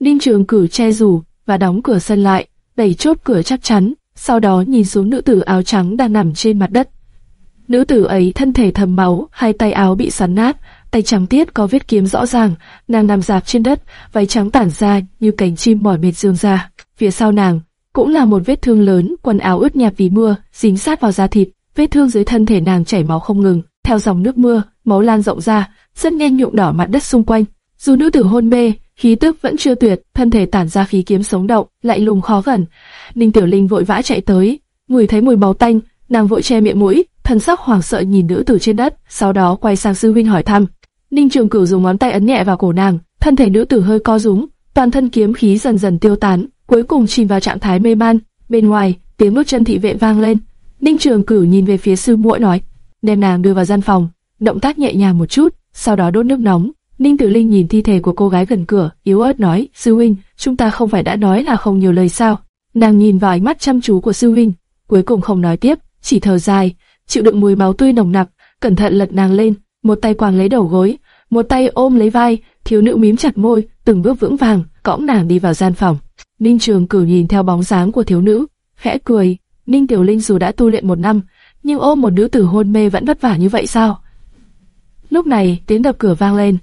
Ninh Trường cử che rủ và đóng cửa sân lại, đẩy chốt cửa chắc chắn, sau đó nhìn xuống nữ tử áo trắng đang nằm trên mặt đất. Nữ tử ấy thân thể thầm máu, hai tay áo bị xoắn nát, tay trắng tiết có vết kiếm rõ ràng, nàng nằm dạp trên đất, váy trắng tản ra như cánh chim mỏi mệt dương ra. Phía sau nàng cũng là một vết thương lớn, quần áo ướt nhẹp vì mưa, dính sát vào da thịt. Vết thương dưới thân thể nàng chảy máu không ngừng, theo dòng nước mưa, máu lan rộng ra, rất nhanh nhuộm đỏ mặt đất xung quanh. Dù nữ tử hôn mê, khí tức vẫn chưa tuyệt, thân thể tản ra khí kiếm sống động, lại lùng khó gần. Ninh Tiểu Linh vội vã chạy tới, ngửi thấy mùi máu tanh, nàng vội che miệng mũi, thần sắc hoảng sợ nhìn nữ tử trên đất, sau đó quay sang sư huynh hỏi thăm. Ninh Trường Cửu dùng ngón tay ấn nhẹ vào cổ nàng, thân thể nữ tử hơi co rúm, toàn thân kiếm khí dần dần tiêu tán, cuối cùng chìm vào trạng thái mê man. Bên ngoài, tiếng bước chân thị vệ vang lên. Ninh Trường Cửu nhìn về phía sư muội nói, đem nàng đưa vào gian phòng, động tác nhẹ nhàng một chút, sau đó đốt nước nóng. Ninh Tử Linh nhìn thi thể của cô gái gần cửa, yếu ớt nói, sư huynh, chúng ta không phải đã nói là không nhiều lời sao? Nàng nhìn vào ánh mắt chăm chú của sư huynh, cuối cùng không nói tiếp, chỉ thở dài, chịu đựng mùi máu tươi nồng nặc, cẩn thận lật nàng lên, một tay quàng lấy đầu gối, một tay ôm lấy vai, thiếu nữ mím chặt môi, từng bước vững vàng, cõng nàng đi vào gian phòng. Ninh Trường Cửu nhìn theo bóng dáng của thiếu nữ, khẽ cười. Ninh Tiểu Linh dù đã tu luyện một năm, nhưng ôm một nữ tử hôn mê vẫn vất vả như vậy sao? Lúc này tiếng đập cửa vang lên,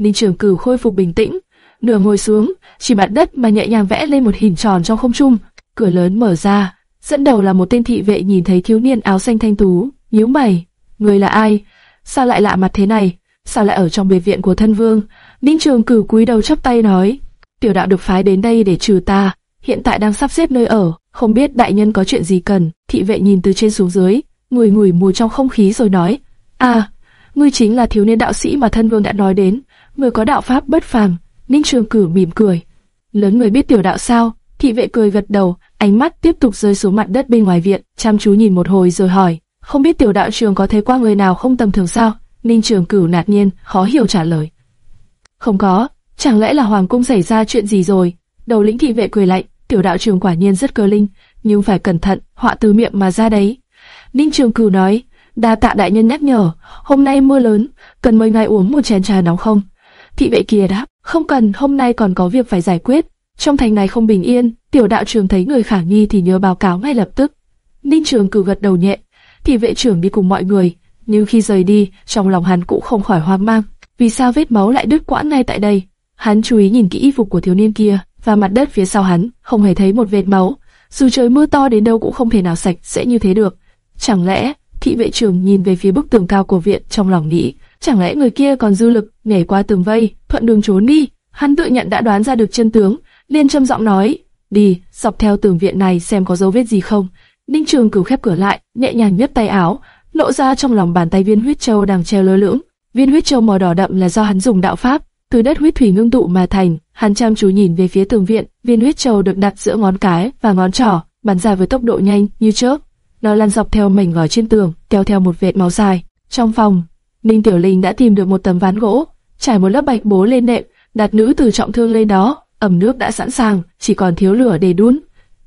Ninh Trường Cửu khôi phục bình tĩnh, nửa ngồi xuống, chỉ mặt đất mà nhẹ nhàng vẽ lên một hình tròn trong không trung. Cửa lớn mở ra, dẫn đầu là một tên thị vệ nhìn thấy thiếu niên áo xanh thanh tú, nhíu mày, người là ai? Sao lại lạ mặt thế này? Sao lại ở trong biệt viện của thân vương? Ninh Trường Cửu cúi đầu chắp tay nói, tiểu đạo được phái đến đây để trừ ta, hiện tại đang sắp xếp nơi ở, không biết đại nhân có chuyện gì cần. Thị vệ nhìn từ trên xuống dưới, ngửi ngửi mùi trong không khí rồi nói, à, ngươi chính là thiếu niên đạo sĩ mà thân vương đã nói đến, người có đạo pháp bất phàm. Ninh Trường cử mỉm cười, lớn người biết tiểu đạo sao? Thị vệ cười gật đầu, ánh mắt tiếp tục rơi xuống mặt đất bên ngoài viện, chăm chú nhìn một hồi rồi hỏi, không biết tiểu đạo trường có thấy qua người nào không tầm thường sao? Ninh Trường Cửu nạt nhiên, khó hiểu trả lời. Không có, chẳng lẽ là hoàng cung xảy ra chuyện gì rồi? Đầu lĩnh thị vệ cười lạnh, tiểu đạo trường quả nhiên rất cơ linh, nhưng phải cẩn thận, họa từ miệng mà ra đấy. Ninh Trường Cửu nói, đa tạ đại nhân nhắc nhở, hôm nay mưa lớn, cần mời ngài uống một chén trà nóng không? Thị vệ kia đáp, không cần, hôm nay còn có việc phải giải quyết. Trong thành này không bình yên, tiểu đạo trường thấy người khả nghi thì nhớ báo cáo ngay lập tức. Ninh Trường cử gật đầu nhẹ, thị vệ trưởng đi cùng mọi người, nhưng khi rời đi, trong lòng hắn cũng không khỏi hoang mang. Vì sao vết máu lại đứt quãng ngay tại đây? Hắn chú ý nhìn kỹ y phục của thiếu niên kia, và mặt đất phía sau hắn, không hề thấy một vệt máu. Dù trời mưa to đến đâu cũng không thể nào sạch sẽ như thế được. Chẳng lẽ, thị vệ trưởng nhìn về phía bức tường cao của viện trong lòng nghĩ, chẳng lẽ người kia còn dư lực nhảy qua tường vây, thuận đường trốn đi? Hắn tự nhận đã đoán ra được chân tướng, liền trầm giọng nói, đi, dọc theo tường viện này xem có dấu vết gì không. Ninh Trường cửu khép cửa lại, nhẹ nhàng nhấc tay áo, lộ ra trong lòng bàn tay viên huyết châu đang treo lơ lửng. Viên huyết châu màu đỏ đậm là do hắn dùng đạo pháp từ đất huyết thủy ngưng tụ mà thành. Hắn chăm chú nhìn về phía tường viện, viên huyết châu được đặt giữa ngón cái và ngón trỏ, bắn ra với tốc độ nhanh như chớp. Nó lăn dọc theo mảnh ngói trên tường, kéo theo một vệt máu dài. Trong phòng, Ninh Tiểu Linh đã tìm được một tấm ván gỗ, trải một lớp bạch bố lên nệm, đặt nữ tử trọng thương lên đó. ẩm nước đã sẵn sàng, chỉ còn thiếu lửa để đun.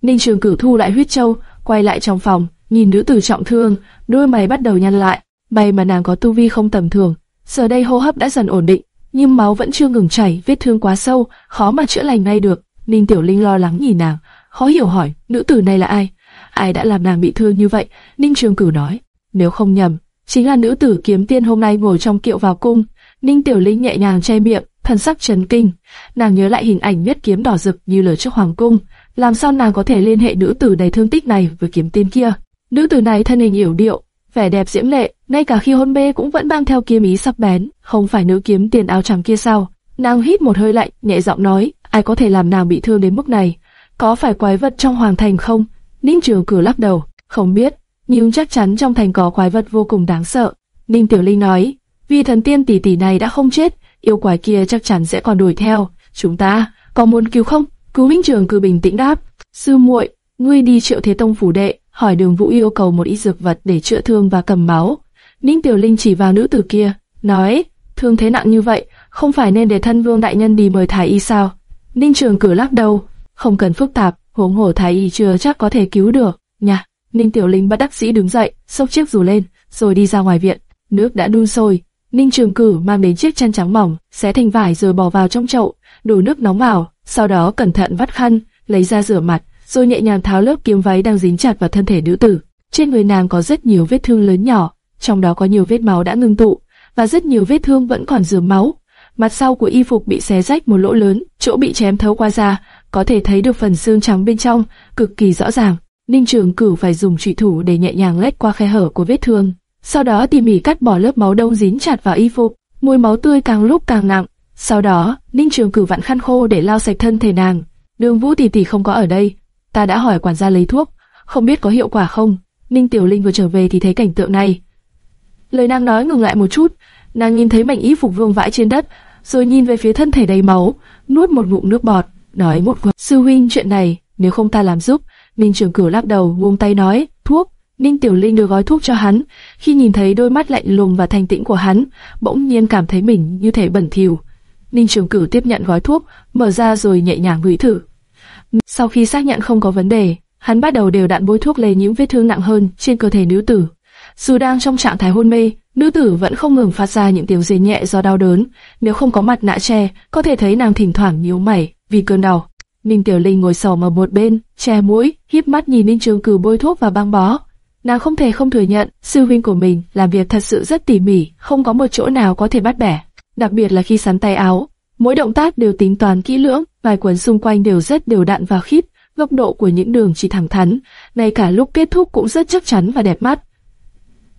Ninh Trường Cửu thu lại huyết châu, quay lại trong phòng, nhìn nữ tử trọng thương, đôi mày bắt đầu nhăn lại. May mà nàng có tu vi không tầm thường, giờ đây hô hấp đã dần ổn định, nhưng máu vẫn chưa ngừng chảy, vết thương quá sâu, khó mà chữa lành ngay được. Ninh Tiểu Linh lo lắng nhìn nàng, khó hiểu hỏi, nữ tử này là ai? Ai đã làm nàng bị thương như vậy? Ninh Trường Cửu nói, nếu không nhầm, chính là nữ tử kiếm tiên hôm nay ngồi trong kiệu vào cung. Ninh Tiểu Linh nhẹ nhàng che miệng, thần sắc chấn kinh. Nàng nhớ lại hình ảnh nhất kiếm đỏ rực như lửa trước hoàng cung, làm sao nàng có thể liên hệ nữ tử đầy thương tích này với kiếm tiên kia? Nữ tử này thân hình yểu điệu, vẻ đẹp diễm lệ, ngay cả khi hôn mê cũng vẫn mang theo kiếm ý sắc bén, không phải nữ kiếm tiền áo trắng kia sao? Nàng hít một hơi lạnh, nhẹ giọng nói, ai có thể làm nàng bị thương đến mức này? Có phải quái vật trong hoàng thành không? Ninh Trường Cử lắc đầu, không biết, nhưng chắc chắn trong thành có quái vật vô cùng đáng sợ. Ninh Tiểu Linh nói, vì thần tiên tỷ tỷ này đã không chết, yêu quái kia chắc chắn sẽ còn đuổi theo. Chúng ta có muốn cứu không? Cứu Minh Trường cứ bình tĩnh đáp, sư muội, ngươi đi triệu thế tông phủ đệ, hỏi đường vũ yêu cầu một ít dược vật để chữa thương và cầm máu. Ninh Tiểu Linh chỉ vào nữ tử kia, nói, thương thế nặng như vậy, không phải nên để thân vương đại nhân đi mời thái y sao? Ninh Trường cử lắc đầu, không cần phức tạp, huống hồ thái y chưa chắc có thể cứu được, nha. Ninh Tiểu Linh bất đắc dĩ đứng dậy, xốc chiếc dù lên, rồi đi ra ngoài viện. Nước đã đun sôi, Ninh Trường Cử mang đến chiếc chăn trắng mỏng, xé thành vải rồi bỏ vào trong chậu, đổ nước nóng vào, sau đó cẩn thận vắt khăn, lấy ra rửa mặt, rồi nhẹ nhàng tháo lớp kiếm váy đang dính chặt vào thân thể nữ tử. Trên người nàng có rất nhiều vết thương lớn nhỏ, trong đó có nhiều vết máu đã ngưng tụ, và rất nhiều vết thương vẫn còn rửa máu. Mặt sau của y phục bị xé rách một lỗ lớn, chỗ bị chém thấu qua da, có thể thấy được phần xương trắng bên trong, cực kỳ rõ ràng. Ninh Trường Cửu phải dùng trụy thủ để nhẹ nhàng lách qua khe hở của vết thương, sau đó tỉ mỉ cắt bỏ lớp máu đông dính chặt vào y phục. Mùi máu tươi càng lúc càng nặng. Sau đó, Ninh Trường Cửu vặn khăn khô để lau sạch thân thể nàng. Đường Vũ tỷ tỷ không có ở đây, ta đã hỏi quản gia lấy thuốc, không biết có hiệu quả không. Ninh Tiểu Linh vừa trở về thì thấy cảnh tượng này. Lời nàng nói ngừng lại một chút, nàng nhìn thấy mảnh y phục vương vãi trên đất, rồi nhìn về phía thân thể đầy máu, nuốt một ngụm nước bọt, nói một câu: "Sư huynh, chuyện này, nếu không ta làm giúp." Ninh Trường Cửu lắc đầu, buông tay nói: "Thuốc." Ninh Tiểu Linh đưa gói thuốc cho hắn, khi nhìn thấy đôi mắt lạnh lùng và thanh tĩnh của hắn, bỗng nhiên cảm thấy mình như thể bẩn thỉu. Ninh Trường Cửu tiếp nhận gói thuốc, mở ra rồi nhẹ nhàng ngửi thử. Sau khi xác nhận không có vấn đề, hắn bắt đầu đều đặn bôi thuốc lên những vết thương nặng hơn trên cơ thể nữ tử. Dù đang trong trạng thái hôn mê, nữ tử vẫn không ngừng phát ra những tiếng rên nhẹ do đau đớn. Nếu không có mặt nạ che, có thể thấy nàng thỉnh thoảng nhíu mày vì cơn đau. Ninh Tiểu Linh ngồi sầu ở một bên, che mũi, híp mắt nhìn Ninh Trường Cửu bôi thuốc và băng bó. Nàng không thể không thừa nhận, sư huynh của mình làm việc thật sự rất tỉ mỉ, không có một chỗ nào có thể bắt bẻ. Đặc biệt là khi sắn tay áo, mỗi động tác đều tính toán kỹ lưỡng, vài quần xung quanh đều rất đều đặn và khít, góc độ của những đường chỉ thẳng thắn, ngay cả lúc kết thúc cũng rất chắc chắn và đẹp mắt.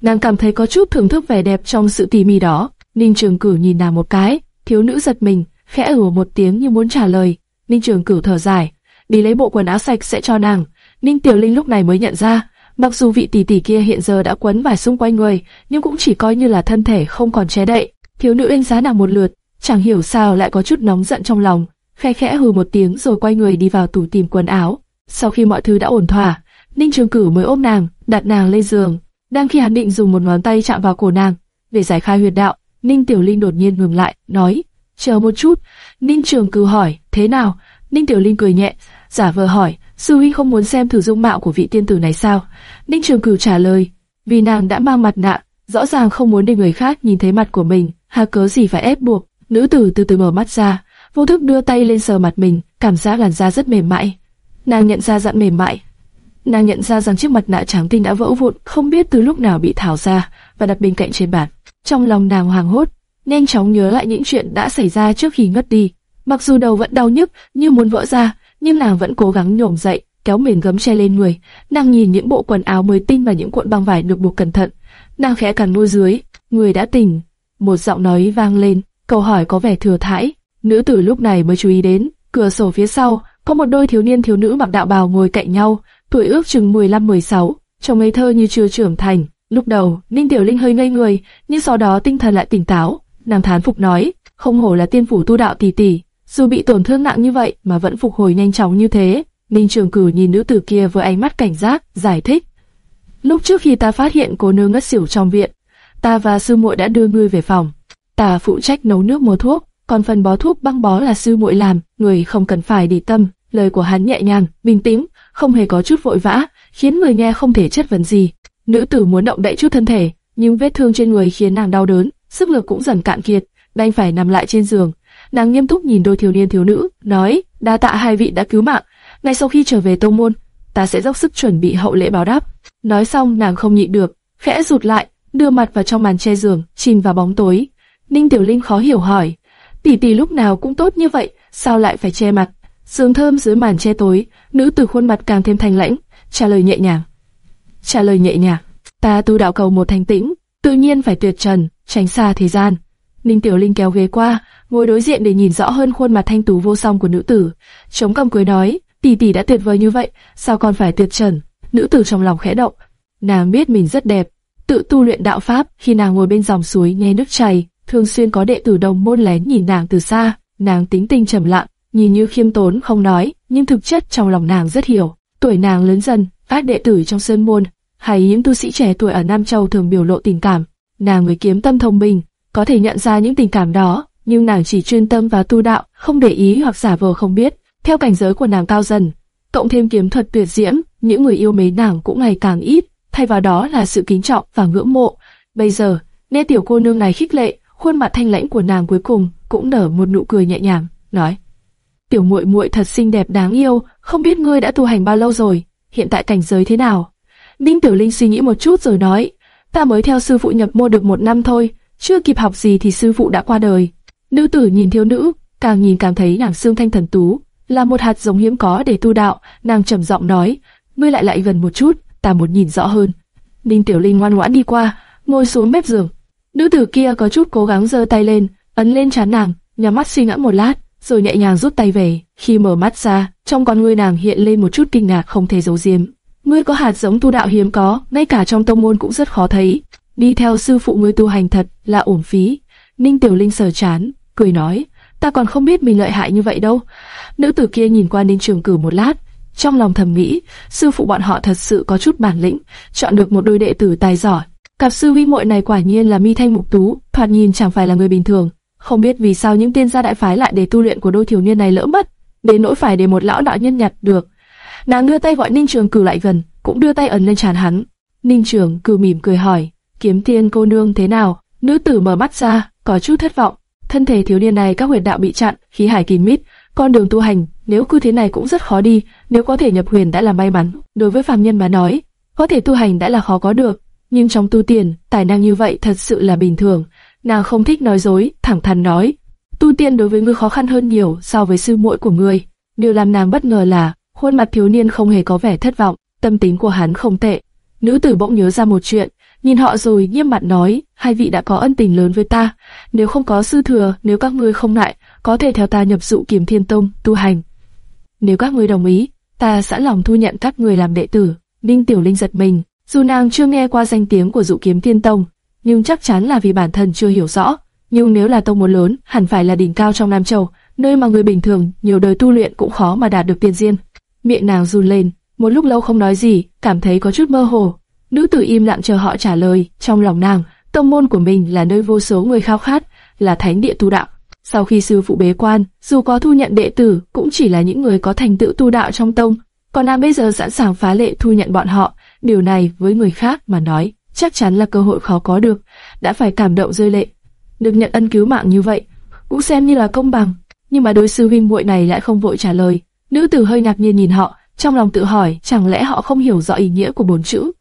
Nàng cảm thấy có chút thưởng thức vẻ đẹp trong sự tỉ mỉ đó. Ninh Trường Cửu nhìn nàng một cái, thiếu nữ giật mình, khẽ ử một tiếng như muốn trả lời. Ninh Trường Cửu thở dài, đi lấy bộ quần áo sạch sẽ cho nàng. Ninh Tiểu Linh lúc này mới nhận ra, mặc dù vị tỷ tỷ kia hiện giờ đã quấn vải xung quanh người, nhưng cũng chỉ coi như là thân thể không còn che đậy. Thiếu nữ đánh giá nàng một lượt, chẳng hiểu sao lại có chút nóng giận trong lòng, khe khẽ hừ một tiếng rồi quay người đi vào tủ tìm quần áo. Sau khi mọi thứ đã ổn thỏa, Ninh Trường Cửu mới ôm nàng, đặt nàng lên giường. Đang khi hắn định dùng một ngón tay chạm vào cổ nàng để giải khai huyệt đạo, Ninh Tiểu Linh đột nhiên ngừng lại, nói: chờ một chút. Ninh Trường Cửu hỏi: thế nào? Ninh Tiểu Linh cười nhẹ, giả vờ hỏi: sư huynh không muốn xem thử dung mạo của vị tiên tử này sao? Ninh Trường Cửu trả lời: vì nàng đã mang mặt nạ, rõ ràng không muốn để người khác nhìn thấy mặt của mình, hà cớ gì phải ép buộc. Nữ tử từ từ mở mắt ra, vô thức đưa tay lên sờ mặt mình, cảm giác làn da rất mềm mại. Nàng nhận ra dặn mềm mại. Nàng nhận ra rằng chiếc mặt nạ trắng tinh đã vỡ vụn, không biết từ lúc nào bị tháo ra và đặt bên cạnh trên bàn. Trong lòng nàng hoàng hốt, nhanh chóng nhớ lại những chuyện đã xảy ra trước khi ngất đi. Mặc dù đầu vẫn đau nhức như muốn vỡ ra, nhưng nàng vẫn cố gắng nhổm dậy, kéo mền gấm che lên người. Nàng nhìn những bộ quần áo mới tinh và những cuộn băng vải được buộc cẩn thận. Nàng khẽ cắn môi dưới, người đã tỉnh. Một giọng nói vang lên, câu hỏi có vẻ thừa thãi. Nữ tử lúc này mới chú ý đến, cửa sổ phía sau, có một đôi thiếu niên thiếu nữ mặc đạo bào ngồi cạnh nhau, tuổi ước chừng 15-16, trông ngây thơ như chưa trưởng thành. Lúc đầu, Ninh Tiểu Linh hơi ngây người, nhưng sau đó tinh thần lại tỉnh táo. Nàng thán phục nói, không hổ là tiên phủ tu đạo tỷ tỷ, dù bị tổn thương nặng như vậy mà vẫn phục hồi nhanh chóng như thế. Ninh Trường Cửu nhìn nữ tử kia với ánh mắt cảnh giác, giải thích. Lúc trước khi ta phát hiện cô nương ngất xỉu trong viện, ta và sư muội đã đưa ngươi về phòng. Ta phụ trách nấu nước mua thuốc, còn phần bó thuốc băng bó là sư muội làm, người không cần phải để tâm. Lời của hắn nhẹ nhàng, bình tĩnh, không hề có chút vội vã, khiến người nghe không thể chất vấn gì. Nữ tử muốn động đậy chút thân thể, nhưng vết thương trên người khiến nàng đau đớn, sức lực cũng dần cạn kiệt, đành phải nằm lại trên giường. Nàng nghiêm túc nhìn đôi thiếu niên thiếu nữ, nói: đa tạ hai vị đã cứu mạng. Ngay sau khi trở về tông môn, ta sẽ dốc sức chuẩn bị hậu lễ báo đáp. Nói xong nàng không nhịn được, khẽ rụt lại, đưa mặt vào trong màn che giường, chìm vào bóng tối. Ninh Tiểu Linh khó hiểu hỏi: tỷ tỷ lúc nào cũng tốt như vậy, sao lại phải che mặt? Sương thơm dưới màn che tối, nữ tử khuôn mặt càng thêm thanh lãnh, trả lời nhẹ nhàng. Trả lời nhẹ nhàng, ta tu đạo cầu một thanh tĩnh, tự nhiên phải tuyệt trần, tránh xa thế gian. Ninh Tiểu Linh kéo ghế qua, ngồi đối diện để nhìn rõ hơn khuôn mặt thanh tú vô song của nữ tử. Chống cằm cười nói, tỷ tỷ đã tuyệt vời như vậy, sao còn phải tuyệt trần? Nữ tử trong lòng khẽ động, nàng biết mình rất đẹp, tự tu luyện đạo pháp. Khi nàng ngồi bên dòng suối nghe nước chảy, thường xuyên có đệ tử đồng môn lén nhìn nàng từ xa. Nàng tính tình trầm lặng, nhìn như khiêm tốn không nói, nhưng thực chất trong lòng nàng rất hiểu. Tuổi nàng lớn dần, các đệ tử trong sơn môn hay những tu sĩ trẻ tuổi ở Nam Châu thường biểu lộ tình cảm. Nàng người kiếm tâm thông minh, có thể nhận ra những tình cảm đó, nhưng nàng chỉ chuyên tâm vào tu đạo, không để ý hoặc giả vờ không biết. Theo cảnh giới của nàng cao dần, cộng thêm kiếm thuật tuyệt diễm, những người yêu mến nàng cũng ngày càng ít, thay vào đó là sự kính trọng và ngưỡng mộ. Bây giờ, nghe tiểu cô nương này khích lệ, khuôn mặt thanh lãnh của nàng cuối cùng cũng nở một nụ cười nhẹ nhàng, nói: tiểu muội muội thật xinh đẹp đáng yêu, không biết ngươi đã tu hành bao lâu rồi, hiện tại cảnh giới thế nào? Ninh Tiểu Linh suy nghĩ một chút rồi nói, ta mới theo sư phụ nhập môn được một năm thôi, chưa kịp học gì thì sư phụ đã qua đời. Nữ tử nhìn thiếu nữ, càng nhìn càng thấy nàng xương thanh thần tú, là một hạt giống hiếm có để tu đạo, nàng trầm giọng nói, ngươi lại lại gần một chút, ta muốn nhìn rõ hơn. Ninh Tiểu Linh ngoan ngoãn đi qua, ngồi xuống mép giường. Nữ tử kia có chút cố gắng giơ tay lên, ấn lên trán nàng, nhắm mắt suy ngẫm một lát, rồi nhẹ nhàng rút tay về. Khi mở mắt ra, trong con ngươi nàng hiện lên một chút kinh ngạc không thể giấu giếm. Ngươi có hạt giống tu đạo hiếm có, ngay cả trong tông môn cũng rất khó thấy. Đi theo sư phụ ngươi tu hành thật là uổng phí. Ninh Tiểu Linh sờ chán, cười nói, ta còn không biết mình lợi hại như vậy đâu. Nữ tử kia nhìn qua Ninh Trường Cử một lát, trong lòng thầm nghĩ, sư phụ bọn họ thật sự có chút bản lĩnh, chọn được một đôi đệ tử tài giỏi. Cặp sư huy muội này quả nhiên là mi thanh mục tú, thoạt nhìn chẳng phải là người bình thường. Không biết vì sao những tiên gia đại phái lại để tu luyện của đôi thiếu niên này lỡ mất, đến nỗi phải để một lão đạo nhân nhặt được. Nàng đưa tay gọi Ninh Trường Cử lại gần, cũng đưa tay ấn lên trán hắn. Ninh Trường Cử mỉm cười hỏi, kiếm tiên cô nương thế nào? Nữ tử mở mắt ra, có chút thất vọng. Thân thể thiếu niên này các huyệt đạo bị chặn, khí hải kín mít, con đường tu hành nếu cứ thế này cũng rất khó đi. Nếu có thể nhập huyền đã là may mắn. Đối với phàm nhân mà nói, có thể tu hành đã là khó có được, nhưng trong tu tiền, tài năng như vậy thật sự là bình thường. Nàng không thích nói dối, thẳng thắn nói, tu tiên đối với ngươi khó khăn hơn nhiều so với sư muội của ngươi. Điều làm nàng bất ngờ là, khuôn mặt thiếu niên không hề có vẻ thất vọng, tâm tính của hắn không tệ. Nữ tử bỗng nhớ ra một chuyện, nhìn họ rồi nghiêm mặt nói, hai vị đã có ân tình lớn với ta, nếu không có sư thừa, nếu các ngươi không ngại, có thể theo ta nhập dụ kiếm thiên tông, tu hành. Nếu các ngươi đồng ý, ta sẵn lòng thu nhận các người làm đệ tử. Ninh Tiểu Linh giật mình, dù nàng chưa nghe qua danh tiếng của dụ kiếm thiên tông, nhưng chắc chắn là vì bản thân chưa hiểu rõ. Nhưng nếu là tông môn lớn, hẳn phải là đỉnh cao trong Nam Châu, nơi mà người bình thường nhiều đời tu luyện cũng khó mà đạt được tiên diên. Miệng nàng run lên, một lúc lâu không nói gì, cảm thấy có chút mơ hồ. Nữ tử im lặng chờ họ trả lời, trong lòng nàng, tông môn của mình là nơi vô số người khao khát, là thánh địa tu đạo. Sau khi sư phụ bế quan, dù có thu nhận đệ tử, cũng chỉ là những người có thành tựu tu đạo trong tông. Còn nàng bây giờ sẵn sàng phá lệ thu nhận bọn họ, điều này với người khác mà nói, chắc chắn là cơ hội khó có được, đã phải cảm động rơi lệ. Được nhận ân cứu mạng như vậy, cũng xem như là công bằng. Nhưng mà đối sư huynh muội này lại không vội trả lời. Nữ tử hơi ngạc nhiên nhìn họ, trong lòng tự hỏi, chẳng lẽ họ không hiểu rõ ý nghĩa của bốn chữ?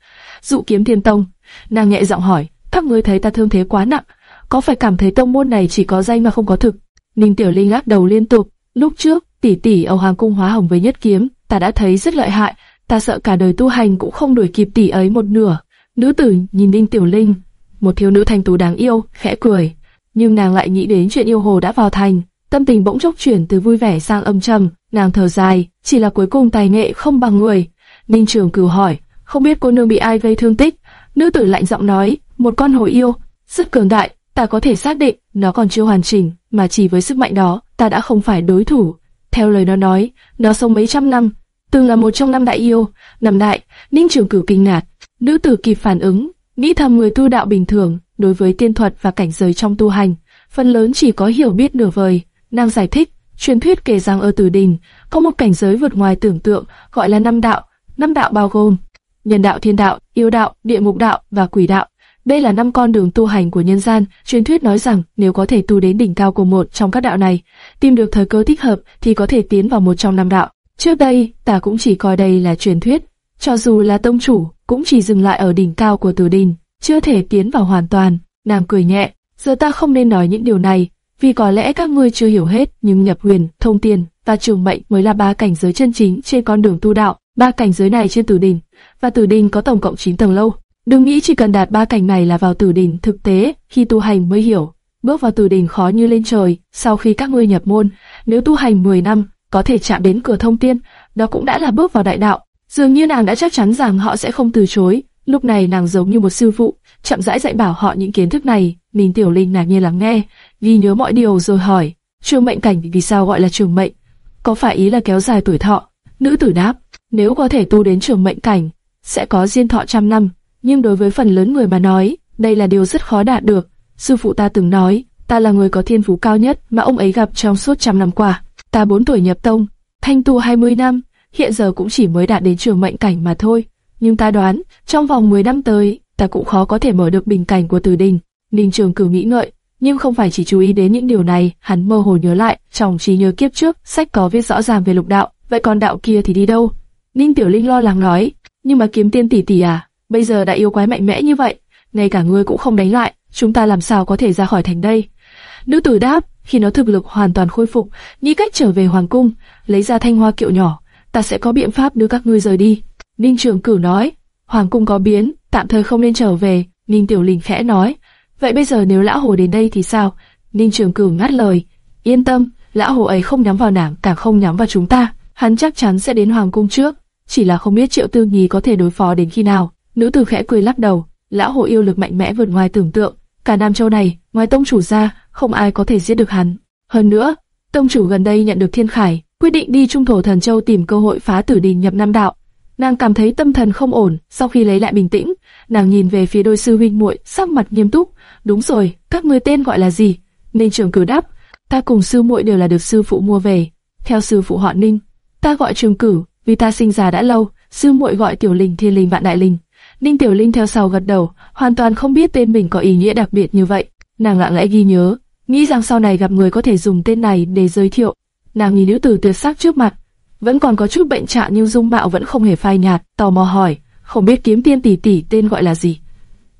Dụ kiếm thiên tông. Nàng nhẹ giọng hỏi, các ngươi thấy ta thương thế quá nặng, có phải cảm thấy tông môn này chỉ có danh mà không có thực? Ninh Tiểu Linh lắc đầu liên tục. Lúc trước, tỷ tỷ ở Hoàng cung hóa hồng với nhất kiếm, ta đã thấy rất lợi hại, ta sợ cả đời tu hành cũng không đuổi kịp tỷ ấy một nửa. Nữ tử nhìn Ninh Tiểu Linh, một thiếu nữ thanh tú đáng yêu, khẽ cười, nhưng nàng lại nghĩ đến chuyện yêu hồ đã vào thành, tâm tình bỗng chốc chuyển từ vui vẻ sang âm trầm, nàng thở dài, chỉ là cuối cùng tài nghệ không bằng người. Ninh Trường Cửu hỏi, không biết cô nương bị ai gây thương tích? Nữ tử lạnh giọng nói, một con hồ yêu, rất cường đại, ta có thể xác định nó còn chưa hoàn chỉnh, mà chỉ với sức mạnh đó, ta đã không phải đối thủ. Theo lời nó nói, nó sống mấy trăm năm, từng là một trong năm đại yêu, năm đại. Ninh Trường Cửu kinh ngạc, nữ tử kịp phản ứng, nghĩ thầm người tu đạo bình thường đối với tiên thuật và cảnh giới trong tu hành, phần lớn chỉ có hiểu biết nửa vời. Nàng giải thích, truyền thuyết kể rằng ở Tử Đình có một cảnh giới vượt ngoài tưởng tượng, gọi là năm đạo. Năm đạo bao gồm nhân đạo, thiên đạo, yêu đạo, địa ngục đạo và quỷ đạo. Đây là năm con đường tu hành của nhân gian, truyền thuyết nói rằng nếu có thể tu đến đỉnh cao của một trong các đạo này, tìm được thời cơ thích hợp thì có thể tiến vào một trong năm đạo. Trước đây, ta cũng chỉ coi đây là truyền thuyết, cho dù là tông chủ, cũng chỉ dừng lại ở đỉnh cao của tử đình, chưa thể tiến vào hoàn toàn. Nam cười nhẹ, giờ ta không nên nói những điều này, vì có lẽ các ngươi chưa hiểu hết, nhưng nhập huyền, thông tiền và trường mệnh mới là ba cảnh giới chân chính trên con đường tu đạo. Ba cảnh giới này trên tử đỉnh, và tử đỉnh có tổng cộng 9 tầng lâu. Đừng nghĩ chỉ cần đạt ba cảnh này là vào tử đỉnh, thực tế, khi tu hành mới hiểu. Bước vào tử đỉnh khó như lên trời, sau khi các ngươi nhập môn, nếu tu hành 10 năm, có thể chạm đến cửa thông tiên, đó cũng đã là bước vào đại đạo. Dường như nàng đã chắc chắn rằng họ sẽ không từ chối. Lúc này nàng giống như một sư phụ, chậm rãi dạy bảo họ những kiến thức này. mình Tiểu Linh nàng nghe lắng nghe, ghi nhớ mọi điều rồi hỏi, trường mệnh cảnh vì sao gọi là trường mệnh? Có phải ý là kéo dài tuổi thọ? Nữ tử đáp, nếu có thể tu đến trường mệnh cảnh, sẽ có diên thọ trăm năm. Nhưng đối với phần lớn người mà nói, đây là điều rất khó đạt được. Sư phụ ta từng nói, ta là người có thiên phú cao nhất mà ông ấy gặp trong suốt trăm năm qua. Ta 4 tuổi nhập tông, thanh tu 20 năm, hiện giờ cũng chỉ mới đạt đến trường mệnh cảnh mà thôi. Nhưng ta đoán, trong vòng 10 năm tới, ta cũng khó có thể mở được bình cảnh của Từ Đình. Ninh Trường Cửu nghĩ ngợi, nhưng không phải chỉ chú ý đến những điều này, hắn mơ hồ nhớ lại, trong trí nhớ kiếp trước, sách có viết rõ ràng về lục đạo, vậy còn đạo kia thì đi đâu? Ninh Tiểu Linh lo lắng nói, nhưng mà kiếm tiên tỷ tỷ à, bây giờ đã yêu quái mạnh mẽ như vậy, ngay cả ngươi cũng không đánh lại, chúng ta làm sao có thể ra khỏi thành đây? Nữ tử đáp, khi nó thực lực hoàn toàn khôi phục, nghĩ cách trở về hoàng cung, lấy ra thanh hoa kiệu nhỏ, ta sẽ có biện pháp đưa các ngươi rời đi. Ninh Trường Cửu nói, hoàng cung có biến, tạm thời không nên trở về. Ninh Tiểu Linh khẽ nói, vậy bây giờ nếu lão hồ đến đây thì sao? Ninh Trường Cửu ngắt lời, yên tâm, lão hồ ấy không nhắm vào nàng, càng không nhắm vào chúng ta, hắn chắc chắn sẽ đến hoàng cung trước, chỉ là không biết Triệu Tư Nhi có thể đối phó đến khi nào. Nữ tử khẽ cười lắc đầu, lão hồ yêu lực mạnh mẽ vượt ngoài tưởng tượng, cả Nam Châu này, ngoài tông chủ ra, không ai có thể giết được hắn. Hơn nữa, tông chủ gần đây nhận được thiên khải, quyết định đi trung thổ thần châu tìm cơ hội phá tử đình nhập nam đạo. Nàng cảm thấy tâm thần không ổn, sau khi lấy lại bình tĩnh, nàng nhìn về phía đôi sư huynh muội, sắc mặt nghiêm túc. Đúng rồi, các ngươi tên gọi là gì? Ninh Trường Cử đáp, ta cùng sư muội đều là được sư phụ mua về. Theo sư phụ họ Ninh, ta gọi Trường Cử, vì ta sinh già đã lâu, sư muội gọi Tiểu Linh Thiên Linh Vạn Đại Linh. Ninh Tiểu Linh theo sau gật đầu, hoàn toàn không biết tên mình có ý nghĩa đặc biệt như vậy. Nàng lặng lẽ ghi nhớ, nghĩ rằng sau này gặp người có thể dùng tên này để giới thiệu. Nàng nhìn nữ tử tuyệt sắc trước mặt, vẫn còn có chút bệnh trạng nhưng dung mạo vẫn không hề phai nhạt, tò mò hỏi, không biết kiếm tiên tỷ tỷ tên gọi là gì.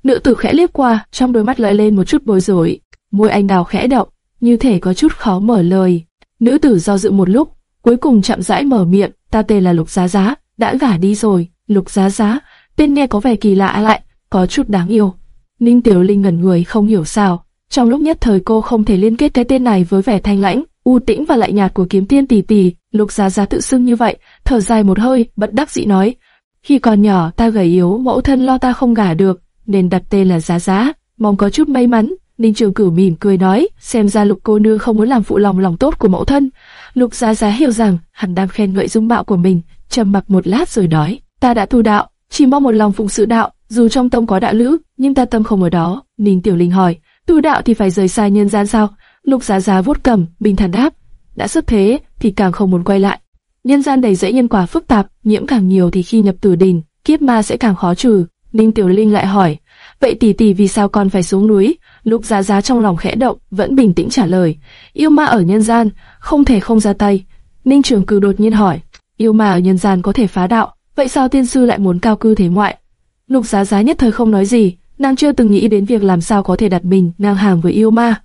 Nữ tử khẽ liếc qua, trong đôi mắt lóe lên một chút bối rối, môi anh đào khẽ động, như thể có chút khó mở lời. Nữ tử do dự một lúc, cuối cùng chậm rãi mở miệng, ta tên là Lục Giá Giá, đã gả đi rồi. Lục Giá Giá, tên nghe có vẻ kỳ lạ lại, có chút đáng yêu. Ninh Tiểu Linh ngẩn người không hiểu sao, trong lúc nhất thời cô không thể liên kết cái tên này với vẻ thanh lãnh, u tĩnh và lạnh nhạt của kiếm tiên tỷ tỷ. Lục Giá Giá tự xưng như vậy, thở dài một hơi, bất đắc dĩ nói: khi còn nhỏ ta gầy yếu, mẫu thân lo ta không gả được, nên đặt tên là Giá Giá, mong có chút may mắn. Ninh Trường Cửu mỉm cười nói, xem ra Lục cô nương không muốn làm phụ lòng lòng tốt của mẫu thân. Lục Giá Giá hiểu rằng hắn đang khen ngợi dung mạo của mình, trầm mặc một lát rồi nói, ta đã tu đạo, chỉ mong một lòng phụng sự đạo, dù trong tông có đạo lữ, nhưng ta tâm không ở đó. Ninh Tiểu Linh hỏi, tu đạo thì phải rời xa nhân gian sao? Lục Giá Giá vuốt cầm, bình thản đáp, đã xuất thế thì càng không muốn quay lại. Nhân gian đầy dẫy nhân quả phức tạp, nhiễm càng nhiều thì khi nhập tử đình, kiếp ma sẽ càng khó trừ. Ninh Tiểu Linh lại hỏi, vậy tỷ tỷ vì sao con phải xuống núi? Lục Giá Giá trong lòng khẽ động, vẫn bình tĩnh trả lời, yêu ma ở nhân gian, không thể không ra tay. Ninh Trường Cử đột nhiên hỏi, yêu ma ở nhân gian có thể phá đạo, vậy sao tiên sư lại muốn cao cư thế ngoại? Lục Giá Giá nhất thời không nói gì, nàng chưa từng nghĩ đến việc làm sao có thể đặt mình ngang hàng với yêu ma.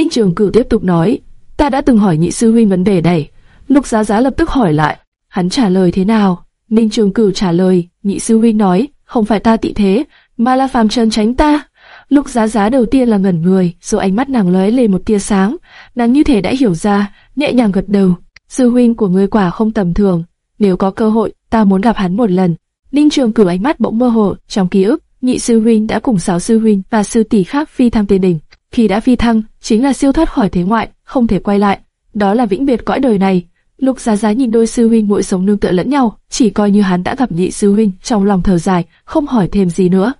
Ninh Trường Cử tiếp tục nói, ta đã từng hỏi nhị sư huynh vấn đề này. Lục Giá Giá lập tức hỏi lại, hắn trả lời thế nào? Ninh Trường Cử trả lời, nhị sư huynh nói, không phải ta tị thế, mà là phàm trần tránh ta. Lục Giá Giá đầu tiên là ngẩn người, rồi ánh mắt nàng lóe lên một tia sáng, nàng như thể đã hiểu ra, nhẹ nhàng gật đầu. Sư huynh của ngươi quả không tầm thường, nếu có cơ hội, ta muốn gặp hắn một lần. Ninh Trường Cử ánh mắt bỗng mơ hồ, trong ký ức, nhị sư huynh đã cùng sáu sư huynh và sư tỷ khác phi thăng tiên đỉnh. Khi đã phi thăng, chính là siêu thoát khỏi thế ngoại, không thể quay lại. Đó là vĩnh biệt cõi đời này. Lục Giá Giá nhìn đôi sư huynh muội sống nương tựa lẫn nhau, chỉ coi như hắn đã gặp nhị sư huynh, trong lòng thở dài, không hỏi thêm gì nữa.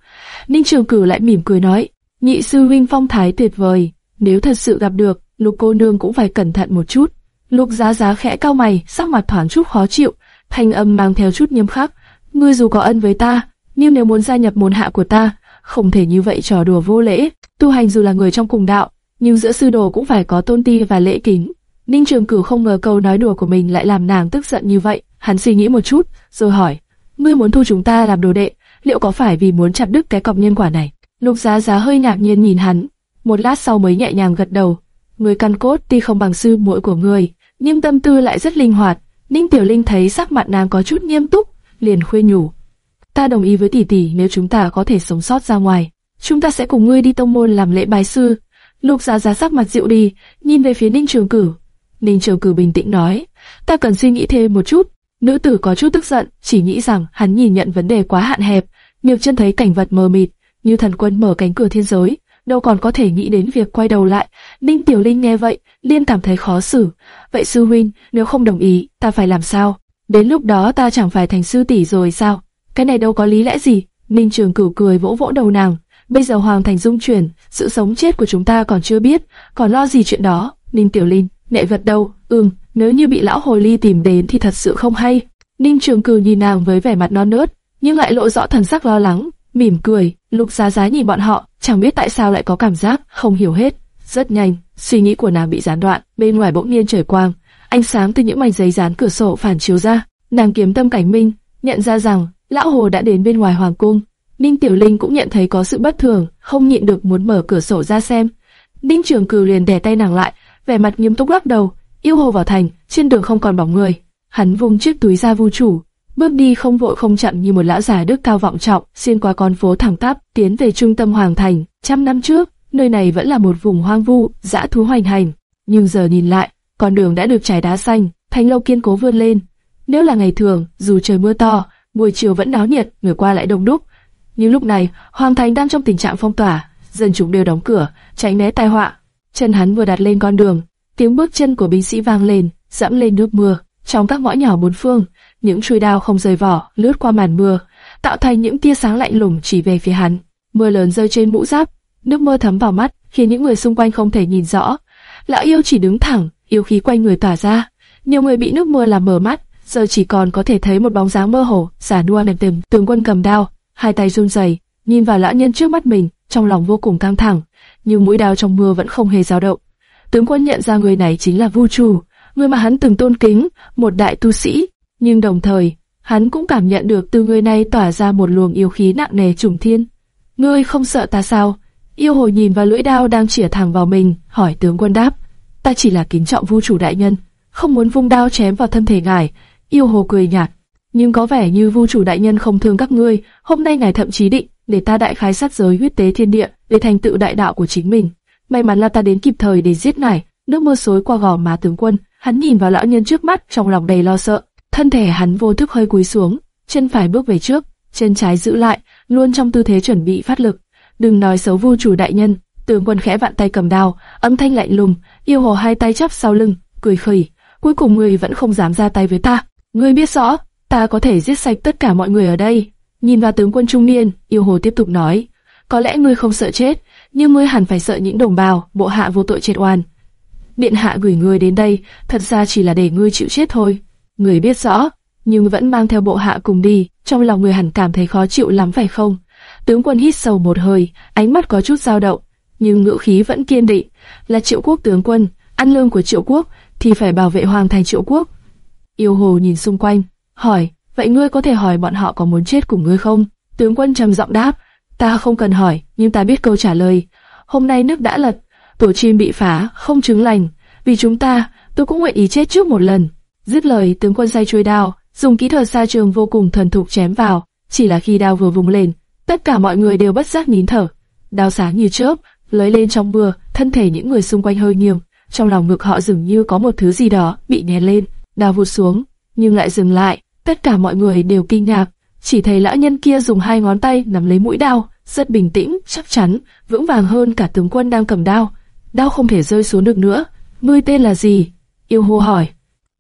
Ninh Trường Cửu lại mỉm cười nói, nhị sư huynh phong thái tuyệt vời, nếu thật sự gặp được, Lục cô nương cũng phải cẩn thận một chút. Lục Giá Giá khẽ cao mày, sắc mặt thoáng chút khó chịu, thanh âm mang theo chút nghiêm khắc. Ngươi dù có ân với ta, nhưng nếu muốn gia nhập môn hạ của ta, không thể như vậy trò đùa vô lễ. Tu hành dù là người trong cùng đạo, nhưng giữa sư đồ cũng phải có tôn ti và lễ kính. Ninh Trường Cửu không ngờ câu nói đùa của mình lại làm nàng tức giận như vậy. Hắn suy nghĩ một chút, rồi hỏi: Ngươi muốn thu chúng ta làm đồ đệ, liệu có phải vì muốn chặt đứt cái cọc nhân quả này? Lục Giá Giá hơi ngạc nhiên nhìn hắn, một lát sau mới nhẹ nhàng gật đầu. Người căn cốt tuy không bằng sư muội của người, nhưng tâm tư lại rất linh hoạt. Ninh Tiểu Linh thấy sắc mặt nàng có chút nghiêm túc, liền khuyên nhủ: Ta đồng ý với tỷ tỷ nếu chúng ta có thể sống sót ra ngoài, chúng ta sẽ cùng ngươi đi tông môn làm lễ bái sư. Lục Giá Giá sắc mặt dịu đi, nhìn về phía Ninh Trường Cử. Ninh Trường Cử bình tĩnh nói: Ta cần suy nghĩ thêm một chút. Nữ tử có chút tức giận, chỉ nghĩ rằng hắn nhìn nhận vấn đề quá hạn hẹp. miệng chân thấy cảnh vật mờ mịt, như thần quân mở cánh cửa thiên giới, đâu còn có thể nghĩ đến việc quay đầu lại. Ninh Tiểu Linh nghe vậy, liên cảm thấy khó xử. Vậy sư huynh, nếu không đồng ý, ta phải làm sao? Đến lúc đó ta chẳng phải thành sư tỷ rồi sao? Cái này đâu có lý lẽ gì? Ninh Trường Cửu cười vỗ vỗ đầu nàng. Bây giờ hoàng thành dung chuyển, sự sống chết của chúng ta còn chưa biết, còn lo gì chuyện đó? Ninh Tiểu Linh, nệ vật đâu? Ừm, nếu như bị lão hồ ly tìm đến thì thật sự không hay. Ninh Trường Cửu nhìn nàng với vẻ mặt non nớt, nhưng lại lộ rõ thần sắc lo lắng, mỉm cười. Lục Giá Giá nhìn bọn họ, chẳng biết tại sao lại có cảm giác không hiểu hết. Rất nhanh, suy nghĩ của nàng bị gián đoạn, bên ngoài bỗng nhiên trời quang, ánh sáng từ những mảnh giấy dán cửa sổ phản chiếu ra. Nàng kiếm tâm cảnh minh, nhận ra rằng lão hồ đã đến bên ngoài hoàng cung. Ninh Tiểu Linh cũng nhận thấy có sự bất thường, không nhịn được muốn mở cửa sổ ra xem. Ninh Trường Cừ liền đè tay nàng lại, vẻ mặt nghiêm túc lắc đầu, yêu hồ vào thành, trên đường không còn bóng người. Hắn vung chiếc túi ra vu chủ, bước đi không vội không chậm như một lão già đức cao vọng trọng, xuyên qua con phố thẳng tắp, tiến về trung tâm hoàng thành. Trăm năm trước, nơi này vẫn là một vùng hoang vu, dã thú hoành hành, nhưng giờ nhìn lại, con đường đã được trải đá xanh, thành lâu kiên cố vươn lên. Nếu là ngày thường, dù trời mưa to, buổi chiều vẫn náo nhiệt, người qua lại đông đúc. Nhưng lúc này, hoàng thành đang trong tình trạng phong tỏa, dân chúng đều đóng cửa, tránh né tai họa. Chân hắn vừa đặt lên con đường, tiếng bước chân của binh sĩ vang lên, dẫm lên nước mưa. Trong các ngõ nhỏ bốn phương, những chuôi đao không rời vỏ lướt qua màn mưa, tạo thành những tia sáng lạnh lùng chỉ về phía hắn. Mưa lớn rơi trên mũ giáp, nước mưa thấm vào mắt, khiến những người xung quanh không thể nhìn rõ. Lão yêu chỉ đứng thẳng, yêu khí quanh người tỏa ra. Nhiều người bị nước mưa làm mờ mắt, giờ chỉ còn có thể thấy một bóng dáng mơ hồ, giả nua mềm tìm. Tướng quân cầm đao, hai tay run rẩy, nhìn vào lão nhân trước mắt mình, trong lòng vô cùng căng thẳng, nhưng mũi đao trong mưa vẫn không hề dao động. Tướng quân nhận ra người này chính là Vu Chu, người mà hắn từng tôn kính, một đại tu sĩ, nhưng đồng thời, hắn cũng cảm nhận được từ người này tỏa ra một luồng yêu khí nặng nề trùng thiên. Ngươi không sợ ta sao? Yêu hồi nhìn vào lưỡi đao đang chĩa thẳng vào mình, hỏi tướng quân đáp. Ta chỉ là kính trọng vu chủ đại nhân, không muốn vung đao chém vào thân thể ngài. Yêu hồ cười nhạt, nhưng có vẻ như vu chủ đại nhân không thương các ngươi. Hôm nay ngài thậm chí định để ta đại khái sát giới huyết tế thiên địa để thành tựu đại đạo của chính mình. May mắn là ta đến kịp thời để giết ngài. Nước mưa xối qua gò má tướng quân, hắn nhìn vào lão nhân trước mắt trong lòng đầy lo sợ. Thân thể hắn vô thức hơi cúi xuống, chân phải bước về trước, chân trái giữ lại, luôn trong tư thế chuẩn bị phát lực. Đừng nói xấu vu chủ đại nhân. Tướng quân khẽ vặn tay cầm đao, âm thanh lạnh lùng, yêu hồ hai tay chắp sau lưng, cười khẩy. Cuối cùng người vẫn không dám ra tay với ta. Ngươi biết rõ, ta có thể giết sạch tất cả mọi người ở đây. Nhìn vào tướng quân trung niên, yêu hồ tiếp tục nói, có lẽ ngươi không sợ chết, nhưng ngươi hẳn phải sợ những đồng bào, bộ hạ vô tội chết oan. Điện hạ gửi ngươi đến đây, thật ra chỉ là để ngươi chịu chết thôi. Ngươi biết rõ, nhưng vẫn mang theo bộ hạ cùng đi, trong lòng người hẳn cảm thấy khó chịu lắm phải không? Tướng quân hít sâu một hơi, ánh mắt có chút dao động, nhưng ngữ khí vẫn kiên định, là triệu quốc tướng quân, ăn lương của triệu quốc thì phải bảo vệ hoàng thành triệu quốc. Yêu hồ nhìn xung quanh, hỏi, vậy ngươi có thể hỏi bọn họ có muốn chết cùng ngươi không? Tướng quân trầm giọng đáp, ta không cần hỏi, nhưng ta biết câu trả lời. Hôm nay nước đã lật, tổ chim bị phá, không chứng lành, vì chúng ta, tôi cũng nguyện ý chết trước một lần. Dứt lời, tướng quân say chuôi đao, dùng kỹ thuật xa trường vô cùng thần thục chém vào. Chỉ là khi đao vừa vùng lên, tất cả mọi người đều bất giác nín thở. Đao sáng như chớp, lưới lên trong mưa, thân thể những người xung quanh hơi nghiêng, trong lòng ngực họ dường như có một thứ gì đó bị nén lên, đào vụt xuống, nhưng lại dừng lại. Tất cả mọi người đều kinh ngạc, chỉ thấy lão nhân kia dùng hai ngón tay nắm lấy mũi đao, rất bình tĩnh, chắc chắn, vững vàng hơn cả tướng quân đang cầm đao. Đao không thể rơi xuống được nữa. Ngươi tên là gì? Yêu hô hỏi.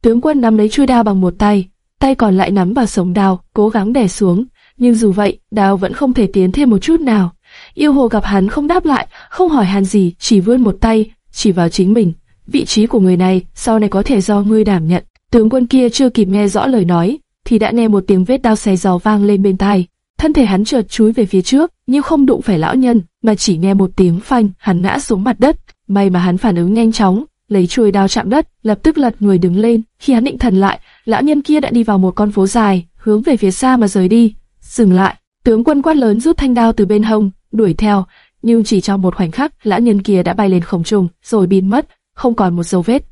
Tướng quân nắm lấy chuôi đao bằng một tay, tay còn lại nắm vào sống đao, cố gắng đè xuống. Nhưng dù vậy, đao vẫn không thể tiến thêm một chút nào. Yêu hồ gặp hắn không đáp lại, không hỏi hắn gì, chỉ vươn một tay, chỉ vào chính mình. Vị trí của người này sau này có thể do ngươi đảm nhận. Tướng quân kia chưa kịp nghe rõ lời nói, thì đã nghe một tiếng vết đao xé gió vang lên bên tai. Thân thể hắn chợt chúi về phía trước, nhưng không đụng phải lão nhân, mà chỉ nghe một tiếng phanh, hắn ngã xuống mặt đất. May mà hắn phản ứng nhanh chóng, lấy chuôi đao chạm đất, lập tức lật người đứng lên. Khi hắn định thần lại, lão nhân kia đã đi vào một con phố dài, hướng về phía xa mà rời đi. Dừng lại, tướng quân quát lớn rút thanh đao từ bên hông, đuổi theo, nhưng chỉ trong một khoảnh khắc, lão nhân kia đã bay lên không trung, rồi biến mất, không còn một dấu vết.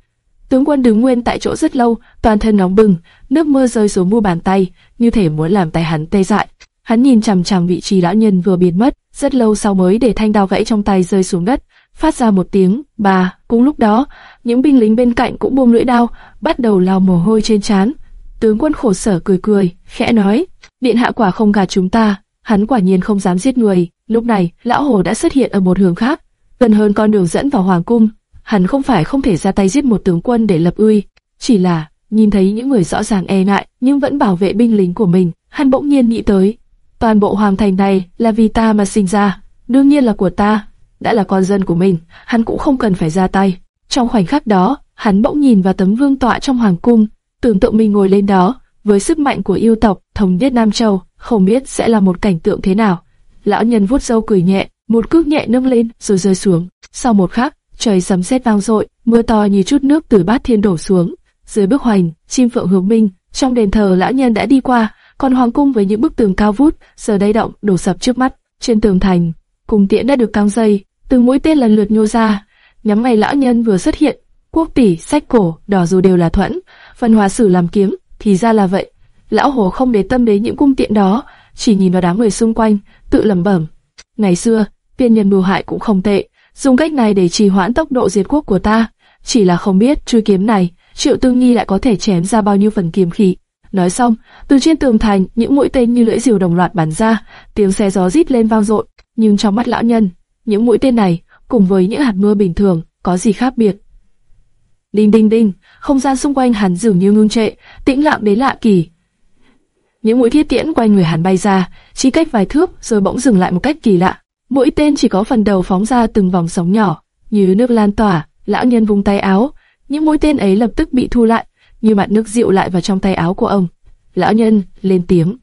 Tướng quân đứng nguyên tại chỗ rất lâu, toàn thân nóng bừng, nước mưa rơi xuống mu bàn tay, như thể muốn làm tay hắn tê dại. Hắn nhìn chằm chằm vị trí lão nhân vừa biến mất, rất lâu sau mới để thanh đao gãy trong tay rơi xuống đất, phát ra một tiếng bà. Cùng lúc đó, những binh lính bên cạnh cũng buông lưỡi đao, bắt đầu lau mồ hôi trên trán. Tướng quân khổ sở cười cười, khẽ nói: điện hạ quả không gạt chúng ta, hắn quả nhiên không dám giết người. Lúc này, lão hồ đã xuất hiện ở một hướng khác, gần hơn con đường dẫn vào hoàng cung. Hắn không phải không thể ra tay giết một tướng quân để lập uy, chỉ là nhìn thấy những người rõ ràng e ngại nhưng vẫn bảo vệ binh lính của mình, hắn bỗng nhiên nghĩ tới, toàn bộ hoàng thành này là vì ta mà sinh ra, đương nhiên là của ta, đã là con dân của mình, hắn cũng không cần phải ra tay. Trong khoảnh khắc đó, hắn bỗng nhìn vào tấm vương tọa trong hoàng cung, tưởng tượng mình ngồi lên đó, với sức mạnh của yêu tộc thống nhất Nam Châu, không biết sẽ là một cảnh tượng thế nào. Lão nhân vuốt râu cười nhẹ, một cước nhẹ nâng lên rồi rơi xuống. Sau một khắc, trời sấm sét vang dội, mưa to như chút nước từ bát thiên đổ xuống. Dưới bức hoành, chim phượng hướng minh, trong đền thờ lão nhân đã đi qua, còn hoàng cung với những bức tường cao vút, giờ đây động đổ sập trước mắt. Trên tường thành, cung tiễn đã được căng dây, từng mũi tên lần lượt nhô ra, nhắm ngay lão nhân vừa xuất hiện. Quốc tỷ, sách cổ, đỏ dù đều là thuẫn, phần hòa sử làm kiếm, thì ra là vậy. Lão hồ không để tâm đến những cung tiện đó, chỉ nhìn vào đám người xung quanh, tự lẩm bẩm. Ngày xưa, tiên nhân mưu hại cũng không tệ, dùng cách này để trì hoãn tốc độ diệt quốc của ta. Chỉ là không biết chui kiếm này, Triệu Tư Nghi lại có thể chém ra bao nhiêu phần kiếm khí. Nói xong, từ trên tường thành, những mũi tên như lưỡi diều đồng loạt bắn ra, tiếng xe gió rít lên vang dội. Nhưng trong mắt lão nhân, những mũi tên này, cùng với những hạt mưa bình thường, có gì khác biệt? Đinh đinh đinh, không gian xung quanh hắn dường như ngưng trệ, tĩnh lặng đến lạ kỳ. Những mũi thiết tiễn quanh người hắn bay ra, chỉ cách vài thước rồi bỗng dừng lại một cách kỳ lạ. Mũi tên chỉ có phần đầu phóng ra từng vòng sóng nhỏ, như nước lan tỏa. Lão nhân vung tay áo, những mũi tên ấy lập tức bị thu lại, như mặt nước dịu lại vào trong tay áo của ông. Lão nhân lên tiếng,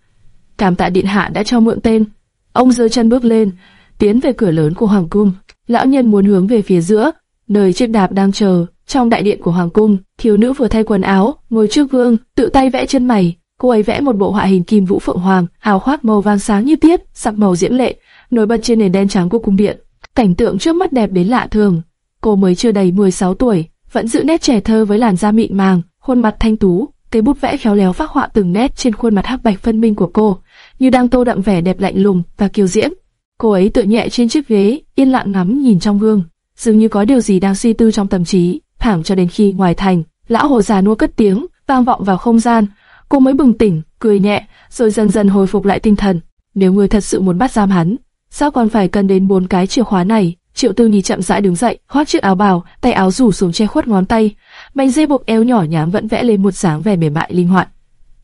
cảm tạ điện hạ đã cho mượn tên. Ông giơ chân bước lên, tiến về cửa lớn của hoàng cung. Lão nhân muốn hướng về phía giữa, nơi chiếc đạp đang chờ. Trong đại điện của hoàng cung, thiếu nữ vừa thay quần áo, ngồi trước gương, tự tay vẽ chân mày. Cô ấy vẽ một bộ họa hình kim vũ phượng hoàng, hào khoác màu vàng sáng như tiết, sắc màu diễm lệ, nổi bật trên nền đen trắng của cung điện. Cảnh tượng trước mắt đẹp đến lạ thường. Cô mới chưa đầy 16 tuổi, vẫn giữ nét trẻ thơ với làn da mịn màng, khuôn mặt thanh tú, cây bút vẽ khéo léo phác họa từng nét trên khuôn mặt hắc bạch phân minh của cô, như đang tô đậm vẻ đẹp lạnh lùng và kiêu diễm. Cô ấy tựa nhẹ trên chiếc ghế, yên lặng ngắm nhìn trong gương, dường như có điều gì đang suy tư trong tâm trí. Thẳng cho đến khi ngoài thành, lão hồ già nua cất tiếng, vang vọng vào không gian, cô mới bừng tỉnh, cười nhẹ, rồi dần dần hồi phục lại tinh thần. Nếu người thật sự muốn bắt giam hắn, sao còn phải cần đến bốn cái chìa khóa này? Triệu Tư Nhi chậm rãi đứng dậy, khoác chiếc áo bào, tay áo rủ xuống che khuất ngón tay, mảnh dây buộc eo nhỏ nhám vẫn vẽ lên một dáng vẻ mềm mại linh hoạt.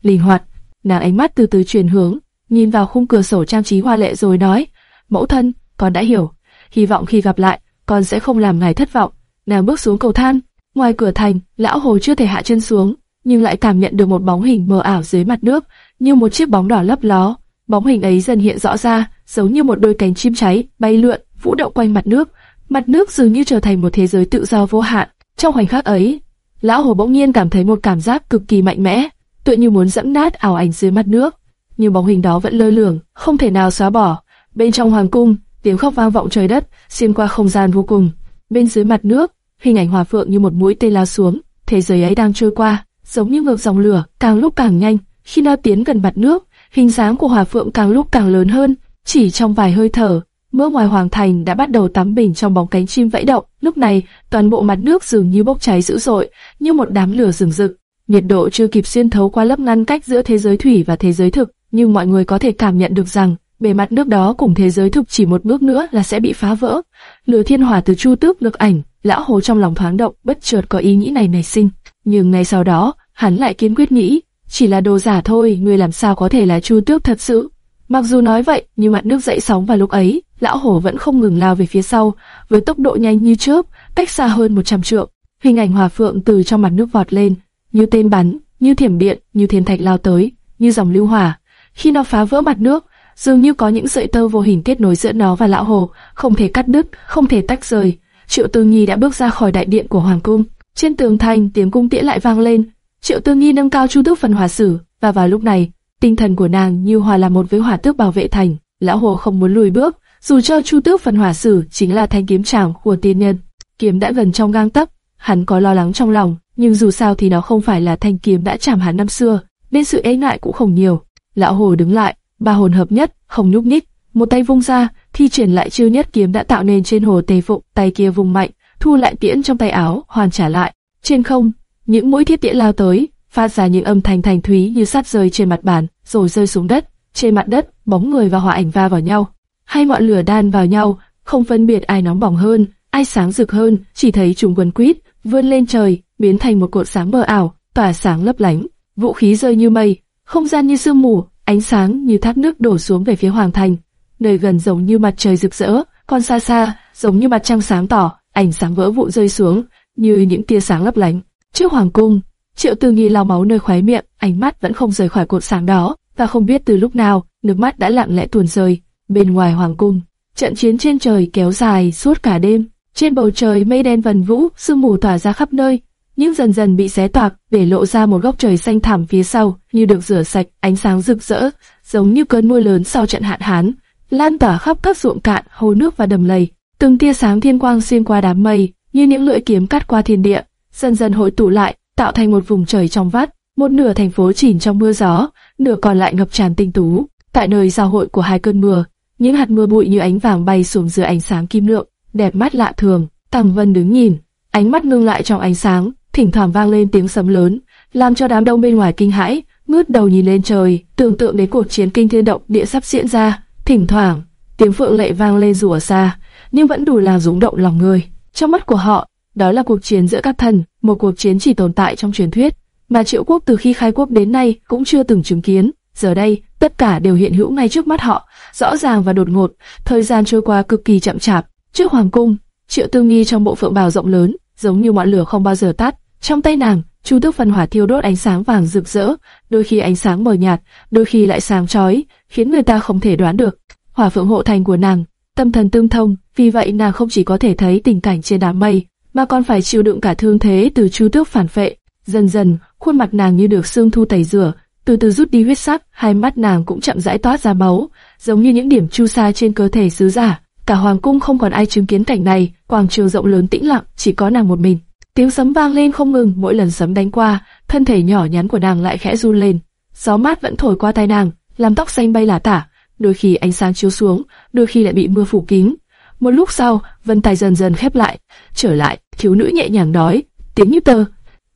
Linh hoạt, nàng ánh mắt từ từ chuyển hướng, nhìn vào khung cửa sổ trang trí hoa lệ rồi nói: "Mẫu thân, con đã hiểu, hy vọng khi gặp lại, con sẽ không làm ngài thất vọng." Nàng bước xuống cầu thang, ngoài cửa thành, lão hồ chưa thể hạ chân xuống, nhưng lại cảm nhận được một bóng hình mờ ảo dưới mặt nước, như một chiếc bóng đỏ lấp ló. Bóng hình ấy dần hiện rõ ra, giống như một đôi cánh chim cháy bay lượn, vũ động quanh mặt nước. Mặt nước dường như trở thành một thế giới tự do vô hạn. Trong khoảnh khắc ấy, lão hồ bỗng nhiên cảm thấy một cảm giác cực kỳ mạnh mẽ, tựa như muốn dẫm nát ảo ảnh dưới mặt nước. Nhưng bóng hình đó vẫn lơ lửng, không thể nào xóa bỏ. Bên trong hoàng cung, tiếng khóc vang vọng trời đất, xuyên qua không gian vô cùng. Bên dưới mặt nước, hình ảnh hòa phượng như một mũi tên lao xuống, thế giới ấy đang trôi qua, giống như ngược dòng lửa, càng lúc càng nhanh. Khi nó tiến gần mặt nước, hình dáng của hòa phượng càng lúc càng lớn hơn, chỉ trong vài hơi thở, mưa ngoài hoàng thành đã bắt đầu tắm bình trong bóng cánh chim vẫy động. Lúc này, toàn bộ mặt nước dường như bốc cháy dữ dội, như một đám lửa rừng rực. Nhiệt độ chưa kịp xuyên thấu qua lớp ngăn cách giữa thế giới thủy và thế giới thực, nhưng mọi người có thể cảm nhận được rằng bề mặt nước đó cùng thế giới thực chỉ một bước nữa là sẽ bị phá vỡ. Lửa thiên hỏa từ chu tước lực ảnh, lão hồ trong lòng thoáng động, bất chợt có ý nghĩ này nảy sinh. Nhưng ngay sau đó, hắn lại kiên quyết nghĩ, chỉ là đồ giả thôi, người làm sao có thể là chu tước thật sự. Mặc dù nói vậy, nhưng mặt nước dậy sóng vào lúc ấy, lão hổ vẫn không ngừng lao về phía sau, với tốc độ nhanh như chớp, cách xa hơn 100 trượng. Hình ảnh hòa phượng từ trong mặt nước vọt lên, như tên bắn, như thiểm điện, như thiên thạch lao tới, như dòng lưu hỏa. Khi nó phá vỡ mặt nước, dường như có những sợi tơ vô hình kết nối giữa nó và lão hổ, không thể cắt đứt, không thể tách rời. Triệu Tư Nhi đã bước ra khỏi đại điện của hoàng cung. Trên tường thành, tiếng cung tiễn lại vang lên. Triệu Tư Nhi nâng cao chu tước phần hòa sử, và vào lúc này, tinh thần của nàng như hòa làm một với hỏa tước bảo vệ thành. Lão hồ không muốn lùi bước, dù cho chu tước phần hỏa sử chính là thanh kiếm trảm của tiên nhân, kiếm đã gần trong gang tấc, hắn có lo lắng trong lòng, nhưng dù sao thì nó không phải là thanh kiếm đã chạm hắn năm xưa, nên sự e ngại cũng không nhiều. Lão hồ đứng lại, ba hồn hợp nhất, không nhúc nhích, một tay vung ra, thi triển lại chiêu nhất kiếm đã tạo nên trên hồ tề phụng, tay kia vùng mạnh, thu lại tiễn trong tay áo, hoàn trả lại. Trên không, những mũi thiết tiễn lao tới, phát ra những âm thanh thành thúy như sắt rơi trên mặt bàn, rồi rơi xuống đất. Trên mặt đất, bóng người và hỏa ảnh va vào nhau. Hai ngọn lửa đan vào nhau, không phân biệt ai nóng bỏng hơn, ai sáng rực hơn, chỉ thấy chúng quấn quýt, vươn lên trời, biến thành một cột sáng mờ ảo, tỏa sáng lấp lánh. Vũ khí rơi như mây, không gian như sương mù, ánh sáng như thác nước đổ xuống về phía hoàng thành. Nơi gần giống như mặt trời rực rỡ, còn xa xa, giống như mặt trăng sáng tỏ, ánh sáng vỡ vụn rơi xuống, như những tia sáng lấp lánh. Trước hoàng cung, Triệu Tư Nghi lau máu nơi khóe miệng, ánh mắt vẫn không rời khỏi cột sáng đó, và không biết từ lúc nào, nước mắt đã lặng lẽ tuôn rơi. Bên ngoài hoàng cung, trận chiến trên trời kéo dài suốt cả đêm. Trên bầu trời mây đen vần vũ, sương mù tỏa ra khắp nơi, nhưng dần dần bị xé toạc, để lộ ra một góc trời xanh thẳm phía sau, như được rửa sạch, ánh sáng rực rỡ, giống như cơn mưa lớn sau trận hạn hán, lan tỏa khắp các ruộng cạn, hồ nước và đầm lầy. Từng tia sáng thiên quang xuyên qua đám mây, như những lưỡi kiếm cắt qua thiên địa, dần dần hội tụ lại, tạo thành một vùng trời trong vắt. Một nửa thành phố chìm trong mưa gió, nửa còn lại ngập tràn tinh tú. Tại nơi giao hội của hai cơn mưa, những hạt mưa bụi như ánh vàng bay xuống dưới ánh sáng kim lượng, đẹp mắt lạ thường. tầm Vân đứng nhìn, ánh mắt ngưng lại trong ánh sáng, thỉnh thoảng vang lên tiếng sấm lớn, làm cho đám đông bên ngoài kinh hãi, ngước đầu nhìn lên trời, tưởng tượng đến cuộc chiến kinh thiên động địa sắp diễn ra. Thỉnh thoảng, tiếng phượng lệ vang lên rủa xa, nhưng vẫn đủ làm rúng động lòng người. Trong mắt của họ, đó là cuộc chiến giữa các thần, một cuộc chiến chỉ tồn tại trong truyền thuyết, mà triệu quốc từ khi khai quốc đến nay cũng chưa từng chứng kiến. Giờ đây, tất cả đều hiện hữu ngay trước mắt họ, rõ ràng và đột ngột. Thời gian trôi qua cực kỳ chậm chạp. Trước hoàng cung, triệu tư nghi trong bộ phượng bào rộng lớn, giống như ngọn lửa không bao giờ tắt. Trong tay nàng, chu tước phân hỏa thiêu đốt ánh sáng vàng rực rỡ, đôi khi ánh sáng mờ nhạt, đôi khi lại sáng chói, khiến người ta không thể đoán được. Hỏa phượng hộ thành của nàng, tâm thần tương thông, vì vậy nàng không chỉ có thể thấy tình cảnh trên đám mây, mà còn phải chịu đựng cả thương thế từ chu tước phản phệ. Dần dần, khuôn mặt nàng như được xương thu tẩy rửa, từ từ rút đi huyết sắc, hai mắt nàng cũng chậm rãi toát ra máu, giống như những điểm chu sa trên cơ thể sứ giả. Cả hoàng cung không còn ai chứng kiến cảnh này, quảng trường rộng lớn tĩnh lặng, chỉ có nàng một mình. Tiếng sấm vang lên không ngừng, mỗi lần sấm đánh qua, thân thể nhỏ nhắn của nàng lại khẽ run lên. Gió mát vẫn thổi qua tai nàng, làm tóc xanh bay lả tả, đôi khi ánh sáng chiếu xuống, đôi khi lại bị mưa phủ kín. Một lúc sau, vân tay dần dần khép lại, trở lại, thiếu nữ nhẹ nhàng nói, tiếng như tơ.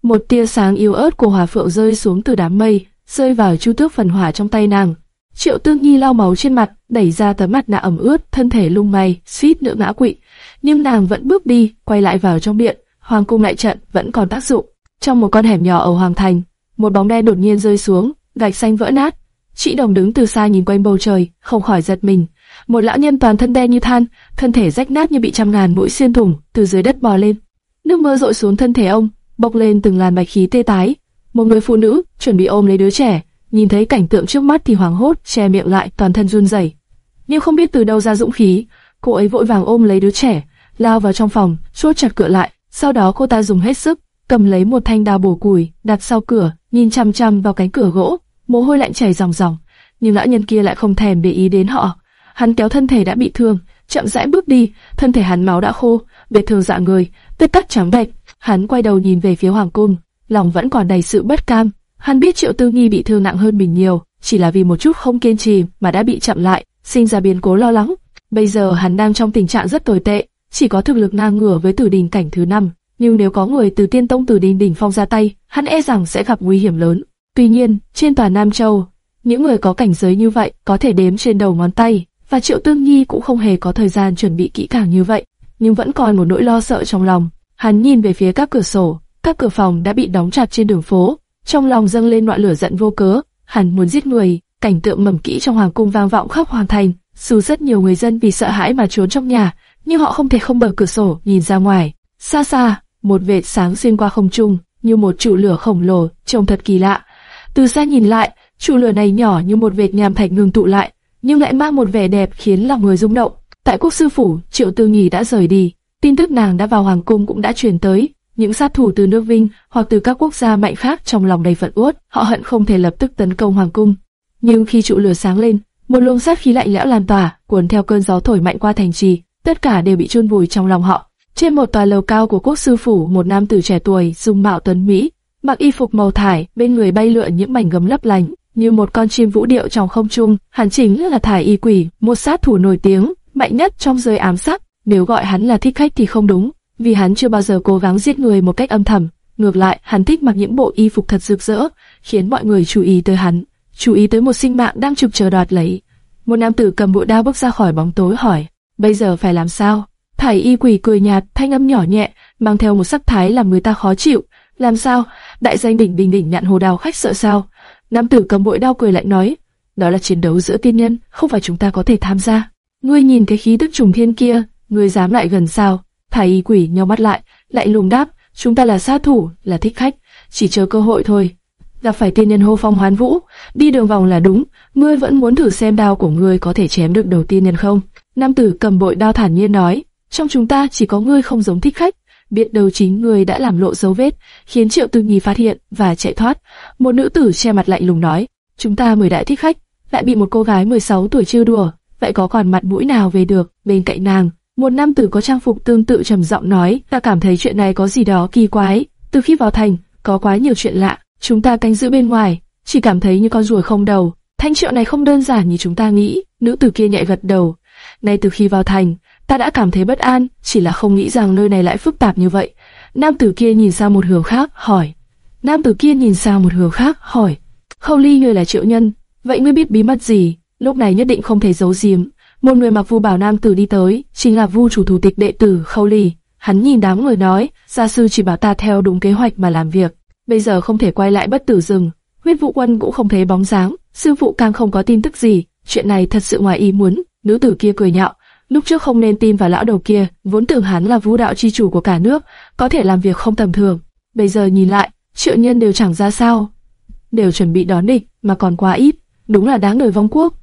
Một tia sáng yếu ớt của hỏa phượng rơi xuống từ đám mây, rơi vào chu tước phần hỏa trong tay nàng. Triệu Tương Nhi lau máu trên mặt, đẩy ra tấm mặt nạ ẩm ướt, thân thể lung mày, suýt nữa ngã quỵ. Nhưng nàng vẫn bước đi, quay lại vào trong điện. Hoàng cung lại trận vẫn còn tác dụng. Trong một con hẻm nhỏ ở Hoàng thành, một bóng đen đột nhiên rơi xuống, gạch xanh vỡ nát. Chị Đồng đứng từ xa nhìn quanh bầu trời, không khỏi giật mình. Một lão nhân toàn thân đen như than, thân thể rách nát như bị trăm ngàn mũi xuyên thủng, từ dưới đất bò lên. Nước mưa rội xuống thân thể ông, bốc lên từng làn bạch khí tê tái. Một người phụ nữ chuẩn bị ôm lấy đứa trẻ, nhìn thấy cảnh tượng trước mắt thì hoảng hốt, che miệng lại, toàn thân run rẩy. Nhưng không biết từ đâu ra dũng khí, cô ấy vội vàng ôm lấy đứa trẻ, lao vào trong phòng, chốt chặt cửa lại. Sau đó cô ta dùng hết sức, cầm lấy một thanh đao bổ củi, đặt sau cửa, nhìn chăm chăm vào cánh cửa gỗ, mồ hôi lạnh chảy ròng ròng. Nhưng lão nhân kia lại không thèm để ý đến họ. Hắn kéo thân thể đã bị thương, chậm rãi bước đi, thân thể hắn máu đã khô, vết thương dạ người, tê cắt trắng bệch. Hắn quay đầu nhìn về phía hoàng cung, lòng vẫn còn đầy sự bất cam. Hắn biết Triệu Tư Nghi bị thương nặng hơn mình nhiều, chỉ là vì một chút không kiên trì mà đã bị chậm lại, sinh ra biến cố lo lắng. Bây giờ hắn đang trong tình trạng rất tồi tệ, chỉ có thực lực ngang ngửa với Tử Đình cảnh thứ năm. Nhưng nếu có người từ Tiên Tông Tử Đình đỉnh phong ra tay, hắn e rằng sẽ gặp nguy hiểm lớn. Tuy nhiên, trên toàn Nam Châu, những người có cảnh giới như vậy có thể đếm trên đầu ngón tay, và Triệu Tương Nhi cũng không hề có thời gian chuẩn bị kỹ càng như vậy, nhưng vẫn còn một nỗi lo sợ trong lòng. Hắn nhìn về phía các cửa sổ, các cửa phòng đã bị đóng chặt trên đường phố, trong lòng dâng lên ngọn lửa giận vô cớ, hắn muốn giết người. Cảnh tượng mầm kỹ trong hoàng cung vang vọng khắp hoàng thành, dù rất nhiều người dân vì sợ hãi mà trốn trong nhà, nhưng họ không thể không mở cửa sổ nhìn ra ngoài. Xa xa, một vệt sáng xuyên qua không trung, như một trụ lửa khổng lồ, trông thật kỳ lạ. Từ xa nhìn lại, trụ lửa này nhỏ như một vệt nham thạch ngừng tụ lại, nhưng lại mang một vẻ đẹp khiến lòng người rung động. Tại quốc sư phủ, Triệu Tư Nhì đã rời đi, tin tức nàng đã vào hoàng cung cũng đã truyền tới. Những sát thủ từ nước Vinh hoặc từ các quốc gia mạnh khác trong lòng đầy phận uất, họ hận không thể lập tức tấn công hoàng cung. Nhưng khi trụ lửa sáng lên, một luồng sát khí lạnh lẽo lan tỏa, cuốn theo cơn gió thổi mạnh qua thành trì, tất cả đều bị chôn vùi trong lòng họ. Trên một tòa lầu cao của quốc sư phủ, một nam tử trẻ tuổi, dung mạo tuấn mỹ, mặc y phục màu thải, bên người bay lượn những mảnh gấm lấp lánh, như một con chim vũ điệu trong không trung. Hắn chính là thải y quỷ, một sát thủ nổi tiếng, mạnh nhất trong giới ám sát. Nếu gọi hắn là thích khách thì không đúng, vì hắn chưa bao giờ cố gắng giết người một cách âm thầm. Ngược lại, hắn thích mặc những bộ y phục thật rực rỡ, khiến mọi người chú ý tới hắn, chú ý tới một sinh mạng đang trực chờ đoạt lấy. Một nam tử cầm bộ đao bước ra khỏi bóng tối hỏi, bây giờ phải làm sao? Thải y quỷ cười nhạt, thanh âm nhỏ nhẹ, mang theo một sắc thái làm người ta khó chịu. Làm sao? Đại danh đỉnh đỉnh đỉnh nhạn hồ đào khách sợ sao? Nam tử cầm bội đao cười lạnh nói, đó là chiến đấu giữa tiên nhân, không phải chúng ta có thể tham gia. Ngươi nhìn cái khí tức trùng thiên kia, ngươi dám lại gần sao? Thái y quỷ nhau mắt lại, lại lùng đáp, chúng ta là sát thủ, là thích khách, chỉ chờ cơ hội thôi. Gặp phải tiên nhân hô phong hoán vũ, đi đường vòng là đúng, ngươi vẫn muốn thử xem đao của ngươi có thể chém được đầu tiên nhân không? Nam tử cầm bội đao thản nhiên nói, trong chúng ta chỉ có ngươi không giống thích khách, biết đâu chính ngươi đã làm lộ dấu vết, khiến Triệu Tư nghi phát hiện và chạy thoát. Một nữ tử che mặt lạnh lùng nói, chúng ta mời đại thích khách, lại bị một cô gái 16 tuổi trêu đùa, vậy có còn mặt mũi nào về được? Bên cạnh nàng, một nam tử có trang phục tương tự trầm giọng nói, ta cảm thấy chuyện này có gì đó kỳ quái. Từ khi vào thành, có quá nhiều chuyện lạ, chúng ta canh giữ bên ngoài, chỉ cảm thấy như con ruồi không đầu. Thanh triệu này không đơn giản như chúng ta nghĩ. Nữ tử kia nhạy gật đầu. Nay từ khi vào thành, ta đã cảm thấy bất an, chỉ là không nghĩ rằng nơi này lại phức tạp như vậy. Nam tử kia nhìn sang một hướng khác, hỏi. Nam tử kia nhìn sang một hướng khác, hỏi. Khâu ly ngươi là triệu nhân, vậy ngươi biết bí mật gì? Lúc này nhất định không thể giấu giếm. Một người mặc vu bảo nam tử đi tới, chính là vu chủ thủ tịch đệ tử Khâu lì Hắn nhìn đám người nói, gia sư chỉ bảo ta theo đúng kế hoạch mà làm việc. Bây giờ không thể quay lại bất tử rừng. Huyết vũ quân cũng không thấy bóng dáng, sư phụ càng không có tin tức gì. Chuyện này thật sự ngoài ý muốn. Nữ tử kia cười nhạo, lúc trước không nên tin vào lão đầu kia, vốn tưởng hắn là vũ đạo chi chủ của cả nước, có thể làm việc không tầm thường. Bây giờ nhìn lại, triệu nhân đều chẳng ra sao, đều chuẩn bị đón địch mà còn quá ít, đúng là đáng đời vong quốc.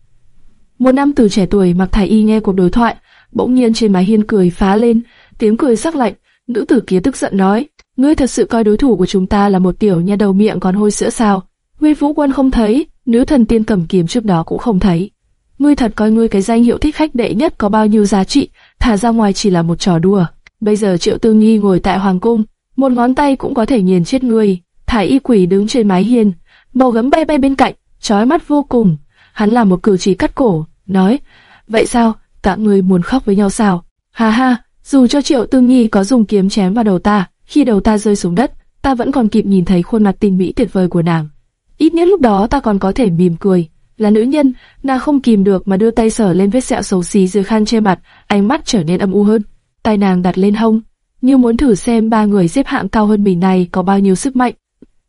Một nam tử trẻ tuổi mặc thải y nghe cuộc đối thoại, bỗng nhiên trên mái hiên cười phá lên, tiếng cười sắc lạnh. Nữ tử kia tức giận nói, ngươi thật sự coi đối thủ của chúng ta là một tiểu nha đầu miệng còn hôi sữa sao? Nguyên Vũ Quân không thấy, nữ thần tiên cầm kiếm trước đó cũng không thấy. Ngươi thật coi ngươi cái danh hiệu thích khách đệ nhất có bao nhiêu giá trị, thả ra ngoài chỉ là một trò đùa. Bây giờ Triệu Tư Nghi ngồi tại hoàng cung, một ngón tay cũng có thể nghiền chết ngươi. Thải y quỷ đứng trên mái hiên, màu gấm bay bay bên cạnh, chói mắt vô cùng. Hắn làm một cử chỉ cắt cổ, nói, vậy sao, cả người muốn khóc với nhau sao? Ha ha, dù cho Triệu Tư Nghi có dùng kiếm chém vào đầu ta, khi đầu ta rơi xuống đất, ta vẫn còn kịp nhìn thấy khuôn mặt tinh mỹ tuyệt vời của nàng. Ít nhất lúc đó ta còn có thể mỉm cười. Là nữ nhân, nàng không kìm được mà đưa tay sờ lên vết sẹo xấu xí dưới khăn che mặt, ánh mắt trở nên âm u hơn. Tay nàng đặt lên hông, như muốn thử xem ba người xếp hạng cao hơn mình này có bao nhiêu sức mạnh.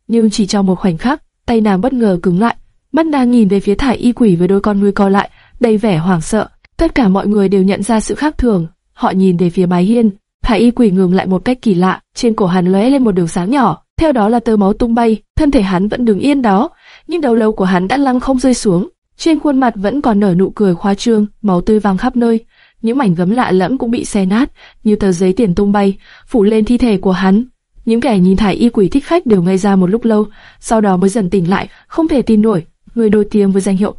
Nhưng chỉ trong một khoảnh khắc, tay nàng bất ngờ cứng lại, mắt nàng nhìn về phía thải y quỷ với đôi con ngươi co lại, đầy vẻ hoảng sợ. Tất cả mọi người đều nhận ra sự khác thường, họ nhìn về phía mái hiên, Hải y quỷ ngừng lại một cách kỳ lạ, trên cổ hắn lóe lên một đường sáng nhỏ, theo đó là tơ máu tung bay, thân thể hắn vẫn đứng yên đó, nhưng đầu lâu của hắn đã lăng không rơi xuống, trên khuôn mặt vẫn còn nở nụ cười khoa trương, máu tươi vàng khắp nơi, những mảnh gấm lạ lẫm cũng bị xé nát, như tờ giấy tiền tung bay, phủ lên thi thể của hắn. Những kẻ nhìn thải y quỷ thích khách đều ngây ra một lúc lâu, sau đó mới dần tỉnh lại, không thể tin nổi, người nổi tiếng với danh hiệu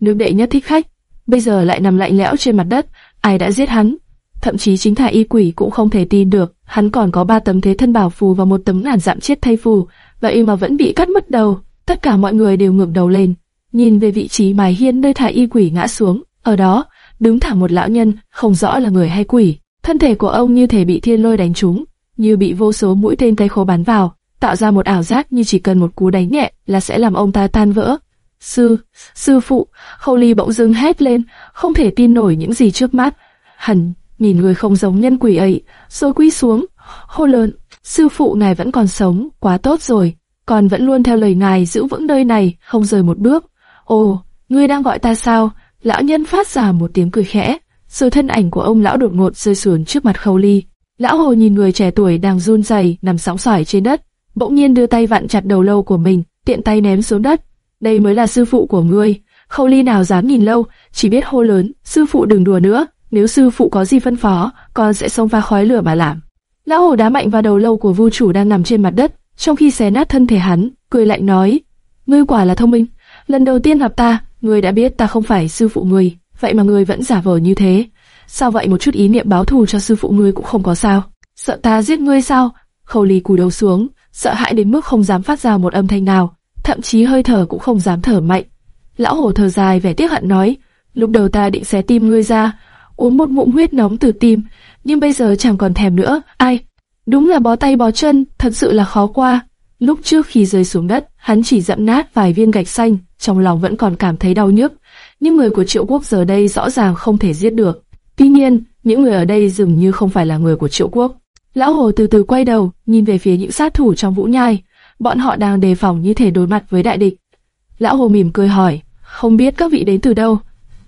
nước đệ nhất thích khách, bây giờ lại nằm lạnh lẽo trên mặt đất, ai đã giết hắn? Thậm chí chính thải y quỷ cũng không thể tin được, hắn còn có ba tấm thế thân bảo phù và một tấm ngàn giảm chết thay phù, vậy mà vẫn bị cắt mất đầu. Tất cả mọi người đều ngược đầu lên, nhìn về vị trí mài hiên nơi thải y quỷ ngã xuống. Ở đó, đứng thẳng một lão nhân, không rõ là người hay quỷ. Thân thể của ông như thể bị thiên lôi đánh trúng, như bị vô số mũi tên cây khô bắn vào, tạo ra một ảo giác như chỉ cần một cú đánh nhẹ là sẽ làm ông ta tan vỡ. Sư, sư phụ, Khâu Ly bỗng dưng hét lên, không thể tin nổi những gì trước mắt. Hẳn, nhìn người không giống nhân quỷ ấy, rồi quy xuống, hô lớn, sư phụ ngài vẫn còn sống, quá tốt rồi, còn vẫn luôn theo lời ngài giữ vững nơi này, không rời một bước. Ồ, ngươi đang gọi ta sao? Lão nhân phát ra một tiếng cười khẽ, rồi thân ảnh của ông lão đột ngột rơi xuống trước mặt Khâu Ly. Lão hồ nhìn người trẻ tuổi đang run rẩy nằm sóng xoài trên đất, bỗng nhiên đưa tay vặn chặt đầu lâu của mình, tiện tay ném xuống đất. Đây mới là sư phụ của ngươi. Khâu Ly nào dám nhìn lâu, chỉ biết hô lớn, sư phụ đừng đùa nữa, nếu sư phụ có gì phân phó, con sẽ xông pha khói lửa mà làm. Lão hồ đá mạnh vào đầu lâu của vu chủ đang nằm trên mặt đất, trong khi xé nát thân thể hắn, cười lạnh nói, ngươi quả là thông minh, lần đầu tiên gặp ta, ngươi đã biết ta không phải sư phụ ngươi, vậy mà ngươi vẫn giả vờ như thế. Sao vậy một chút ý niệm báo thù cho sư phụ ngươi cũng không có sao? Sợ ta giết ngươi sao? Khâu Ly cúi đầu xuống, sợ hãi đến mức không dám phát ra một âm thanh nào, thậm chí hơi thở cũng không dám thở mạnh. Lão hổ thở dài vẻ tiếc hận nói, lúc đầu ta định xé tim ngươi ra, uống một ngụm huyết nóng từ tim, nhưng bây giờ chẳng còn thèm nữa. Ai? Đúng là bó tay bó chân, thật sự là khó qua. Lúc trước khi rơi xuống đất, hắn chỉ dẫm nát vài viên gạch xanh, trong lòng vẫn còn cảm thấy đau nhức. Nhưng người của triệu quốc giờ đây rõ ràng không thể giết được. Tuy nhiên, những người ở đây dường như không phải là người của triệu quốc. Lão Hồ từ từ quay đầu, nhìn về phía những sát thủ trong vũ nhai. Bọn họ đang đề phòng như thể đối mặt với đại địch. Lão Hồ mỉm cười hỏi, không biết các vị đến từ đâu.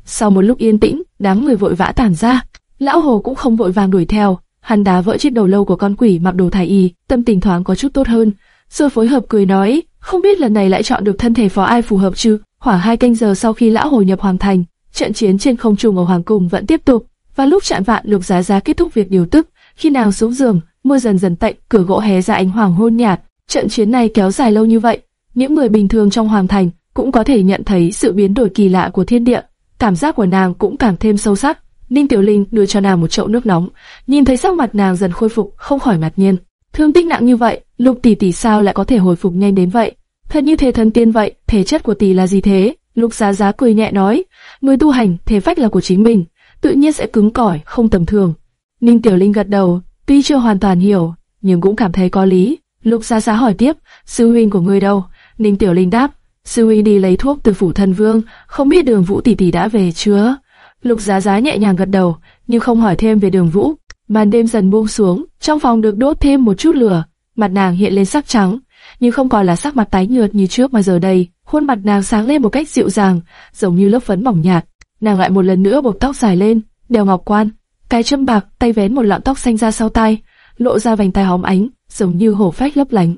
Sau một lúc yên tĩnh, đám người vội vã tản ra. Lão Hồ cũng không vội vàng đuổi theo, hắn đá vỡ chiếc đầu lâu của con quỷ mặc đồ thái y, tâm tình thoáng có chút tốt hơn. Rồi phối hợp cười nói, không biết lần này lại chọn được thân thể phó ai phù hợp chứ? Khoảng hai canh giờ sau khi lão Hồ nhập hoàng thành, trận chiến trên không trung ở hoàng cung vẫn tiếp tục. Và lúc chạm vạn Lục Giá Giá kết thúc việc điều tức, khi nào xuống giường, mưa dần dần tạnh, cửa gỗ hé ra ánh hoàng hôn nhạt. Trận chiến này kéo dài lâu như vậy, những người bình thường trong hoàng thành cũng có thể nhận thấy sự biến đổi kỳ lạ của thiên địa. Cảm giác của nàng cũng càng thêm sâu sắc. Ninh Tiểu Linh đưa cho nàng một chậu nước nóng, nhìn thấy sắc mặt nàng dần khôi phục, không khỏi ngạc nhiên. Thương tích nặng như vậy, Lục tỷ tỷ sao lại có thể hồi phục nhanh đến vậy? Thật như thế thần tiên vậy, thể chất của tỷ là gì thế? Lục Giá Giá cười nhẹ nói, người tu hành, thể phách là của chính mình, tự nhiên sẽ cứng cỏi, không tầm thường. Ninh Tiểu Linh gật đầu, tuy chưa hoàn toàn hiểu, nhưng cũng cảm thấy có lý. Lục Giá Giá hỏi tiếp, sư huynh của ngươi đâu? Ninh Tiểu Linh đáp, sư huynh đi lấy thuốc từ phủ thần vương, không biết đường Vũ tỷ tỷ đã về chưa? Lục Giá Giá nhẹ nhàng gật đầu, nhưng không hỏi thêm về đường Vũ. Màn đêm dần buông xuống, trong phòng được đốt thêm một chút lửa, mặt nàng hiện lên sắc trắng, nhưng không còn là sắc mặt tái nhợt như trước mà giờ đây, khuôn mặt nàng sáng lên một cách dịu dàng, giống như lớp phấn mỏng nhạt. Nàng lại một lần nữa buộc tóc dài lên, đeo ngọc quan, cái châm bạc, tay vén một lọn tóc xanh ra sau tai, lộ ra vành tai hóm ánh, giống như hổ phách lấp lánh.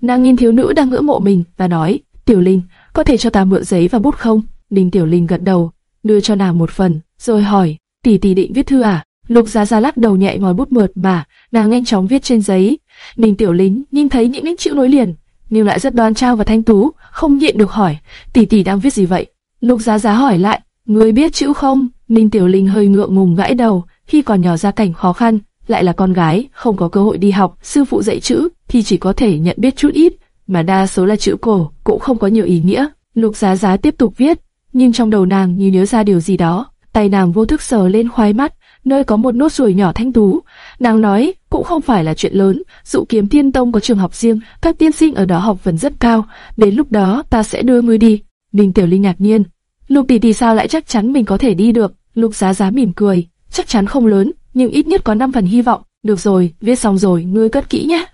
Nàng nhìn thiếu nữ đang ngưỡng mộ mình và nói, Tiểu Linh, có thể cho ta mượn giấy và bút không? Ninh Tiểu Linh gật đầu, đưa cho nàng một phần, rồi hỏi, tỷ tỷ định viết thư à? Lục Giá Giá lắc đầu nhẹ ngòi bút mượt mà, nàng nhanh chóng viết trên giấy. Ninh Tiểu Linh nhìn thấy những nét chữ nối liền, nhưng lại rất đoan trao và thanh tú, không nhịn được hỏi, tỷ tỷ đang viết gì vậy? Lục Giá Giá hỏi lại, ngươi biết chữ không? Ninh Tiểu Linh hơi ngượng ngùng gãi đầu, khi còn nhỏ gia cảnh khó khăn, lại là con gái, không có cơ hội đi học, sư phụ dạy chữ thì chỉ có thể nhận biết chút ít, mà đa số là chữ cổ, cũng không có nhiều ý nghĩa. Lục Giá Giá tiếp tục viết, nhưng trong đầu nàng như nhớ ra điều gì đó, tay nàng vô thức sờ lên khoái mắt, nơi có một nốt ruồi nhỏ thanh tú. Nàng nói, cũng không phải là chuyện lớn, dụ kiếm thiên tông có trường học riêng, các tiên sinh ở đó học vấn rất cao, đến lúc đó ta sẽ đưa ngươi đi. Ninh Tiểu Linh ngạc nhiên, Lục tỷ tỷ sao lại chắc chắn mình có thể đi được? Lục Giá Giá mỉm cười, chắc chắn không lớn, nhưng ít nhất có 5 phần hy vọng. Được rồi, viết xong rồi, ngươi cất kỹ nhé.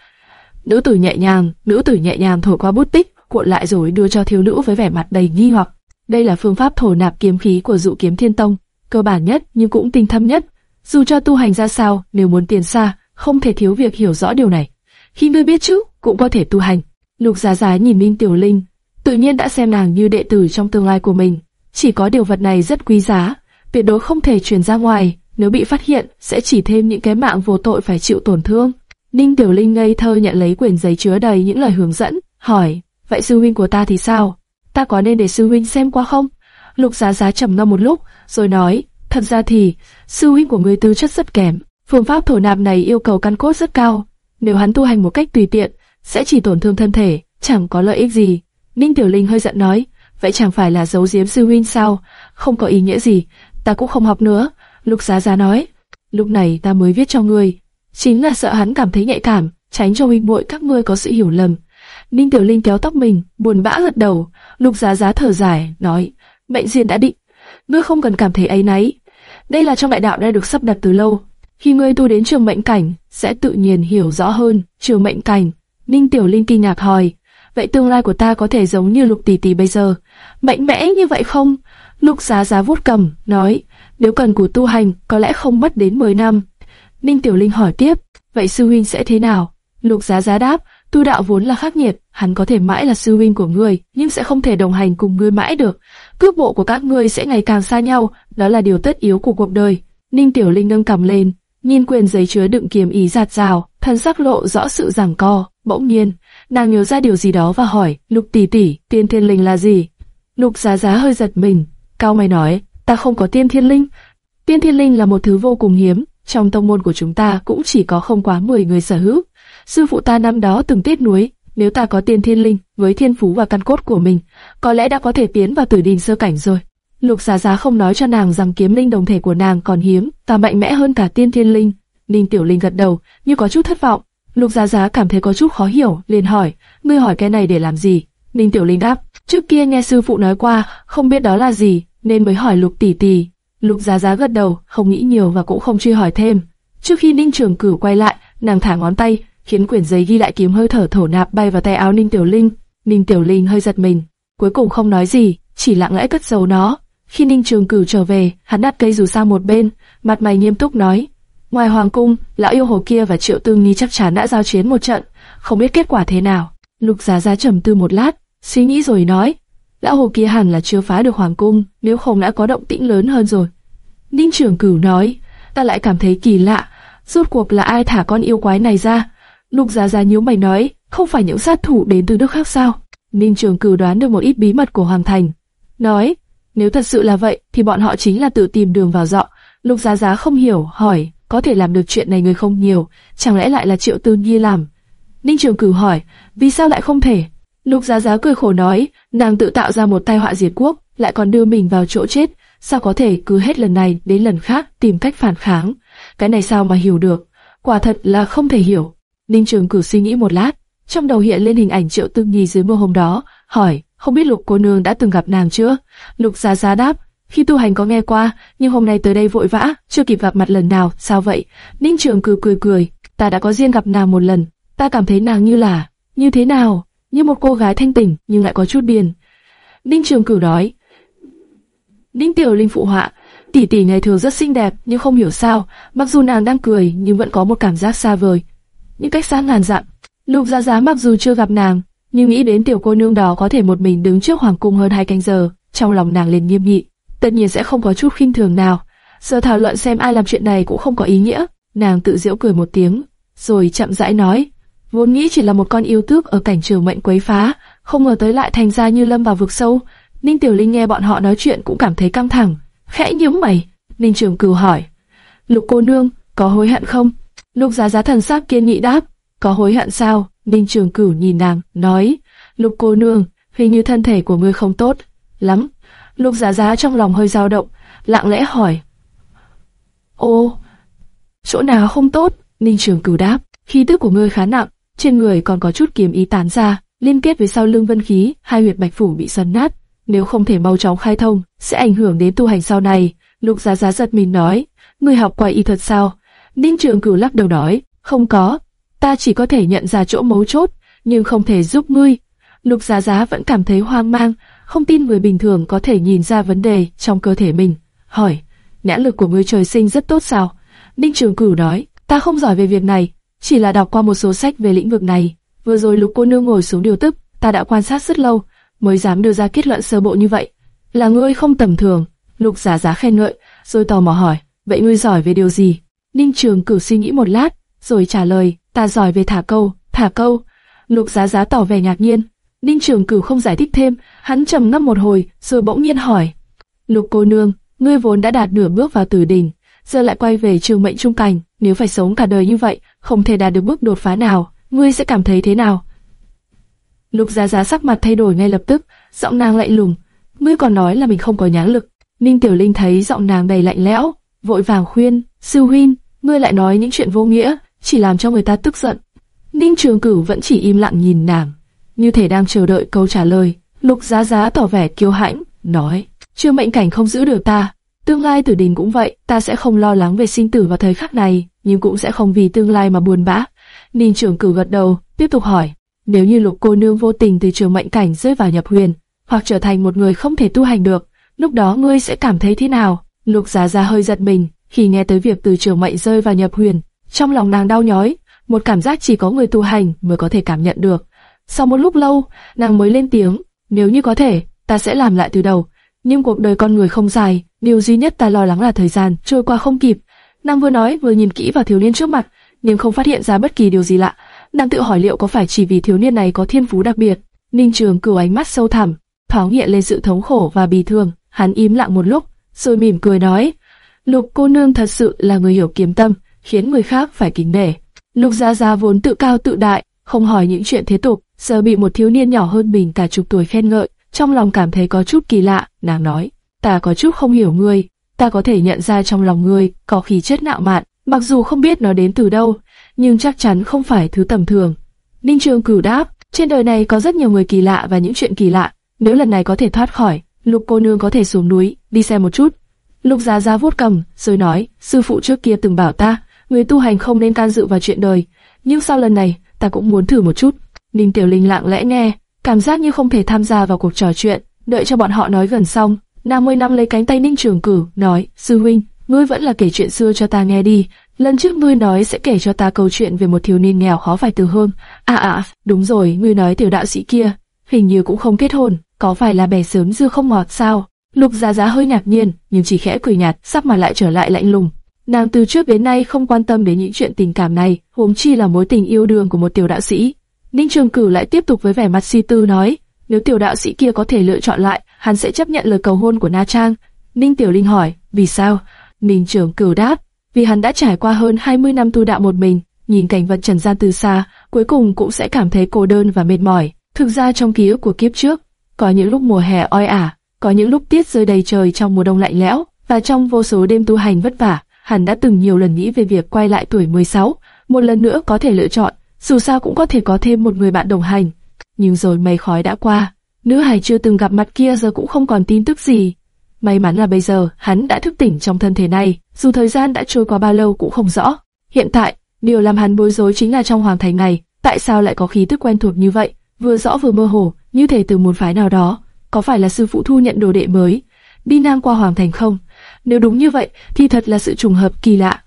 Nữ tử nhẹ nhàng, nữ tử nhẹ nhàng thổi qua bút tích, cuộn lại rồi đưa cho thiếu nữ với vẻ mặt đầy nghi hoặc. Đây là phương pháp thổ nạp kiếm khí của dụ kiếm thiên tông, cơ bản nhất nhưng cũng tinh thâm nhất. Dù cho tu hành ra sao, nếu muốn tiền xa, không thể thiếu việc hiểu rõ điều này. Khi ngươi biết chứ cũng có thể tu hành. Lục Giá Giá nhìn Minh Tiểu Linh, tự nhiên đã xem nàng như đệ tử trong tương lai của mình. Chỉ có điều vật này rất quý giá, tuyệt đối không thể truyền ra ngoài, nếu bị phát hiện sẽ chỉ thêm những cái mạng vô tội phải chịu tổn thương. Ninh Tiểu Linh ngây thơ nhận lấy quyển giấy chứa đầy những lời hướng dẫn, hỏi, vậy sư huynh của ta thì sao? Ta có nên để sư huynh xem qua không? Lục Giá Giá trầm ngâm một lúc, rồi nói, thật ra thì sư huynh của người tư chất rất kém, phương pháp thổ nạp này yêu cầu căn cốt rất cao, nếu hắn tu hành một cách tùy tiện, sẽ chỉ tổn thương thân thể, chẳng có lợi ích gì. Ninh Tiểu Linh hơi giận nói, vậy chẳng phải là giấu giếm sư huynh sao? Không có ý nghĩa gì, ta cũng không học nữa. Lục Giá Giá nói, lúc này ta mới viết cho ngươi, chính là sợ hắn cảm thấy nhạy cảm, tránh cho huynh muội các ngươi có sự hiểu lầm. Ninh Tiểu Linh kéo tóc mình, buồn bã gật đầu. Lục Giá Giá thở dài, nói, mệnh duyên đã định, ngươi không cần cảm thấy ấy náy. Đây là trong đại đạo đã được sắp đặt từ lâu. Khi ngươi tu đến trường mệnh cảnh, sẽ tự nhiên hiểu rõ hơn trường mệnh cảnh. Ninh Tiểu Linh kinh ngạc hỏi, vậy tương lai của ta có thể giống như Lục Tỷ Tỷ bây giờ, mạnh mẽ như vậy không? Lục Giá Giá vuốt cầm, nói, nếu cần của tu hành, có lẽ không mất đến 10 năm. Ninh Tiểu Linh hỏi tiếp, vậy sư huynh sẽ thế nào? Lục Giá Giá đáp, tu đạo vốn là khắc nghiệt, hắn có thể mãi là sư huynh của ngươi, nhưng sẽ không thể đồng hành cùng ngươi mãi được. Cước bộ của các ngươi sẽ ngày càng xa nhau, đó là điều tất yếu của cuộc đời. Ninh Tiểu Linh nâng cầm lên, nhìn quyền giấy chứa đựng kiếm ý giạt rào, thân sắc lộ rõ sự giằng co. Bỗng nhiên, nàng nhớ ra điều gì đó và hỏi, Lục tỷ tỷ, tiên thiên linh là gì? Lục Giá Giá hơi giật mình, cao mày nói, ta không có tiên thiên linh. Tiên thiên linh là một thứ vô cùng hiếm, trong tông môn của chúng ta cũng chỉ có không quá 10 người sở hữu. Sư phụ ta năm đó từng tiếc nuối, nếu ta có tiên thiên linh với thiên phú và căn cốt của mình, có lẽ đã có thể tiến vào tử đình sơ cảnh rồi. Lục Giá Giá không nói cho nàng rằng kiếm linh đồng thể của nàng còn hiếm và mạnh mẽ hơn cả tiên thiên linh. Ninh Tiểu Linh gật đầu, như có chút thất vọng. Lục Giá Giá cảm thấy có chút khó hiểu, liền hỏi, ngươi hỏi cái này để làm gì? Ninh Tiểu Linh đáp, trước kia nghe sư phụ nói qua, không biết đó là gì, nên mới hỏi Lục tỷ tỷ. Lục Giá Giá gật đầu, không nghĩ nhiều và cũng không truy hỏi thêm. Trước khi Ninh Trường Cửu quay lại, nàng thả ngón tay, khiến quyển giấy ghi lại kiếm hơi thở thổ nạp bay vào tay áo Ninh Tiểu Linh. Ninh Tiểu Linh hơi giật mình, cuối cùng không nói gì, chỉ lặng lẽ cất giấu nó. Khi Ninh Trường Cửu trở về, hắn đặt cây dù sang một bên, mặt mày nghiêm túc nói: ngoài hoàng cung, lão yêu hồ kia và Triệu tương Nghi chắc chắn đã giao chiến một trận, không biết kết quả thế nào. Lục Giá Giá trầm tư một lát, suy nghĩ rồi nói: lão hồ kia hẳn là chưa phá được hoàng cung, nếu không đã có động tĩnh lớn hơn rồi. Ninh Trường Cửu nói: ta lại cảm thấy kỳ lạ. Rốt cuộc là ai thả con yêu quái này ra? Lục Giá Giá nhíu mày nói, không phải những sát thủ đến từ nước khác sao? Ninh Trường Cửu đoán được một ít bí mật của Hoàng Thành, nói, nếu thật sự là vậy, thì bọn họ chính là tự tìm đường vào dọ. Lục Giá Giá không hiểu, hỏi, có thể làm được chuyện này người không nhiều, chẳng lẽ lại là Triệu Tư Nhi làm? Ninh Trường Cửu hỏi, vì sao lại không thể? Lục Giá Giá cười khổ nói, nàng tự tạo ra một tai họa diệt quốc, lại còn đưa mình vào chỗ chết, sao có thể cứ hết lần này đến lần khác tìm cách phản kháng? Cái này sao mà hiểu được? Quả thật là không thể hiểu. Ninh Trường Cửu suy nghĩ một lát, trong đầu hiện lên hình ảnh Triệu Tư Nhi dưới mưa hôm đó, hỏi, không biết Lục cô nương đã từng gặp nàng chưa? Lục Giá Giá đáp, khi tu hành có nghe qua, nhưng hôm nay tới đây vội vã, chưa kịp gặp mặt lần nào, sao vậy? Ninh Trường cười cười cười, ta đã có duyên gặp nàng một lần, ta cảm thấy nàng như là, như thế nào? Như một cô gái thanh tỉnh nhưng lại có chút điên. Ninh Trường cửu nói. Ninh Tiểu Linh phụ họa, tỷ tỷ ngày thường rất xinh đẹp nhưng không hiểu sao, mặc dù nàng đang cười nhưng vẫn có một cảm giác xa vời. Những cách xa ngàn dặm. Lục gia Giá mặc dù chưa gặp nàng, nhưng nghĩ đến tiểu cô nương đó có thể một mình đứng trước hoàng cung hơn hai canh giờ, trong lòng nàng liền nghiêm nghị. Tất nhiên sẽ không có chút khinh thường nào. Giờ thảo luận xem ai làm chuyện này cũng không có ý nghĩa. Nàng tự giễu cười một tiếng, rồi chậm rãi nói: vốn nghĩ chỉ là một con yêu tước ở cảnh trường mệnh quấy phá, không ngờ tới lại thành ra như lâm vào vực sâu. Ninh Tiểu Linh nghe bọn họ nói chuyện cũng cảm thấy căng thẳng, khẽ nhướng mày. Ninh Trường Cửu hỏi: Lục cô nương có hối hận không? Lục Giá Giá thần sắc kiên nghị đáp: Có hối hận sao? Ninh Trường Cửu nhìn nàng, nói, Lục cô nương, hình như thân thể của ngươi không tốt lắm. Lục Giá Giá trong lòng hơi dao động, lặng lẽ hỏi, Ô, chỗ nào không tốt? Ninh Trường Cửu đáp, khí tức của ngươi khá nặng, trên người còn có chút kiếm ý tán ra, liên kết với sau lưng vân khí, hai huyệt bạch phủ bị xoắn nát. Nếu không thể mau chóng khai thông, sẽ ảnh hưởng đến tu hành sau này. Lục Giá Giá giật mình nói, ngươi học qua y thuật sao? Ninh Trường Cửu lắc đầu nói, không có, ta chỉ có thể nhận ra chỗ mấu chốt, nhưng không thể giúp ngươi. Lục Giá Giá vẫn cảm thấy hoang mang, không tin người bình thường có thể nhìn ra vấn đề trong cơ thể mình. Hỏi, nhãn lực của ngươi trời sinh rất tốt sao? Ninh Trường Cửu nói, ta không giỏi về việc này, chỉ là đọc qua một số sách về lĩnh vực này. Vừa rồi Lục cô nương ngồi xuống điều tức, ta đã quan sát rất lâu, mới dám đưa ra kết luận sơ bộ như vậy. Là ngươi không tầm thường. Lục Giá Giá khen ngợi, rồi tò mò hỏi, vậy ngươi giỏi về điều gì? Ninh Trường cử suy nghĩ một lát, rồi trả lời, ta giỏi về thả câu, thả câu. Lục Giá Giá tỏ vẻ ngạc nhiên. Ninh Trường cử không giải thích thêm, hắn trầm ngâm một hồi, rồi bỗng nhiên hỏi: Lục cô nương, ngươi vốn đã đạt nửa bước vào tử đình giờ lại quay về trường mệnh trung cảnh, nếu phải sống cả đời như vậy, không thể đạt được bước đột phá nào, ngươi sẽ cảm thấy thế nào? Lục Giá Giá sắc mặt thay đổi ngay lập tức, giọng nàng lạnh lùng, ngươi còn nói là mình không có nhãn lực. Ninh Tiểu Linh thấy giọng nàng đầy lạnh lẽo, vội vàng khuyên, sư huynh, ngươi lại nói những chuyện vô nghĩa, chỉ làm cho người ta tức giận. Ninh Trường Cửu vẫn chỉ im lặng nhìn nàng, như thể đang chờ đợi câu trả lời. Lục Giá Giá tỏ vẻ kiêu hãnh, nói: "Chưa mệnh cảnh không giữ được ta, tương lai tử đình cũng vậy, ta sẽ không lo lắng về sinh tử vào thời khắc này, nhưng cũng sẽ không vì tương lai mà buồn bã." Ninh trưởng cử gật đầu, tiếp tục hỏi: "Nếu như Lục cô nương vô tình từ trường mệnh cảnh rơi vào nhập huyền, hoặc trở thành một người không thể tu hành được, lúc đó ngươi sẽ cảm thấy thế nào?" Lục Giá Giá hơi giật mình khi nghe tới việc từ trường mệnh rơi vào nhập huyền, trong lòng nàng đau nhói, một cảm giác chỉ có người tu hành mới có thể cảm nhận được. Sau một lúc lâu, nàng mới lên tiếng, nếu như có thể, ta sẽ làm lại từ đầu. Nhưng cuộc đời con người không dài, điều duy nhất ta lo lắng là thời gian trôi qua không kịp. Nàng vừa nói vừa nhìn kỹ vào thiếu niên trước mặt, nhưng không phát hiện ra bất kỳ điều gì lạ. Nàng tự hỏi liệu có phải chỉ vì thiếu niên này có thiên phú đặc biệt. Ninh Trường cửu ánh mắt sâu thẳm, thoáng hiện lên sự thống khổ và bì thương. Hắn im lặng một lúc, rồi mỉm cười nói: Lục cô nương thật sự là người hiểu kiếm tâm khiến người khác phải kính nể. Lục Gia Gia vốn tự cao tự đại, không hỏi những chuyện thế tục, giờ bị một thiếu niên nhỏ hơn mình cả chục tuổi khen ngợi, trong lòng cảm thấy có chút kỳ lạ, nàng nói, ta có chút không hiểu ngươi, ta có thể nhận ra trong lòng ngươi có khí chất nạo mạn, mặc dù không biết nó đến từ đâu, nhưng chắc chắn không phải thứ tầm thường. Ninh Trường cửu đáp, trên đời này có rất nhiều người kỳ lạ và những chuyện kỳ lạ, nếu lần này có thể thoát khỏi, Lục cô nương có thể xuống núi, đi xem một chút. Lục Giá Giá vuốt cầm, rồi nói, sư phụ trước kia từng bảo ta, người tu hành không nên can dự vào chuyện đời, nhưng sau lần này, ta cũng muốn thử một chút. Ninh Tiểu Linh lặng lẽ nghe, cảm giác như không thể tham gia vào cuộc trò chuyện, đợi cho bọn họ nói gần xong, 50 năm lấy cánh tay Ninh Trường Cử, nói, sư huynh, ngươi vẫn là kể chuyện xưa cho ta nghe đi. Lần trước ngươi nói sẽ kể cho ta câu chuyện về một thiếu niên nghèo khó phải từ hôn. À à, đúng rồi, ngươi nói tiểu đạo sĩ kia, hình như cũng không kết hôn, có phải là bè sớm dưa không ngọt sao? Lục Giá Giá hơi ngạc nhiên, nhưng chỉ khẽ cười nhạt, sắc mà lại trở lại lạnh lùng. Nàng từ trước đến nay không quan tâm đến những chuyện tình cảm này, huống chi là mối tình yêu đương của một tiểu đạo sĩ. Ninh Trường Cửu lại tiếp tục với vẻ mặt suy tư nói, nếu tiểu đạo sĩ kia có thể lựa chọn lại, hắn sẽ chấp nhận lời cầu hôn của Na Trang. Ninh Tiểu Linh hỏi, vì sao? Ninh Trường Cửu đáp, vì hắn đã trải qua hơn 20 năm tu đạo một mình, nhìn cảnh vật trần gian từ xa, cuối cùng cũng sẽ cảm thấy cô đơn và mệt mỏi. Thực ra trong ký ức của kiếp trước, có những lúc mùa hè oi ả, có những lúc tiết rơi đầy trời trong mùa đông lạnh lẽo, và trong vô số đêm tu hành vất vả, hắn đã từng nhiều lần nghĩ về việc quay lại tuổi 16, một lần nữa có thể lựa chọn, dù sao cũng có thể có thêm một người bạn đồng hành. Nhưng rồi mây khói đã qua, nữ hải chưa từng gặp mặt kia giờ cũng không còn tin tức gì. May mắn là bây giờ hắn đã thức tỉnh trong thân thể này, dù thời gian đã trôi qua bao lâu cũng không rõ. Hiện tại, điều làm hắn bối rối chính là trong hoàng thành này, tại sao lại có khí tức quen thuộc như vậy, vừa rõ vừa mơ hồ, như thể từ một phái nào đó. Có phải là sư phụ thu nhận đồ đệ mới, đi ngang qua hoàng thành không? Nếu đúng như vậy, thì thật là sự trùng hợp kỳ lạ.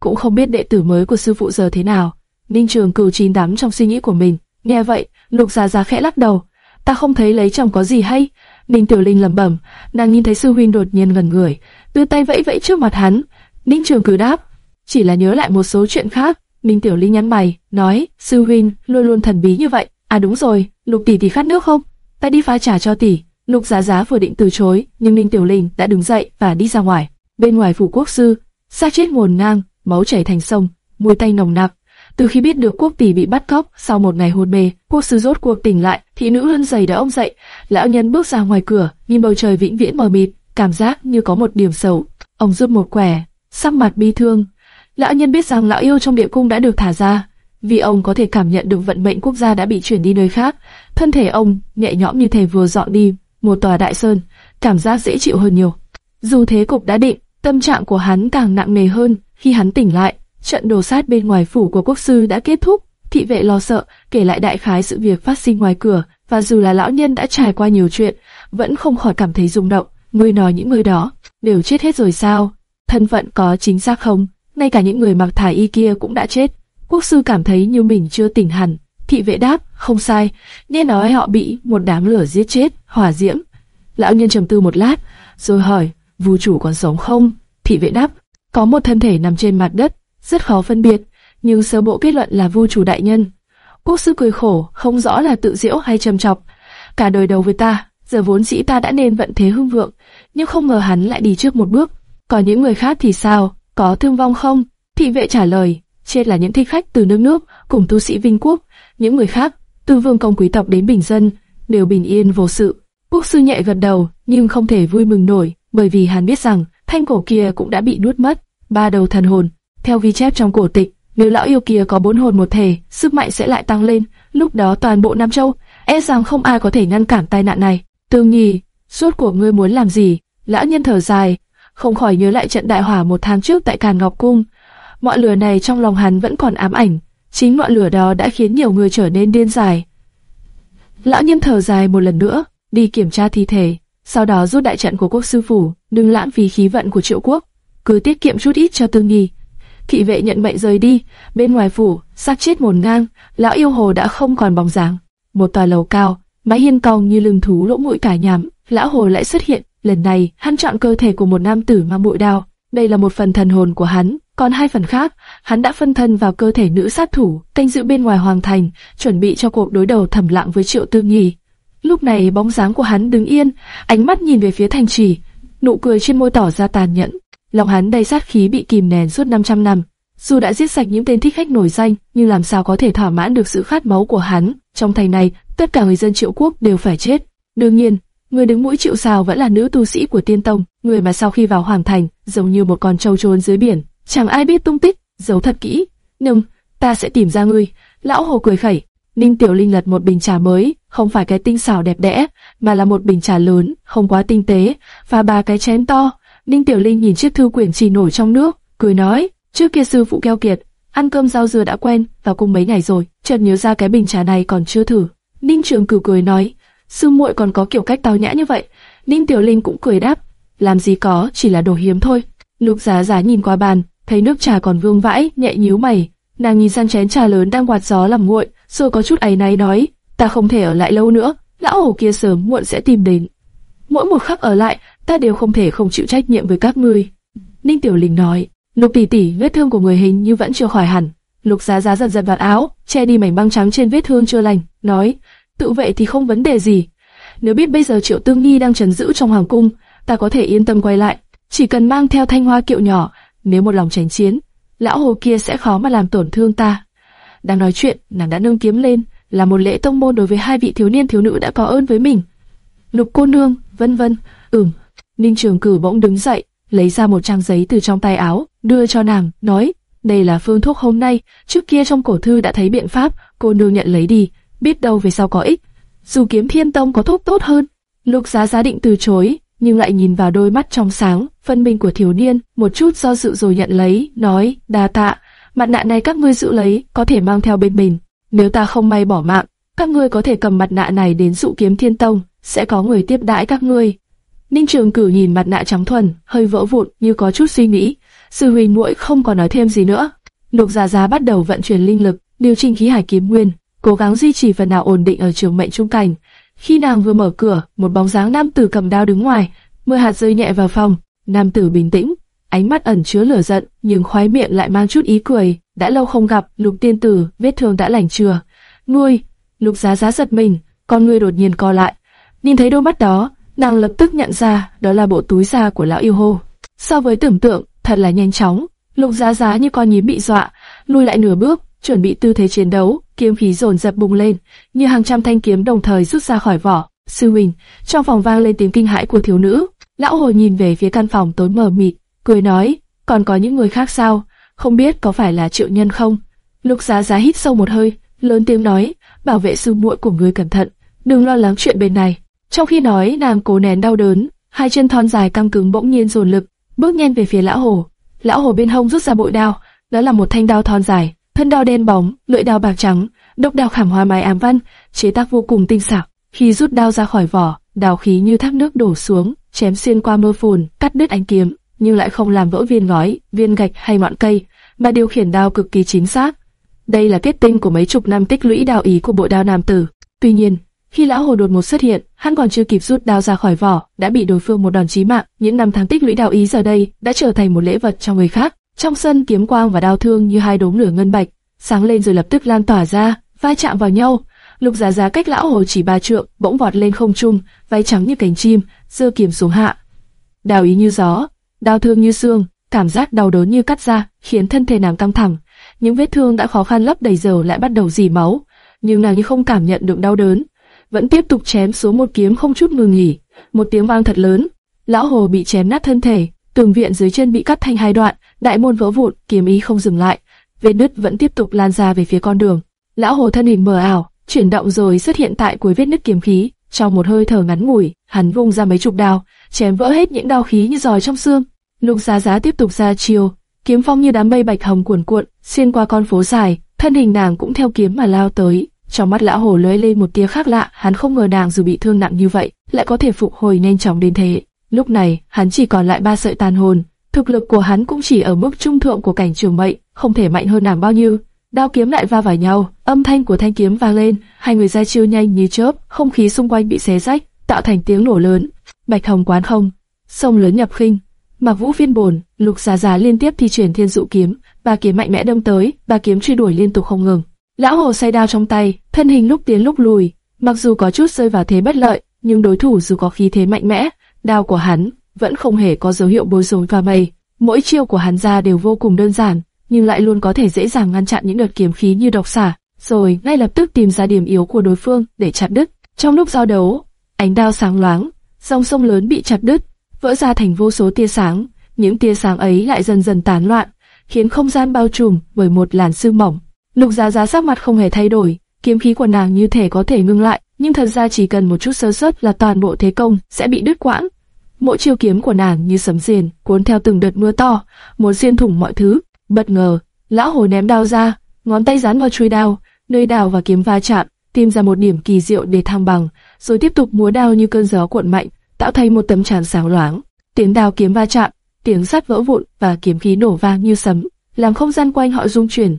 Cũng không biết đệ tử mới của sư phụ giờ thế nào. Ninh Trường Cửu chín đắm trong suy nghĩ của mình. Nghe vậy, Lục già già khẽ lắc đầu. Ta không thấy lấy chồng có gì hay. Ninh Tiểu Linh lẩm bẩm, nàng nhìn thấy sư huynh đột nhiên gần người, đưa tay vẫy vẫy trước mặt hắn. Ninh Trường cử đáp, chỉ là nhớ lại một số chuyện khác. Ninh Tiểu Linh nhắn mày, nói, sư huynh luôn luôn thần bí như vậy. À đúng rồi, Lục tỷ tỷ khát nước không? Ta đi pha trà cho tỷ. Lục Giá Giá vừa định từ chối, nhưng Ninh Tiểu Linh đã đứng dậy và đi ra ngoài. Bên ngoài phủ quốc sư, xác chết ngổn ngang, máu chảy thành sông, mùi tay nồng nặc. Từ khi biết được quốc tỷ bị bắt cóc, sau một ngày hôn mê, quốc sư rốt cuộc tỉnh lại, thị nữ lân giày đã ông dậy. Lão nhân bước ra ngoài cửa, nhìn bầu trời vĩnh viễn mờ mịt, cảm giác như có một điểm xấu. Ông rút một quẻ, sắc mặt bi thương. Lão nhân biết rằng lão yêu trong địa cung đã được thả ra, vì ông có thể cảm nhận được vận mệnh quốc gia đã bị chuyển đi nơi khác. Thân thể ông nhẹ nhõm như thể vừa dọn đi một tòa đại sơn, cảm giác dễ chịu hơn nhiều. Dù thế cục đã định, tâm trạng của hắn càng nặng nề hơn khi hắn tỉnh lại. Trận đồ sát bên ngoài phủ của quốc sư đã kết thúc. Thị vệ lo sợ, kể lại đại khái sự việc phát sinh ngoài cửa, và dù là lão nhân đã trải qua nhiều chuyện, vẫn không khỏi cảm thấy rung động. Người nói những người đó đều chết hết rồi sao? Thân phận có chính xác không? Ngay cả những người mặc thải y kia cũng đã chết. Quốc sư cảm thấy như mình chưa tỉnh hẳn. Thị vệ đáp, không sai, nghe nói họ bị một đám lửa giết chết, hỏa diễm. Lão nhân trầm tư một lát, rồi hỏi, vua chủ còn sống không? Thị vệ đáp, có một thân thể nằm trên mặt đất, rất khó phân biệt, nhưng sơ bộ kết luận là vua chủ đại nhân. Quốc sư cười khổ, không rõ là tự diễu hay trầm chọc. Cả đời đầu với ta, giờ vốn dĩ ta đã nên vận thế hưng vượng, nhưng không ngờ hắn lại đi trước một bước. Còn những người khác thì sao, có thương vong không? Thị vệ trả lời, chết là những thích khách từ nước nước, cùng tu sĩ Vinh Quốc, những người khác, từ vương công quý tộc đến bình dân, đều bình yên vô sự. Quốc sư nhẹ gật đầu, nhưng không thể vui mừng nổi, bởi vì hắn biết rằng thanh cổ kia cũng đã bị nuốt mất. Ba đầu thần hồn, theo ghi chép trong cổ tịch, nếu lão yêu kia có bốn hồn một thể, sức mạnh sẽ lại tăng lên. Lúc đó toàn bộ Nam Châu, e rằng không ai có thể ngăn cản tai nạn này. Tương Nhi, suốt của ngươi muốn làm gì? Lão nhân thở dài, không khỏi nhớ lại trận đại hỏa một tháng trước tại Càn Ngọc Cung. Mọi lửa này trong lòng hắn vẫn còn ám ảnh, Chính ngọn lửa đó đã khiến nhiều người trở nên điên dại. Lão nhân thở dài một lần nữa, đi kiểm tra thi thể, sau đó rút đại trận của quốc sư phủ, đừng lãng phí khí vận của triệu quốc, cứ tiết kiệm chút ít cho tương nhì. Thị vệ nhận mệnh rời đi, bên ngoài phủ, xác chết một ngang, lão yêu hồ đã không còn bóng dáng. Một tòa lầu cao, mái hiên cong như lưng thú lỗ mũi cả nhám, lão hồ lại xuất hiện. Lần này, hắn chọn cơ thể của một nam tử mang bụi đao. Đây là một phần thần hồn của hắn, còn hai phần khác, hắn đã phân thân vào cơ thể nữ sát thủ, canh giữ bên ngoài hoàng thành, chuẩn bị cho cuộc đối đầu thầm lặng với Triệu Tư Nhi. Lúc này bóng dáng của hắn đứng yên, ánh mắt nhìn về phía thành trì, nụ cười trên môi tỏ ra tàn nhẫn. Lòng hắn đầy sát khí bị kìm nén suốt 500 năm. Dù đã giết sạch những tên thích khách nổi danh, nhưng làm sao có thể thỏa mãn được sự khát máu của hắn? Trong thành này, tất cả người dân Triệu Quốc đều phải chết. Đương nhiên, người đứng mũi chịu sào vẫn là nữ tu sĩ của Tiên Tông, người mà sau khi vào hoàng thành, giống như một con trâu trốn dưới biển, chẳng ai biết tung tích, giấu thật kỹ. Nhưng, ta sẽ tìm ra ngươi. Lão hồ cười khẩy. Ninh Tiểu Linh lật một bình trà mới, không phải cái tinh xảo đẹp đẽ, mà là một bình trà lớn, không quá tinh tế, và ba cái chén to. Ninh Tiểu Linh nhìn chiếc thư quyển chỉ nổi trong nước, cười nói, trước kia sư phụ keo kiệt, ăn cơm rau dưa đã quen, vào cung mấy ngày rồi, chợt nhớ ra cái bình trà này còn chưa thử. Ninh Trường Cửu cười nói, sư muội còn có kiểu cách tao nhã như vậy. Ninh Tiểu Linh cũng cười đáp, làm gì có, chỉ là đồ hiếm thôi. Lục Giá Giá nhìn qua bàn, thấy nước trà còn vương vãi, nhẹ nhíu mày. Nàng nhìn sang chén trà lớn đang quạt gió làm nguội, rồi có chút áy náy nói, ta không thể ở lại lâu nữa, lão hổ kia sớm muộn sẽ tìm đến. Mỗi một khắc ở lại, ta đều không thể không chịu trách nhiệm với các ngươi. Ninh Tiểu Linh nói, Lục tỷ tỷ, vết thương của người hình như vẫn chưa khỏi hẳn. Lục Giá Giá giật giật vạt áo, che đi mảnh băng trắng trên vết thương chưa lành, nói: tự vệ thì không vấn đề gì. Nếu biết bây giờ Triệu Tương Nhi đang trấn giữ trong hoàng cung, ta có thể yên tâm quay lại. Chỉ cần mang theo thanh hoa kiệu nhỏ, nếu một lòng tránh chiến, lão hồ kia sẽ khó mà làm tổn thương ta. Đang nói chuyện, nàng đã nâng kiếm lên, là một lễ tông môn đối với hai vị thiếu niên thiếu nữ đã có ơn với mình. Lục cô nương, vân vân, ừm. Ninh Trường Cử bỗng đứng dậy, lấy ra một trang giấy từ trong tay áo, đưa cho nàng, nói, đây là phương thuốc hôm nay, trước kia trong cổ thư đã thấy biện pháp, cô nương nhận lấy đi, biết đâu về sau có ích. Dù kiếm thiên tông có thuốc tốt hơn, lục giá giá định từ chối, nhưng lại nhìn vào đôi mắt trong sáng, phân minh của thiếu niên, một chút do dự rồi nhận lấy, nói, đa tạ, mặt nạ này các ngươi giữ lấy, có thể mang theo bên mình. Nếu ta không may bỏ mạng, các ngươi có thể cầm mặt nạ này đến dụ kiếm thiên tông, sẽ có người tiếp đãi các ngươi. Ninh Trường Cử nhìn mặt nạ trắng thuần, hơi vỡ vụn như có chút suy nghĩ. Sư huynh muội không còn nói thêm gì nữa. Lục Giá Giá bắt đầu vận chuyển linh lực, điều chỉnh khí hải kiếm nguyên, cố gắng duy trì phần nào ổn định ở trường mệnh trung cảnh. Khi nàng vừa mở cửa, một bóng dáng nam tử cầm đao đứng ngoài, mưa hạt rơi nhẹ vào phòng. Nam tử bình tĩnh, ánh mắt ẩn chứa lửa giận, nhưng khoái miệng lại mang chút ý cười. Đã lâu không gặp, Lục Tiên Tử, vết thương đã lành chưa? Nuôi, Lục Giá Giá giật mình, con ngươi đột nhiên co lại. Nhìn thấy đôi mắt đó, nàng lập tức nhận ra đó là bộ túi da của lão yêu hô. So với tưởng tượng, thật là nhanh chóng. Lục Giá Giá như con nhím bị dọa, lùi lại nửa bước, chuẩn bị tư thế chiến đấu, kiếm khí dồn dập bùng lên, như hàng trăm thanh kiếm đồng thời rút ra khỏi vỏ. Sư huynh, trong phòng vang lên tiếng kinh hãi của thiếu nữ. Lão hồ nhìn về phía căn phòng tối mờ mịt, cười nói, còn có những người khác sao? Không biết có phải là triệu nhân không? Lục Giá Giá hít sâu một hơi, lớn tiếng nói, bảo vệ sư muội của người cẩn thận, đừng lo lắng chuyện bên này. Trong khi nói, nàng cố nén đau đớn, hai chân thon dài căng cứng bỗng nhiên dồn lực, bước nhanh về phía lão hồ. Lão hồ bên hông rút ra bội đao, đó là một thanh đao thon dài, thân đao đen bóng, lưỡi đao bạc trắng, độc đao khảm hoa mai ám văn, chế tác vô cùng tinh xảo. Khi rút đao ra khỏi vỏ, đao khí như thác nước đổ xuống, chém xuyên qua mưa phùn, cắt đứt ánh kiếm, nhưng lại không làm vỡ viên ngói, viên gạch hay ngọn cây, mà điều khiển đao cực kỳ chính xác. Đây là kết tinh của mấy chục năm tích lũy đao ý của bộ đao nam tử. Tuy nhiên, khi lão hồ đột một xuất hiện, hắn còn chưa kịp rút đao ra khỏi vỏ, đã bị đối phương một đòn chí mạng. Những năm tháng tích lũy đạo ý giờ đây đã trở thành một lễ vật cho người khác. Trong sân kiếm quang và đao thương như hai đốm lửa ngân bạch, sáng lên rồi lập tức lan tỏa ra, vai chạm vào nhau. Lục Giá Giá cách lão hồ chỉ ba trượng, bỗng vọt lên không trung, váy trắng như cánh chim, giơ kiếm xuống hạ. Đao ý như gió, đao thương như xương, cảm giác đau đớn như cắt ra, khiến thân thể nàng căng thẳng. Những vết thương đã khó khăn lấp đầy giờ lại bắt đầu dì máu, nhưng nàng như không cảm nhận được đau đớn, vẫn tiếp tục chém xuống một kiếm không chút ngừng nghỉ. Một tiếng vang thật lớn, lão hồ bị chém nát thân thể, tường viện dưới chân bị cắt thành hai đoạn, đại môn vỡ vụn, kiếm ý không dừng lại, vết nứt vẫn tiếp tục lan ra về phía con đường. Lão hồ thân hình mờ ảo, chuyển động rồi xuất hiện tại cuối vết nứt kiếm khí. Trong một hơi thở ngắn ngủi, hắn vung ra mấy chục đao, chém vỡ hết những đao khí như giòi trong xương. Lục Giá Giá tiếp tục ra chiêu, kiếm phong như đám mây bạch hồng cuồn cuộn, xuyên qua con phố dài, thân hình nàng cũng theo kiếm mà lao tới. Trong mắt lão hồ lóe lên một tia khác lạ, hắn không ngờ nàng dù bị thương nặng như vậy, lại có thể phục hồi nhanh chóng đến thế. Lúc này, hắn chỉ còn lại ba sợi tàn hồn, thực lực của hắn cũng chỉ ở mức trung thượng của cảnh trường mệnh, không thể mạnh hơn nàng bao nhiêu. Đao kiếm lại va vào nhau, âm thanh của thanh kiếm vang lên, hai người ra chiêu nhanh như chớp, không khí xung quanh bị xé rách, tạo thành tiếng nổ lớn. Bạch Hồng quán không, sông lớn nhập khinh, Mặc Vũ phiên bồn, Lục Giá Giá liên tiếp thi triển Thiên Dụ kiếm, ba kiếm mạnh mẽ đâm tới, ba kiếm truy đuổi liên tục không ngừng. Lão Hồ say đao trong tay, thân hình lúc tiến lúc lùi, mặc dù có chút rơi vào thế bất lợi, nhưng đối thủ dù có khí thế mạnh mẽ, đao của hắn vẫn không hề có dấu hiệu bối rối và mây. Mỗi chiêu của hắn ra đều vô cùng đơn giản, nhưng lại luôn có thể dễ dàng ngăn chặn những đợt kiếm khí như độc xả, rồi ngay lập tức tìm ra điểm yếu của đối phương để chặt đứt. Trong lúc giao đấu, ánh đao sáng loáng, dòng sông lớn bị chặt đứt, vỡ ra thành vô số tia sáng. Những tia sáng ấy lại dần dần tán loạn, khiến không gian bao trùm bởi một làn sương mỏng. Lục Giá Giá sắc mặt không hề thay đổi, kiếm khí của nàng như thể có thể ngưng lại, nhưng thật ra chỉ cần một chút sơ suất là toàn bộ thế công sẽ bị đứt quãng. Mỗi chiêu kiếm của nàng như sấm rền, cuốn theo từng đợt mưa to, muốn xuyên thủng mọi thứ. Bất ngờ, lão hồ ném đao ra, ngón tay dán vào chuôi đao, nơi đao và kiếm va chạm, tìm ra một điểm kỳ diệu để thăng bằng, rồi tiếp tục múa đao như cơn gió cuộn mạnh, tạo thành một tấm tràn sáng loáng. Tiếng đao kiếm va chạm, tiếng sắt vỡ vụn và kiếm khí nổ vang như sấm, làm không gian quanh họ rung chuyển.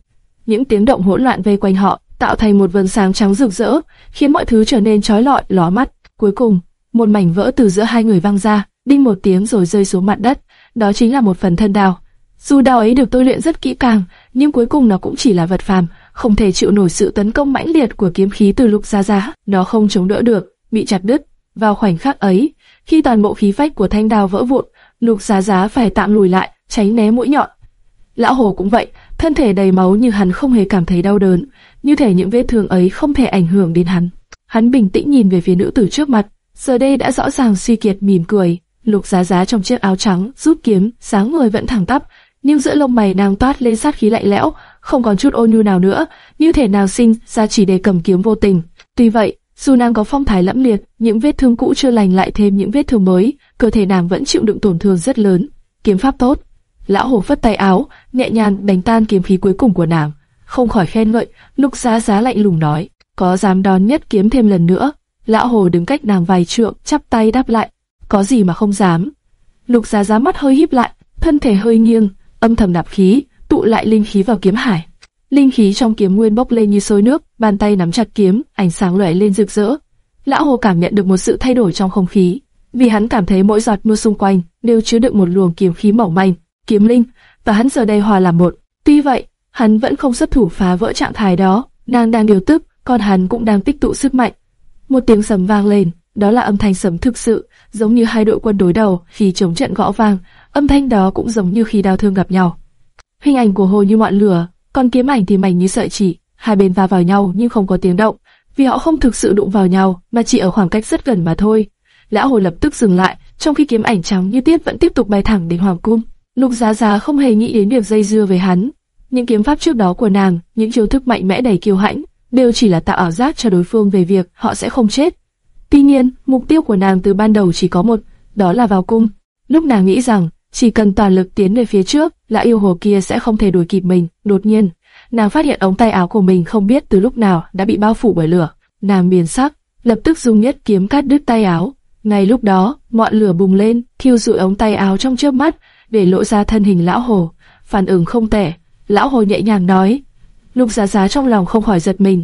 Những tiếng động hỗn loạn vây quanh họ, tạo thành một vầng sáng trắng rực rỡ, khiến mọi thứ trở nên chói lọi, lóa mắt. Cuối cùng, một mảnh vỡ từ giữa hai người văng ra, đinh một tiếng rồi rơi xuống mặt đất. Đó chính là một phần thân đao. Dù đao ấy được tôi luyện rất kỹ càng, nhưng cuối cùng nó cũng chỉ là vật phàm, không thể chịu nổi sự tấn công mãnh liệt của kiếm khí từ Lục gia Giá. Nó không chống đỡ được, bị chặt đứt. Vào khoảnh khắc ấy, khi toàn bộ khí phách của thanh đao vỡ vụn, Lục gia Giá phải tạm lùi lại, tránh né mũi nhọn. Lão Hồ cũng vậy, thân thể đầy máu nhưng hắn không hề cảm thấy đau đớn, như thể những vết thương ấy không thể ảnh hưởng đến hắn. Hắn bình tĩnh nhìn về phía nữ tử trước mặt, giờ đây đã rõ ràng suy kiệt mỉm cười. Lục Giá Giá trong chiếc áo trắng, rút kiếm, sáng người vẫn thẳng tắp, nhưng giữa lông mày nàng toát lên sát khí lạnh lẽo, không còn chút ôn nhu nào nữa, như thể nào sinh ra chỉ để cầm kiếm vô tình. Tuy vậy, dù nàng có phong thái lẫm liệt, những vết thương cũ chưa lành lại thêm những vết thương mới, cơ thể nàng vẫn chịu đựng tổn thương rất lớn. Kiếm pháp tốt. Lão hồ phất tay áo, nhẹ nhàng đánh tan kiếm khí cuối cùng của nàng. Không khỏi khen ngợi, Lục Giá Giá lạnh lùng nói, có dám đón nhất kiếm thêm lần nữa? Lão hồ đứng cách nàng vài trượng, chắp tay đáp lại, có gì mà không dám. Lục Giá Giá mắt hơi híp lại, thân thể hơi nghiêng, âm thầm nạp khí, tụ lại linh khí vào kiếm hải. Linh khí trong kiếm nguyên bốc lên như sôi nước, bàn tay nắm chặt kiếm, ánh sáng lóe lên rực rỡ. Lão Hồ cảm nhận được một sự thay đổi trong không khí, vì hắn cảm thấy mỗi giọt mưa xung quanh đều chứa đựng một luồng kiếm khí mỏng manh, kiếm linh, và hắn giờ đây hòa làm một. Tuy vậy, hắn vẫn không xuất thủ phá vỡ trạng thái đó, nàng đang điều tức, còn hắn cũng đang tích tụ sức mạnh. Một tiếng sấm vang lên, đó là âm thanh sấm thực sự, giống như hai đội quân đối đầu khi chống trận gõ vang, âm thanh đó cũng giống như khi đao thương gặp nhau. Hình ảnh của hồ như ngọn lửa, còn kiếm ảnh thì mảnh như sợi chỉ, hai bên va vào nhau nhưng không có tiếng động, vì họ không thực sự đụng vào nhau, mà chỉ ở khoảng cách rất gần mà thôi. Lão hồ lập tức dừng lại, trong khi kiếm ảnh trắng như tiết vẫn tiếp tục bay thẳng đến hoàng cung. Lục Giá Giá không hề nghĩ đến việc dây dưa với hắn. Những kiếm pháp trước đó của nàng, những chiêu thức mạnh mẽ đầy kiêu hãnh, đều chỉ là tạo ảo giác cho đối phương về việc họ sẽ không chết. Tuy nhiên, mục tiêu của nàng từ ban đầu chỉ có một, đó là vào cung. Lúc nàng nghĩ rằng chỉ cần toàn lực tiến về phía trước, lão yêu hồ kia sẽ không thể đuổi kịp mình. Đột nhiên, nàng phát hiện ống tay áo của mình không biết từ lúc nào đã bị bao phủ bởi lửa. Nàng biến sắc, lập tức dùng nhất kiếm cắt đứt tay áo. Ngay lúc đó, ngọn lửa bùng lên, thiêu rụi ống tay áo trong chớp mắt, để lộ ra thân hình lão hồ. Phản ứng không tệ, lão hồ nhẹ nhàng nói. Lục Giá Giá trong lòng không khỏi giật mình.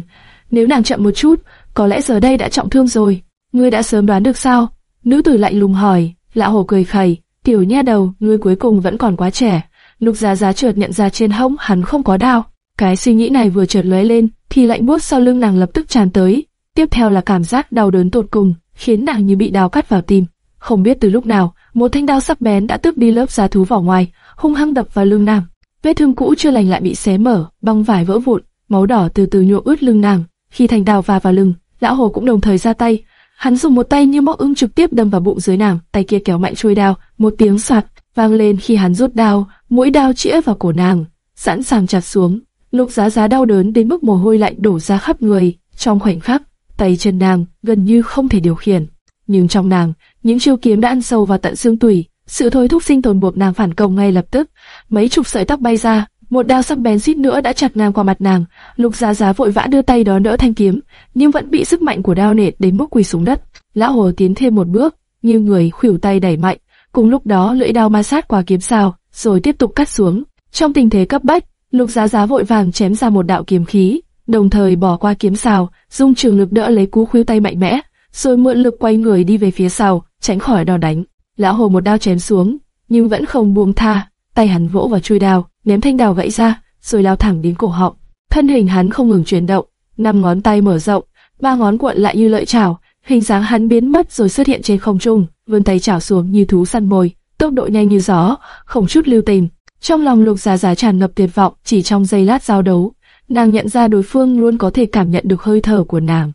Nếu nàng chậm một chút, có lẽ giờ đây đã trọng thương rồi. Ngươi đã sớm đoán được sao? Nữ tử lạnh lùng hỏi. Lão hồ cười khẩy. Tiểu nha đầu, ngươi cuối cùng vẫn còn quá trẻ. Lục Giá Giá chợt nhận ra trên hông hắn không có đao. Cái suy nghĩ này vừa chợt lóe lên, thì lạnh buốt sau lưng nàng lập tức tràn tới. Tiếp theo là cảm giác đau đớn tột cùng, khiến nàng như bị đao cắt vào tim. Không biết từ lúc nào, một thanh đao sắc bén đã tước đi lớp da thú vỏ ngoài, hung hăng đập vào lưng nàng. Vết thương cũ chưa lành lại bị xé mở, băng vải vỡ vụn, máu đỏ từ từ nhuộm ướt lưng nàng. Khi thanh đao va vào lưng, lão hồ cũng đồng thời ra tay, Hắn dùng một tay như móc ưng trực tiếp đâm vào bụng dưới nàng, tay kia kéo mạnh chuôi đao, một tiếng soạt vang lên khi hắn rút đao, mũi đao chĩa vào cổ nàng, sẵn sàng chặt xuống. Lục Giá Giá đau đớn đến mức mồ hôi lạnh đổ ra khắp người, trong khoảnh khắc, tay chân nàng gần như không thể điều khiển. Nhưng trong nàng, những chiêu kiếm đã ăn sâu vào tận xương tủy, sự thôi thúc sinh tồn buộc nàng phản công ngay lập tức. Mấy chục sợi tóc bay ra, một đao sắc bén suýt nữa đã chặt ngang qua mặt nàng. Lục Giá Giá vội vã đưa tay đó đỡ thanh kiếm, nhưng vẫn bị sức mạnh của đao nện đến mức quỳ xuống đất. Lão Hồ tiến thêm một bước, như người khuỷu tay đẩy mạnh. Cùng lúc đó lưỡi đao ma sát qua kiếm sao, rồi tiếp tục cắt xuống. Trong tình thế cấp bách, Lục Giá Giá vội vàng chém ra một đạo kiếm khí, đồng thời bỏ qua kiếm sao, dùng trường lực đỡ lấy cú khuỷu tay mạnh mẽ, rồi mượn lực quay người đi về phía sau, tránh khỏi đòn đánh. Lão Hồ một đao chém xuống, nhưng vẫn không buông tha, tay hắn vỗ vào chui đao, ném thanh đao gãy ra, rồi lao thẳng đến cổ họng. Thân hình hắn không ngừng chuyển động, năm ngón tay mở rộng, ba ngón cuộn lại như lợi chảo, hình dáng hắn biến mất rồi xuất hiện trên không trung, vươn tay chảo xuống như thú săn mồi, tốc độ nhanh như gió, không chút lưu tình. Trong lòng Lục Giá Giá tràn ngập tuyệt vọng, chỉ trong giây lát giao đấu, nàng nhận ra đối phương luôn có thể cảm nhận được hơi thở của nàng,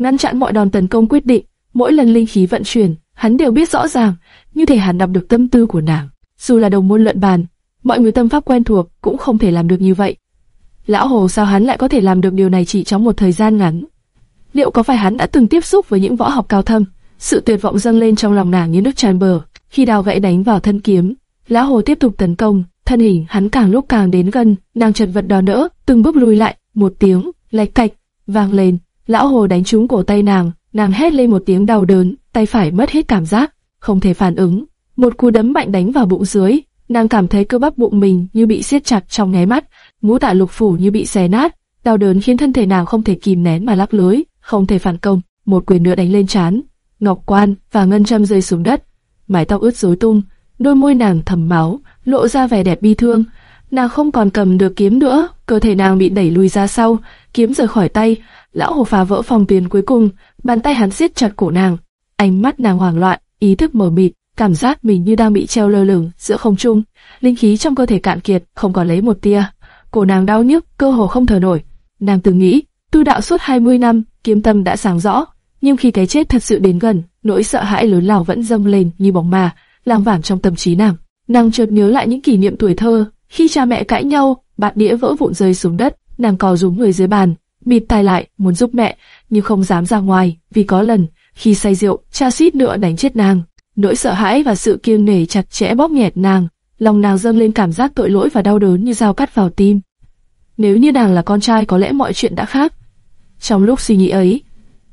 ngăn chặn mọi đòn tấn công quyết định. Mỗi lần linh khí vận chuyển, hắn đều biết rõ ràng, như thể hắn đọc được tâm tư của nàng. Dù là đồng môn luận bàn, mọi người tâm pháp quen thuộc cũng không thể làm được như vậy. Lão Hồ sao hắn lại có thể làm được điều này chỉ trong một thời gian ngắn? Liệu có phải hắn đã từng tiếp xúc với những võ học cao thâm? Sự tuyệt vọng dâng lên trong lòng nàng như nước tràn bờ. Khi đào gậy đánh vào thân kiếm, Lão Hồ tiếp tục tấn công, thân hình hắn càng lúc càng đến gần, nàng chật vật đòn đỡ, từng bước lùi lại, một tiếng lạch cạch vang lên. Lão Hồ đánh trúng cổ tay nàng, nàng hét lên một tiếng đau đớn, tay phải mất hết cảm giác, không thể phản ứng. Một cú đấm mạnh đánh vào bụng dưới, nàng cảm thấy cơ bắp bụng mình như bị siết chặt trong nháy mắt, ngũ tạ lục phủ như bị xé nát, đau đớn khiến thân thể nàng không thể kìm nén mà lắc lưới, không thể phản công. Một quyền nữa đánh lên trán, ngọc quan và ngân châm rơi xuống đất, mái tóc ướt rối tung, đôi môi nàng thầm máu, lộ ra vẻ đẹp bi thương. Nàng không còn cầm được kiếm nữa, cơ thể nàng bị đẩy lùi ra sau, kiếm rời khỏi tay. Lão hồ phá vỡ phòng tiền cuối cùng, bàn tay hắn siết chặt cổ nàng. Ánh mắt nàng hoảng loạn, ý thức mờ mịt, cảm giác mình như đang bị treo lơ lửng giữa không trung. Linh khí trong cơ thể cạn kiệt, không còn lấy một tia. Cổ nàng đau nhức, cơ hồ không thở nổi. Nàng từng nghĩ, tu đạo suốt 20 năm, kiếm tâm đã sáng rõ, nhưng khi cái chết thật sự đến gần, nỗi sợ hãi lớn lao vẫn dâng lên như bóng ma, lang vàng trong tâm trí nàng. Nàng chợt nhớ lại những kỷ niệm tuổi thơ, khi cha mẹ cãi nhau, bát đĩa vỡ vụn rơi xuống đất, nàng cò rúm người dưới bàn, bịt tai lại, muốn giúp mẹ, nhưng không dám ra ngoài, vì có lần, khi say rượu, cha suýt nữa đánh chết nàng. Nỗi sợ hãi và sự kiêng nể chặt chẽ bóp nghẹt nàng, lòng nàng dâng lên cảm giác tội lỗi và đau đớn như dao cắt vào tim. Nếu như nàng là con trai có lẽ mọi chuyện đã khác. Trong lúc suy nghĩ ấy,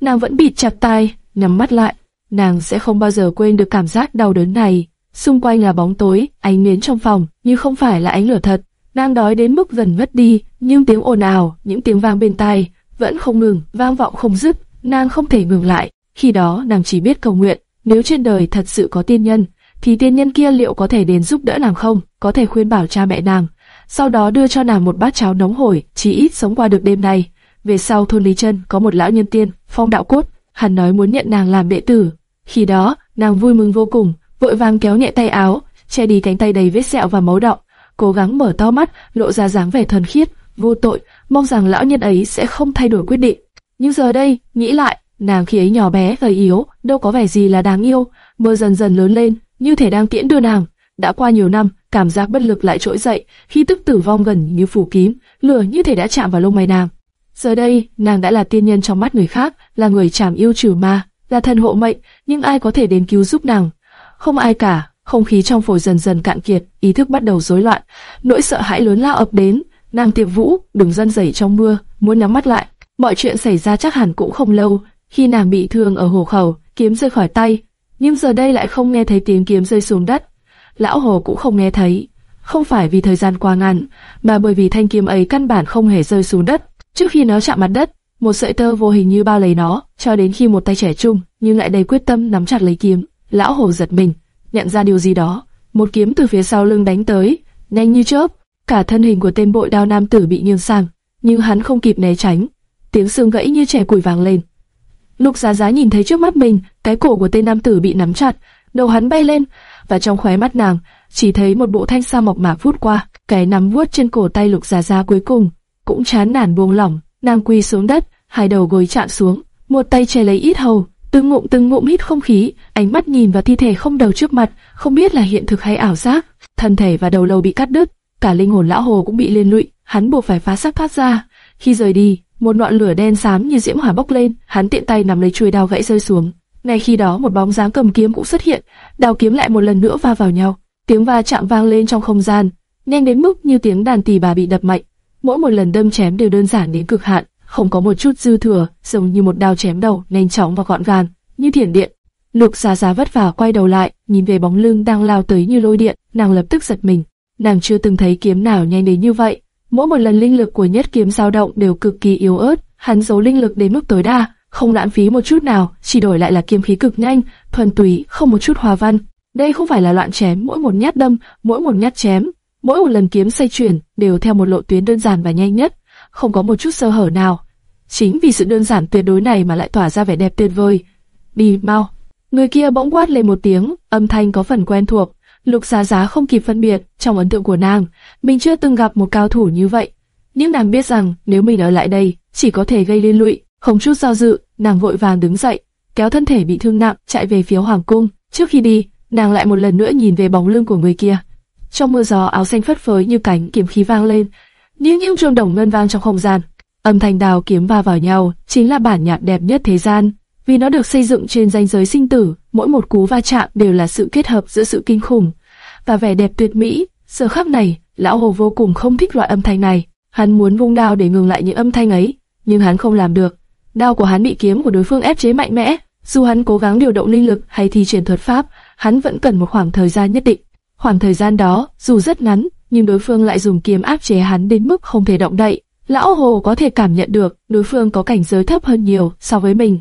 nàng vẫn bịt chặt tai, nhắm mắt lại. Nàng sẽ không bao giờ quên được cảm giác đau đớn này. Xung quanh là bóng tối, ánh nến trong phòng, nhưng không phải là ánh lửa thật. Nàng đói đến mức dần mất đi, nhưng tiếng ồn ào, những tiếng vang bên tai vẫn không ngừng, vang vọng không dứt. Nàng không thể ngừng lại. Khi đó nàng chỉ biết cầu nguyện, nếu trên đời thật sự có tiên nhân, thì tiên nhân kia liệu có thể đến giúp đỡ nàng không? Có thể khuyên bảo cha mẹ nàng, sau đó đưa cho nàng một bát cháo nóng hổi, chỉ ít sống qua được đêm này. Về sau thôn Lý Trân có một lão nhân tiên, phong đạo cốt, hắn nói muốn nhận nàng làm đệ tử. Khi đó, nàng vui mừng vô cùng, vội vàng kéo nhẹ tay áo, che đi cánh tay đầy vết sẹo và máu đọng, cố gắng mở to mắt, lộ ra dáng vẻ thuần khiết, vô tội, mong rằng lão nhân ấy sẽ không thay đổi quyết định. Nhưng giờ đây, nghĩ lại, nàng khi ấy nhỏ bé gầy yếu, đâu có vẻ gì là đáng yêu, mơ dần dần lớn lên, như thể đang tiễn đưa nàng. Đã qua nhiều năm, cảm giác bất lực lại trỗi dậy, khi tức tử vong gần như phủ kín, lửa như thể đã chạm vào lông mày nàng. Giờ đây, nàng đã là tiên nhân trong mắt người khác, là người chảm yêu trừ ma, là thần hộ mệnh, nhưng ai có thể đến cứu giúp nàng? Không ai cả. Không khí trong phổi dần dần cạn kiệt, ý thức bắt đầu rối loạn, nỗi sợ hãi lớn lao ập đến. Nàng tiệp vũ, đừng dân dẩy trong mưa, muốn nhắm mắt lại. Mọi chuyện xảy ra chắc hẳn cũng không lâu. Khi nàng bị thương ở hồ khẩu, kiếm rơi khỏi tay, nhưng giờ đây lại không nghe thấy tiếng kiếm rơi xuống đất. Lão hồ cũng không nghe thấy, không phải vì thời gian qua ngắn, mà bởi vì thanh kiếm ấy căn bản không hề rơi xuống đất. Trước khi nó chạm mặt đất, một sợi tơ vô hình như bao lấy nó, cho đến khi một tay trẻ trung nhưng lại đầy quyết tâm nắm chặt lấy kiếm. Lão hồ giật mình, nhận ra điều gì đó, một kiếm từ phía sau lưng đánh tới, nhanh như chớp, cả thân hình của tên bội đao nam tử bị nghiêng sang, nhưng hắn không kịp né tránh, tiếng xương gãy như trẻ củi vàng lên. Lục Giá Giá nhìn thấy trước mắt mình, cái cổ của tên nam tử bị nắm chặt, đầu hắn bay lên, và trong khóe mắt nàng chỉ thấy một bộ thanh sa mộc mạc vút qua, cái nắm vuốt trên cổ tay Lục Giá Giá cuối cùng cũng chán nản buông lỏng, nàng quỳ xuống đất, hai đầu gối chạm xuống, một tay che lấy ít hầu, từng ngụm từng ngụm hít không khí, ánh mắt nhìn vào thi thể không đầu trước mặt, không biết là hiện thực hay ảo giác. Thân thể và đầu lâu bị cắt đứt, cả linh hồn lão hồ cũng bị liên lụy, hắn buộc phải phá xác thoát ra. Khi rời đi, một ngọn lửa đen xám như diễm hỏa bốc lên, hắn tiện tay nắm lấy chuôi đao gãy rơi xuống. Ngay khi đó một bóng dáng cầm kiếm cũng xuất hiện, đao kiếm lại một lần nữa va vào nhau, tiếng va chạm vang lên trong không gian, nhanh đến mức như tiếng đàn tỳ bà bị đập mạnh. Mỗi một lần đâm chém đều đơn giản đến cực hạn, không có một chút dư thừa, giống như một đao chém đầu, nhanh chóng và gọn gàng, như thiểm điện. Lục Giá Giá vất vả quay đầu lại, nhìn về bóng lưng đang lao tới như lôi điện, nàng lập tức giật mình. Nàng chưa từng thấy kiếm nào nhanh đến như vậy. Mỗi một lần linh lực của nhất kiếm dao động đều cực kỳ yếu ớt, hắn giấu linh lực đến mức tối đa, không lãng phí một chút nào, chỉ đổi lại là kiếm khí cực nhanh, thuần túy, không một chút hòa văn. Đây không phải là loạn chém, mỗi một nhát đâm, mỗi một nhát chém, mỗi một lần kiếm xoay chuyển đều theo một lộ tuyến đơn giản và nhanh nhất, không có một chút sơ hở nào. Chính vì sự đơn giản tuyệt đối này mà lại tỏa ra vẻ đẹp tuyệt vời. Đi mau. Người kia bỗng quát lên một tiếng, âm thanh có phần quen thuộc. Lục Giá Giá không kịp phân biệt, trong ấn tượng của nàng, mình chưa từng gặp một cao thủ như vậy. Nhưng nàng biết rằng nếu mình ở lại đây, chỉ có thể gây liên lụy. Không chút do dự, nàng vội vàng đứng dậy, kéo thân thể bị thương nặng chạy về phía hoàng cung. Trước khi đi, nàng lại một lần nữa nhìn về bóng lưng của người kia. Trong mưa gió áo xanh phất phới như cánh kiếm khí vang lên, như những chuông đồng ngân vang trong không gian. Âm thanh đào kiếm va vào nhau chính là bản nhạc đẹp nhất thế gian, vì nó được xây dựng trên ranh giới sinh tử, mỗi một cú va chạm đều là sự kết hợp giữa sự kinh khủng và vẻ đẹp tuyệt mỹ. Giờ khắc này, lão hồ vô cùng không thích loại âm thanh này. Hắn muốn vung đao để ngừng lại những âm thanh ấy, nhưng hắn không làm được. Đao của hắn bị kiếm của đối phương ép chế mạnh mẽ. Dù hắn cố gắng điều động linh lực hay thi triển thuật pháp, hắn vẫn cần một khoảng thời gian nhất định. Khoảng thời gian đó, dù rất ngắn, nhưng đối phương lại dùng kiếm áp chế hắn đến mức không thể động đậy. Lão Hồ có thể cảm nhận được đối phương có cảnh giới thấp hơn nhiều so với mình,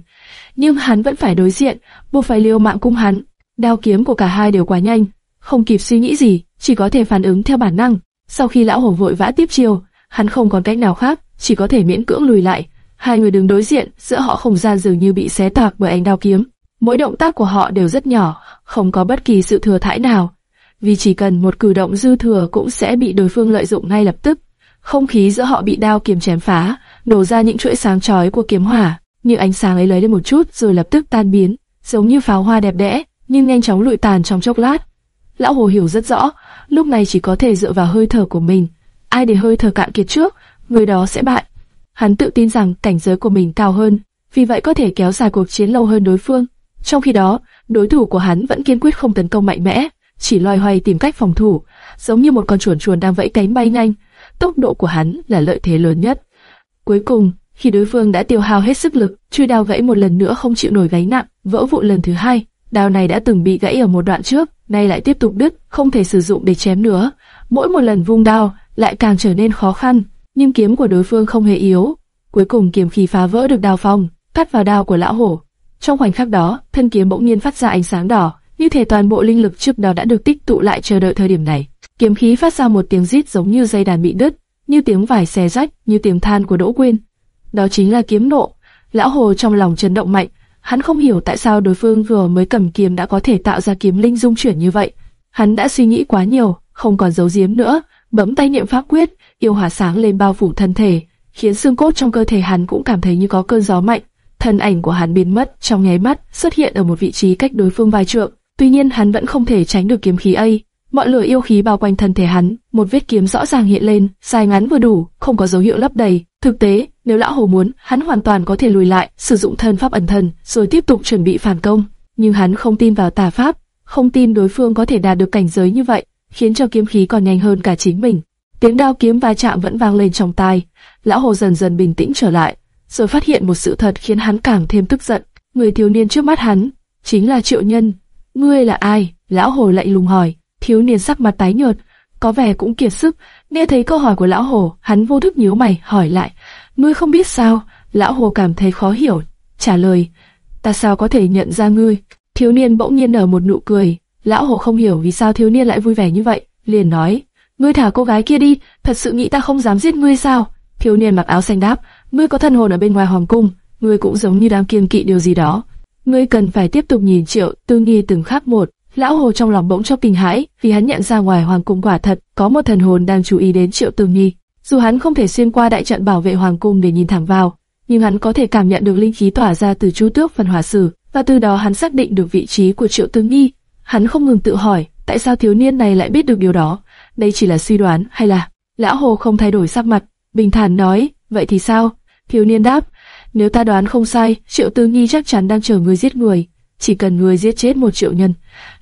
nhưng hắn vẫn phải đối diện, buộc phải liều mạng cung hắn. Đao kiếm của cả hai đều quá nhanh, không kịp suy nghĩ gì, chỉ có thể phản ứng theo bản năng. Sau khi lão hồ vội vã tiếp chiêu, hắn không còn cách nào khác, chỉ có thể miễn cưỡng lùi lại. Hai người đứng đối diện, giữa họ không gian dường như bị xé toạc bởi ánh đao kiếm. Mỗi động tác của họ đều rất nhỏ, không có bất kỳ sự thừa thãi nào. Vì chỉ cần một cử động dư thừa cũng sẽ bị đối phương lợi dụng ngay lập tức. Không khí giữa họ bị đao kiếm chém phá, đổ ra những chuỗi sáng chói của kiếm hỏa, như ánh sáng ấy lấy lên một chút rồi lập tức tan biến, giống như pháo hoa đẹp đẽ, nhưng nhanh chóng lụi tàn trong chốc lát. Lão Hồ hiểu rất rõ, lúc này chỉ có thể dựa vào hơi thở của mình. Ai để hơi thở cạn kiệt trước, người đó sẽ bại. Hắn tự tin rằng cảnh giới của mình cao hơn, vì vậy có thể kéo dài cuộc chiến lâu hơn đối phương. Trong khi đó, đối thủ của hắn vẫn kiên quyết không tấn công mạnh mẽ, chỉ loay hoay tìm cách phòng thủ, giống như một con chuồn chuồn đang vẫy cánh bay nhanh. Tốc độ của hắn là lợi thế lớn nhất. Cuối cùng, khi đối phương đã tiêu hao hết sức lực, chui đao gãy một lần nữa không chịu nổi gánh nặng, vỡ vụn lần thứ hai. Đao này đã từng bị gãy ở một đoạn trước, nay lại tiếp tục đứt, không thể sử dụng để chém nữa. Mỗi một lần vung đao lại càng trở nên khó khăn, nhưng kiếm của đối phương không hề yếu. Cuối cùng kiếm khí phá vỡ được đao phong, cắt vào đao của lão hổ. Trong khoảnh khắc đó, thân kiếm bỗng nhiên phát ra ánh sáng đỏ, như thể toàn bộ linh lực trước đó đã được tích tụ lại chờ đợi thời điểm này. Kiếm khí phát ra một tiếng rít giống như dây đàn bị đứt, như tiếng vải xé rách, như tiếng than của Đỗ Quyên. Đó chính là kiếm nộ. Lão Hồ trong lòng chấn động mạnh, hắn không hiểu tại sao đối phương vừa mới cầm kiếm đã có thể tạo ra kiếm linh dung chuyển như vậy. Hắn đã suy nghĩ quá nhiều, không còn giấu giếm nữa, bấm tay niệm pháp quyết, yêu hỏa sáng lên bao phủ thân thể, khiến xương cốt trong cơ thể hắn cũng cảm thấy như có cơn gió mạnh. Thân ảnh của hắn biến mất trong nháy mắt, xuất hiện ở một vị trí cách đối phương vài trượng. Tuy nhiên hắn vẫn không thể tránh được kiếm khí ấy. Mọi lửa yêu khí bao quanh thân thể hắn, một vết kiếm rõ ràng hiện lên, dài ngắn vừa đủ, không có dấu hiệu lấp đầy. Thực tế, nếu lão hồ muốn, hắn hoàn toàn có thể lùi lại, sử dụng thân pháp ẩn thần, rồi tiếp tục chuẩn bị phản công. Nhưng hắn không tin vào tà pháp, không tin đối phương có thể đạt được cảnh giới như vậy, khiến cho kiếm khí còn nhanh hơn cả chính mình. Tiếng đao kiếm va chạm vẫn vang lên trong tai. Lão hồ dần dần bình tĩnh trở lại, rồi phát hiện một sự thật khiến hắn càng thêm tức giận. Người thiếu niên trước mắt hắn chính là Triệu Nhân. Ngươi là ai? Lão hồ lạnh lùng hỏi. Thiếu niên sắc mặt tái nhợt, có vẻ cũng kiệt sức. Nghe thấy câu hỏi của lão hồ, hắn vô thức nhíu mày hỏi lại. Ngươi không biết sao? Lão hồ cảm thấy khó hiểu, trả lời. Ta sao có thể nhận ra ngươi? Thiếu niên bỗng nhiên nở một nụ cười. Lão hồ không hiểu vì sao thiếu niên lại vui vẻ như vậy, liền nói. Ngươi thả cô gái kia đi, thật sự nghĩ ta không dám giết ngươi sao? Thiếu niên mặc áo xanh đáp, ngươi có thân hồn ở bên ngoài hoàng cung, ngươi cũng giống như đang kiêng kỵ điều gì đó. Ngươi cần phải tiếp tục nhìn triệu tư nghi từng khắc một. Lão hồ trong lòng bỗng chốc kinh hãi, vì hắn nhận ra ngoài hoàng cung quả thật có một thần hồn đang chú ý đến triệu tư nghi. Dù hắn không thể xuyên qua đại trận bảo vệ hoàng cung để nhìn thẳng vào, nhưng hắn có thể cảm nhận được linh khí tỏa ra từ chu tước phần hỏa sử, và từ đó hắn xác định được vị trí của triệu tư nghi. Hắn không ngừng tự hỏi, tại sao thiếu niên này lại biết được điều đó? Đây chỉ là suy đoán hay là? Lão hồ không thay đổi sắc mặt, bình thản nói, vậy thì sao? Thiếu niên đáp, nếu ta đoán không sai, Triệu Tư Nhi chắc chắn đang chờ người giết người. Chỉ cần người giết chết một triệu nhân,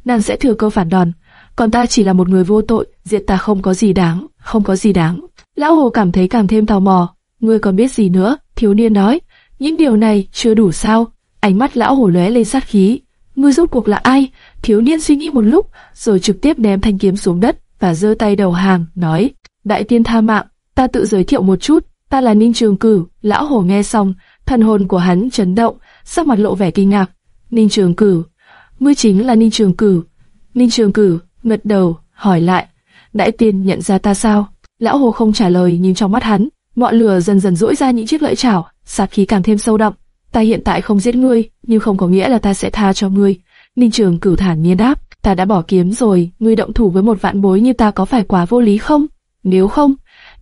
nàng sẽ thừa cơ phản đòn. Còn ta chỉ là một người vô tội, diệt ta không có gì đáng, không có gì đáng. Lão Hồ cảm thấy càng thêm tò mò. Ngươi còn biết gì nữa? Thiếu niên nói. Những điều này chưa đủ sao? Ánh mắt lão Hồ lóe lên sát khí. Ngươi rốt cuộc là ai? Thiếu niên suy nghĩ một lúc, rồi trực tiếp ném thanh kiếm xuống đất và giơ tay đầu hàng, nói: Đại tiên tha mạng, ta tự giới thiệu một chút, ta là Ninh Trường Cử. Lão Hồ nghe xong, thần hồn của hắn chấn động, sắc mặt lộ vẻ kinh ngạc. Ninh Trường Cử, ngươi chính là Ninh Trường Cử. Ninh Trường Cử ngật đầu, hỏi lại, đại tiên nhận ra ta sao? Lão Hồ không trả lời, nhìn trong mắt hắn, ngọn lửa dần dần rỗi ra những chiếc lưỡi chảo, sát khí càng thêm sâu đậm. Ta hiện tại không giết ngươi, nhưng không có nghĩa là ta sẽ tha cho ngươi. Ninh Trường Cử thản nhiên đáp, ta đã bỏ kiếm rồi, ngươi động thủ với một vạn bối như ta có phải quá vô lý không? Nếu không,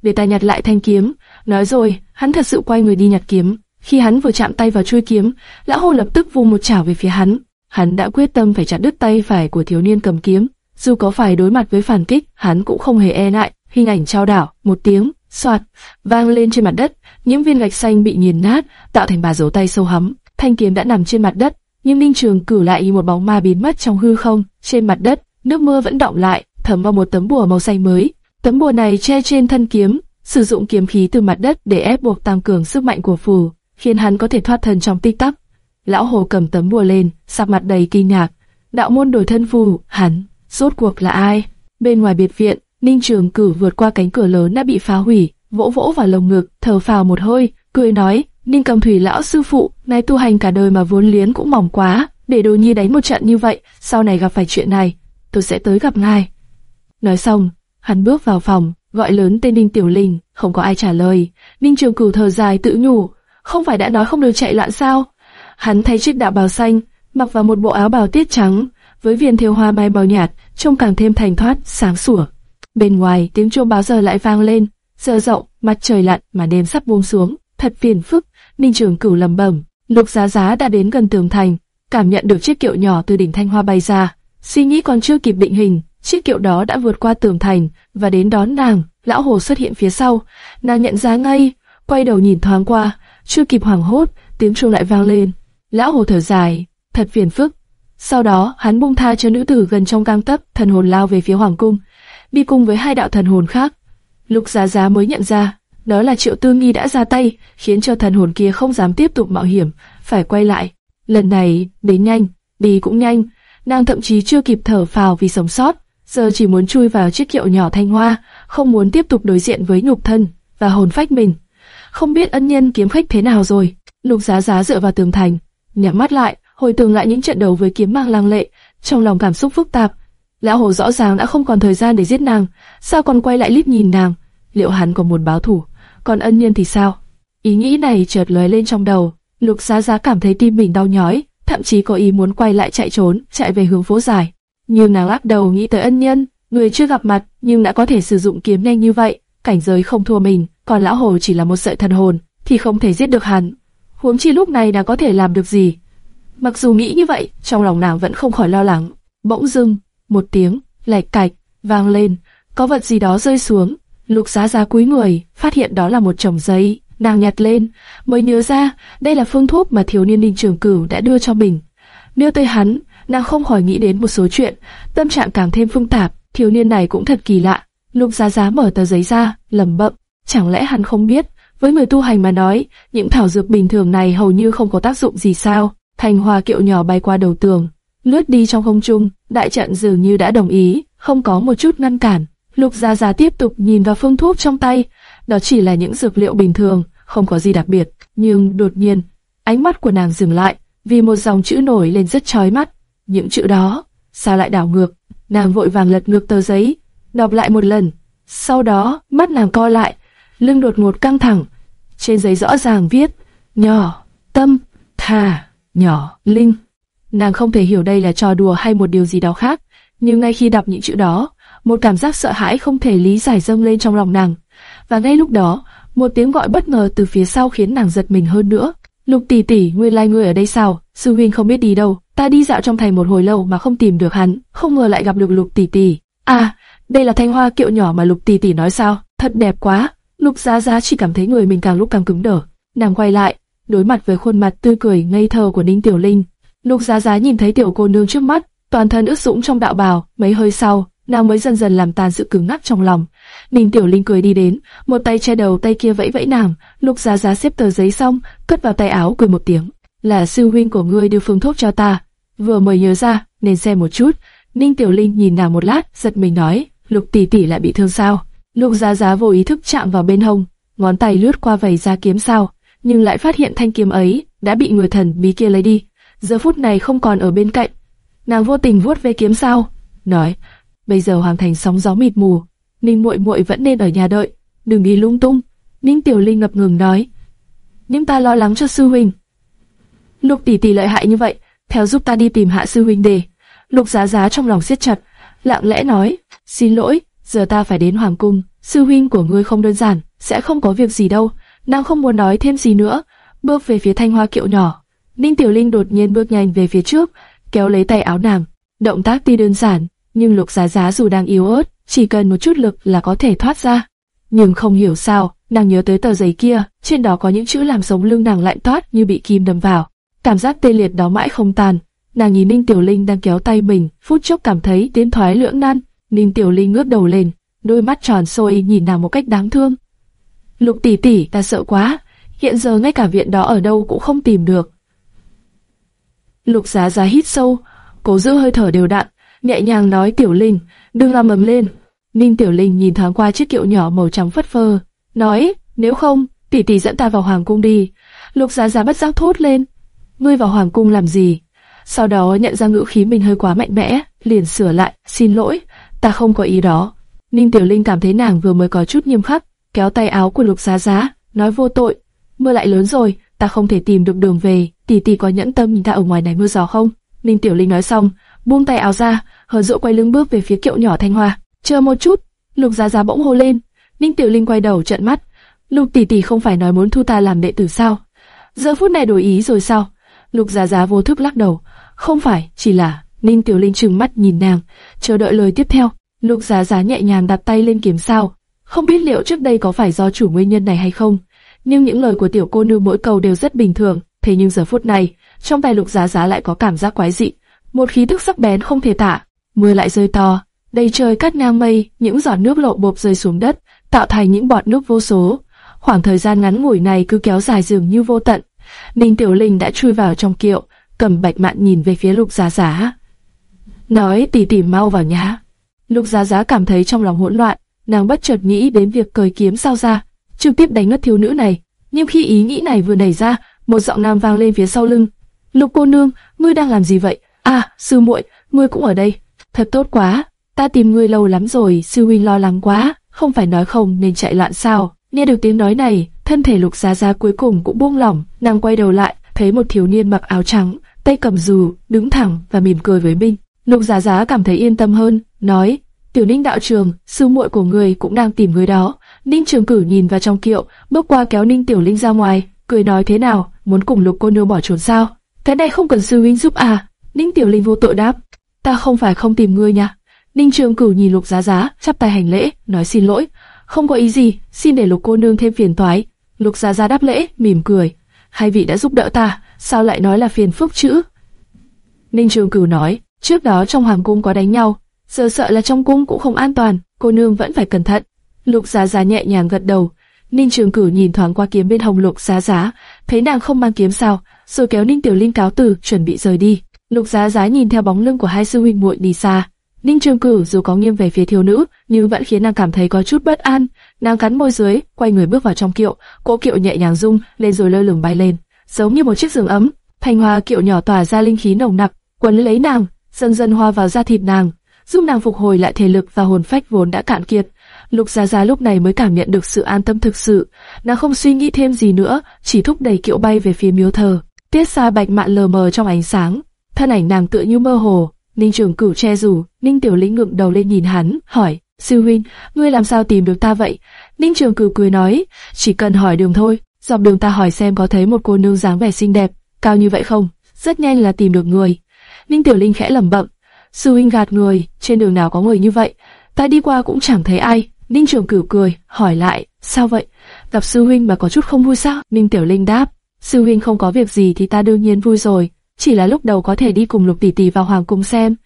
để ta nhặt lại thanh kiếm. Nói rồi, hắn thật sự quay người đi nhặt kiếm. Khi hắn vừa chạm tay vào chuôi kiếm, lão hồ lập tức vung một chảo về phía hắn. Hắn đã quyết tâm phải chặt đứt tay phải của thiếu niên cầm kiếm. Dù có phải đối mặt với phản kích, hắn cũng không hề e ngại. Hình ảnh trao đảo, một tiếng, soạt, vang lên trên mặt đất. Những viên gạch xanh bị nghiền nát, tạo thành bà dấu tay sâu hắm. Thanh kiếm đã nằm trên mặt đất, nhưng Ninh Trường cử lại một bóng ma biến mất trong hư không. Trên mặt đất, nước mưa vẫn đọng lại, thấm vào một tấm bùa màu xanh mới. Tấm bùa này che trên thân kiếm, sử dụng kiếm khí từ mặt đất để ép buộc tăng cường sức mạnh của phù, khiến hắn có thể thoát thân trong tích tắc. Lão Hồ cầm tấm bùa lên, sắc mặt đầy kinh ngạc. Đạo môn đổi thân phù, hắn, rốt cuộc là ai? Bên ngoài biệt viện, Ninh Trường Cử vượt qua cánh cửa lớn đã bị phá hủy, vỗ vỗ vào lồng ngực, thở phào một hơi, cười nói: Ninh Cầm Thủy lão sư phụ, nay tu hành cả đời mà vốn liếng cũng mỏng quá, để Đồ Nhi đánh một trận như vậy, sau này gặp phải chuyện này, tôi sẽ tới gặp ngài. Nói xong, hắn bước vào phòng, gọi lớn tên Ninh Tiểu Linh, không có ai trả lời. Ninh Trường Cửu thở dài tự nhủ, không phải đã nói không được chạy loạn sao? Hắn thay chiếc đạo bào xanh, mặc vào một bộ áo bào tiết trắng, với viền thêu hoa bay màu nhạt, trông càng thêm thành thoát, sáng sủa. Bên ngoài, tiếng chuông báo giờ lại vang lên, giờ rộng, mặt trời lặn mà đêm sắp buông xuống, thật phiền phức. Ninh Trường Cửu lầm bẩm, Lục Giá Giá đã đến gần tường thành, cảm nhận được chiếc kiệu nhỏ từ đỉnh thanh hoa bay ra, suy nghĩ còn chưa kịp định hình, chiếc kiệu đó đã vượt qua tường thành và đến đón nàng. Lão Hồ xuất hiện phía sau, nàng nhận ra ngay, quay đầu nhìn thoáng qua, chưa kịp hoảng hốt, tiếng chuông lại vang lên. Lão Hồ thở dài, thật phiền phức. Sau đó, hắn buông tha cho nữ tử gần trong cam tấc, thần hồn lao về phía hoàng cung, đi cùng với hai đạo thần hồn khác. Lục Giá Giá mới nhận ra, đó là Triệu Tư Nghi đã ra tay, khiến cho thần hồn kia không dám tiếp tục mạo hiểm, phải quay lại. Lần này, đến nhanh, đi cũng nhanh, nàng thậm chí chưa kịp thở phào vì sống sót, giờ chỉ muốn chui vào chiếc kiệu nhỏ thanh hoa, không muốn tiếp tục đối diện với nhục thân và hồn phách mình. Không biết ân nhân kiếm khách thế nào rồi. Lục Giá Giá dựa vào tường thành, nhắm mắt lại, hồi tưởng lại những trận đấu với kiếm mang lang lệ, trong lòng cảm xúc phức tạp. Lão Hồ rõ ràng đã không còn thời gian để giết nàng, sao còn quay lại lít nhìn nàng? Liệu hắn có muốn báo thù? Còn ân nhân thì sao? Ý nghĩ này chợt lóe lên trong đầu, Lục Giá Giá cảm thấy tim mình đau nhói, thậm chí có ý muốn quay lại chạy trốn, chạy về hướng phố dài. Nhưng nàng lắc đầu nghĩ tới ân nhân, người chưa gặp mặt nhưng đã có thể sử dụng kiếm nhanh như vậy, cảnh giới không thua mình, còn lão hồ chỉ là một sợi thần hồn, thì không thể giết được hắn. Huống chi lúc này nàng có thể làm được gì? Mặc dù nghĩ như vậy, trong lòng nàng vẫn không khỏi lo lắng. Bỗng dưng, một tiếng lạch cạch vang lên, có vật gì đó rơi xuống. Lục Giá Giá cúi người, phát hiện đó là một chồng giấy, nàng nhặt lên, mới nhớ ra đây là phương thuốc mà thiếu niên Ninh Trường Cửu đã đưa cho mình. đưa tới hắn, nàng không khỏi nghĩ đến một số chuyện, tâm trạng càng thêm phức tạp. Thiếu niên này cũng thật kỳ lạ. Lục Giá Giá mở tờ giấy ra, lẩm bẩm, chẳng lẽ hắn không biết? Với người tu hành mà nói, những thảo dược bình thường này hầu như không có tác dụng gì sao? Thành hoa kiệu nhỏ bay qua đầu tường, lướt đi trong không trung, đại trận dường như đã đồng ý, không có một chút ngăn cản. Lục Gia Gia tiếp tục nhìn vào phương thuốc trong tay, đó chỉ là những dược liệu bình thường, không có gì đặc biệt. Nhưng đột nhiên, ánh mắt của nàng dừng lại, vì một dòng chữ nổi lên rất chói mắt. Những chữ đó, sao lại đảo ngược? Nàng vội vàng lật ngược tờ giấy, đọc lại một lần. Sau đó, mắt nàng co lại, lưng đột ngột căng thẳng. Trên giấy rõ ràng viết, nhỏ, tâm, thà, nhỏ, linh. Nàng không thể hiểu đây là trò đùa hay một điều gì đó khác, nhưng ngay khi đọc những chữ đó, một cảm giác sợ hãi không thể lý giải dâng lên trong lòng nàng. Và ngay lúc đó, một tiếng gọi bất ngờ từ phía sau khiến nàng giật mình hơn nữa. Lục tỷ tỷ, nguyên lai ngươi ở đây sao? Sư huynh không biết đi đâu. Ta đi dạo trong thành một hồi lâu mà không tìm được hắn, không ngờ lại gặp được Lục tỷ tỷ. À, đây là thanh hoa kiệu nhỏ mà Lục tỷ tỷ nói sao? Thật đẹp quá. Lục Giá Giá chỉ cảm thấy người mình càng lúc càng cứng đờ. Nàng quay lại, đối mặt với khuôn mặt tươi cười ngây thơ của Ninh Tiểu Linh. Lục Giá Giá nhìn thấy tiểu cô nương trước mắt, toàn thân ướt sũng trong đạo bào, mấy hơi sau, nàng mới dần dần làm tan sự cứng ngắc trong lòng. Ninh Tiểu Linh cười đi đến, một tay che đầu tay kia vẫy vẫy nàng, Lục Giá Giá xếp tờ giấy xong, cất vào tay áo cười một tiếng. Là sư huynh của ngươi đưa phương thuốc cho ta, vừa mới nhớ ra, nên xem một chút. Ninh Tiểu Linh nhìn nàng một lát, giật mình nói, Lục tỷ tỷ lại bị thương sao? Lục Giá Giá vô ý thức chạm vào bên hông, ngón tay lướt qua vảy ra kiếm sao, nhưng lại phát hiện thanh kiếm ấy đã bị người thần bí kia lấy đi. Giờ phút này không còn ở bên cạnh, nàng vô tình vuốt về kiếm sao, nói, bây giờ hoàng thành sóng gió mịt mù, Ninh muội muội vẫn nên ở nhà đợi, đừng đi lung tung. Ninh Tiểu Linh ngập ngừng nói, nhưng ta lo lắng cho sư huynh. Lục tỷ tỷ lợi hại như vậy, theo giúp ta đi tìm hạ sư huynh để. Lục Giá Giá trong lòng siết chặt, lặng lẽ nói, xin lỗi, giờ ta phải đến hoàng cung, sư huynh của ngươi không đơn giản, sẽ không có việc gì đâu. Nàng không muốn nói thêm gì nữa, bước về phía thanh hoa kiệu nhỏ. Ninh Tiểu Linh đột nhiên bước nhanh về phía trước, kéo lấy tay áo nàng. Động tác tuy đơn giản, nhưng Lục Giá Giá dù đang yếu ớt, chỉ cần một chút lực là có thể thoát ra. Nhưng không hiểu sao, nàng nhớ tới tờ giấy kia, trên đó có những chữ làm sống lưng nàng lạnh toát như bị kim đâm vào. Cảm giác tê liệt đó mãi không tan. Nàng nhìn Ninh Tiểu Linh đang kéo tay mình, phút chốc cảm thấy tiến thoái lưỡng nan. Ninh Tiểu Linh ngước đầu lên, đôi mắt tròn xôi nhìn nàng một cách đáng thương. Lục tỷ tỷ, ta sợ quá, hiện giờ ngay cả viện đó ở đâu cũng không tìm được. Lục giá giá hít sâu, cố giữ hơi thở đều đặn, nhẹ nhàng nói Tiểu Linh, đừng làm ầm lên. Ninh Tiểu Linh nhìn thoáng qua chiếc kiệu nhỏ màu trắng phất phơ, nói, nếu không, tỷ tỷ dẫn ta vào hoàng cung đi. Lục giá giá bất giác thốt lên, ngươi vào hoàng cung làm gì? Sau đó nhận ra ngữ khí mình hơi quá mạnh mẽ, liền sửa lại, xin lỗi, ta không có ý đó. Ninh Tiểu Linh cảm thấy nàng vừa mới có chút nghiêm khắc, kéo tay áo của Lục Giá Giá, nói vô tội. Mưa lại lớn rồi, ta không thể tìm được đường về, tỷ tỷ có nhẫn tâm nhìn ta ở ngoài này mưa gió không? Ninh Tiểu Linh nói xong, buông tay áo ra, hờ dỗ quay lưng bước về phía kiệu nhỏ Thanh Hoa. Chờ một chút, Lục Giá Giá bỗng hô lên. Ninh Tiểu Linh quay đầu trợn mắt. Lục tỷ tỷ không phải nói muốn thu ta làm đệ tử sao? Giờ phút này đổi ý rồi sao? Lục Giá Giá vô thức lắc đầu. Không phải, chỉ là Ninh Tiểu Linh trừng mắt nhìn nàng, chờ đợi lời tiếp theo. Lục Giá Giá nhẹ nhàng đặt tay lên kiếm sao. Không biết liệu trước đây có phải do chủ nguyên nhân này hay không, nhưng những lời của tiểu cô nương mỗi câu đều rất bình thường. Thế nhưng giờ phút này, trong tay Lục Giá Giá lại có cảm giác quái dị, một khí tức sắc bén không thể tả. Mưa lại rơi to, đầy trời cắt ngang mây, những giọt nước lộ bộp rơi xuống đất, tạo thành những bọt nước vô số. Khoảng thời gian ngắn ngủi này cứ kéo dài dường như vô tận. Ninh Tiểu Linh đã chui vào trong kiệu, cầm bạch mạn nhìn về phía Lục Giá Giá. Nói tỉ tỉ mau vào nhà. Lục Giá Giá cảm thấy trong lòng hỗn loạn, nàng bất chợt nghĩ đến việc cởi kiếm sao ra, trực tiếp đánh ngất thiếu nữ này. Nhưng khi ý nghĩ này vừa nảy ra, một giọng nam vang lên phía sau lưng. Lục cô nương, ngươi đang làm gì vậy? À, sư muội, ngươi cũng ở đây. Thật tốt quá, ta tìm ngươi lâu lắm rồi, sư huynh lo lắng quá, không phải nói không nên chạy loạn sao? Nghe được tiếng nói này, thân thể Lục Giá Giá cuối cùng cũng buông lỏng, nàng quay đầu lại, thấy một thiếu niên mặc áo trắng, tay cầm dù, đứng thẳng và mỉm cười với mình. Lục Giá Giá cảm thấy yên tâm hơn, nói: "Tiểu Ninh đạo trường, sư muội của người cũng đang tìm người đó." Ninh Trường Cử nhìn vào trong kiệu, bước qua kéo Ninh Tiểu Linh ra ngoài, cười nói thế nào, muốn cùng Lục cô nương bỏ trốn sao? Cái này không cần sư huynh giúp à? Ninh Tiểu Linh vô tội đáp, ta không phải không tìm ngươi nha. Ninh Trường Cửu nhìn Lục Giá Giá, chắp tay hành lễ, nói xin lỗi, không có ý gì, xin để Lục cô nương thêm phiền toái. Lục Giá Giá đáp lễ, mỉm cười, hai vị đã giúp đỡ ta, sao lại nói là phiền phức chữ? Ninh Trường Cửu nói, trước đó trong hoàng cung có đánh nhau, giờ sợ là trong cung cũng không an toàn, cô nương vẫn phải cẩn thận. Lục Giá Giá nhẹ nhàng gật đầu. Ninh Trường Cửu nhìn thoáng qua kiếm bên hồng Lục Giá Giá, thấy nàng không mang kiếm sao, rồi kéo Ninh Tiểu Linh cáo từ, chuẩn bị rời đi. Lục Giá Giá nhìn theo bóng lưng của hai sư huynh muội đi xa. Ninh Trường Cửu dù có nghiêng về phía thiếu nữ, nhưng vẫn khiến nàng cảm thấy có chút bất an. Nàng cắn môi dưới, quay người bước vào trong kiệu, cỗ kiệu nhẹ nhàng rung lên rồi lơ lửng bay lên, giống như một chiếc giường ấm. Thanh hoa kiệu nhỏ tỏa ra linh khí nồng nặc, quấn lấy nàng, dần dần hòa vào da thịt nàng, giúp nàng phục hồi lại thể lực và hồn phách vốn đã cạn kiệt. Lục gia gia lúc này mới cảm nhận được sự an tâm thực sự, nàng không suy nghĩ thêm gì nữa, chỉ thúc đẩy kiệu bay về phía miếu thờ. Tiết xa bạch mạn lờ mờ trong ánh sáng, thân ảnh nàng tựa như mơ hồ. Ninh Trường Cửu che rủ, Ninh Tiểu lĩnh ngượng đầu lên nhìn hắn, hỏi: sư huynh, ngươi làm sao tìm được ta vậy? Ninh Trường Cửu cười nói: chỉ cần hỏi đường thôi. Dọc đường ta hỏi xem có thấy một cô nương dáng vẻ xinh đẹp, cao như vậy không? Rất nhanh là tìm được người. Ninh Tiểu Linh khẽ lẩm bẩm: sư huynh gạt người, trên đường nào có người như vậy? Ta đi qua cũng chẳng thấy ai. Ninh Trường Cửu cười, hỏi lại: sao vậy? Gặp sư huynh mà có chút không vui sao? Ninh Tiểu Linh đáp: sư huynh không có việc gì thì ta đương nhiên vui rồi, chỉ là lúc đầu có thể đi cùng Lục tỷ tỷ vào hoàng cung xem,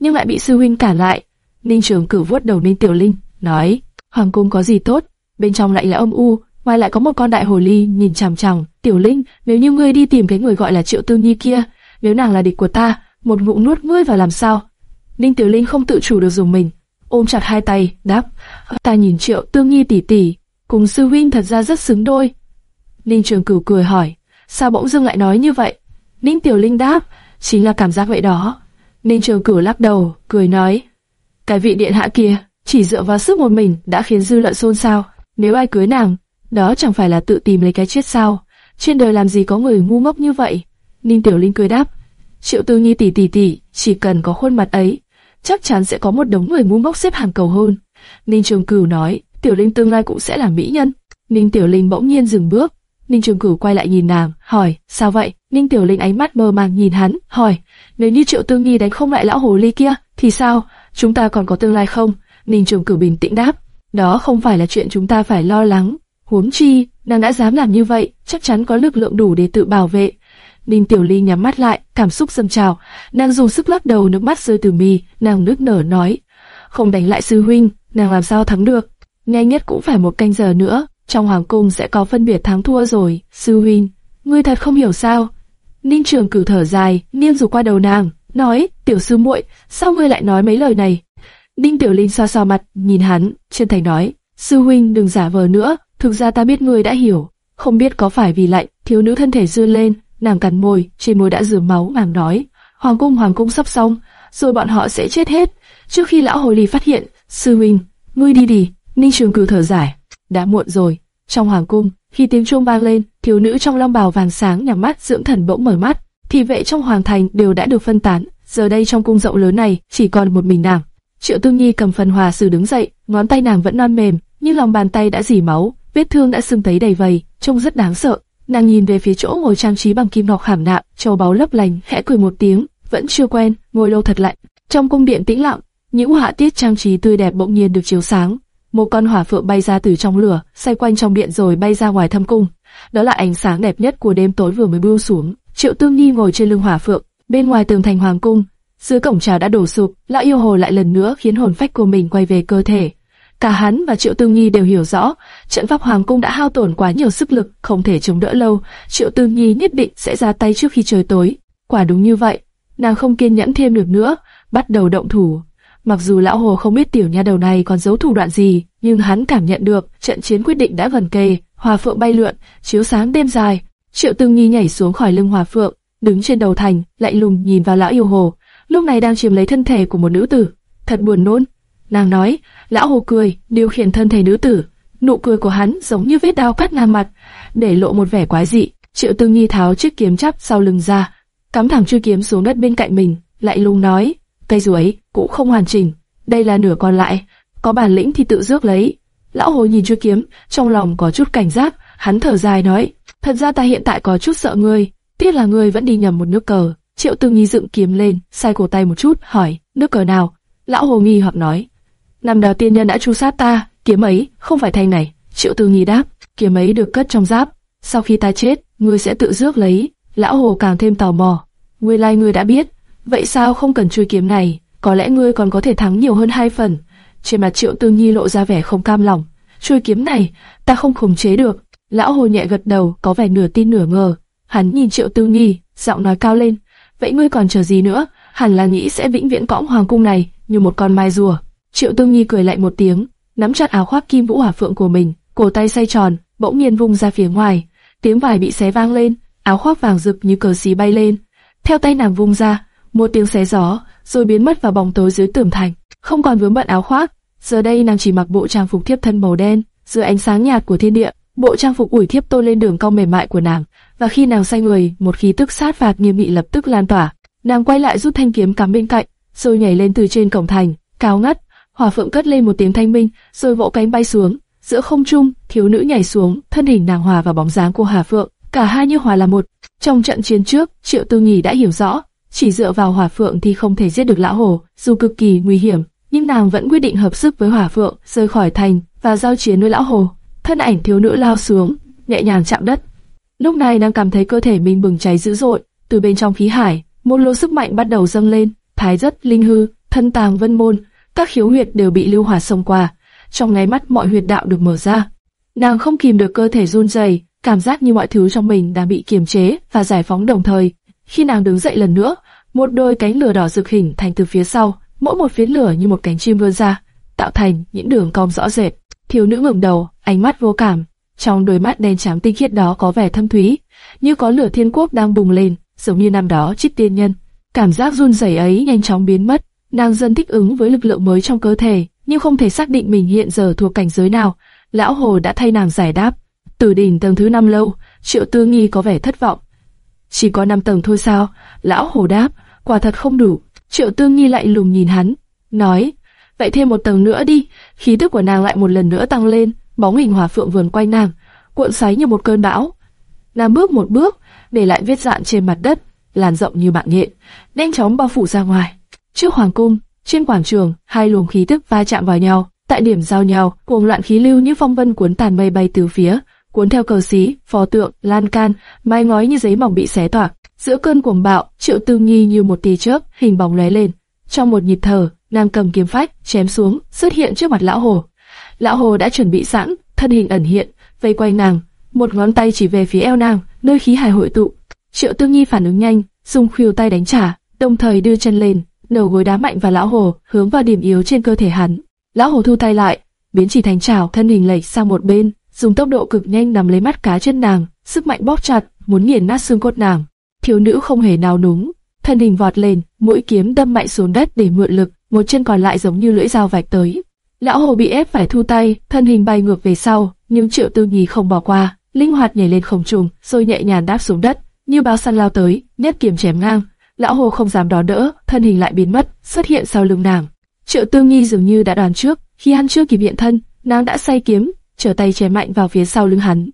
nhưng lại bị sư huynh cản lại. Ninh Trường Cửu vuốt đầu Ninh Tiểu Linh, nói: hoàng cung có gì tốt? Bên trong lại là âm u, ngoài lại có một con đại hồ ly nhìn chằm chằm. Tiểu Linh, nếu như ngươi đi tìm cái người gọi là Triệu Tư Nhi kia, nếu nàng là địch của ta, một ngụm nuốt ngươi vào làm sao? Ninh Tiểu Linh không tự chủ được dùng mình, ôm chặt hai tay, đáp: ta nhìn Triệu tương nghi tỷ tỷ, cùng sư huynh thật ra rất xứng đôi. Ninh Trường Cửu cười hỏi: sao bỗng dưng lại nói như vậy? Ninh Tiểu Linh đáp: chính là cảm giác vậy đó. Ninh Trường Cửu lắc đầu, cười nói: cái vị điện hạ kia chỉ dựa vào sức một mình đã khiến dư luận xôn xao. Nếu ai cưới nàng, đó chẳng phải là tự tìm lấy cái chết sao? Trên đời làm gì có người ngu ngốc như vậy? Ninh Tiểu Linh cười đáp, Triệu Tư Nhi tỷ tỷ tỷ, chỉ cần có khuôn mặt ấy, chắc chắn sẽ có một đống người ngu ngốc xếp hàng cầu hôn. Ninh Trường Cửu nói, Tiểu Linh tương lai cũng sẽ là mỹ nhân. Ninh Tiểu Linh bỗng nhiên dừng bước, Ninh Trường Cửu quay lại nhìn nàng, hỏi, sao vậy? Ninh Tiểu Linh ánh mắt mơ màng nhìn hắn, hỏi, nếu như Triệu Tư Nhi đánh không lại lão hồ ly kia, thì sao? Chúng ta còn có tương lai không? Ninh Trường Cửu bình tĩnh đáp, đó không phải là chuyện chúng ta phải lo lắng. Huống chi, nàng đã dám làm như vậy, chắc chắn có lực lượng đủ để tự bảo vệ. Ninh Tiểu Ly nhắm mắt lại, cảm xúc dâng trào, nàng dùng sức lắc đầu nước mắt rơi từ mi, nàng nước nở nói, không đánh lại sư huynh, nàng làm sao thắng được? Nhanh nhất cũng phải một canh giờ nữa, trong hoàng cung sẽ có phân biệt thắng thua rồi. Sư huynh, ngươi thật không hiểu sao? Ninh Trường cử thở dài, niêm rủ qua đầu nàng, nói, tiểu sư muội, sao ngươi lại nói mấy lời này? Ninh Tiểu Linh xoa xoa mặt, nhìn hắn, chân thành nói, sư huynh đừng giả vờ nữa, thực ra ta biết ngươi đã hiểu, không biết có phải vì lạnh, thiếu nữ thân thể run lên, nàng cắn môi, trên môi đã rửa máu, nàng nói, hoàng cung hoàng cung sắp xong, rồi bọn họ sẽ chết hết. Trước khi lão hồ ly phát hiện, sư huynh, ngươi đi đi. Ninh Trường Cửu thở dài, đã muộn rồi. Trong hoàng cung, khi tiếng chuông vang lên, thiếu nữ trong long bào vàng sáng nhắm mắt dưỡng thần bỗng mở mắt. Thị vệ trong hoàng thành đều đã được phân tán, giờ đây trong cung rộng lớn này chỉ còn một mình nàng. Triệu Tương Nhi cầm phần hòa sử đứng dậy, ngón tay nàng vẫn non mềm, nhưng lòng bàn tay đã dỉ máu, vết thương đã sưng tấy đầy vầy, trông rất đáng sợ. Nàng nhìn về phía chỗ ngồi trang trí bằng kim ngọc khảm nạm, châu báu lấp lành, khẽ cười một tiếng, vẫn chưa quen, ngồi lâu thật lạnh. Trong cung điện tĩnh lặng, những họa tiết trang trí tươi đẹp bỗng nhiên được chiếu sáng. Một con hỏa phượng bay ra từ trong lửa, xoay quanh trong điện rồi bay ra ngoài thâm cung. Đó là ánh sáng đẹp nhất của đêm tối vừa mới buông xuống. Triệu Tương Nhi ngồi trên lưng hỏa phượng, bên ngoài tường thành hoàng cung, dưới cổng trà đã đổ sụp, lão yêu hồ lại lần nữa khiến hồn phách của mình quay về cơ thể. Cả hắn và Triệu Tương Nhi đều hiểu rõ, trận pháp hoàng cung đã hao tổn quá nhiều sức lực, không thể chống đỡ lâu. Triệu Tương Nhi nhất định sẽ ra tay trước khi trời tối. Quả đúng như vậy, nàng không kiên nhẫn thêm được nữa, bắt đầu động thủ. Mặc dù lão hồ không biết tiểu nha đầu này còn giấu thủ đoạn gì, nhưng hắn cảm nhận được trận chiến quyết định đã gần kề. Hòa phượng bay lượn, chiếu sáng đêm dài. Triệu Tương Nhi nhảy xuống khỏi lưng hòa phượng, đứng trên đầu thành, lạnh lùng nhìn vào lão yêu hồ. Lúc này đang chiếm lấy thân thể của một nữ tử, thật buồn nôn. Nàng nói, lão hồ cười, điều khiển thân thể nữ tử. Nụ cười của hắn giống như vết đao cắt ngang mặt, để lộ một vẻ quái dị. Triệu Tương Nhi tháo chiếc kiếm chắp sau lưng ra, cắm thẳng chuôi kiếm xuống đất bên cạnh mình, lại lung nói, cây dù ấy cũng không hoàn chỉnh, đây là nửa còn lại, có bản lĩnh thì tự rước lấy. Lão hồ nhìn chuôi kiếm, trong lòng có chút cảnh giác, hắn thở dài nói, thật ra ta hiện tại có chút sợ ngươi, tiếc là ngươi vẫn đi nhầm một nước cờ. Triệu Tư Nghi dựng kiếm lên, sai cổ tay một chút, hỏi, nước cờ nào? Lão hồ nghi hoặc nói, năm đó tiên nhân đã tru sát ta, kiếm ấy không phải thanh này. Triệu Tư Nghi đáp, kiếm ấy được cất trong giáp, sau khi ta chết, ngươi sẽ tự rước lấy. Lão hồ càng thêm tò mò, ngươi lai ngươi đã biết, vậy sao không cần chui kiếm này? Có lẽ ngươi còn có thể thắng nhiều hơn hai phần. Trên mặt Triệu Tư Nhi lộ ra vẻ không cam lòng. Chui kiếm này, ta không khống chế được. Lão hồ nhẹ gật đầu, có vẻ nửa tin nửa ngờ. Hắn nhìn Triệu Tư Nhi, giọng nói cao lên. Vậy ngươi còn chờ gì nữa? Hẳn là nghĩ sẽ vĩnh viễn cõng hoàng cung này như một con mai rùa. Triệu tương Nhi cười lại một tiếng, nắm chặt áo khoác kim vũ hỏa phượng của mình, cổ tay xoay tròn, bỗng nhiên vung ra phía ngoài, tiếng vải bị xé vang lên, áo khoác vàng rực như cờ xí bay lên. Theo tay nàng vung ra, một tiếng xé gió, rồi biến mất vào bóng tối dưới tường thành. Không còn vướng bận áo khoác, giờ đây nàng chỉ mặc bộ trang phục thiếp thân màu đen, dưới ánh sáng nhạt của thiên địa, bộ trang phục ủi thiếp tôn lên đường cong mềm mại của nàng, và khi nàng xoay người, một khí tức sát phạt nghiêm nghị lập tức lan tỏa. Nàng quay lại rút thanh kiếm cắm bên cạnh, rồi nhảy lên từ trên cổng thành, cao ngất. Hỏa phượng cất lên một tiếng thanh minh, rồi vỗ cánh bay xuống. Giữa không trung, thiếu nữ nhảy xuống, thân hình nàng hòa vào bóng dáng của Hỏa phượng, cả hai như hòa là một. Trong trận chiến trước, Triệu Tư Nghỉ đã hiểu rõ, chỉ dựa vào hỏa phượng thì không thể giết được lão hồ, dù cực kỳ nguy hiểm, nhưng nàng vẫn quyết định hợp sức với hỏa phượng, rời khỏi thành và giao chiến với lão hồ. Thân ảnh thiếu nữ lao xuống, nhẹ nhàng chạm đất. Lúc này nàng cảm thấy cơ thể mình bừng cháy dữ dội, từ bên trong khí hải, một lô sức mạnh bắt đầu dâng lên, thái rất linh hư, thân tàng vân môn, các khiếu huyệt đều bị lưu hỏa xông qua. Trong nháy mắt mọi huyệt đạo được mở ra. Nàng không kìm được cơ thể run rẩy, cảm giác như mọi thứ trong mình đang bị kiềm chế và giải phóng đồng thời. Khi nàng đứng dậy lần nữa, một đôi cánh lửa đỏ rực hình thành từ phía sau, mỗi một phiến lửa như một cánh chim vươn ra, tạo thành những đường cong rõ rệt. Thiếu nữ ngẩng đầu, ánh mắt vô cảm, trong đôi mắt đen trắng tinh khiết đó có vẻ thâm thúy, như có lửa thiên quốc đang bùng lên, giống như năm đó trích tiên nhân. Cảm giác run rẩy ấy nhanh chóng biến mất, nàng dần thích ứng với lực lượng mới trong cơ thể, nhưng không thể xác định mình hiện giờ thuộc cảnh giới nào. Lão Hồ đã thay nàng giải đáp. Từ đỉnh tầng thứ năm lâu, Triệu Tư Nghi có vẻ thất vọng. Chỉ có năm tầng thôi sao? Lão Hồ đáp quả thật không đủ. Triệu Tương nghi lại lùng nhìn hắn, nói, vậy thêm một tầng nữa đi. Khí tức của nàng lại một lần nữa tăng lên, bóng hình hỏa phượng vườn quanh nàng, cuộn xoáy như một cơn bão. Nàng bước một bước, để lại vết dạn trên mặt đất, làn rộng như mạng nhện, nhanh chóng bao phủ ra ngoài. Trước hoàng cung, trên quảng trường, hai luồng khí tức va chạm vào nhau. Tại điểm giao nhau, cuồng loạn khí lưu như phong vân cuốn tàn mây bay từ phía, cuốn theo cờ xí, phò tượng, lan can, mái ngói như giấy mỏng bị xé toạc. Giữa cơn cuồng bạo, Triệu Tư nghi như một tia chớp, hình bóng lóe lên. Trong một nhịp thở, nàng cầm kiếm phách, chém xuống, xuất hiện trước mặt lão hồ. Lão hồ đã chuẩn bị sẵn, thân hình ẩn hiện, vây quanh nàng, một ngón tay chỉ về phía eo nàng, nơi khí hải hội tụ. Triệu Tư nghi phản ứng nhanh, dùng khuỷu tay đánh trả, đồng thời đưa chân lên, đầu gối đá mạnh vào lão hồ, hướng vào điểm yếu trên cơ thể hắn. Lão hồ thu tay lại, biến chỉ thành chảo, thân hình lệch sang một bên, dùng tốc độ cực nhanh nắm lấy mắt cá chân nàng, sức mạnh bóp chặt, muốn nghiền nát xương cốt nàng thiếu nữ không hề nào núng, thân hình vọt lên, mũi kiếm đâm mạnh xuống đất để mượn lực, một chân còn lại giống như lưỡi dao vạch tới. Lão hồ bị ép phải thu tay, thân hình bay ngược về sau, nhưng Triệu Tư Nhi không bỏ qua, linh hoạt nhảy lên không trung, rồi nhẹ nhàng đáp xuống đất, như báo săn lao tới, nhất kiếm chém ngang. Lão hồ không dám đón đỡ, thân hình lại biến mất, xuất hiện sau lưng nàng. Triệu Tư nghi dường như đã đoán trước, khi hắn chưa kịp hiện thân, nàng đã say kiếm, trở tay chém mạnh vào phía sau lưng hắn.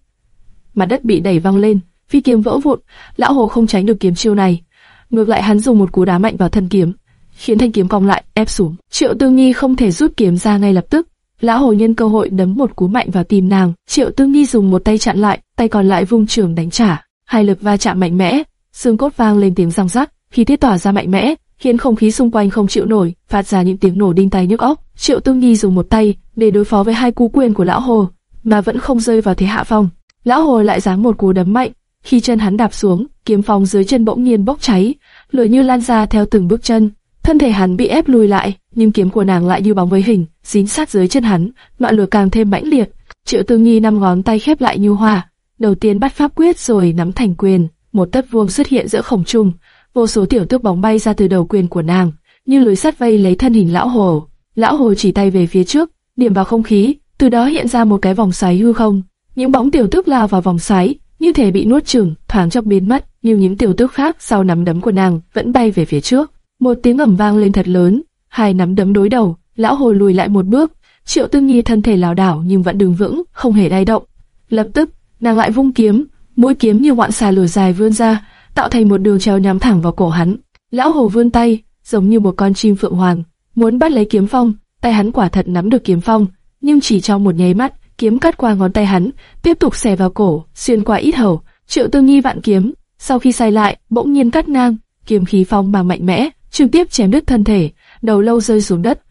Mặt đất bị đẩy văng lên, phi kiếm vỡ vụn, lão hồ không tránh được kiếm chiêu này. Ngược lại hắn dùng một cú đá mạnh vào thân kiếm, khiến thanh kiếm cong lại, ép xuống. Triệu Tư Nghi không thể rút kiếm ra ngay lập tức. Lão hồ nhân cơ hội đấm một cú mạnh vào tim nàng. Triệu Tư Nghi dùng một tay chặn lại, tay còn lại vung trường đánh trả. Hai lực va chạm mạnh mẽ, xương cốt vang lên tiếng răng rắc, khí tiết tỏa ra mạnh mẽ, khiến không khí xung quanh không chịu nổi, phát ra những tiếng nổ đinh tai nhức óc. Triệu Tư Nghi dùng một tay để đối phó với hai cú quyền của lão hồ, mà vẫn không rơi vào thế hạ phong. Lão hồ lại giáng một cú đấm mạnh, khi chân hắn đạp xuống, kiếm phong dưới chân bỗng nhiên bốc cháy, lửa như lan ra theo từng bước chân. Thân thể hắn bị ép lùi lại, nhưng kiếm của nàng lại như bóng với hình, dính sát dưới chân hắn, ngọn lửa càng thêm mãnh liệt. Triệu Tư Nghi năm ngón tay khép lại như hoa, đầu tiên bắt pháp quyết rồi nắm thành quyền, một tấc vuông xuất hiện giữa không trung, vô số tiểu tước bóng bay ra từ đầu quyền của nàng, như lưới sắt vây lấy thân hình lão hồ. Lão hồ chỉ tay về phía trước, điểm vào không khí, từ đó hiện ra một cái vòng xoáy hư không. Những bóng tiểu tước lao vào vòng xoáy, như thể bị nuốt chửng, thoáng chốc biến mất, nhiều những tiểu tước khác sau nắm đấm của nàng vẫn bay về phía trước. Một tiếng ầm vang lên thật lớn, hai nắm đấm đối đầu, lão hồ lùi lại một bước, Triệu Tư Nhi thân thể lảo đảo nhưng vẫn đứng vững, không hề lay động. Lập tức, nàng lại vung kiếm, mũi kiếm như ngọn xà lửa dài vươn ra, tạo thành một đường treo nhắm thẳng vào cổ hắn. Lão hồ vươn tay, giống như một con chim phượng hoàng, muốn bắt lấy kiếm phong, tay hắn quả thật nắm được kiếm phong, nhưng chỉ trong một nháy mắt, kiếm cắt qua ngón tay hắn, tiếp tục xẻ vào cổ, xuyên qua ít hầu. Triệu Tư nghi vạn kiếm, sau khi xoay lại, bỗng nhiên cắt ngang, kiếm khí phong mà mạnh mẽ, trực tiếp chém đứt thân thể, đầu lâu rơi xuống đất.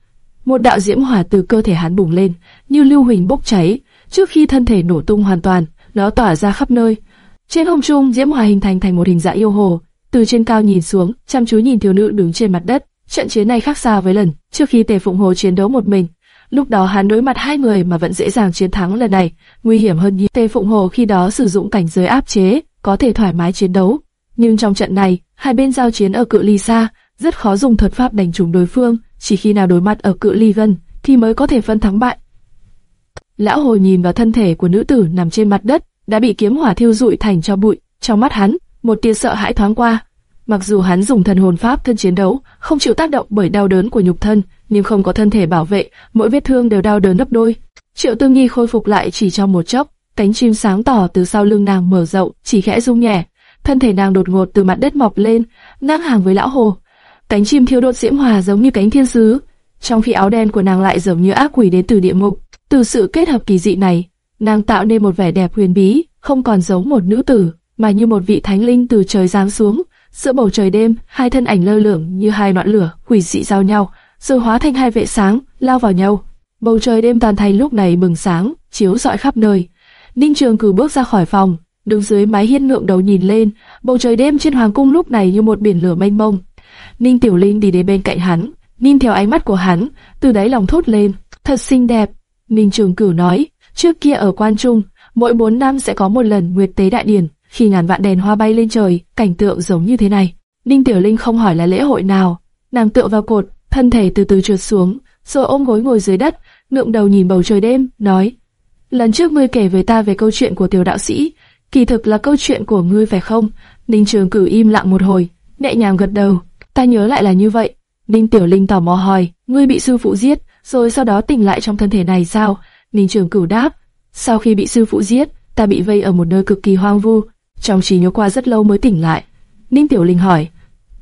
Một đạo diễm hỏa từ cơ thể hắn bùng lên, như lưu huỳnh bốc cháy, trước khi thân thể nổ tung hoàn toàn, nó tỏa ra khắp nơi. Trên không trung, diễm hỏa hình thành thành một hình dạng yêu hồ, từ trên cao nhìn xuống, chăm chú nhìn thiếu nữ đứng trên mặt đất. Trận chiến này khác xa với lần trước khi Tề Phụng Hồ chiến đấu một mình. Lúc đó hắn đối mặt hai người mà vẫn dễ dàng chiến thắng lần này, nguy hiểm hơn nhiều. Tề Phụng Hồ khi đó sử dụng cảnh giới áp chế, có thể thoải mái chiến đấu. Nhưng trong trận này, hai bên giao chiến ở cự ly xa, rất khó dùng thuật pháp đánh trúng đối phương, chỉ khi nào đối mặt ở cự ly gần thì mới có thể phân thắng bại. Lão Hồ nhìn vào thân thể của nữ tử nằm trên mặt đất, đã bị kiếm hỏa thiêu rụi thành cho bụi. Trong mắt hắn, một tia sợ hãi thoáng qua. Mặc dù hắn dùng thần hồn pháp thân chiến đấu, không chịu tác động bởi đau đớn của nhục thân, nhưng không có thân thể bảo vệ, mỗi vết thương đều đau đớn gấp đôi. Triệu Tương Nhi khôi phục lại chỉ trong một chốc, cánh chim sáng tỏ từ sau lưng nàng mở rộng, chỉ khẽ rung nhẹ, thân thể nàng đột ngột từ mặt đất mọc lên, ngang hàng với lão hồ. Cánh chim thiêu đốt diễm hòa giống như cánh thiên sứ, trong khi áo đen của nàng lại giống như ác quỷ đến từ địa ngục. Từ sự kết hợp kỳ dị này, nàng tạo nên một vẻ đẹp huyền bí, không còn giống một nữ tử, mà như một vị thánh linh từ trời giáng xuống. Giữa bầu trời đêm, hai thân ảnh lơ lửng như hai ngọn lửa, quỷ dị giao nhau, rồi hóa thành hai vệ sáng, lao vào nhau. Bầu trời đêm toàn thành lúc này bừng sáng, chiếu rọi khắp nơi. Ninh Trường Cử bước ra khỏi phòng, đứng dưới mái hiên ngượng đầu nhìn lên, bầu trời đêm trên hoàng cung lúc này như một biển lửa mênh mông. Ninh Tiểu Linh đi đến bên cạnh hắn, nhìn theo ánh mắt của hắn, từ đáy lòng thốt lên, thật xinh đẹp. Ninh Trường Cửu nói, trước kia ở quan trung, mỗi 4 năm sẽ có một lần nguyệt tế đại điển, khi ngàn vạn đèn hoa bay lên trời, cảnh tượng giống như thế này. Ninh Tiểu Linh không hỏi là lễ hội nào, nàng tựa vào cột, thân thể từ từ trượt xuống, rồi ôm gối ngồi dưới đất, ngượng đầu nhìn bầu trời đêm, nói: lần trước ngươi kể với ta về câu chuyện của tiểu đạo sĩ, kỳ thực là câu chuyện của ngươi phải không? Ninh Trường Cửu im lặng một hồi, nhẹ nhàng gật đầu, ta nhớ lại là như vậy. Ninh Tiểu Linh tò mò hỏi, ngươi bị sư phụ giết, rồi sau đó tỉnh lại trong thân thể này sao? Ninh Trường Cửu đáp, sau khi bị sư phụ giết, ta bị vây ở một nơi cực kỳ hoang vu, trong trí nhớ qua rất lâu mới tỉnh lại. Ninh Tiểu Linh hỏi,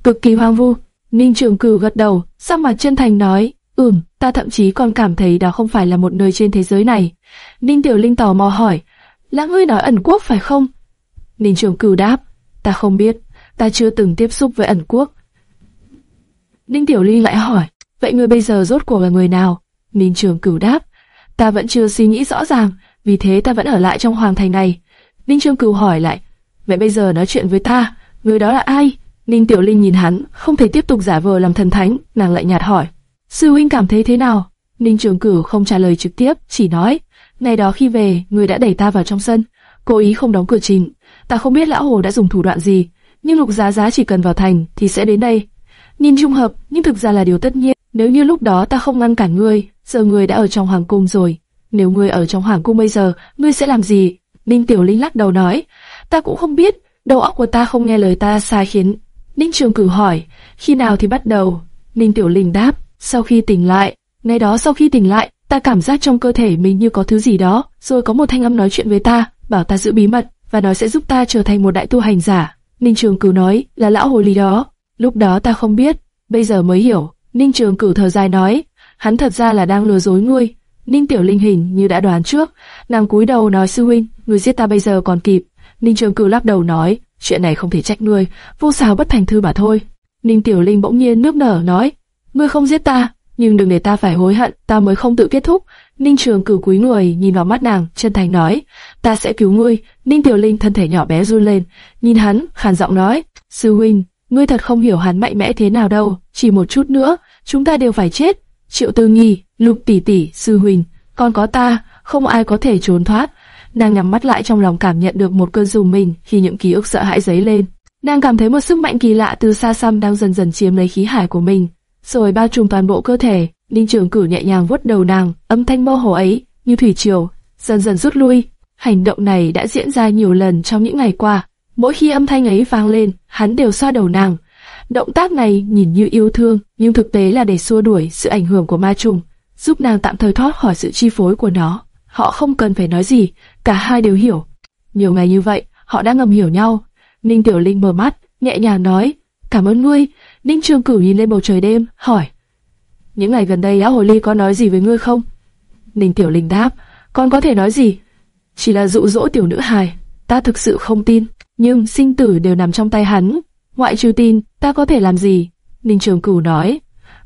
cực kỳ hoang vu. Ninh Trường Cửu gật đầu, sắc mặt chân thành nói, ừm, ta thậm chí còn cảm thấy đó không phải là một nơi trên thế giới này. Ninh Tiểu Linh tò mò hỏi, là ngươi nói ẩn quốc phải không? Ninh Trường Cửu đáp, ta không biết, ta chưa từng tiếp xúc với ẩn quốc. Ninh Tiểu Linh lại hỏi, vậy ngươi bây giờ rốt cuộc là người nào? Ninh Trường Cửu đáp, ta vẫn chưa suy nghĩ rõ ràng, vì thế ta vẫn ở lại trong hoàng thành này. Ninh trương Cửu hỏi lại, vậy bây giờ nói chuyện với ta, người đó là ai? Ninh Tiểu Linh nhìn hắn, không thể tiếp tục giả vờ làm thần thánh, nàng lại nhạt hỏi, sư huynh cảm thấy thế nào? Ninh Trường Cửu không trả lời trực tiếp, chỉ nói, ngày đó khi về, người đã đẩy ta vào trong sân, cố ý không đóng cửa trình. Ta không biết lão hồ đã dùng thủ đoạn gì, nhưng lục giá giá chỉ cần vào thành thì sẽ đến đây. Nhìn trung hợp, nhưng thực ra là điều tất nhiên nếu như lúc đó ta không ngăn cản ngươi, giờ ngươi đã ở trong hoàng cung rồi. Nếu ngươi ở trong hoàng cung bây giờ, ngươi sẽ làm gì? Ninh Tiểu Linh lắc đầu nói, ta cũng không biết, đầu óc của ta không nghe lời ta sai khiến. Ninh Trường Cử hỏi, khi nào thì bắt đầu? Ninh Tiểu Linh đáp, sau khi tỉnh lại. Ngay đó sau khi tỉnh lại, ta cảm giác trong cơ thể mình như có thứ gì đó, rồi có một thanh âm nói chuyện với ta, bảo ta giữ bí mật, và nó sẽ giúp ta trở thành một đại tu hành giả. Ninh Trường cử nói, là lão hồ ly đó. Lúc đó ta không biết, bây giờ mới hiểu. Ninh Trường Cửu thở dài nói, hắn thật ra là đang lừa dối ngươi. Ninh Tiểu Linh hình như đã đoán trước, nàng cúi đầu nói sư huynh, ngươi giết ta bây giờ còn kịp. Ninh Trường Cửu lắc đầu nói, chuyện này không thể trách ngươi, vô xào bất thành thư mà thôi. Ninh Tiểu Linh bỗng nhiên nước nở nói, ngươi không giết ta, nhưng đừng để ta phải hối hận, ta mới không tự kết thúc. Ninh Trường cử cúi người nhìn vào mắt nàng, chân thành nói, ta sẽ cứu ngươi. Ninh Tiểu Linh thân thể nhỏ bé run lên, nhìn hắn, khàn giọng nói, sư huynh, ngươi thật không hiểu hắn mạnh mẽ thế nào đâu, chỉ một chút nữa, chúng ta đều phải chết. Triệu Tư Nghi, Lục Tỷ Tỷ, sư huỳnh còn có ta, không ai có thể trốn thoát. Nàng nhắm mắt lại trong lòng cảm nhận được một cơn rùng mình khi những ký ức sợ hãi dấy lên. Nàng cảm thấy một sức mạnh kỳ lạ từ xa xăm đang dần dần chiếm lấy khí hải của mình rồi bao trùm toàn bộ cơ thể. Ninh Trường Cử nhẹ nhàng vuốt đầu nàng, âm thanh mơ hồ ấy như thủy triều, dần dần rút lui. Hành động này đã diễn ra nhiều lần trong những ngày qua. Mỗi khi âm thanh ấy vang lên, hắn đều xoa đầu nàng. Động tác này nhìn như yêu thương, nhưng thực tế là để xua đuổi sự ảnh hưởng của ma trùng, giúp nàng tạm thời thoát khỏi sự chi phối của nó. Họ không cần phải nói gì, cả hai đều hiểu. Nhiều ngày như vậy, họ đã ngầm hiểu nhau. Ninh Tiểu Linh mở mắt, nhẹ nhàng nói, cảm ơn ngươi, Ninh Trường Cửu nhìn lên bầu trời đêm, hỏi: những ngày gần đây lão hồ ly có nói gì với ngươi không? Ninh Tiểu Linh đáp: con có thể nói gì? Chỉ là dụ dỗ tiểu nữ hài. Ta thực sự không tin, nhưng sinh tử đều nằm trong tay hắn. Ngoại trừ tin, ta có thể làm gì? Ninh Trường Cửu nói: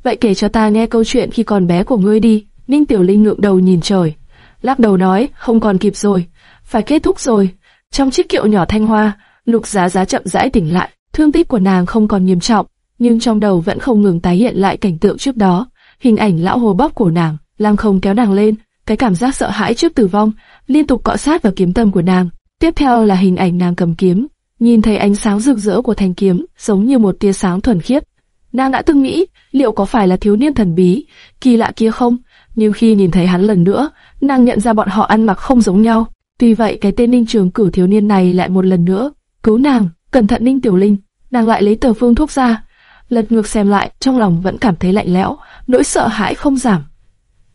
vậy kể cho ta nghe câu chuyện khi còn bé của ngươi đi. Ninh Tiểu Linh ngượng đầu nhìn trời, lắc đầu nói: không còn kịp rồi, phải kết thúc rồi. Trong chiếc kiệu nhỏ thanh hoa, Lục Giá Giá chậm rãi tỉnh lại, thương tích của nàng không còn nghiêm trọng, nhưng trong đầu vẫn không ngừng tái hiện lại cảnh tượng trước đó, hình ảnh lão hồ bóp cổ nàng, lang không kéo nàng lên, cái cảm giác sợ hãi trước tử vong liên tục cọ sát vào kiếm tâm của nàng. Tiếp theo là hình ảnh nàng cầm kiếm, nhìn thấy ánh sáng rực rỡ của thanh kiếm, giống như một tia sáng thuần khiết. Nàng đã từng nghĩ, liệu có phải là thiếu niên thần bí, kỳ lạ kia không? Nhưng khi nhìn thấy hắn lần nữa, nàng nhận ra bọn họ ăn mặc không giống nhau. Tuy vậy, cái tên Ninh Trường Cửu thiếu niên này lại một lần nữa cứu nàng. Cẩn thận Ninh Tiểu Linh, nàng lại lấy tờ phương thuốc ra, lật ngược xem lại, trong lòng vẫn cảm thấy lạnh lẽo, nỗi sợ hãi không giảm.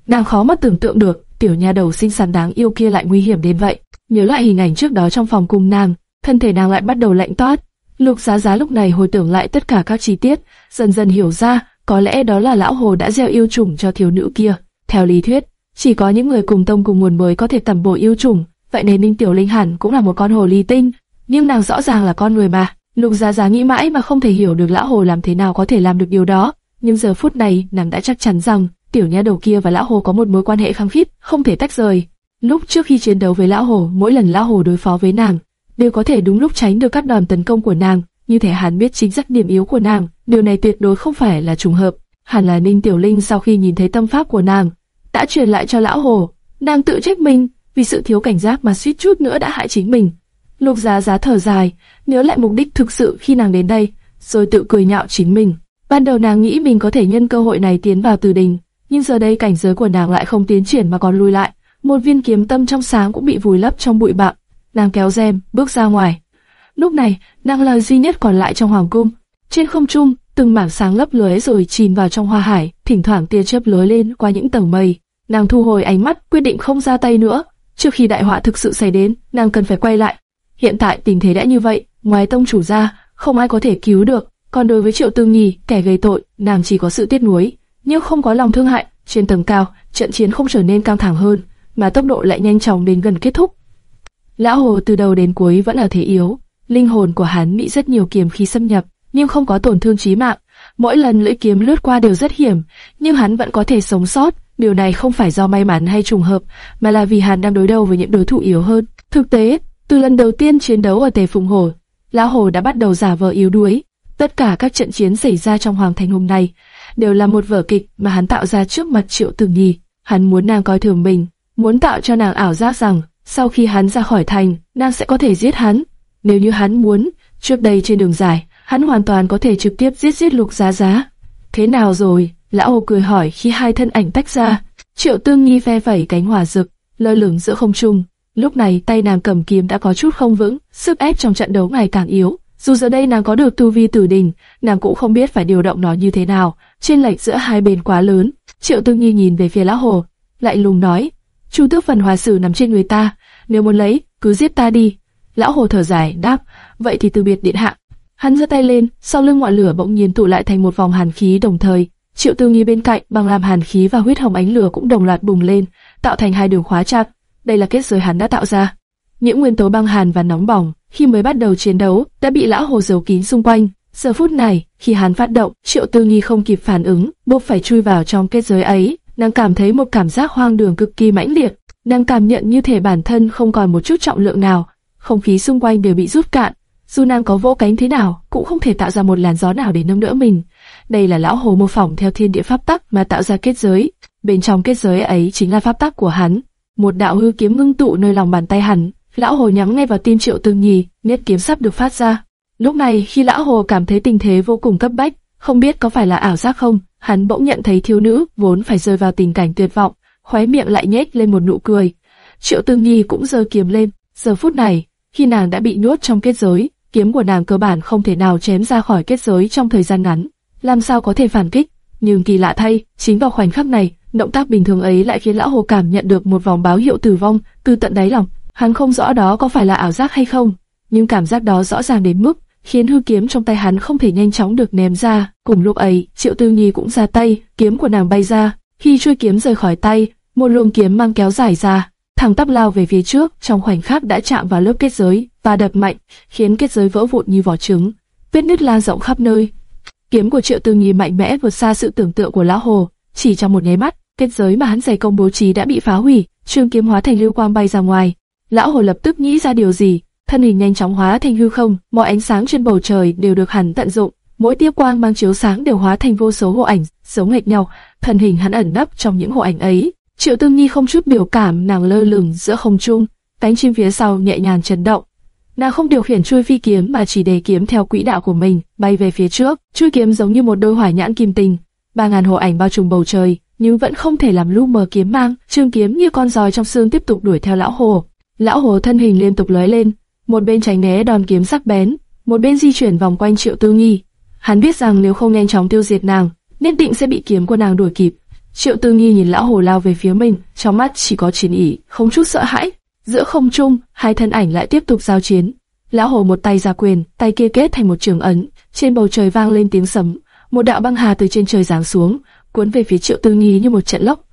Nàng khó mà tưởng tượng được, tiểu nha đầu xinh xắn đáng yêu kia lại nguy hiểm đến vậy. Nhớ lại hình ảnh trước đó trong phòng cùng nàng, thân thể nàng lại bắt đầu lạnh toát. Lục Giá Giá lúc này hồi tưởng lại tất cả các chi tiết, dần dần hiểu ra, có lẽ đó là lão hồ đã gieo yêu trùng cho thiếu nữ kia. Theo lý thuyết, chỉ có những người cùng tông cùng nguồn mới có thể tẩm bổ yêu trùng, vậy nên Ninh Tiểu Linh hẳn cũng là một con hồ ly tinh, nhưng nàng rõ ràng là con người mà. Lục Giá Giá nghĩ mãi mà không thể hiểu được lão hồ làm thế nào có thể làm được điều đó, nhưng giờ phút này nàng đã chắc chắn rằng tiểu nha đầu kia và lão hồ có một mối quan hệ khăng khít, không thể tách rời. Lúc trước khi chiến đấu với lão hồ, mỗi lần lão hồ đối phó với nàng, đều có thể đúng lúc tránh được các đòn tấn công của nàng, như thể hắn biết chính xác điểm yếu của nàng. Điều này tuyệt đối không phải là trùng hợp, hẳn là Ninh Tiểu Linh sau khi nhìn thấy tâm pháp của nàng, đã truyền lại cho lão hồ. Nàng tự trách mình vì sự thiếu cảnh giác mà suýt chút nữa đã hại chính mình. Lục Giá Giá thở dài, nhớ lại mục đích thực sự khi nàng đến đây, rồi tự cười nhạo chính mình. Ban đầu nàng nghĩ mình có thể nhân cơ hội này tiến vào từ đình, nhưng giờ đây cảnh giới của nàng lại không tiến triển mà còn lùi lại. Một viên kiếm tâm trong sáng cũng bị vùi lấp trong bụi bặm. Nàng kéo rèm, bước ra ngoài. Lúc này, nàng là duy nhất còn lại trong hoàng cung. Trên không trung, từng mảng sáng lấp lóe rồi chìm vào trong hoa hải, thỉnh thoảng tia chớp lóe lên qua những tầng mây. Nàng thu hồi ánh mắt, quyết định không ra tay nữa. Trước khi đại họa thực sự xảy đến, nàng cần phải quay lại. Hiện tại tình thế đã như vậy, ngoài tông chủ ra, không ai có thể cứu được. Còn đối với Triệu Tư Nghi, kẻ gây tội, nàng chỉ có sự tiếc nuối, nhưng không có lòng thương hại. Trên tầng cao, trận chiến không trở nên căng thẳng hơn, mà tốc độ lại nhanh chóng đến gần kết thúc. Lão Hồ từ đầu đến cuối vẫn ở thế yếu, linh hồn của hắn bị rất nhiều kiếm khí xâm nhập, nhưng không có tổn thương chí mạng. Mỗi lần lưỡi kiếm lướt qua đều rất hiểm, nhưng hắn vẫn có thể sống sót. Điều này không phải do may mắn hay trùng hợp, mà là vì hắn đang đối đầu với những đối thủ yếu hơn. Thực tế, từ lần đầu tiên chiến đấu ở Tề Phùng Hồ, Lão Hồ đã bắt đầu giả vờ yếu đuối. Tất cả các trận chiến xảy ra trong Hoàng Thành hôm nay đều là một vở kịch mà hắn tạo ra trước mặt Triệu Tử Nhi. Hắn muốn nàng coi thường mình, muốn tạo cho nàng ảo giác rằng sau khi hắn ra khỏi thành, nàng sẽ có thể giết hắn. Nếu như hắn muốn, trước đây trên đường dài, hắn hoàn toàn có thể trực tiếp giết giết Lục Giá Giá. Thế nào rồi? Lão Hồ cười hỏi khi hai thân ảnh tách ra. Triệu Tương Nhi phe vẩy cánh hỏa rực, lơ lửng giữa không trung. Lúc này tay nàng cầm kiếm đã có chút không vững, sức ép trong trận đấu ngày càng yếu. Dù giờ đây nàng có được tu vi tử đình, nàng cũng không biết phải điều động nó như thế nào. Trên lệch giữa hai bên quá lớn. Triệu Tương Nhi nhìn về phía Lão Hồ, lại lùng nói: Chu tước phần hòa sử nằm trên người ta, nếu muốn lấy, cứ giết ta đi. Lão Hồ thở dài đáp: Vậy thì từ biệt điện hạ. Hắn giơ tay lên, sau lưng ngọn lửa bỗng nhiên tụ lại thành một vòng hàn khí đồng thời. Triệu Tư Nghi bên cạnh, bằng làm hàn khí và huyết hồng ánh lửa cũng đồng loạt bùng lên, tạo thành hai đường khóa chặt. Đây là kết giới hắn đã tạo ra. Những nguyên tố băng hàn và nóng bỏng khi mới bắt đầu chiến đấu đã bị lão hồ giấu kín xung quanh. Giờ phút này, khi hắn phát động, Triệu Tư Nghi không kịp phản ứng, buộc phải chui vào trong kết giới ấy. Nàng cảm thấy một cảm giác hoang đường cực kỳ mãnh liệt. Nàng cảm nhận như thể bản thân không còn một chút trọng lượng nào, không khí xung quanh đều bị rút cạn, dù nàng có vỗ cánh thế nào, cũng không thể tạo ra một làn gió nào để nâng đỡ mình. Đây là lão hồ mô phỏng theo thiên địa pháp tắc mà tạo ra kết giới. Bên trong kết giới ấy chính là pháp tắc của hắn. Một đạo hư kiếm ngưng tụ nơi lòng bàn tay hắn. Lão hồ nhắm ngay vào tim triệu tương nhì, nét kiếm sắp được phát ra. Lúc này, khi lão hồ cảm thấy tình thế vô cùng cấp bách, không biết có phải là ảo giác không, hắn bỗng nhận thấy thiếu nữ vốn phải rơi vào tình cảnh tuyệt vọng, khóe miệng lại nhếch lên một nụ cười. Triệu Tương Nhi cũng giơ kiếm lên. Giờ phút này, khi nàng đã bị nhốt trong kết giới, kiếm của nàng cơ bản không thể nào chém ra khỏi kết giới trong thời gian ngắn, làm sao có thể phản kích? Nhưng kỳ lạ thay, chính vào khoảnh khắc này, động tác bình thường ấy lại khiến lão hồ cảm nhận được một vòng báo hiệu tử vong từ tận đáy lòng. Hắn không rõ đó có phải là ảo giác hay không, nhưng cảm giác đó rõ ràng đến mức khiến hư kiếm trong tay hắn không thể nhanh chóng được ném ra. Cùng lúc ấy, Triệu Tư Nhi cũng ra tay, kiếm của nàng bay ra. Khi chuôi kiếm rời khỏi tay, một luồng kiếm mang kéo dài ra, thẳng tắp lao về phía trước, trong khoảnh khắc đã chạm vào lớp kết giới và đập mạnh, khiến kết giới vỡ vụn như vỏ trứng, vết nứt lan rộng khắp nơi. Kiếm của Triệu Tư Nhi mạnh mẽ vượt xa sự tưởng tượng của lão hồ, chỉ trong một nháy mắt, kết giới mà hắn dày công bố trí đã bị phá hủy, trường kiếm hóa thành lưu quang bay ra ngoài. Lão hồ lập tức nghĩ ra điều gì, thân hình nhanh chóng hóa thành hư không, mọi ánh sáng trên bầu trời đều được hắn tận dụng, mỗi tia quang mang chiếu sáng đều hóa thành vô số hộ ảnh, giống hệt nhau, thân hình hắn ẩn nấp trong những hộ ảnh ấy, Triệu Tương Nhi không chút biểu cảm, nàng lơ lửng giữa không trung, cánh chim phía sau nhẹ nhàng chấn động. Nàng không điều khiển chui phi kiếm mà chỉ để kiếm theo quỹ đạo của mình, bay về phía trước. Chui kiếm giống như một đôi hỏa nhãn kim tinh, ba ngàn hộ ảnh bao trùm bầu trời, nhưng vẫn không thể làm lu mờ kiếm mang. Trường kiếm như con giòi trong xương tiếp tục đuổi theo lão hồ. Lão hồ thân hình liên tục lóe lên, một bên tránh né đòn kiếm sắc bén, một bên di chuyển vòng quanh Triệu Tư nghi. Hắn biết rằng nếu không nhanh chóng tiêu diệt nàng, nhất định sẽ bị kiếm của nàng đuổi kịp. Triệu Tư Nghi nhìn lão hồ lao về phía mình, trong mắt chỉ có chiến ý, không chút sợ hãi. Giữa không trung, hai thân ảnh lại tiếp tục giao chiến. Lão hồ một tay ra quyền, tay kia kết thành một trường ấn, trên bầu trời vang lên tiếng sấm, một đạo băng hà từ trên trời giáng xuống, cuốn về phía Triệu Tư Nghi như một trận lốc.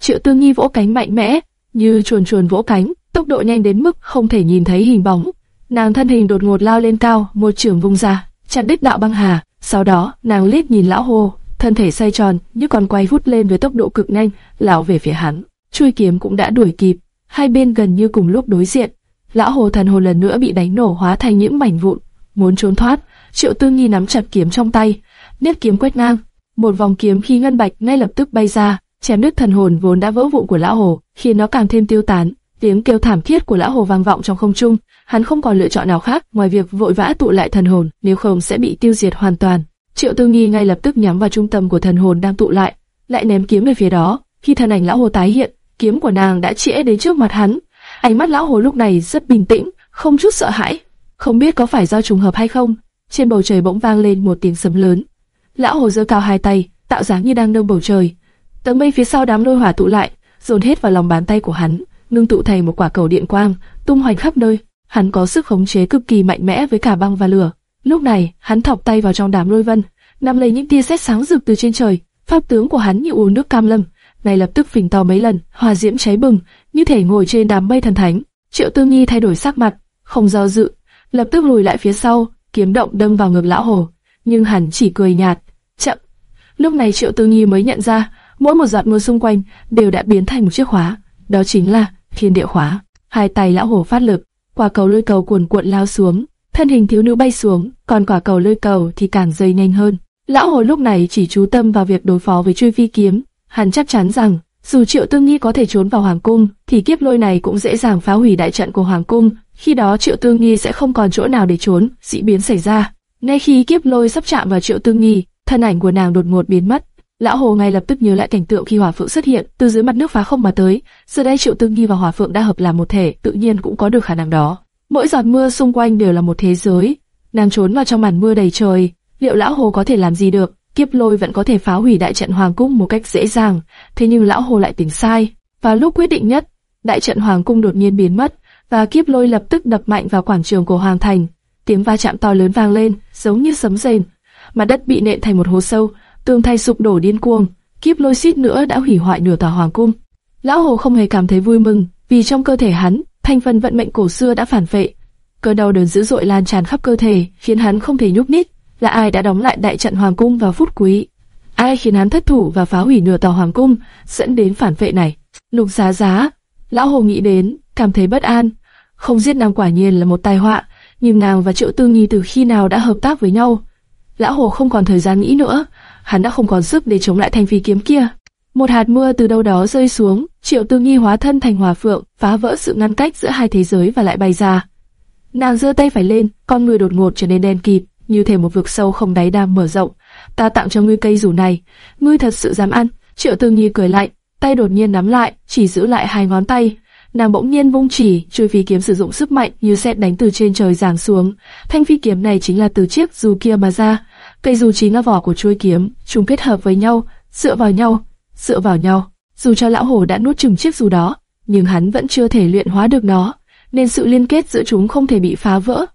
Triệu Tư Nghi vỗ cánh mạnh mẽ, như chuồn chuồn vỗ cánh, tốc độ nhanh đến mức không thể nhìn thấy hình bóng. Nàng thân hình đột ngột lao lên cao, một trường vung ra, chặn đứt đạo băng hà. Sau đó, nàng liếc nhìn lão hồ, thân thể xoay tròn như con quay vút lên với tốc độ cực nhanh, lão về phía hắn. Chui kiếm cũng đã đuổi kịp, hai bên gần như cùng lúc đối diện. Lão hồ thần hồ lần nữa bị đánh nổ hóa thành những mảnh vụn, muốn trốn thoát. Triệu Tư Nghi nắm chặt kiếm trong tay, nếp kiếm quét ngang, một vòng kiếm khi ngân bạch ngay lập tức bay ra, chém đứt thần hồn vốn đã vỡ vụn của lão hồ, khiến nó càng thêm tiêu tán. Tiếng kêu thảm thiết của lão hồ vang vọng trong không trung, hắn không còn lựa chọn nào khác ngoài việc vội vã tụ lại thần hồn, nếu không sẽ bị tiêu diệt hoàn toàn. Triệu Tư Nghi ngay lập tức nhắm vào trung tâm của thần hồn đang tụ lại, lại ném kiếm về phía đó. Khi thân ảnh lão hồ tái hiện, kiếm của nàng đã chĩa đến trước mặt hắn. Ánh mắt lão hồ lúc này rất bình tĩnh, không chút sợ hãi. Không biết có phải do trùng hợp hay không, trên bầu trời bỗng vang lên một tiếng sấm lớn. Lão hồ giơ cao hai tay, tạo dáng như đang nâng bầu trời. Tầng mây phía sau đám lôi hỏa tụ lại, dồn hết vào lòng bàn tay của hắn, ngưng tụ thành một quả cầu điện quang, tung hoành khắp nơi. Hắn có sức khống chế cực kỳ mạnh mẽ với cả băng và lửa. Lúc này, hắn thọc tay vào trong đám lôi vân, nắm lấy những tia sét sáng rực từ trên trời. Pháp tướng của hắn như uống nước cam lâm, ngay lập tức phình to mấy lần, hòa diễm cháy bừng, như thể ngồi trên đám mây thần thánh. Triệu Tư Nhi thay đổi sắc mặt, không do dự, lập tức lùi lại phía sau, kiếm động đâm vào ngực lão hồ. Nhưng hắn chỉ cười nhạt, chậm. Lúc này Triệu Tư Nhi mới nhận ra, mỗi một giọt mưa xung quanh đều đã biến thành một chiếc khóa, đó chính là thiên địa hóa Hai tay lão hồ phát lực, quả cầu lôi cầu cuồn cuộn lao xuống, thân hình thiếu nữ bay xuống, còn quả cầu lôi cầu thì càng dây nhanh hơn. Lão hồ lúc này chỉ chú tâm vào việc đối phó với truy phi kiếm, hắn chắc chắn rằng dù Triệu Tương nghi có thể trốn vào hoàng cung, thì kiếp lôi này cũng dễ dàng phá hủy đại trận của hoàng cung. Khi đó Triệu Tương nghi sẽ không còn chỗ nào để trốn, dị biến xảy ra. Ngay khi kiếp lôi sắp chạm vào Triệu Tương nghi thân ảnh của nàng đột ngột biến mất. Lão Hồ ngay lập tức nhớ lại cảnh tượng khi hỏa phượng xuất hiện, từ dưới mặt nước phá không mà tới. Giờ đây Triệu tương Nghi và hỏa phượng đã hợp làm một thể, tự nhiên cũng có được khả năng đó. Mỗi giọt mưa xung quanh đều là một thế giới. Nàng trốn vào trong màn mưa đầy trời, liệu lão hồ có thể làm gì được? Kiếp lôi vẫn có thể phá hủy đại trận hoàng cung một cách dễ dàng, thế nhưng lão hồ lại tính sai. Và lúc quyết định nhất, đại trận hoàng cung đột nhiên biến mất, và kiếp lôi lập tức đập mạnh vào quảng trường của hoàng thành. Tiếng va chạm to lớn vang lên, giống như sấm rền. Mặt đất bị nện thành một hố sâu, tường thay sụp đổ điên cuồng. Kiếp lôi xít nữa đã hủy hoại nửa tòa hoàng cung. Lão hồ không hề cảm thấy vui mừng, vì trong cơ thể hắn, thành phần vận mệnh cổ xưa đã phản vệ. Cơn đau đớn dữ dội lan tràn khắp cơ thể, khiến hắn không thể nhúc nhích. Là ai đã đóng lại đại trận hoàng cung vào phút quý? Ai khiến hắn thất thủ và phá hủy nửa tòa hoàng cung, dẫn đến phản vệ này? Lục Giá Giá, lão hồ nghĩ đến, cảm thấy bất an. Không giết nàng quả nhiên là một tai họa, nhưng nàng và Triệu Tư Nghi từ khi nào đã hợp tác với nhau? Lão hồ không còn thời gian nghĩ nữa, hắn đã không còn sức để chống lại thanh phi kiếm kia. Một hạt mưa từ đâu đó rơi xuống, Triệu Tư Nghi hóa thân thành hòa phượng, phá vỡ sự ngăn cách giữa hai thế giới và lại bay ra. Nàng giơ tay phải lên, con người đột ngột trở nên đen kịt, như thể một vực sâu không đáy đang mở rộng. Ta tặng cho ngươi cây rủ này, ngươi thật sự dám ăn? Triệu Tư Nghi cười lạnh, tay đột nhiên nắm lại, chỉ giữ lại hai ngón tay. Nàng bỗng nhiên vung chỉ, chui phi kiếm sử dụng sức mạnh như sét đánh từ trên trời giáng xuống. Thanh phi kiếm này chính là từ chiếc dù kia mà ra. Cây dù chính là vỏ của chuôi kiếm, chúng kết hợp với nhau, dựa vào nhau, dựa vào nhau. Dù cho lão hổ đã nuốt chừng chiếc dù đó, nhưng hắn vẫn chưa thể luyện hóa được nó, nên sự liên kết giữa chúng không thể bị phá vỡ.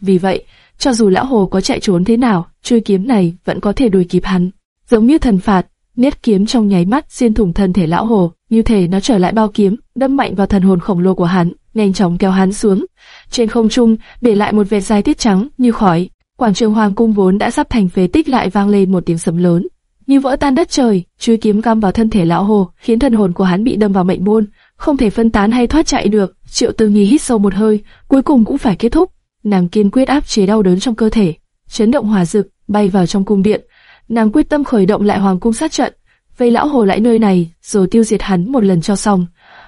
Vì vậy, cho dù lão hồ có chạy trốn thế nào, chuôi kiếm này vẫn có thể đuổi kịp hắn. Giống như thần phạt, niết kiếm trong nháy mắt xuyên thủng thân thể lão hồ, như thể nó trở lại bao kiếm, đâm mạnh vào thần hồn khổng lồ của hắn, nhanh chóng kéo hắn xuống. Trên không trung, để lại một vệt dài tiết trắng như khói. Quảng trường hoàng cung vốn đã sắp thành phế tích lại vang lên một tiếng sấm lớn, như vỡ tan đất trời. Chuôi kiếm găm vào thân thể lão hồ, khiến thần hồn của hắn bị đâm vào mệnh môn, không thể phân tán hay thoát chạy được. Triệu Tư Nghi hít sâu một hơi, cuối cùng cũng phải kết thúc. Nàng kiên quyết áp chế đau đớn trong cơ thể, chấn động hỏa dực, bay vào trong cung điện. Nàng quyết tâm khởi động lại hoàng cung sát trận, vây lão hồ lại nơi này, rồi tiêu diệt hắn một lần cho xong.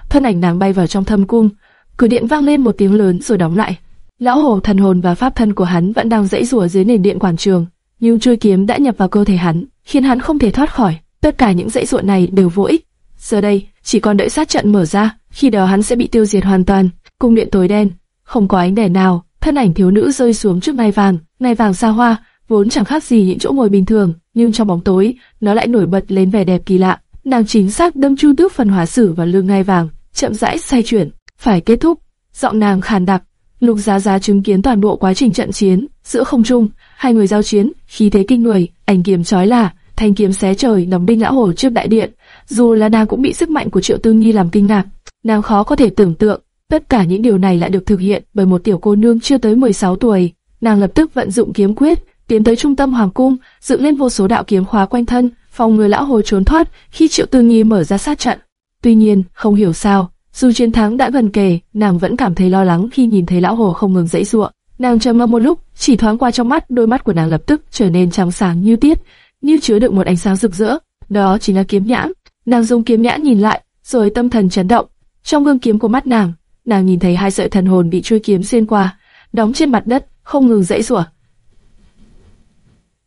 Thân ảnh nàng bay vào trong thâm cung, cửa điện vang lên một tiếng lớn rồi đóng lại. Lão hồ thần hồn và pháp thân của hắn vẫn đang dãy rủa dưới nền điện quảng trường, nhưng chuôi kiếm đã nhập vào cơ thể hắn, khiến hắn không thể thoát khỏi. Tất cả những dãy rủa này đều vô ích. Giờ đây, chỉ còn đợi sát trận mở ra, khi đó hắn sẽ bị tiêu diệt hoàn toàn. Cung điện tối đen, không có ánh đèn nào, thân ảnh thiếu nữ rơi xuống trước ngai vàng, ngai vàng xa hoa, vốn chẳng khác gì những chỗ ngồi bình thường, nhưng trong bóng tối, nó lại nổi bật lên vẻ đẹp kỳ lạ. Nàng chính xác đâm chu tước phần hóa sử vào lưng ngai vàng, chậm rãi xoay chuyển, phải kết thúc. Giọng nàng khàn đặc, Lục Giá Giá chứng kiến toàn bộ quá trình trận chiến giữa không trung, hai người giao chiến, khí thế kinh người, ảnh kiếm chói là, thanh kiếm xé trời nắm binh lão hổ trước đại điện. Dù là nàng cũng bị sức mạnh của Triệu Tư Nhi làm kinh ngạc, nàng khó có thể tưởng tượng Tất cả những điều này lại được thực hiện bởi một tiểu cô nương chưa tới 16 tuổi. Nàng lập tức vận dụng kiếm quyết, tiến tới trung tâm hoàng cung, dựng lên vô số đạo kiếm khóa quanh thân, phòng người lão hồ trốn thoát khi Triệu Tư Nghi mở ra sát trận. Tuy nhiên, không hiểu sao, dù chiến thắng đã gần kề, nàng vẫn cảm thấy lo lắng khi nhìn thấy lão hồ không ngừng dãy giụa. Nàng trầm ngâm một lúc, chỉ thoáng qua trong mắt, đôi mắt của nàng lập tức trở nên trắng sáng như tiết, như chứa đựng một ánh sáng rực rỡ. Đó chính là kiếm nhãn. Nàng dùng kiếm nhãn nhìn lại, rồi tâm thần chấn động. Trong gương kiếm của mắt nàng, nàng nhìn thấy hai sợi thần hồn bị chui kiếm xuyên qua, đóng trên mặt đất, không ngừng dãy rủa.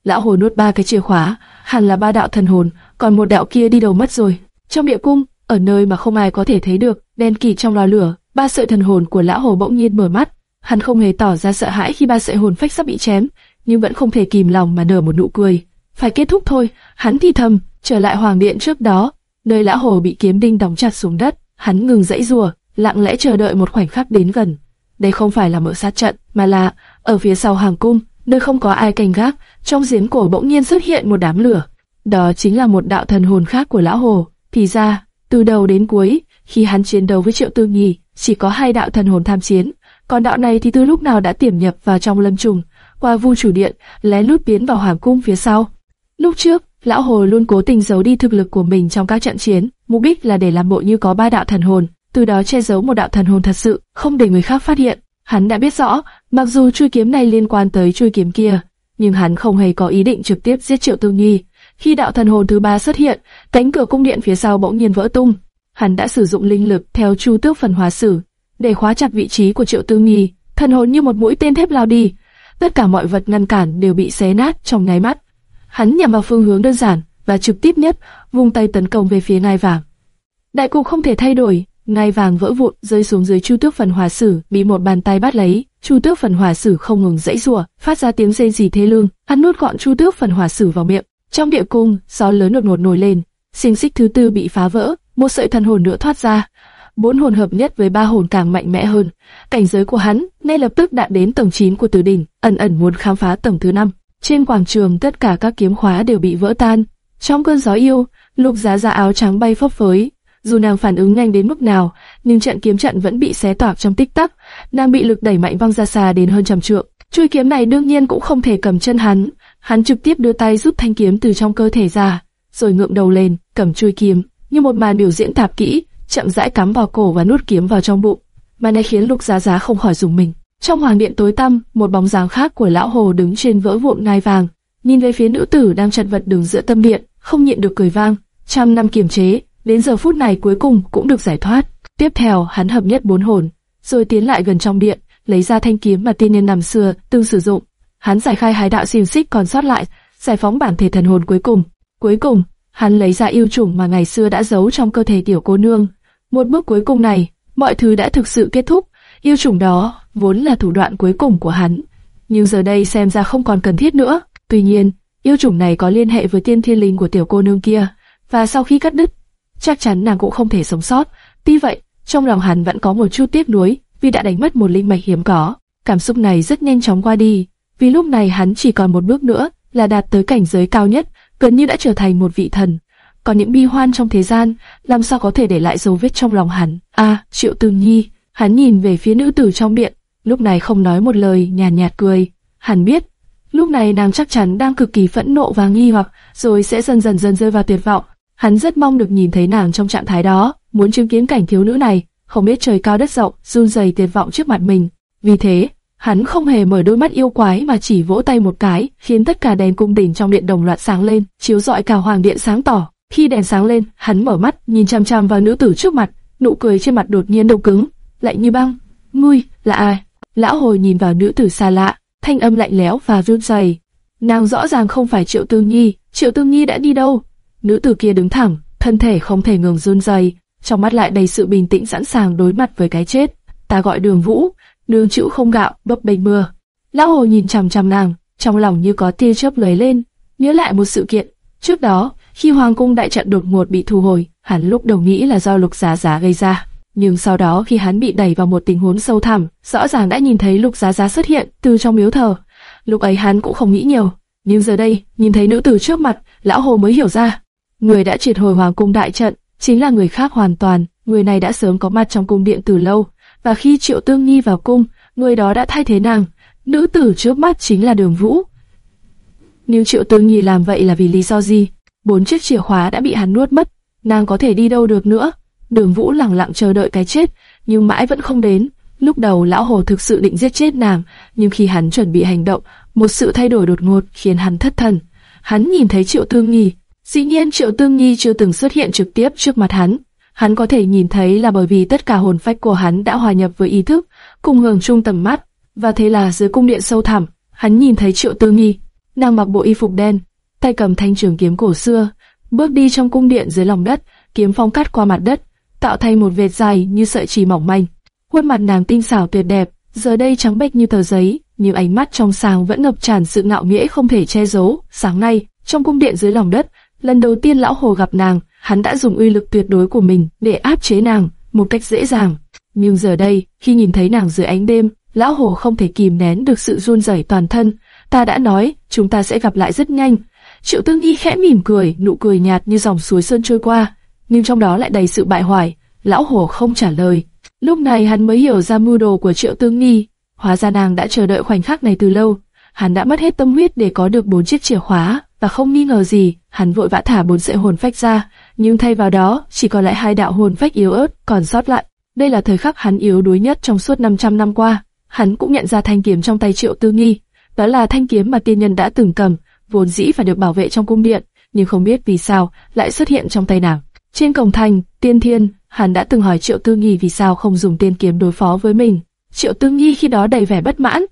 Lão hồ nuốt ba cái chìa khóa, hẳn là ba đạo thần hồn, còn một đạo kia đi đâu mất rồi. Trong địa cung, ở nơi mà không ai có thể thấy được, đen kịt trong lò lửa, ba sợi thần hồn của lão hồ bỗng nhiên mở mắt. Hắn không hề tỏ ra sợ hãi khi ba sợi hồn phách sắp bị chém, nhưng vẫn không thể kìm lòng mà nở một nụ cười. Phải kết thúc thôi, hắn thì thầm, trở lại hoàng điện trước đó, nơi lão hồ bị kiếm đinh đóng chặt xuống đất, hắn ngừng dãy rùa, lặng lẽ chờ đợi một khoảnh khắc đến gần. Đây không phải là mở sát trận, mà là ở phía sau hàng cung, nơi không có ai canh gác, trong giếng cổ bỗng nhiên xuất hiện một đám lửa. Đó chính là một đạo thần hồn khác của lão hồ. Thì ra, từ đầu đến cuối, khi hắn chiến đấu với Triệu Tư Nhi, chỉ có hai đạo thần hồn tham chiến, còn đạo này thì từ lúc nào đã tiềm nhập vào trong lâm trùng, qua vu chủ điện, lén lút tiến vào hoàng cung phía sau. Lúc trước, lão hồ luôn cố tình giấu đi thực lực của mình trong các trận chiến, mục đích là để làm bộ như có ba đạo thần hồn, từ đó che giấu một đạo thần hồn thật sự, không để người khác phát hiện. Hắn đã biết rõ, mặc dù chui kiếm này liên quan tới chui kiếm kia, nhưng hắn không hề có ý định trực tiếp giết Triệu Tư Nghi. Khi đạo thần hồn thứ ba xuất hiện, cánh cửa cung điện phía sau bỗng nhiên vỡ tung. Hắn đã sử dụng linh lực theo chu tước phần hóa sử để khóa chặt vị trí của Triệu Tư Nghi. Thần hồn như một mũi tên thép lao đi, tất cả mọi vật ngăn cản đều bị xé nát trong nháy mắt. Hắn nhằm vào phương hướng đơn giản, và trực tiếp nhất, vung tay tấn công về phía ngai vàng. Đại cục không thể thay đổi, ngai vàng vỡ vụn rơi xuống dưới chu tước phần hỏa sử, bị một bàn tay bắt lấy. Chu tước phần hỏa sử không ngừng dãy rủa, phát ra tiếng rên rỉ thê lương. Hắn nuốt gọn chu tước phần hỏa sử vào miệng. Trong địa cung, gió lớn đột ngột nổi lên, xiềng xích thứ tư bị phá vỡ, một sợi thần hồn nữa thoát ra. Bốn hồn hợp nhất với ba hồn càng mạnh mẽ hơn. Cảnh giới của hắn ngay lập tức đạt đến tầng 9 của tứ đỉnh, ẩn ẩn muốn khám phá tầng thứ năm. Trên quảng trường tất cả các kiếm khóa đều bị vỡ tan. Trong cơn gió yêu, Lục Giá Giá áo trắng bay phấp phới, dù nàng phản ứng nhanh đến mức nào, nhưng trận kiếm trận vẫn bị xé toạc trong tích tắc, nàng bị lực đẩy mạnh văng ra xa đến hơn trăm trượng. chui kiếm này đương nhiên cũng không thể cầm chân hắn, hắn trực tiếp đưa tay rút thanh kiếm từ trong cơ thể ra, rồi ngượng đầu lên, cầm chuôi kiếm, như một màn biểu diễn tạp kỹ, chậm rãi cắm vào cổ và nuốt kiếm vào trong bụng. Màn này khiến Lục Giá Giá không khỏi dùng mình. Trong hoàng điện tối tăm, một bóng dáng khác của lão hồ đứng trên vỡ vụn ngai vàng, nhìn về phía nữ tử đang chật vật đứng giữa tâm điện, không nhịn được cười vang. Trăm năm kiềm chế, đến giờ phút này cuối cùng cũng được giải thoát. Tiếp theo, hắn hợp nhất bốn hồn, rồi tiến lại gần trong điện, lấy ra thanh kiếm mà tiên nhân nằm xưa từng sử dụng. Hắn giải khai hai đạo xiềng xích còn sót lại, giải phóng bản thể thần hồn cuối cùng. Cuối cùng, hắn lấy ra yêu trùng mà ngày xưa đã giấu trong cơ thể tiểu cô nương. Một bước cuối cùng này, mọi thứ đã thực sự kết thúc. Yêu trùng đó vốn là thủ đoạn cuối cùng của hắn, nhưng giờ đây xem ra không còn cần thiết nữa. Tuy nhiên, yêu trùng này có liên hệ với tiên thiên linh của tiểu cô nương kia, và sau khi cắt đứt, chắc chắn nàng cũng không thể sống sót. Tuy vậy, trong lòng hắn vẫn có một chút tiếc nuối vì đã đánh mất một linh mạch hiếm có. Cảm xúc này rất nhanh chóng qua đi, vì lúc này hắn chỉ còn một bước nữa là đạt tới cảnh giới cao nhất, gần như đã trở thành một vị thần. Còn những bi hoan trong thế gian, làm sao có thể để lại dấu vết trong lòng hắn? A, à, Triệu Tương Nhi, hắn nhìn về phía nữ tử trong miệng, lúc này không nói một lời, nhàn nhạt, nhạt cười. Hắn biết, lúc này nàng chắc chắn đang cực kỳ phẫn nộ và nghi hoặc, rồi sẽ dần dần dần rơi vào tuyệt vọng. Hắn rất mong được nhìn thấy nàng trong trạng thái đó, muốn chứng kiến cảnh thiếu nữ này, không biết trời cao đất rộng, run rẩy tuyệt vọng trước mặt mình. Vì thế, hắn không hề mở đôi mắt yêu quái mà chỉ vỗ tay một cái, khiến tất cả đèn cung đình trong điện đồng loạt sáng lên, chiếu rọi cả hoàng điện sáng tỏ. Khi đèn sáng lên, hắn mở mắt, nhìn chăm chăm vào nữ tử trước mặt, nụ cười trên mặt đột nhiên đông cứng, lạnh như băng. Ngươi là ai? Lão hồi nhìn vào nữ tử xa lạ, thanh âm lạnh lẽo và run rẩy. Nàng rõ ràng không phải Triệu Tương Nhi, Triệu Tương Nhi đã đi đâu? Nữ tử kia đứng thẳng, thân thể không thể ngừng run rẩy, trong mắt lại đầy sự bình tĩnh sẵn sàng đối mặt với cái chết. Ta gọi Đường Vũ, nương chịu không gạo, bấp bênh mưa. Lão Hồ nhìn chằm chằm nàng, trong lòng như có tia chớp lóe lên, nhớ lại một sự kiện. Trước đó, khi hoàng cung đại trận đột ngột bị thu hồi, hắn lúc đầu nghĩ là do lục giá giá gây ra. Nhưng sau đó khi hắn bị đẩy vào một tình huống sâu thẳm, rõ ràng đã nhìn thấy lục giá giá xuất hiện từ trong miếu thờ. Lúc ấy hắn cũng không nghĩ nhiều, nhưng giờ đây, nhìn thấy nữ tử trước mặt, lão hồ mới hiểu ra. Người đã triệt hồi hoàng cung đại trận, chính là người khác hoàn toàn, người này đã sớm có mặt trong cung điện từ lâu, và khi Triệu Tương Nhi vào cung, người đó đã thay thế nàng. Nữ tử trước mắt chính là Đường Vũ. nếu Triệu Tương Nhi làm vậy là vì lý do gì? Bốn chiếc chìa khóa đã bị hắn nuốt mất, nàng có thể đi đâu được nữa? Đường Vũ lặng lặng chờ đợi cái chết, nhưng mãi vẫn không đến. Lúc đầu lão hồ thực sự định giết chết nàng, nhưng khi hắn chuẩn bị hành động, một sự thay đổi đột ngột khiến hắn thất thần. Hắn nhìn thấy Triệu Tương Nhi, dĩ nhiên Triệu Tương Nhi chưa từng xuất hiện trực tiếp trước mặt hắn. Hắn có thể nhìn thấy là bởi vì tất cả hồn phách của hắn đã hòa nhập với ý thức, cùng hưởng chung tầm mắt, và thế là dưới cung điện sâu thẳm, hắn nhìn thấy Triệu tư nghi, nàng mặc bộ y phục đen, tay cầm thanh trường kiếm cổ xưa, bước đi trong cung điện dưới lòng đất, kiếm phong cắt qua mặt đất, tạo thành một vệt dài như sợi chỉ mỏng manh. Khuôn mặt nàng tinh xảo tuyệt đẹp, giờ đây trắng bệch như tờ giấy, nhưng ánh mắt trong sáng vẫn ngập tràn sự ngạo nghễ không thể che giấu. Sáng nay, trong cung điện dưới lòng đất, lần đầu tiên lão hồ gặp nàng, hắn đã dùng uy lực tuyệt đối của mình để áp chế nàng một cách dễ dàng. Nhưng giờ đây, khi nhìn thấy nàng dưới ánh đêm, lão hồ không thể kìm nén được sự run rẩy toàn thân. Ta đã nói, chúng ta sẽ gặp lại rất nhanh. Triệu Tương Y khẽ mỉm cười, nụ cười nhạt như dòng suối sơn trôi qua, nhưng trong đó lại đầy sự bại hoại. Lão hồ không trả lời. Lúc này hắn mới hiểu ra mưu đồ của Triệu Tương Nhi. Hóa ra nàng đã chờ đợi khoảnh khắc này từ lâu. Hắn đã mất hết tâm huyết để có được bốn chiếc chìa khóa, và không nghi ngờ gì, hắn vội vã thả bốn sợi hồn phách ra, nhưng thay vào đó chỉ còn lại hai đạo hồn phách yếu ớt còn sót lại. Đây là thời khắc hắn yếu đuối nhất trong suốt 500 năm qua. Hắn cũng nhận ra thanh kiếm trong tay Triệu Tư Nghi, đó là thanh kiếm mà tiên nhân đã từng cầm, vốn dĩ phải được bảo vệ trong cung điện, nhưng không biết vì sao lại xuất hiện trong tay nàng. Trên cổng thành, Tiên Thiên, hắn đã từng hỏi Triệu Tư Nghi vì sao không dùng tiên kiếm đối phó với mình. Triệu Tư Nghi khi đó đầy vẻ bất mãn,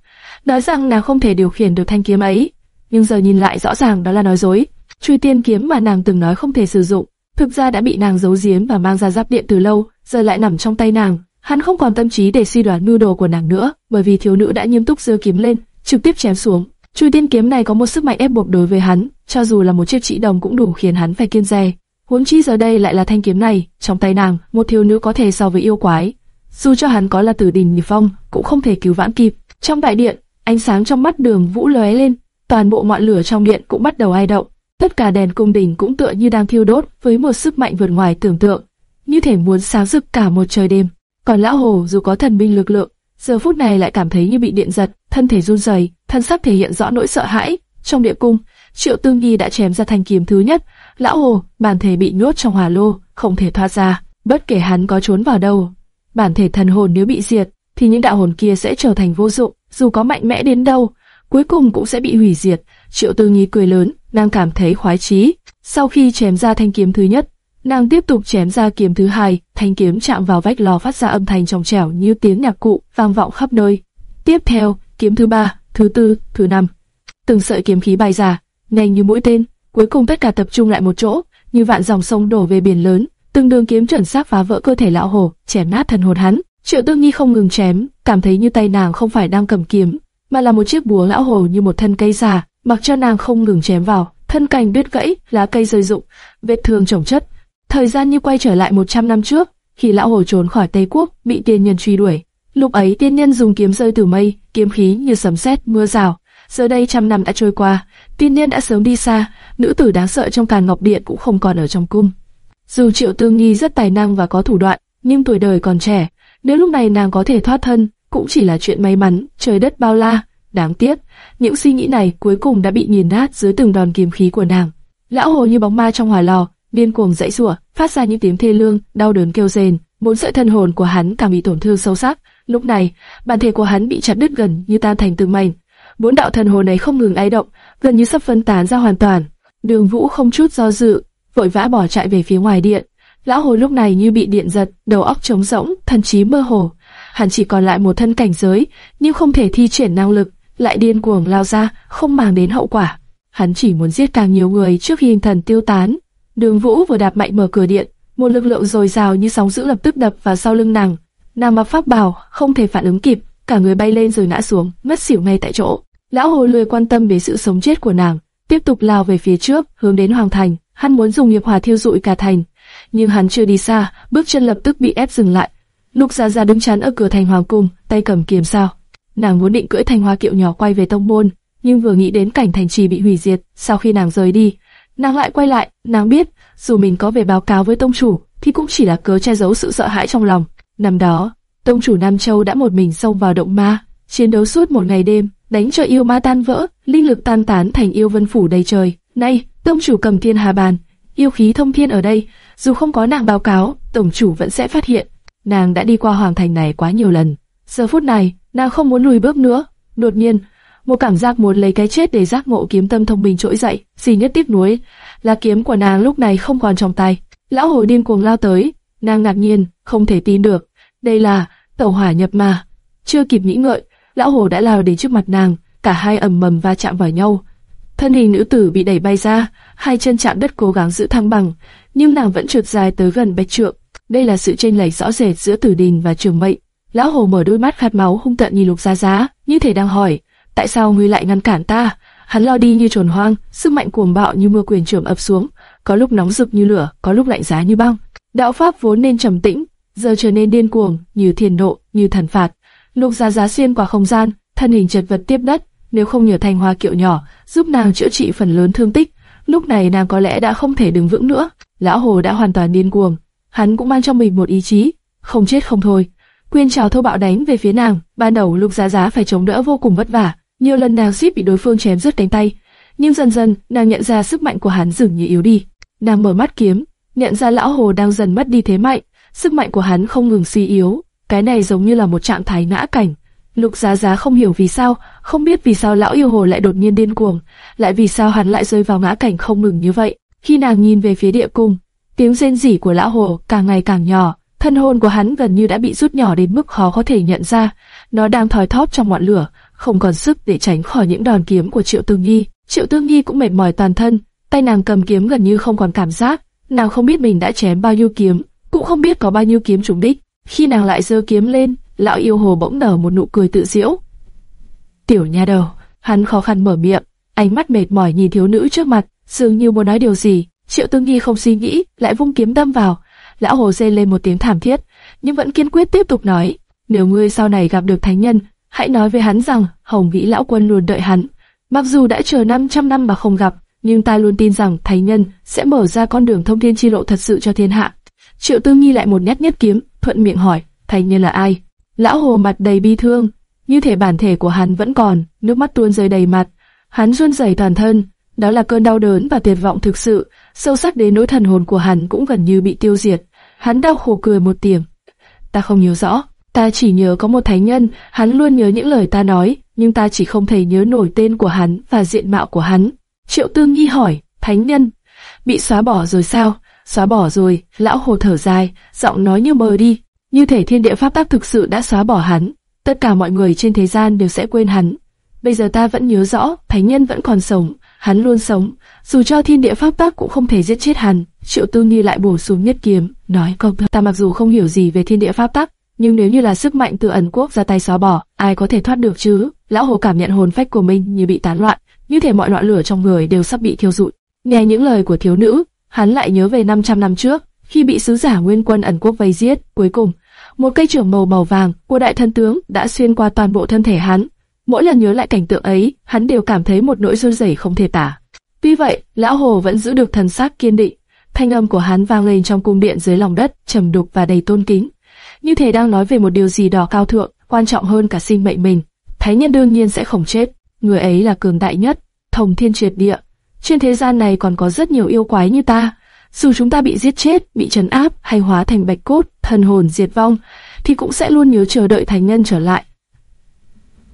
nói rằng nàng không thể điều khiển được thanh kiếm ấy, nhưng giờ nhìn lại rõ ràng đó là nói dối. Truy tiên kiếm mà nàng từng nói không thể sử dụng, thực ra đã bị nàng giấu giếm và mang ra giáp điện từ lâu, giờ lại nằm trong tay nàng. Hắn không còn tâm trí để suy đoán mưu đồ của nàng nữa, bởi vì thiếu nữ đã nghiêm túc giơ kiếm lên, trực tiếp chém xuống. Chui tiên kiếm này có một sức mạnh ép buộc đối với hắn, cho dù là một chiếc chỉ đồng cũng đủ khiến hắn phải kiên dè. Huống chi giờ đây lại là thanh kiếm này, trong tay nàng, một thiếu nữ có thể so với yêu quái. Dù cho hắn có là tử đình nhị phong, cũng không thể cứu vãn kịp. Trong đại điện, ánh sáng trong mắt đường vũ lóe lên, toàn bộ ngọn lửa trong điện cũng bắt đầu ai động. Tất cả đèn cung đình cũng tựa như đang thiêu đốt với một sức mạnh vượt ngoài tưởng tượng, như thể muốn sáng rực cả một trời đêm. Còn lão hồ dù có thần binh lực lượng, giờ phút này lại cảm thấy như bị điện giật, thân thể run rẩy, thân sắc thể hiện rõ nỗi sợ hãi. Trong địa cung, Triệu Tương Nhi đã chém ra thanh kiếm thứ nhất, lão hồ, bản thể bị nhốt trong hỏa lô, không thể thoát ra. Bất kể hắn có trốn vào đâu, bản thể thần hồn nếu bị diệt, thì những đạo hồn kia sẽ trở thành vô dụng, dù có mạnh mẽ đến đâu, cuối cùng cũng sẽ bị hủy diệt. Triệu Tư Nhi cười lớn, nàng cảm thấy khoái chí. Sau khi chém ra thanh kiếm thứ nhất, nàng tiếp tục chém ra kiếm thứ hai, thanh kiếm chạm vào vách lò phát ra âm thanh trong trẻo như tiếng nhạc cụ, vang vọng khắp nơi. Tiếp theo, kiếm thứ ba, thứ tư, thứ năm, từng sợi kiếm khí bay ra, nhanh như mũi tên, cuối cùng tất cả tập trung lại một chỗ, như vạn dòng sông đổ về biển lớn, từng đường kiếm chuẩn xác phá vỡ cơ thể lão hồ, chém nát thần hồn hắn. Triệu Tương Nhi không ngừng chém, cảm thấy như tay nàng không phải đang cầm kiếm, mà là một chiếc búa lão hồ như một thân cây già, mặc cho nàng không ngừng chém vào, thân cành đứt gãy, lá cây rơi rụng, vết thương chồng chất. Thời gian như quay trở lại 100 năm trước, khi lão hồ trốn khỏi Tây Quốc, bị tiên nhân truy đuổi. Lúc ấy tiên nhân dùng kiếm rơi từ mây, kiếm khí như sấm sét mưa rào. Giờ đây trăm năm đã trôi qua, tiên nhân đã sớm đi xa, nữ tử đáng sợ trong càn ngọc điện cũng không còn ở trong cung. Dù Triệu Tương Nhi rất tài năng và có thủ đoạn, nhưng tuổi đời còn trẻ, nếu lúc này nàng có thể thoát thân, cũng chỉ là chuyện may mắn, trời đất bao la. Đáng tiếc, những suy nghĩ này cuối cùng đã bị nghiền nát dưới từng đòn kiếm khí của nàng. Lão hồ như bóng ma trong hỏa lò, điên cuồng dãy rủa, phát ra những tiếng thê lương, đau đớn kêu rên, Bốn sợi thân hồn của hắn càng bị tổn thương sâu sắc. Lúc này, bản thể của hắn bị chặt đứt gần như tan thành từng mảnh. Bốn đạo thần hồn ấy không ngừng ai động, gần như sắp phân tán ra hoàn toàn. Đường Vũ không chút do dự, vội vã bỏ chạy về phía ngoài điện. Lão hồ lúc này như bị điện giật, đầu óc trống rỗng, thần trí mơ hồ. Hắn chỉ còn lại một thân cảnh giới, nhưng không thể thi triển năng lực, lại điên cuồng lao ra, không màng đến hậu quả. Hắn chỉ muốn giết càng nhiều người trước khi hình thần tiêu tán. Đường Vũ vừa đạp mạnh mở cửa điện, một lực lượng dồi dào như sóng dữ lập tức đập vào sau lưng nàng. Nàng mặc pháp bào, không thể phản ứng kịp, cả người bay lên rồi ngã xuống, mất xỉu ngay tại chỗ. Lão hồ lười quan tâm đến sự sống chết của nàng, tiếp tục lao về phía trước, hướng đến hoàng thành. Hắn muốn dùng nghiệp hỏa thiêu rụi cả thành, nhưng hắn chưa đi xa, bước chân lập tức bị ép dừng lại. Lục Gia Gia đứng chắn ở cửa thành hoàng cung, tay cầm kiếm sao. Nàng vốn định cưỡi thành hoa kiệu nhỏ quay về tông môn, nhưng vừa nghĩ đến cảnh thành trì bị hủy diệt, sau khi nàng rời đi, nàng lại quay lại. Nàng biết, dù mình có về báo cáo với tông chủ, thì cũng chỉ là cớ che giấu sự sợ hãi trong lòng. Năm đó, tông chủ Nam Châu đã một mình xông vào động ma, chiến đấu suốt một ngày đêm, đánh cho yêu ma tan vỡ, linh lực tan tán thành yêu vân phủ đầy trời. Nay, tông chủ cầm thiên hà bàn, yêu khí thông thiên ở đây, dù không có nàng báo cáo, tổng chủ vẫn sẽ phát hiện. Nàng đã đi qua hoàng thành này quá nhiều lần. Giờ phút này, nàng không muốn lùi bước nữa. Đột nhiên, một cảm giác muốn lấy cái chết để giác ngộ kiếm tâm thông minh trỗi dậy. Gì nhất tiếp nuối là kiếm của nàng lúc này không còn trong tay. Lão hồ điên cuồng lao tới, nàng ngạc nhiên, không thể tin được. Đây là tẩu hỏa nhập ma. Chưa kịp nghĩ ngợi, lão hồ đã lao đến trước mặt nàng, cả hai ầm mầm va chạm vào nhau. Thân hình nữ tử bị đẩy bay ra, hai chân chạm đất cố gắng giữ thăng bằng, nhưng nàng vẫn trượt dài tới gần bạch trượng. Đây là sự chênh lệch rõ rệt giữa tử đình và trường mệnh. Lão hồ mở đôi mắt khát máu hung tợn nhìn lục gia giá, như thể đang hỏi, tại sao ngươi lại ngăn cản ta? Hắn lao đi như trồn hoang, sức mạnh cuồng bạo như mưa quyền trưởng ập xuống, có lúc nóng rực như lửa, có lúc lạnh giá như băng. Đạo pháp vốn nên trầm tĩnh, giờ trở nên điên cuồng, như thiền nộ, như thần phạt. Lục gia giá xuyên qua không gian, thân hình chật vật tiếp đất, nếu không nhờ thanh hoa kiệu nhỏ giúp nàng chữa trị phần lớn thương tích, lúc này nàng có lẽ đã không thể đứng vững nữa. Lão Hồ đã hoàn toàn điên cuồng, hắn cũng mang trong mình một ý chí, không chết không thôi. Quyên trào thô bạo đánh về phía nàng, ban đầu Lục Giá Giá phải chống đỡ vô cùng vất vả, nhiều lần nàng suýt bị đối phương chém rứt cánh tay, nhưng dần dần nàng nhận ra sức mạnh của hắn dường như yếu đi. Nàng mở mắt kiếm, nhận ra lão hồ đang dần mất đi thế mạnh, sức mạnh của hắn không ngừng suy yếu, cái này giống như là một trạng thái ngã cảnh. Lục Giá Giá không hiểu vì sao, không biết vì sao lão yêu hồ lại đột nhiên điên cuồng, lại vì sao hắn lại rơi vào ngã cảnh không ngừng như vậy. Khi nàng nhìn về phía địa cung, tiếng rên rỉ của lão hồ càng ngày càng nhỏ, thân hồn của hắn gần như đã bị rút nhỏ đến mức khó có thể nhận ra, nó đang thoi thóp trong ngọn lửa, không còn sức để tránh khỏi những đòn kiếm của Triệu Tương Nhi. Triệu Tương Nhi cũng mệt mỏi toàn thân, tay nàng cầm kiếm gần như không còn cảm giác, nàng không biết mình đã chém bao nhiêu kiếm, cũng không biết có bao nhiêu kiếm trúng đích. Khi nàng lại giơ kiếm lên, lão yêu hồ bỗng nở một nụ cười tự diễu. Tiểu nha đầu, hắn khó khăn mở miệng, ánh mắt mệt mỏi nhìn thiếu nữ trước mặt, dường như muốn nói điều gì. Triệu Tương Nhi không suy nghĩ, lại vung kiếm đâm vào. Lão hồ dê lên một tiếng thảm thiết, nhưng vẫn kiên quyết tiếp tục nói: nếu ngươi sau này gặp được thánh nhân, hãy nói với hắn rằng Hồng Vĩ lão quân luôn đợi hắn. Mặc dù đã chờ 500 năm mà không gặp, nhưng ta luôn tin rằng thánh nhân sẽ mở ra con đường thông thiên chi lộ thật sự cho thiên hạ. Triệu tư nghi lại một nhát nhất kiếm, thuận miệng hỏi, thánh nhân là ai? Lão hồ mặt đầy bi thương, như thể bản thể của hắn vẫn còn, nước mắt tuôn rơi đầy mặt. Hắn run rẩy toàn thân, đó là cơn đau đớn và tuyệt vọng thực sự, sâu sắc đến nỗi thần hồn của hắn cũng gần như bị tiêu diệt. Hắn đau khổ cười một tiếng. Ta không nhớ rõ, ta chỉ nhớ có một thánh nhân, hắn luôn nhớ những lời ta nói, nhưng ta chỉ không thể nhớ nổi tên của hắn và diện mạo của hắn. Triệu Tương Nhi hỏi, thánh nhân, bị xóa bỏ rồi sao? Xóa bỏ rồi, lão hồ thở dài, giọng nói như mờ đi, như thể thiên địa pháp tắc thực sự đã xóa bỏ hắn. Tất cả mọi người trên thế gian đều sẽ quên hắn. Bây giờ ta vẫn nhớ rõ, thánh nhân vẫn còn sống, hắn luôn sống, dù cho thiên địa pháp tắc cũng không thể giết chết hắn. Triệu Tư Nhi lại bổ sung nhất kiếm, nói công ta mặc dù không hiểu gì về thiên địa pháp tắc, nhưng nếu như là sức mạnh từ ẩn quốc ra tay xóa bỏ, ai có thể thoát được chứ? Lão hồ cảm nhận hồn phách của mình như bị tán loạn, như thể mọi ngọn lửa trong người đều sắp bị thiêu rụi. Nghe những lời của thiếu nữ, hắn lại nhớ về 500 năm trước, khi bị sứ giả nguyên quân ẩn quốc vây giết, cuối cùng, một cây trưởng màu màu vàng của đại thân tướng đã xuyên qua toàn bộ thân thể hắn. Mỗi lần nhớ lại cảnh tượng ấy, hắn đều cảm thấy một nỗi run rẩy không thể tả. Tuy vậy, lão hồ vẫn giữ được thần sắc kiên định. Thanh âm của hắn vang lên trong cung điện dưới lòng đất, trầm đục và đầy tôn kính, như thể đang nói về một điều gì đó cao thượng, quan trọng hơn cả sinh mệnh mình. Thái nhân đương nhiên sẽ không chết, người ấy là cường đại nhất, thông thiên triệt địa. Trên thế gian này còn có rất nhiều yêu quái như ta, dù chúng ta bị giết chết, bị trấn áp hay hóa thành bạch cốt, thần hồn diệt vong, thì cũng sẽ luôn nhớ chờ đợi thánh nhân trở lại.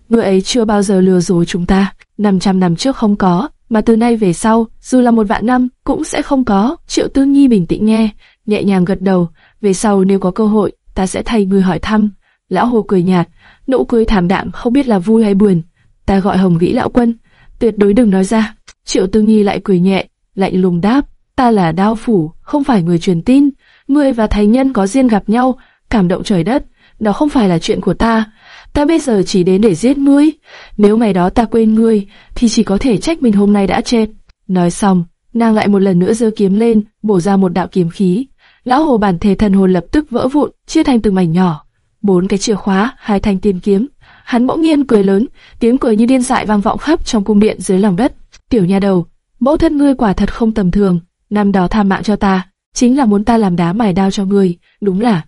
Người ấy chưa bao giờ lừa dối chúng ta, 500 năm trước không có, mà từ nay về sau, dù là một vạn năm, cũng sẽ không có. Triệu Tư Nhi bình tĩnh nghe, nhẹ nhàng gật đầu, về sau nếu có cơ hội, ta sẽ thay người hỏi thăm. Lão Hồ cười nhạt, nụ cười thảm đạm không biết là vui hay buồn. Ta gọi Hồng Vĩ lão quân, tuyệt đối đừng nói ra. Triệu Tư Nhi lại cười nhẹ, lạnh lùng đáp, ta là đao phủ, không phải người truyền tin. Ngươi và thầy nhân có duyên gặp nhau, cảm động trời đất, đó không phải là chuyện của ta. Ta bây giờ chỉ đến để giết ngươi. Nếu mày đó ta quên ngươi, thì chỉ có thể trách mình hôm nay đã chết. Nói xong, nàng lại một lần nữa giơ kiếm lên, bổ ra một đạo kiếm khí. Lão hồ bản thể thần hồn lập tức vỡ vụn, chia thành từng mảnh nhỏ. Bốn cái chìa khóa, hai thanh tiên kiếm. Hắn bỗng nhiên cười lớn, tiếng cười như điên dại vang vọng khắp trong cung điện dưới lòng đất. Tiểu nha đầu, mẫu thân ngươi quả thật không tầm thường, năm đó tha mạng cho ta, chính là muốn ta làm đá mài đao cho ngươi, đúng là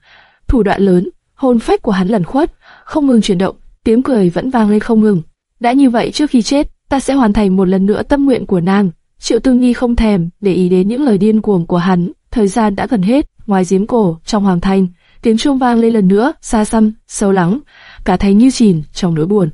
thủ đoạn lớn. Hồn phách của hắn lần khuất, không ngừng chuyển động, tiếng cười vẫn vang lên không ngừng. Đã như vậy trước khi chết, ta sẽ hoàn thành một lần nữa tâm nguyện của nàng. Triệu Tư nghi không thèm để ý đến những lời điên cuồng của hắn. Thời gian đã gần hết, ngoài giếm cổ, trong hoàng thành, tiếng chuông vang lên lần nữa, xa xăm, sâu lắng, cả thành như chìm trong nỗi buồn.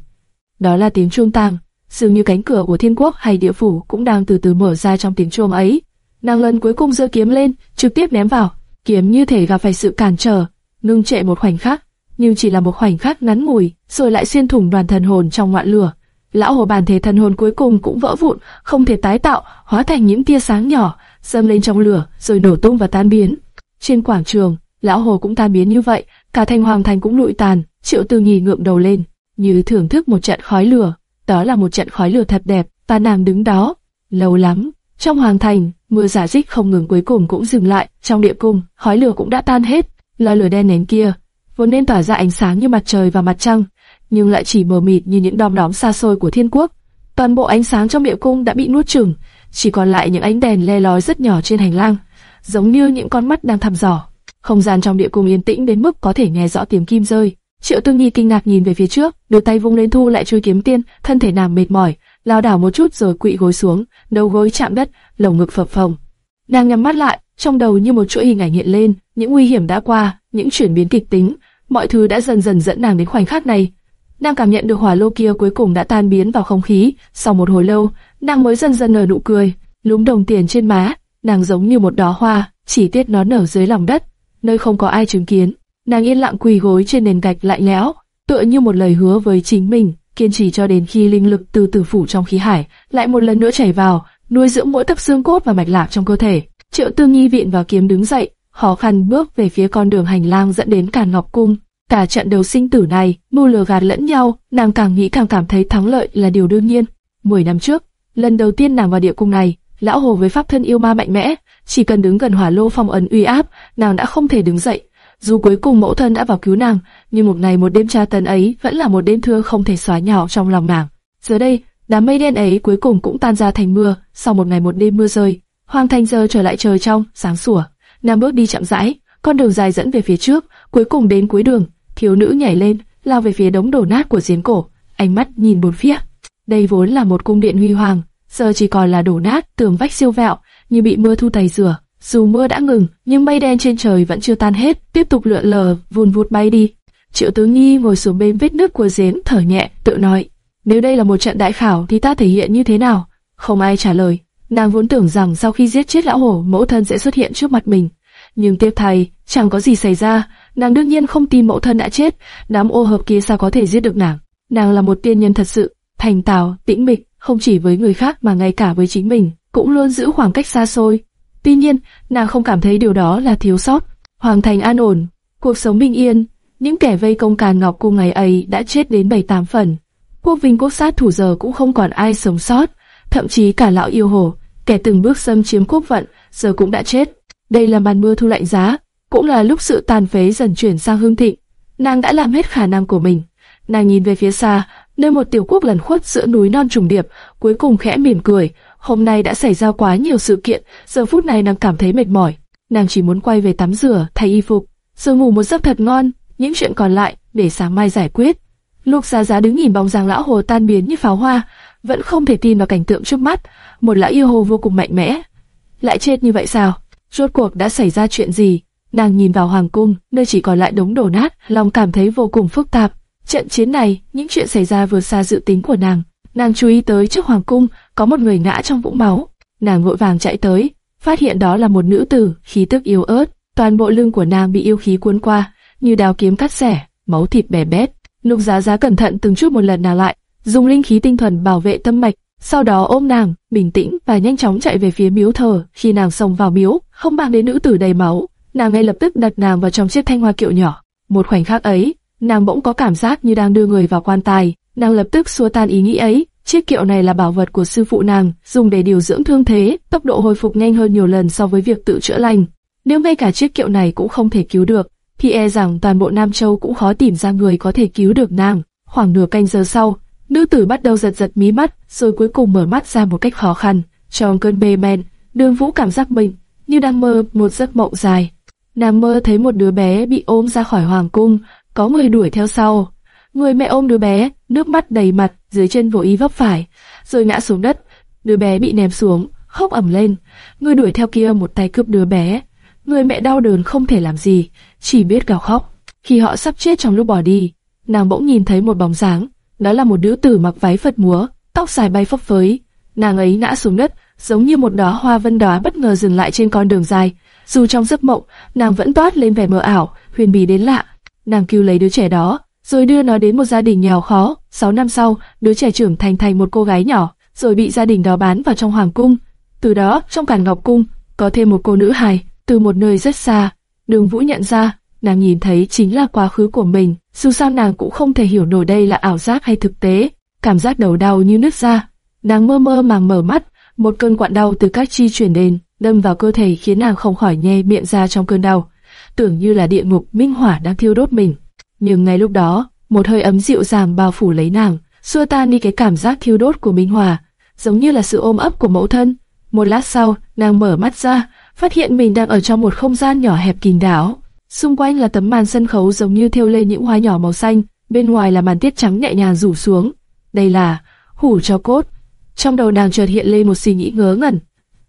Đó là tiếng chuông tang, dường như cánh cửa của thiên quốc hay địa phủ cũng đang từ từ mở ra trong tiếng chuông ấy. Nàng lần cuối cùng giơ kiếm lên, trực tiếp ném vào, kiếm như thể gặp phải sự cản trở, nương trệ một khoảnh khắc, nhưng chỉ là một khoảnh khắc ngắn ngủi, rồi lại xuyên thủng đoàn thần hồn trong ngọn lửa. Lão hồ bản thể thần hồn cuối cùng cũng vỡ vụn, không thể tái tạo, hóa thành những tia sáng nhỏ, dâng lên trong lửa, rồi nổ tung và tan biến. Trên quảng trường, lão hồ cũng tan biến như vậy, cả thành hoàng thành cũng lụi tàn. Triệu Tư Nhi ngượng đầu lên, như thưởng thức một trận khói lửa. Đó là một trận khói lửa thật đẹp, ta nàng đứng đó, lâu lắm. Trong hoàng thành, mưa giả dích không ngừng cuối cùng cũng dừng lại. Trong địa cung, khói lửa cũng đã tan hết. Lò lửa đen nén kia, vốn nên tỏa ra ánh sáng như mặt trời và mặt trăng, nhưng lại chỉ mờ mịt như những đom đóm xa xôi của thiên quốc. Toàn bộ ánh sáng trong địa cung đã bị nuốt chửng, chỉ còn lại những ánh đèn le lói rất nhỏ trên hành lang, giống như những con mắt đang thăm dò. Không gian trong địa cung yên tĩnh đến mức có thể nghe rõ tiếng kim rơi. Triệu Tương Nhi kinh ngạc nhìn về phía trước, đưa tay vung lên thu lại chuôi kiếm tiên, thân thể nàng mệt mỏi, lao đảo một chút rồi quỵ gối xuống, đầu gối chạm đất, lồng ngực phập phồng. Nàng nhắm mắt lại, trong đầu như một chuỗi hình ảnh hiện lên, những nguy hiểm đã qua, những chuyển biến kịch tính, mọi thứ đã dần dần dẫn nàng đến khoảnh khắc này. Nàng cảm nhận được hỏa lô kia cuối cùng đã tan biến vào không khí, sau một hồi lâu, nàng mới dần dần nở nụ cười, lúm đồng tiền trên má, nàng giống như một đóa hoa, chỉ tiết nó nở dưới lòng đất, nơi không có ai chứng kiến. Nàng yên lặng quỳ gối trên nền gạch lạnh lẽo, tựa như một lời hứa với chính mình, kiên trì cho đến khi linh lực từ tử phủ trong khí hải lại một lần nữa chảy vào, nuôi dưỡng mỗi tấc xương cốt và mạch lạc trong cơ thể. Triệu Tư Nghi viện vào kiếm đứng dậy, khó khăn bước về phía con đường hành lang dẫn đến Càn Ngọc Cung. Cả trận đấu sinh tử này, mưu lừa gạt lẫn nhau, nàng càng nghĩ càng cảm thấy thắng lợi là điều đương nhiên. Mười năm trước, lần đầu tiên nàng vào địa cung này, lão hồ với pháp thân yêu ma mạnh mẽ, chỉ cần đứng gần hỏa lô phong ấn uy áp, nàng đã không thể đứng dậy. Dù cuối cùng mẫu thân đã vào cứu nàng, nhưng một ngày một đêm tra tấn ấy vẫn là một đêm thưa không thể xóa nhỏ trong lòng nàng. Giờ đây, đám mây đen ấy cuối cùng cũng tan ra thành mưa, sau một ngày một đêm mưa rơi, Hoàng Thành giờ trở lại trời trong, sáng sủa. nam bước đi chậm rãi, con đường dài dẫn về phía trước, cuối cùng đến cuối đường, thiếu nữ nhảy lên, lao về phía đống đổ nát của giếng cổ, ánh mắt nhìn bốn phía. Đây vốn là một cung điện huy hoàng, giờ chỉ còn là đổ nát, tường vách siêu vẹo, như bị mưa thu tẩy rửa. Dù mưa đã ngừng, nhưng mây đen trên trời vẫn chưa tan hết, tiếp tục lượn lờ, vùn vụt bay đi. Triệu Tứ Nghi ngồi xuống bên vết nước của giếng, thở nhẹ, tự nói: nếu đây là một trận đại khảo thì ta thể hiện như thế nào? Không ai trả lời. Nàng vốn tưởng rằng sau khi giết chết lão hổ, mẫu thân sẽ xuất hiện trước mặt mình. Nhưng tiếp thay, chẳng có gì xảy ra. Nàng đương nhiên không tin mẫu thân đã chết. Đám ô hợp kia sao có thể giết được nàng? Nàng là một tiên nhân thật sự, thành tào, tĩnh mịch, không chỉ với người khác mà ngay cả với chính mình, cũng luôn giữ khoảng cách xa xôi. Tuy nhiên, nàng không cảm thấy điều đó là thiếu sót. Hoàng thành an ổn, cuộc sống bình yên. Những kẻ vây công càn ngọc cung ngày ấy đã chết đến bảy tám phần. Quốc vinh quốc sát thủ giờ cũng không còn ai sống sót, thậm chí cả lão yêu hồ, kẻ từng bước xâm chiếm quốc vận, giờ cũng đã chết. Đây là màn mưa thu lạnh giá, cũng là lúc sự tàn phế dần chuyển sang hương thịnh. Nàng đã làm hết khả năng của mình. Nàng nhìn về phía xa, nơi một tiểu quốc lần khuất giữa núi non trùng điệp, cuối cùng khẽ mỉm cười. Hôm nay đã xảy ra quá nhiều sự kiện, giờ phút này nàng cảm thấy mệt mỏi. Nàng chỉ muốn quay về tắm rửa, thay y phục, rồi ngủ một giấc thật ngon. Những chuyện còn lại để sáng mai giải quyết. Lục Giá Giá đứng nhìn bóng dáng lão hồ tan biến như pháo hoa, vẫn không thể tin vào cảnh tượng trước mắt. Một lão yêu hồ vô cùng mạnh mẽ, lại chết như vậy sao? Rốt cuộc đã xảy ra chuyện gì? Nàng nhìn vào hoàng cung, nơi chỉ còn lại đống đổ nát, lòng cảm thấy vô cùng phức tạp. Trận chiến này, những chuyện xảy ra vượt xa dự tính của nàng. Nàng chú ý tới trước hoàng cung có một người ngã trong vũng máu. Nàng vội vàng chạy tới, phát hiện đó là một nữ tử, khí tức yếu ớt. Toàn bộ lưng của nàng bị yêu khí cuốn qua, như đào kiếm cắt xẻ, máu thịt bè bét. Lục Giá Giá cẩn thận từng chút một lần nào lại, dùng linh khí tinh thuần bảo vệ tâm mạch, sau đó ôm nàng, bình tĩnh và nhanh chóng chạy về phía miếu thờ. Khi nàng xông vào miếu, không mang đến nữ tử đầy máu, nàng ngay lập tức đặt nàng vào trong chiếc thanh hoa kiệu nhỏ. Một khoảnh khắc ấy, nàng bỗng có cảm giác như đang đưa người vào quan tài. Nàng lập tức xua tan ý nghĩ ấy. Chiếc kiệu này là bảo vật của sư phụ nàng, dùng để điều dưỡng thương thế, tốc độ hồi phục nhanh hơn nhiều lần so với việc tự chữa lành. Nếu ngay cả chiếc kiệu này cũng không thể cứu được, thì e rằng toàn bộ Nam Châu cũng khó tìm ra người có thể cứu được nàng. Khoảng nửa canh giờ sau, nữ tử bắt đầu giật giật mí mắt, rồi cuối cùng mở mắt ra một cách khó khăn. Trong cơn mê men, Đường Vũ cảm giác mình như đang mơ một giấc mộng dài. Nàng mơ thấy một đứa bé bị ôm ra khỏi hoàng cung, có người đuổi theo sau. Người mẹ ôm đứa bé, nước mắt đầy mặt, dưới chân vô ý vấp phải, rồi ngã xuống đất. Đứa bé bị ném xuống, khóc ẩm lên. Người đuổi theo kia một tay cướp đứa bé. Người mẹ đau đớn không thể làm gì, chỉ biết gào khóc. Khi họ sắp chết trong lúc bỏ đi, nàng bỗng nhìn thấy một bóng dáng, đó là một nữ tử mặc váy phật múa, tóc dài bay phấp phới. Nàng ấy ngã xuống đất, giống như một đóa hoa vân đóa bất ngờ dừng lại trên con đường dài. Dù trong giấc mộng, nàng vẫn toát lên vẻ mờ ảo, huyền bí đến lạ. Nàng cứu lấy đứa trẻ đó, rồi đưa nó đến một gia đình nghèo khó. Sáu năm sau, đứa trẻ trưởng thành thành một cô gái nhỏ, rồi bị gia đình đó bán vào trong hoàng cung. Từ đó, trong càn ngọc cung, có thêm một cô nữ hài, từ một nơi rất xa. Đường Vũ nhận ra, nàng nhìn thấy chính là quá khứ của mình, dù sao nàng cũng không thể hiểu nổi đây là ảo giác hay thực tế. Cảm giác đầu đau như nứt ra, nàng mơ mơ màng mở mắt, một cơn quặn đau từ các chi chuyển đến, đâm vào cơ thể khiến nàng không khỏi nhe miệng ra trong cơn đau, tưởng như là địa ngục minh hỏa đang thiêu đốt mình. Nhưng ngay lúc đó, một hơi ấm dịu dàng bao phủ lấy nàng, xua tan đi cái cảm giác thiêu đốt của minh hỏa, giống như là sự ôm ấp của mẫu thân. Một lát sau, nàng mở mắt ra, phát hiện mình đang ở trong một không gian nhỏ hẹp kín đáo. Xung quanh là tấm màn sân khấu giống như thêu lên những hoa nhỏ màu xanh, bên ngoài là màn tiết trắng nhẹ nhàng rủ xuống. Đây là hủ cho cốt. Trong đầu nàng chợt hiện lên một suy nghĩ ngớ ngẩn.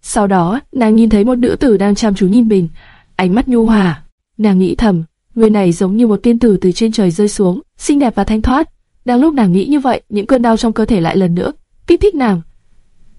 Sau đó, nàng nhìn thấy một nữ tử đang chăm chú nhìn mình, ánh mắt nhu hòa. Nàng nghĩ thầm, người này giống như một tiên tử từ trên trời rơi xuống, xinh đẹp và thanh thoát. Đang lúc nàng nghĩ như vậy, những cơn đau trong cơ thể lại lần nữa kích thích nàng.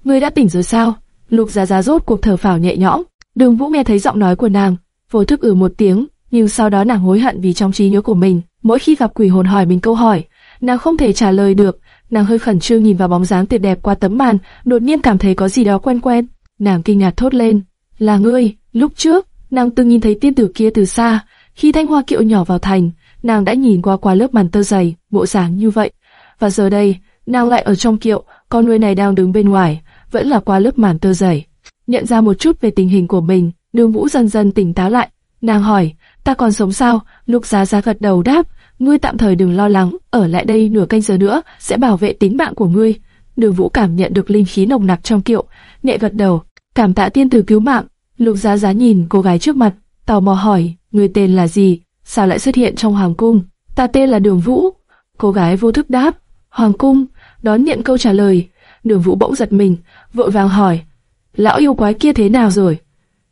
Người đã tỉnh rồi sao? Lục Giá Giá rốt cuộc thở phào nhẹ nhõm. Đường Vũ nghe thấy giọng nói của nàng, vô thức ử một tiếng, nhưng sau đó nàng hối hận vì trong trí nhớ của mình, mỗi khi gặp quỷ hồn hỏi mình câu hỏi, nàng không thể trả lời được, Nàng hơi khẩn trương nhìn vào bóng dáng tuyệt đẹp qua tấm màn, đột nhiên cảm thấy có gì đó quen quen. Nàng kinh ngạc thốt lên, là ngươi, lúc trước, nàng từng nhìn thấy tiên tử kia từ xa, khi thanh hoa kiệu nhỏ vào thành, nàng đã nhìn qua qua lớp màn tơ dày, bộ dáng như vậy. Và giờ đây, nàng lại ở trong kiệu, con người này đang đứng bên ngoài, vẫn là qua lớp màn tơ dày. Nhận ra một chút về tình hình của mình, đường vũ dần dần tỉnh táo lại. Nàng hỏi, ta còn sống sao? Lục giá giá gật đầu đáp, ngươi tạm thời đừng lo lắng, ở lại đây nửa canh giờ nữa, sẽ bảo vệ tính mạng của ngươi. Đường vũ cảm nhận được linh khí nồng nặc trong kiệu, nhẹ gật đầu, cảm tạ tiên tử cứu mạng. Lục giá giá nhìn cô gái trước mặt, tò mò hỏi, ngươi tên là gì? Sao lại xuất hiện trong hoàng cung? Ta tên là Đường Vũ. Cô gái vô thức đáp, hoàng cung, đón nhận câu trả lời. Đường Vũ bỗng giật mình, vội vàng hỏi, lão yêu quái kia thế nào rồi?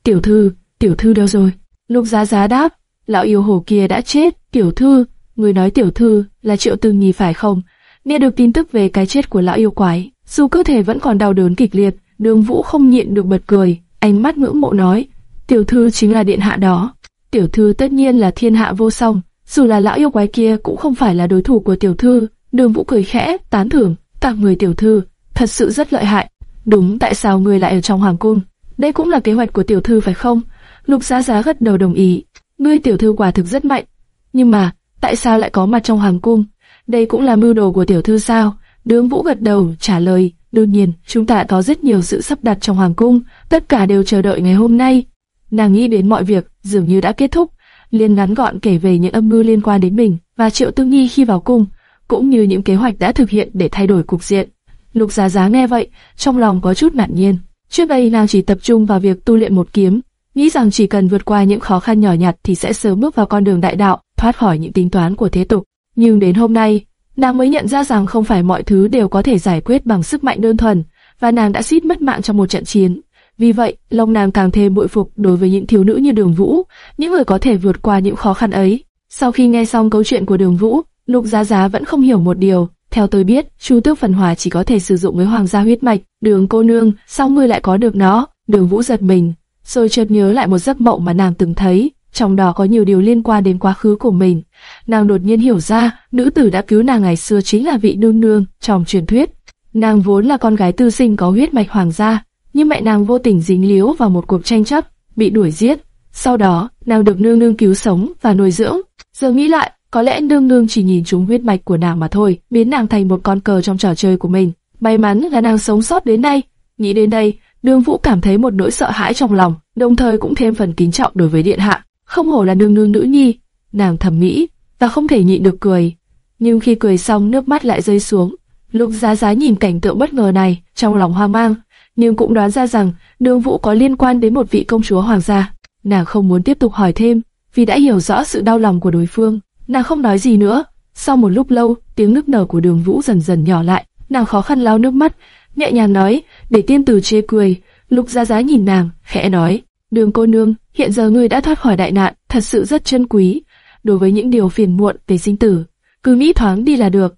Tiểu thư, tiểu thư đâu rồi? Lục giá giá đáp, lão yêu hồ kia đã chết, tiểu thư, người nói tiểu thư là triệu tương nhi phải không? Nghe được tin tức về cái chết của lão yêu quái, dù cơ thể vẫn còn đau đớn kịch liệt, đường vũ không nhịn được bật cười, ánh mắt ngưỡng mộ nói, tiểu thư chính là điện hạ đó. Tiểu thư tất nhiên là thiên hạ vô song, dù là lão yêu quái kia cũng không phải là đối thủ của tiểu thư. Đường vũ cười khẽ, tán thưởng, tặng người tiểu thư, thật sự rất lợi hại. Đúng tại sao người lại ở trong hoàng cung? Đây cũng là kế hoạch của tiểu thư phải không? Lục Giá Giá gật đầu đồng ý. Ngươi tiểu thư quả thực rất mạnh. Nhưng mà, tại sao lại có mặt trong hoàng cung? Đây cũng là mưu đồ của tiểu thư sao? Đường Vũ gật đầu, trả lời. Đương nhiên, chúng ta có rất nhiều sự sắp đặt trong hoàng cung, tất cả đều chờ đợi ngày hôm nay. Nàng nghĩ đến mọi việc dường như đã kết thúc, liền ngắn gọn kể về những âm mưu liên quan đến mình và Triệu Tương nghi khi vào cung, cũng như những kế hoạch đã thực hiện để thay đổi cục diện. Lục Giá Giá nghe vậy, trong lòng có chút ngạc nhiên. Trước đây nàng chỉ tập trung vào việc tu luyện một kiếm, nghĩ rằng chỉ cần vượt qua những khó khăn nhỏ nhặt thì sẽ sớm bước vào con đường đại đạo, thoát khỏi những tính toán của thế tục. Nhưng đến hôm nay, nàng mới nhận ra rằng không phải mọi thứ đều có thể giải quyết bằng sức mạnh đơn thuần, và nàng đã suýt mất mạng trong một trận chiến. Vì vậy, Long Nàng càng thêm bội phục đối với những thiếu nữ như Đường Vũ, những người có thể vượt qua những khó khăn ấy. Sau khi nghe xong câu chuyện của Đường Vũ, Lục Giá Giá vẫn không hiểu một điều. Theo tôi biết, Chu Tước Phần Hòa chỉ có thể sử dụng với hoàng gia huyết mạch. Đường cô nương, sao ngươi lại có được nó? Đường Vũ giật mình, rồi chợt nhớ lại một giấc mộng mà nàng từng thấy, trong đó có nhiều điều liên quan đến quá khứ của mình. Nàng đột nhiên hiểu ra, nữ tử đã cứu nàng ngày xưa chính là vị nương nương trong truyền thuyết. Nàng vốn là con gái tư sinh có huyết mạch hoàng gia, nhưng mẹ nàng vô tình dính líu vào một cuộc tranh chấp, bị đuổi giết. Sau đó, nàng được nương nương cứu sống và nuôi dưỡng. Giờ nghĩ lại, có lẽ nương nương chỉ nhìn chúng huyết mạch của nàng mà thôi, biến nàng thành một con cờ trong trò chơi của mình. May mắn là nàng sống sót đến đây. Nghĩ đến đây, Đường Vũ cảm thấy một nỗi sợ hãi trong lòng, đồng thời cũng thêm phần kính trọng đối với điện hạ. Không hổ là nương nương nữ nhi, nàng thầm nghĩ, và không thể nhịn được cười. Nhưng khi cười xong nước mắt lại rơi xuống. Lục Giá Giá nhìn cảnh tượng bất ngờ này, trong lòng hoang mang, nhưng cũng đoán ra rằng Đường Vũ có liên quan đến một vị công chúa hoàng gia. Nàng không muốn tiếp tục hỏi thêm, vì đã hiểu rõ sự đau lòng của đối phương. Nàng không nói gì nữa. Sau một lúc lâu, tiếng nức nở của Đường Vũ dần dần nhỏ lại. Nàng khó khăn lau nước mắt, nhẹ nhàng nói, để tiên tử chê cười. Lục Gia Giá nhìn nàng, khẽ nói, Đường cô nương, hiện giờ ngươi đã thoát khỏi đại nạn, thật sự rất chân quý. Đối với những điều phiền muộn về sinh tử, cứ nghĩ thoáng đi là được.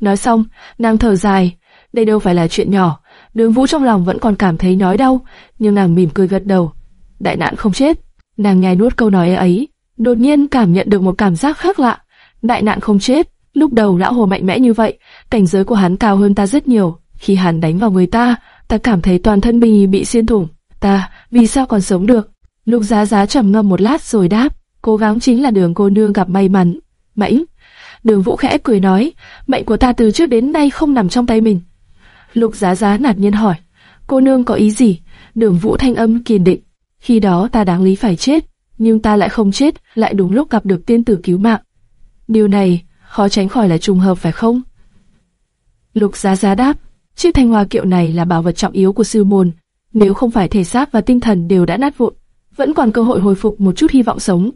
Nói xong, nàng thở dài, đây đâu phải là chuyện nhỏ, Đường Vũ trong lòng vẫn còn cảm thấy nói đau, nhưng nàng mỉm cười gật đầu. Đại nạn không chết. Nàng nhai nuốt câu nói ấy, đột nhiên cảm nhận được một cảm giác khác lạ. Đại nạn không chết. Lúc đầu lão hồ mạnh mẽ như vậy, cảnh giới của hắn cao hơn ta rất nhiều. Khi hắn đánh vào người ta, ta cảm thấy toàn thân mình bị xuyên thủng. Ta, vì sao còn sống được? Lục giá giá trầm ngâm một lát rồi đáp, cố gắng chính là đường cô nương gặp may mắn. Mãnh, đường vũ khẽ cười nói, mệnh của ta từ trước đến nay không nằm trong tay mình. Lục Giá Giá nạt nhiên hỏi, cô nương có ý gì? Đường Vũ thanh âm kiên định, khi đó ta đáng lý phải chết, nhưng ta lại không chết, lại đúng lúc gặp được tiên tử cứu mạng. Điều này khó tránh khỏi là trùng hợp phải không? Lục Giá Giá đáp, chiếc thanh hoa kiệu này là bảo vật trọng yếu của sư môn, nếu không phải thể xác và tinh thần đều đã nát vụn, vẫn còn cơ hội hồi phục một chút hy vọng sống.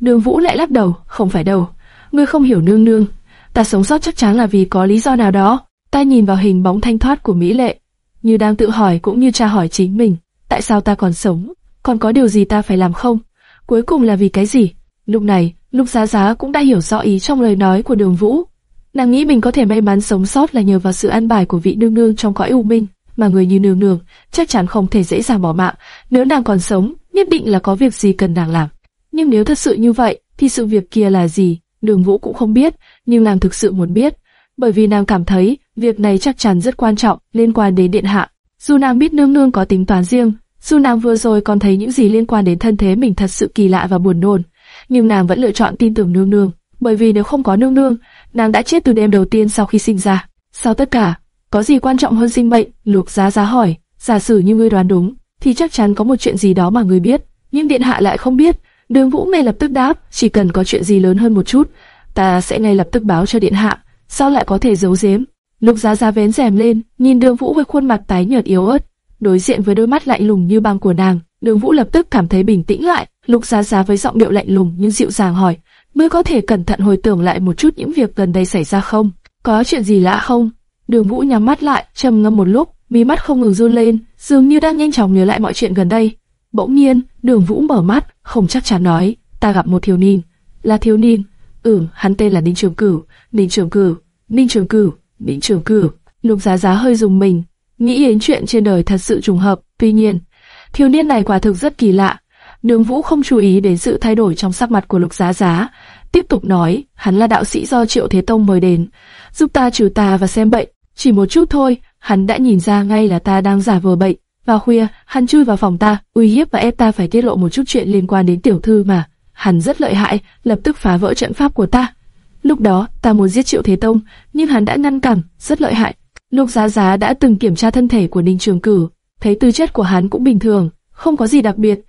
Đường Vũ lại lắc đầu, không phải đâu, ngươi không hiểu nương nương, ta sống sót chắc chắn là vì có lý do nào đó. Ta nhìn vào hình bóng thanh thoát của Mỹ Lệ, như đang tự hỏi cũng như tra hỏi chính mình, tại sao ta còn sống, còn có điều gì ta phải làm không? Cuối cùng là vì cái gì? Lúc này, Lục Giá Giá cũng đã hiểu rõ ý trong lời nói của Đường Vũ. Nàng nghĩ mình có thể may mắn sống sót là nhờ vào sự an bài của vị nương nương trong cõi u minh, mà người như nương nương chắc chắn không thể dễ dàng bỏ mạng. Nếu nàng còn sống, nhất định là có việc gì cần nàng làm. Nhưng nếu thật sự như vậy, thì sự việc kia là gì? Đường Vũ cũng không biết, nhưng nàng thực sự muốn biết, bởi vì nàng cảm thấy việc này chắc chắn rất quan trọng, liên quan đến điện hạ. Dù nàng biết nương nương có tính toán riêng, dù nàng vừa rồi còn thấy những gì liên quan đến thân thế mình thật sự kỳ lạ và buồn nôn, nhưng nàng vẫn lựa chọn tin tưởng nương nương, bởi vì nếu không có nương nương, nàng đã chết từ đêm đầu tiên sau khi sinh ra. Sau tất cả, có gì quan trọng hơn sinh mệnh? Lục Giá Giá hỏi. Giả sử như ngươi đoán đúng, thì chắc chắn có một chuyện gì đó mà ngươi biết, nhưng điện hạ lại không biết. Đường Vũ ngay lập tức đáp, chỉ cần có chuyện gì lớn hơn một chút, ta sẽ ngay lập tức báo cho điện hạ. Sao lại có thể giấu giếm? Lục Giá Giá vén rèm lên, nhìn Đường Vũ với khuôn mặt tái nhợt yếu ớt, đối diện với đôi mắt lạnh lùng như băng của nàng, Đường Vũ lập tức cảm thấy bình tĩnh lại. Lục Giá Giá với giọng điệu lạnh lùng nhưng dịu dàng hỏi, ngươi có thể cẩn thận hồi tưởng lại một chút những việc gần đây xảy ra không? Có chuyện gì lạ không? Đường Vũ nhắm mắt lại, trầm ngâm một lúc, mí mắt không ngừng run lên, dường như đang nhanh chóng nhớ lại mọi chuyện gần đây. Bỗng nhiên, Đường Vũ mở mắt, không chắc chắn nói, ta gặp một thiếu niên, là thiếu niên. Ừm, hắn tên là Ninh Trường Cửu, Ninh Trường Cửu, Ninh Trường Cửu, Ninh Trường Cửu. Lục Giá Giá hơi dùng mình, nghĩ đến chuyện trên đời thật sự trùng hợp. Tuy nhiên, thiếu niên này quả thực rất kỳ lạ. Đường Vũ không chú ý đến sự thay đổi trong sắc mặt của Lục Giá Giá, tiếp tục nói, hắn là đạo sĩ do Triệu Thế Tông mời đến, giúp ta trừ tà và xem bệnh. Chỉ một chút thôi, hắn đã nhìn ra ngay là ta đang giả vờ bệnh. Vào khuya, hắn chui vào phòng ta, uy hiếp và ép ta phải tiết lộ một chút chuyện liên quan đến tiểu thư mà. Hắn rất lợi hại, lập tức phá vỡ trận pháp của ta. Lúc đó, ta muốn giết Triệu Thế Tông, nhưng hắn đã ngăn cản, rất lợi hại. Lục Giá Giá đã từng kiểm tra thân thể của Ninh Trường Cử, thấy tư chất của hắn cũng bình thường, không có gì đặc biệt.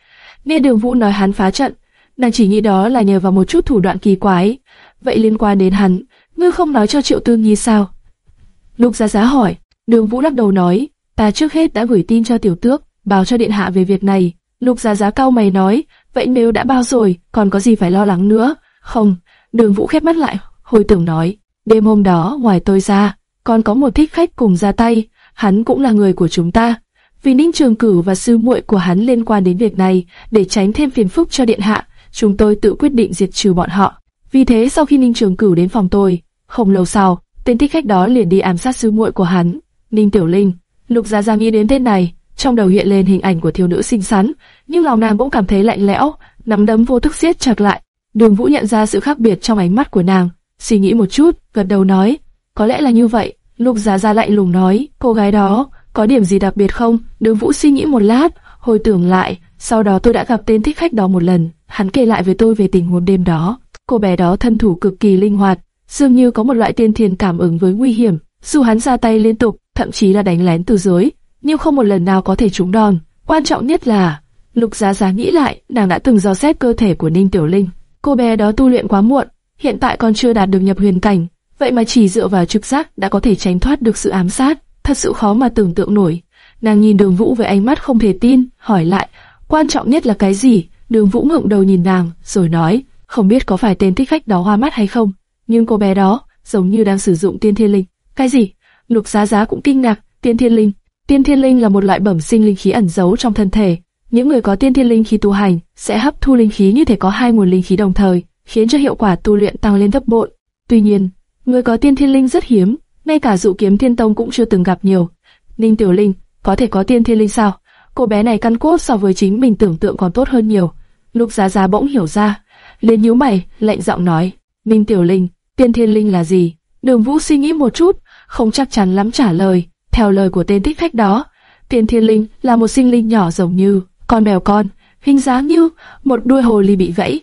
Nghe Đường Vũ nói hắn phá trận, nàng chỉ nghĩ đó là nhờ vào một chút thủ đoạn kỳ quái. Vậy liên quan đến hắn, ngươi không nói cho Triệu Tương Nhi sao? Lục Giá Giá hỏi, Đường Vũ lắc đầu nói, ta trước hết đã gửi tin cho tiểu tước, báo cho điện hạ về việc này. Lục Giá Giá cao mày nói, vậy nếu đã bao rồi, còn có gì phải lo lắng nữa? Không, Đường Vũ khép mắt lại, hồi tưởng nói, đêm hôm đó ngoài tôi ra, còn có một thích khách cùng ra tay, hắn cũng là người của chúng ta. Vì Ninh Trường Cửu và sư muội của hắn liên quan đến việc này, để tránh thêm phiền phức cho điện hạ, chúng tôi tự quyết định diệt trừ bọn họ. Vì thế sau khi Ninh Trường Cửu đến phòng tôi, không lâu sau, tên thích khách đó liền đi ám sát sư muội của hắn, Ninh Tiểu Linh. Lục Gia Gia nghĩ đến tên này, trong đầu hiện lên hình ảnh của thiếu nữ xinh xắn, nhưng lòng nàng cũng cảm thấy lạnh lẽo, nắm đấm vô thức siết chặt lại. Đường Vũ nhận ra sự khác biệt trong ánh mắt của nàng, suy nghĩ một chút, gật đầu nói, có lẽ là như vậy. Lục Giá Giá lạnh lùng nói, cô gái đó có điểm gì đặc biệt không? Đường Vũ suy nghĩ một lát, hồi tưởng lại, sau đó tôi đã gặp tên thích khách đó một lần, hắn kể lại với tôi về tình huống đêm đó. Cô bé đó thân thủ cực kỳ linh hoạt, dường như có một loại tiên thiền cảm ứng với nguy hiểm. Dù hắn ra tay liên tục, thậm chí là đánh lén từ dưới, nhưng không một lần nào có thể trúng đòn. Quan trọng nhất là, Lục Giá Giá nghĩ lại, nàng đã từng dò xét cơ thể của Ninh Tiểu Linh. Cô bé đó tu luyện quá muộn, hiện tại còn chưa đạt được nhập huyền cảnh, vậy mà chỉ dựa vào trực giác đã có thể tránh thoát được sự ám sát, thật sự khó mà tưởng tượng nổi. Nàng nhìn Đường Vũ với ánh mắt không thể tin, hỏi lại, quan trọng nhất là cái gì? Đường Vũ ngẩng đầu nhìn nàng, rồi nói, không biết có phải tên thích khách đó hoa mắt hay không, nhưng cô bé đó giống như đang sử dụng tiên thiên linh. Cái gì? Lục Giá Giá cũng kinh ngạc, tiên thiên linh. Tiên thiên linh là một loại bẩm sinh linh khí ẩn giấu trong thân thể. Những người có tiên thiên linh khí tu hành sẽ hấp thu linh khí như thể có hai nguồn linh khí đồng thời, khiến cho hiệu quả tu luyện tăng lên gấp bội. Tuy nhiên, người có tiên thiên linh rất hiếm, ngay cả dụ kiếm thiên tông cũng chưa từng gặp nhiều. Ninh Tiểu Linh có thể có tiên thiên linh sao? Cô bé này căn cốt so với chính mình tưởng tượng còn tốt hơn nhiều. Lục Giá Giá bỗng hiểu ra, liền nhíu mày, lạnh giọng nói: Ninh Tiểu Linh, tiên thiên linh là gì? Đường Vũ suy nghĩ một chút, không chắc chắn lắm trả lời. Theo lời của tên thích khách đó, tiên thiên linh là một sinh linh nhỏ giống như con mèo con, hình dáng như một đuôi hồ ly bị vẫy.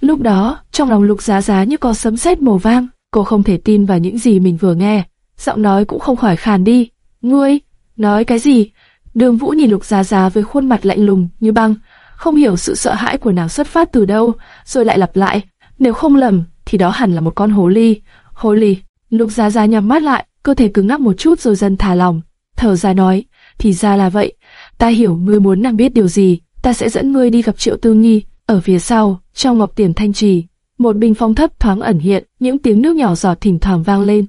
Lúc đó, trong lòng Lục Giá Giá như có sấm sét màu vang, cô không thể tin vào những gì mình vừa nghe, giọng nói cũng không khỏi khàn đi. Ngươi, nói cái gì? Đường Vũ nhìn Lục Giá Giá với khuôn mặt lạnh lùng như băng, không hiểu sự sợ hãi của nàng xuất phát từ đâu, rồi lại lặp lại, nếu không lầm, thì đó hẳn là một con hồ ly. Hồ ly, Lục Giá Giá nhắm mắt lại, cơ thể cứng ngắc một chút rồi dần thả lòng, thở dài nói, thì ra là vậy, ta hiểu ngươi muốn nàng biết điều gì, ta sẽ dẫn ngươi đi gặp Triệu Tư Nhi. Ở phía sau, trong ngọc tiềm thanh trì, một bình phong thấp thoáng ẩn hiện, những tiếng nước nhỏ giọt thỉnh thoảng vang lên.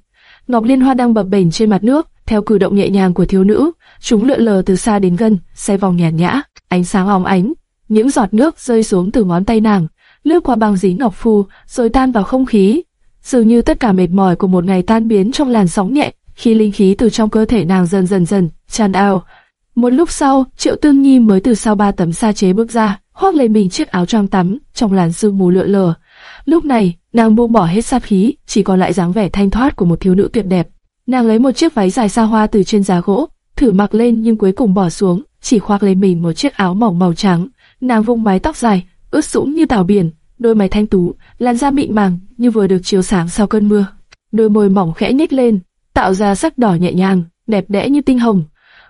Ngọc liên hoa đang bập bềnh trên mặt nước, theo cử động nhẹ nhàng của thiếu nữ, chúng lượn lờ từ xa đến gần, xoay vòng nhàn nhã, ánh sáng óng ánh, những giọt nước rơi xuống từ ngón tay nàng, lướt qua băng dính ngọc phù, rồi tan vào không khí. Dường như tất cả mệt mỏi của một ngày tan biến trong làn sóng nhẹ, khi linh khí từ trong cơ thể nàng dần dần dần tràn ao. Một lúc sau, Triệu Tương Nhi mới từ sau ba tấm sa chế bước ra, khoác lên mình chiếc áo choàng tắm, trong làn sương mù lượn lờ. Lúc này, nàng buông bỏ hết sát khí, chỉ còn lại dáng vẻ thanh thoát của một thiếu nữ tuyệt đẹp. Nàng lấy một chiếc váy dài xa hoa từ trên giá gỗ, thử mặc lên nhưng cuối cùng bỏ xuống, chỉ khoác lên mình một chiếc áo mỏng màu trắng. Nàng vung mái tóc dài, ướt sũng như tảo biển, đôi mày thanh tú, làn da mịn màng như vừa được chiếu sáng sau cơn mưa. Đôi môi mỏng khẽ nhếch lên, tạo ra sắc đỏ nhẹ nhàng, đẹp đẽ như tinh hồng.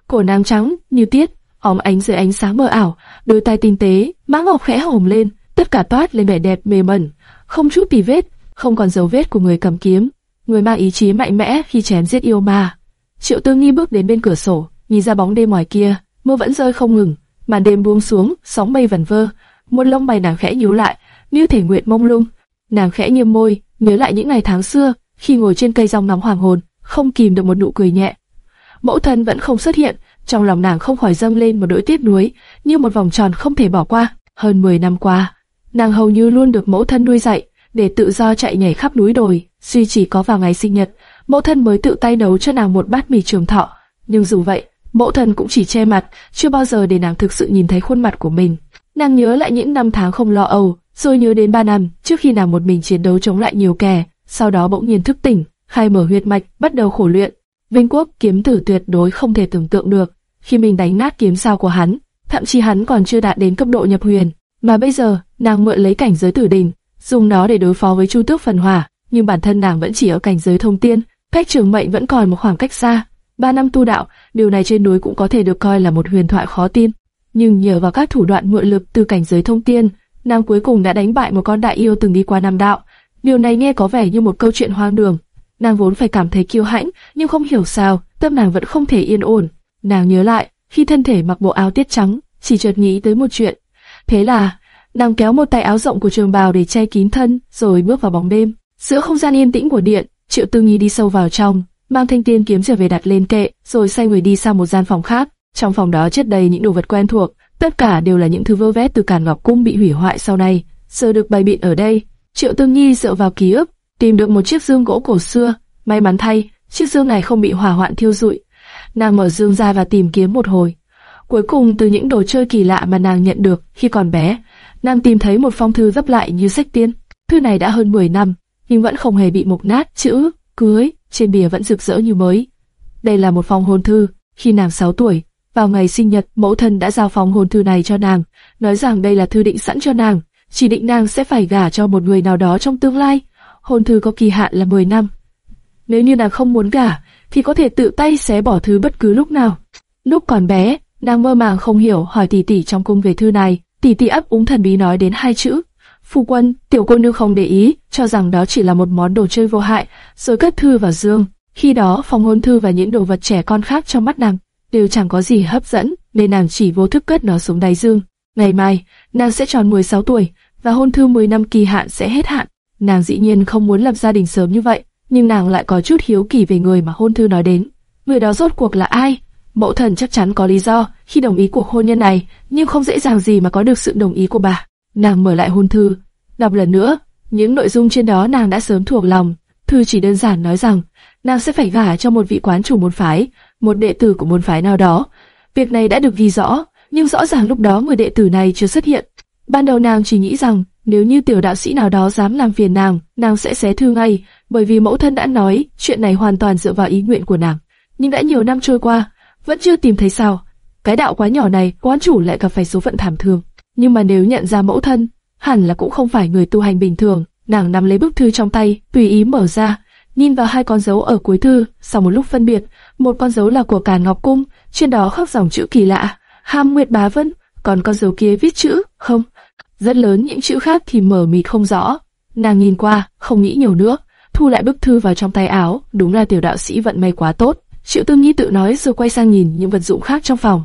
Cổ nàng trắng như tiết, óng ánh dưới ánh sáng mờ ảo, đôi tai tinh tế, má ngọc khẽ hồng lên, tất cả toát lên vẻ đẹp mê mẩn, không chút tì vết, không còn dấu vết của người cầm kiếm, người mang ý chí mạnh mẽ khi chém giết yêu ma. Triệu Tư Nghi bước đến bên cửa sổ, nhìn ra bóng đêm ngoài kia, mưa vẫn rơi không ngừng, màn đêm buông xuống, sóng mây vần vơ, một lông mày nàng khẽ nhíu lại, như thể nguyện mông lung. Nàng khẽ nhếch môi, nhớ lại những ngày tháng xưa, khi ngồi trên cây rong nóng hoàng hồn, không kìm được một nụ cười nhẹ. Mẫu thân vẫn không xuất hiện, trong lòng nàng không khỏi dâng lên một nỗi tiếc nuối, như một vòng tròn không thể bỏ qua. Hơn 10 năm qua, nàng hầu như luôn được mẫu thân nuôi dạy, để tự do chạy nhảy khắp núi đồi. Duy chỉ có vào ngày sinh nhật, mẫu thân mới tự tay nấu cho nàng một bát mì trường thọ. Nhưng dù vậy, mẫu thân cũng chỉ che mặt, chưa bao giờ để nàng thực sự nhìn thấy khuôn mặt của mình. Nàng nhớ lại những năm tháng không lo âu, rồi nhớ đến ba năm trước khi nàng một mình chiến đấu chống lại nhiều kẻ, sau đó bỗng nhiên thức tỉnh, khai mở huyệt mạch, bắt đầu khổ luyện. Vinh Quốc kiếm tử tuyệt đối không thể tưởng tượng được, khi mình đánh nát kiếm sao của hắn, thậm chí hắn còn chưa đạt đến cấp độ nhập huyền, mà bây giờ nàng mượn lấy cảnh giới tử đình, dùng nó để đối phó với Chu Tước Phần Hỏa, nhưng bản thân nàng vẫn chỉ ở cảnh giới thông tiên, cách trường mệnh vẫn còn một khoảng cách xa. Ba năm tu đạo, điều này trên núi cũng có thể được coi là một huyền thoại khó tin. Nhưng nhờ vào các thủ đoạn mượn lực từ cảnh giới thông tiên, nàng cuối cùng đã đánh bại một con đại yêu từng đi qua nam đạo. Điều này nghe có vẻ như một câu chuyện hoang đường. Nàng vốn phải cảm thấy kiêu hãnh, nhưng không hiểu sao, tâm nàng vẫn không thể yên ổn. Nàng nhớ lại, khi thân thể mặc bộ áo tiết trắng, chỉ chợt nghĩ tới một chuyện. Thế là, nàng kéo một tay áo rộng của trường bào để che kín thân, rồi bước vào bóng đêm. Giữa không gian yên tĩnh của điện, Triệu Tư Nhi đi sâu vào trong, mang thanh tiên kiếm trở về đặt lên kệ, rồi xoay người đi sang một gian phòng khác. Trong phòng đó chất đầy những đồ vật quen thuộc, tất cả đều là những thứ vơ vét từ Càn Ngọc Cung bị hủy hoại sau này, giờ được bày biện ở đây. Triệu tư Nhi dựa vào ký ức, tìm được một chiếc dương gỗ cổ xưa. May mắn thay, chiếc dương này không bị hỏa hoạn thiêu rụi. Nàng mở dương ra và tìm kiếm một hồi. Cuối cùng từ những đồ chơi kỳ lạ mà nàng nhận được khi còn bé, nàng tìm thấy một phong thư gấp lại như sách tiên. Thư này đã hơn 10 năm, nhưng vẫn không hề bị mục nát, chữ cưới trên bìa vẫn rực rỡ như mới. Đây là một phong hôn thư, khi nàng 6 tuổi, vào ngày sinh nhật, mẫu thân đã giao phong hôn thư này cho nàng, nói rằng đây là thư định sẵn cho nàng, chỉ định nàng sẽ phải gả cho một người nào đó trong tương lai. Hôn thư có kỳ hạn là 10 năm. Nếu như nàng không muốn gả, thì có thể tự tay xé bỏ thư bất cứ lúc nào. Lúc còn bé, nàng mơ màng không hiểu hỏi tỷ tỷ trong cung về thư này, tỷ tỷ ấp úng thần bí nói đến hai chữ. Phu quân, tiểu cô nương không để ý, cho rằng đó chỉ là một món đồ chơi vô hại, rồi cất thư vào dương. Khi đó, phòng hôn thư và những đồ vật trẻ con khác trong mắt nàng đều chẳng có gì hấp dẫn, nên nàng chỉ vô thức cất nó xuống đáy dương. Ngày mai, nàng sẽ tròn 16 tuổi, và hôn thư 10 năm kỳ hạn sẽ hết hạn. Nàng dĩ nhiên không muốn lập gia đình sớm như vậy, nhưng nàng lại có chút hiếu kỳ về người mà hôn thư nói đến. Người đó rốt cuộc là ai? Mẫu thần chắc chắn có lý do khi đồng ý cuộc hôn nhân này, nhưng không dễ dàng gì mà có được sự đồng ý của bà. Nàng mở lại hôn thư, đọc lần nữa, những nội dung trên đó nàng đã sớm thuộc lòng. Thư chỉ đơn giản nói rằng nàng sẽ phải gả cho một vị quán chủ môn phái, một đệ tử của môn phái nào đó. Việc này đã được ghi rõ, nhưng rõ ràng lúc đó người đệ tử này chưa xuất hiện. Ban đầu nàng chỉ nghĩ rằng nếu như tiểu đạo sĩ nào đó dám làm phiền nàng, nàng sẽ xé thư ngay, bởi vì mẫu thân đã nói chuyện này hoàn toàn dựa vào ý nguyện của nàng. Nhưng đã nhiều năm trôi qua, vẫn chưa tìm thấy sao. Cái đạo quá nhỏ này, quán chủ lại gặp phải số phận thảm thương. Nhưng mà nếu nhận ra mẫu thân, hẳn là cũng không phải người tu hành bình thường. Nàng nắm lấy bức thư trong tay, tùy ý mở ra, nhìn vào hai con dấu ở cuối thư, sau một lúc phân biệt, một con dấu là của Càn Ngọc Cung, trên đó khắc dòng chữ kỳ lạ, Ham Nguyệt Bá Vân, còn con dấu kia viết chữ, không, rất lớn những chữ khác thì mở mịt không rõ. Nàng nhìn qua, không nghĩ nhiều nữa, thu lại bức thư vào trong tay áo, đúng là tiểu đạo sĩ vận may quá tốt. Triệu Tư Nhi tự nói rồi quay sang nhìn những vật dụng khác trong phòng.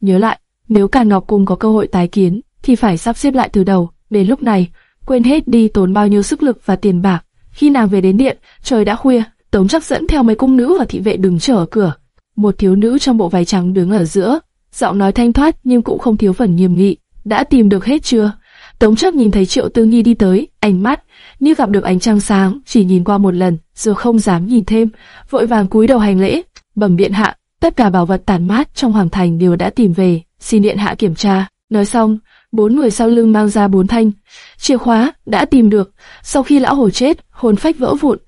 Nhớ lại, nếu Càn Ngọc Cung có cơ hội tái kiến, thì phải sắp xếp lại từ đầu, đến lúc này, quên hết đi tốn bao nhiêu sức lực và tiền bạc. Khi nàng về đến điện, trời đã khuya, Tống Trác dẫn theo mấy cung nữ và thị vệ đứng chờ ở cửa. Một thiếu nữ trong bộ váy trắng đứng ở giữa, giọng nói thanh thoát nhưng cũng không thiếu phần nghiêm nghị. Đã tìm được hết chưa? Tống Trác nhìn thấy Triệu Tư Nhi đi tới, ánh mắt như gặp được ánh trăng sáng, chỉ nhìn qua một lần, rồi không dám nhìn thêm, vội vàng cúi đầu hành lễ, bẩm điện hạ, tất cả bảo vật tàn mát trong hoàng thành đều đã tìm về, xin điện hạ kiểm tra. Nói xong, bốn người sau lưng mang ra bốn thanh chìa khóa đã tìm được. Sau khi lão hổ chết, hồn phách vỡ vụn,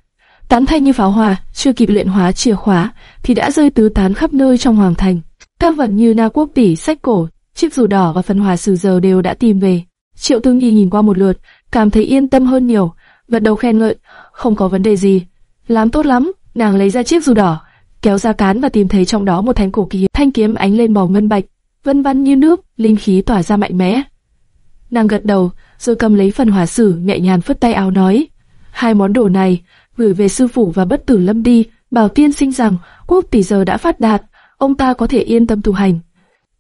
tán thanh như pháo hoa, chưa kịp luyện hóa chìa khóa thì đã rơi tứ tán khắp nơi trong hoàng thành. Các vật như na quốc tỷ, sách cổ, chiếc dù đỏ và phần hòa sử giờ đều đã tìm về. Triệu Tương y nhìn qua một lượt, cảm thấy yên tâm hơn nhiều, gật đầu khen ngợi, không có vấn đề gì. Làm tốt lắm, nàng lấy ra chiếc dù đỏ, kéo ra cán và tìm thấy trong đó một thanh cổ kiếm, thanh kiếm ánh lên màu ngân bạch, vân vân như nước, linh khí tỏa ra mạnh mẽ. Nàng gật đầu, rồi cầm lấy phần hỏa sử nhẹ nhàng phất tay áo nói, hai món đồ này gửi về sư phụ và bất tử lâm đi, bảo tiên sinh rằng quốc tỷ giờ đã phát đạt, ông ta có thể yên tâm tu hành.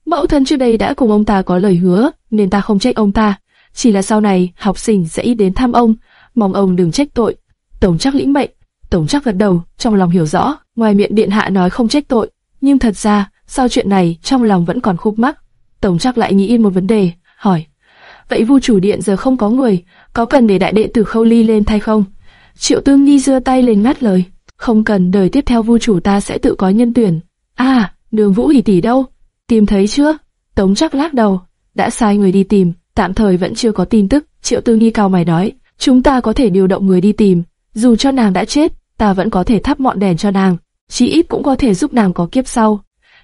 Mẫu thân trước đây đã cùng ông ta có lời hứa, nên ta không trách ông ta. Chỉ là sau này học sinh sẽ ít đến thăm ông, mong ông đừng trách tội. Tổng chắc lĩnh mệnh, tổng chắc gật đầu, trong lòng hiểu rõ, ngoài miệng điện hạ nói không trách tội, nhưng thật ra sau chuyện này trong lòng vẫn còn khúc mắc. Tổng chắc lại nghĩ yên một vấn đề, hỏi: vậy vu chủ điện giờ không có người, có cần để đại đệ tử khâu ly lên thay không? Triệu Tương Nhi giơ tay lên ngắt lời, không cần, đời tiếp theo vu chủ ta sẽ tự có nhân tuyển. À, đường vũ hỉ tỷ đâu? Tìm thấy chưa? Tống chắc lắc đầu, đã sai người đi tìm, tạm thời vẫn chưa có tin tức. Triệu Tương Nhi cao mày nói, chúng ta có thể điều động người đi tìm, dù cho nàng đã chết, ta vẫn có thể thắp ngọn đèn cho nàng, chí ít cũng có thể giúp nàng có kiếp sau.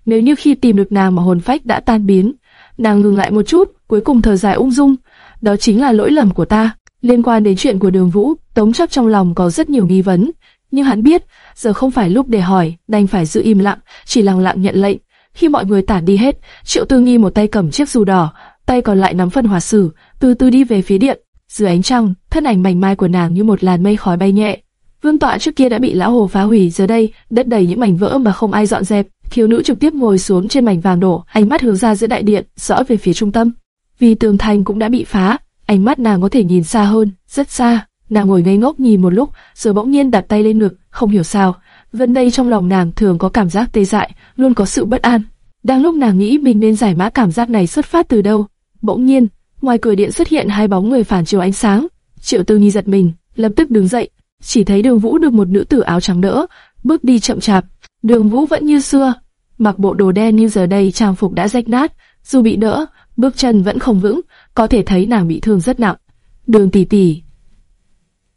Nếu như khi tìm được nàng mà hồn phách đã tan biến, nàng ngừng lại một chút, cuối cùng thở dài ung dung, đó chính là lỗi lầm của ta. Liên quan đến chuyện của đường Vũ, Tống chấp trong lòng có rất nhiều nghi vấn, nhưng hắn biết giờ không phải lúc để hỏi, đành phải giữ im lặng, chỉ lặng lặng nhận lệnh. Khi mọi người tản đi hết, Triệu Tư Nghi một tay cầm chiếc dù đỏ, tay còn lại nắm phân hỏa sử, từ từ đi về phía điện. Dưới ánh trăng, thân ảnh mảnh mai của nàng như một làn mây khói bay nhẹ. Vương tọa trước kia đã bị lão hồ phá hủy, giờ đây đất đầy những mảnh vỡ mà không ai dọn dẹp. Thiếu nữ trực tiếp ngồi xuống trên mảnh vàng đổ, ánh mắt hướng ra giữa đại điện, dõi về phía trung tâm. Vì tường thành cũng đã bị phá, ánh mắt nàng có thể nhìn xa hơn, rất xa. Nàng ngồi ngây ngốc nhìn một lúc, rồi bỗng nhiên đặt tay lên ngực, không hiểu sao, Vân đây trong lòng nàng thường có cảm giác tê dại, luôn có sự bất an. Đang lúc nàng nghĩ mình nên giải mã cảm giác này xuất phát từ đâu, bỗng nhiên, ngoài cửa điện xuất hiện hai bóng người phản chiếu ánh sáng. Triệu Tư Nhi giật mình, lập tức đứng dậy, chỉ thấy Đường Vũ được một nữ tử áo trắng đỡ, bước đi chậm chạp. Đường Vũ vẫn như xưa, mặc bộ đồ đen như giờ đây trang phục đã rách nát, dù bị đỡ, bước chân vẫn không vững, có thể thấy nàng bị thương rất nặng. Đường tỷ tỷ.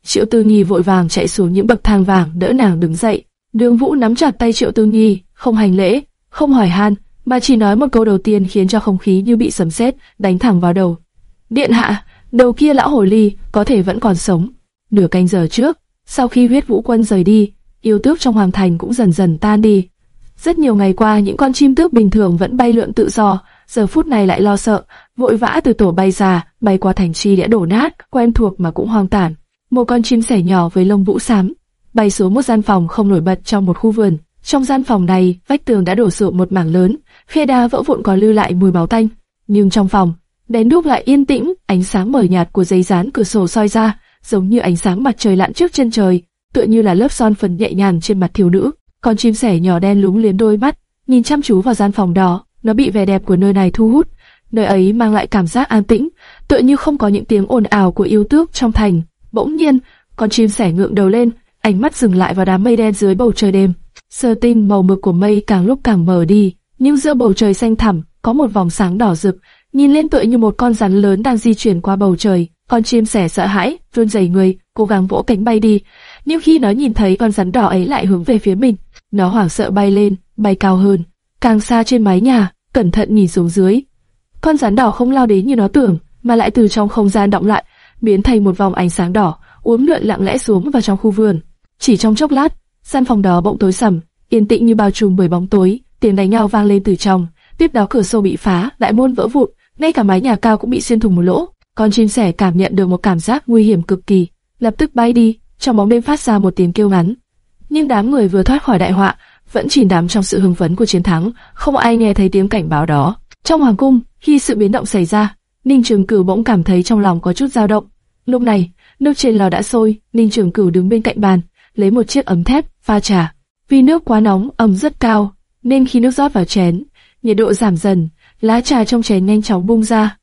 Triệu Tư Nhi vội vàng chạy xuống những bậc thang vàng đỡ nàng đứng dậy. Đường Vũ nắm chặt tay Triệu Tư Nhi, không hành lễ, không hỏi han, mà chỉ nói một câu đầu tiên khiến cho không khí như bị sấm sét đánh thẳng vào đầu. Điện hạ, đầu kia lão hồ ly có thể vẫn còn sống. Nửa canh giờ trước, sau khi huyết vũ quân rời đi, yêu tước trong hoàng thành cũng dần dần tan đi. Rất nhiều ngày qua những con chim tước bình thường vẫn bay lượn tự do, giờ phút này lại lo sợ, vội vã từ tổ bay ra, bay qua thành trì đã đổ nát, quen thuộc mà cũng hoang tàn. Một con chim sẻ nhỏ với lông vũ xám, bay xuống một gian phòng không nổi bật trong một khu vườn. Trong gian phòng này, vách tường đã đổ sụp một mảng lớn, khe đá vỡ vụn còn lưu lại mùi máu tanh. Nhưng trong phòng, đèn đuốc lại yên tĩnh, ánh sáng mờ nhạt của giấy dán cửa sổ soi ra, giống như ánh sáng mặt trời lặn trước chân trời, tựa như là lớp son phấn nhẹ nhàng trên mặt thiếu nữ. Con chim sẻ nhỏ đen lúng liếng đôi mắt, nhìn chăm chú vào gian phòng đó, nó bị vẻ đẹp của nơi này thu hút. Nơi ấy mang lại cảm giác an tĩnh, tựa như không có những tiếng ồn ào của yêu tước trong thành. Bỗng nhiên, con chim sẻ ngượng đầu lên, ánh mắt dừng lại vào đám mây đen dưới bầu trời đêm. Sơ tinh màu mực của mây càng lúc càng mờ đi, nhưng giữa bầu trời xanh thẳm có một vòng sáng đỏ rực, nhìn lên tựa như một con rắn lớn đang di chuyển qua bầu trời. Con chim sẻ sợ hãi, run rẩy người, cố gắng vỗ cánh bay đi. Nhưng khi nó nhìn thấy con rắn đỏ ấy lại hướng về phía mình, nó hoảng sợ bay lên, bay cao hơn, càng xa trên mái nhà, cẩn thận nhìn xuống dưới. Con rắn đỏ không lao đến như nó tưởng, mà lại từ trong không gian động lại, biến thành một vòng ánh sáng đỏ, uốn lượn lặng lẽ xuống vào trong khu vườn. Chỉ trong chốc lát, gian phòng đó bỗng tối sầm, yên tĩnh như bao trùm bởi bóng tối, tiếng đánh nhau vang lên từ trong. Tiếp đó cửa sổ bị phá, đại môn vỡ vụn, ngay cả mái nhà cao cũng bị xuyên thủng một lỗ. Con chim sẻ cảm nhận được một cảm giác nguy hiểm cực kỳ, lập tức bay đi, trong bóng đêm phát ra một tiếng kêu ngắn. Nhưng đám người vừa thoát khỏi đại họa, vẫn chìm đắm trong sự hưng phấn của chiến thắng, không ai nghe thấy tiếng cảnh báo đó. Trong hoàng cung, khi sự biến động xảy ra, Ninh Trường Cửu bỗng cảm thấy trong lòng có chút dao động. Lúc này, nước trên lò đã sôi, Ninh Trường Cửu đứng bên cạnh bàn, lấy một chiếc ấm thép pha trà. Vì nước quá nóng, ấm rất cao, nên khi nước rót vào chén, nhiệt độ giảm dần, lá trà trong chén nhanh chóng bung ra.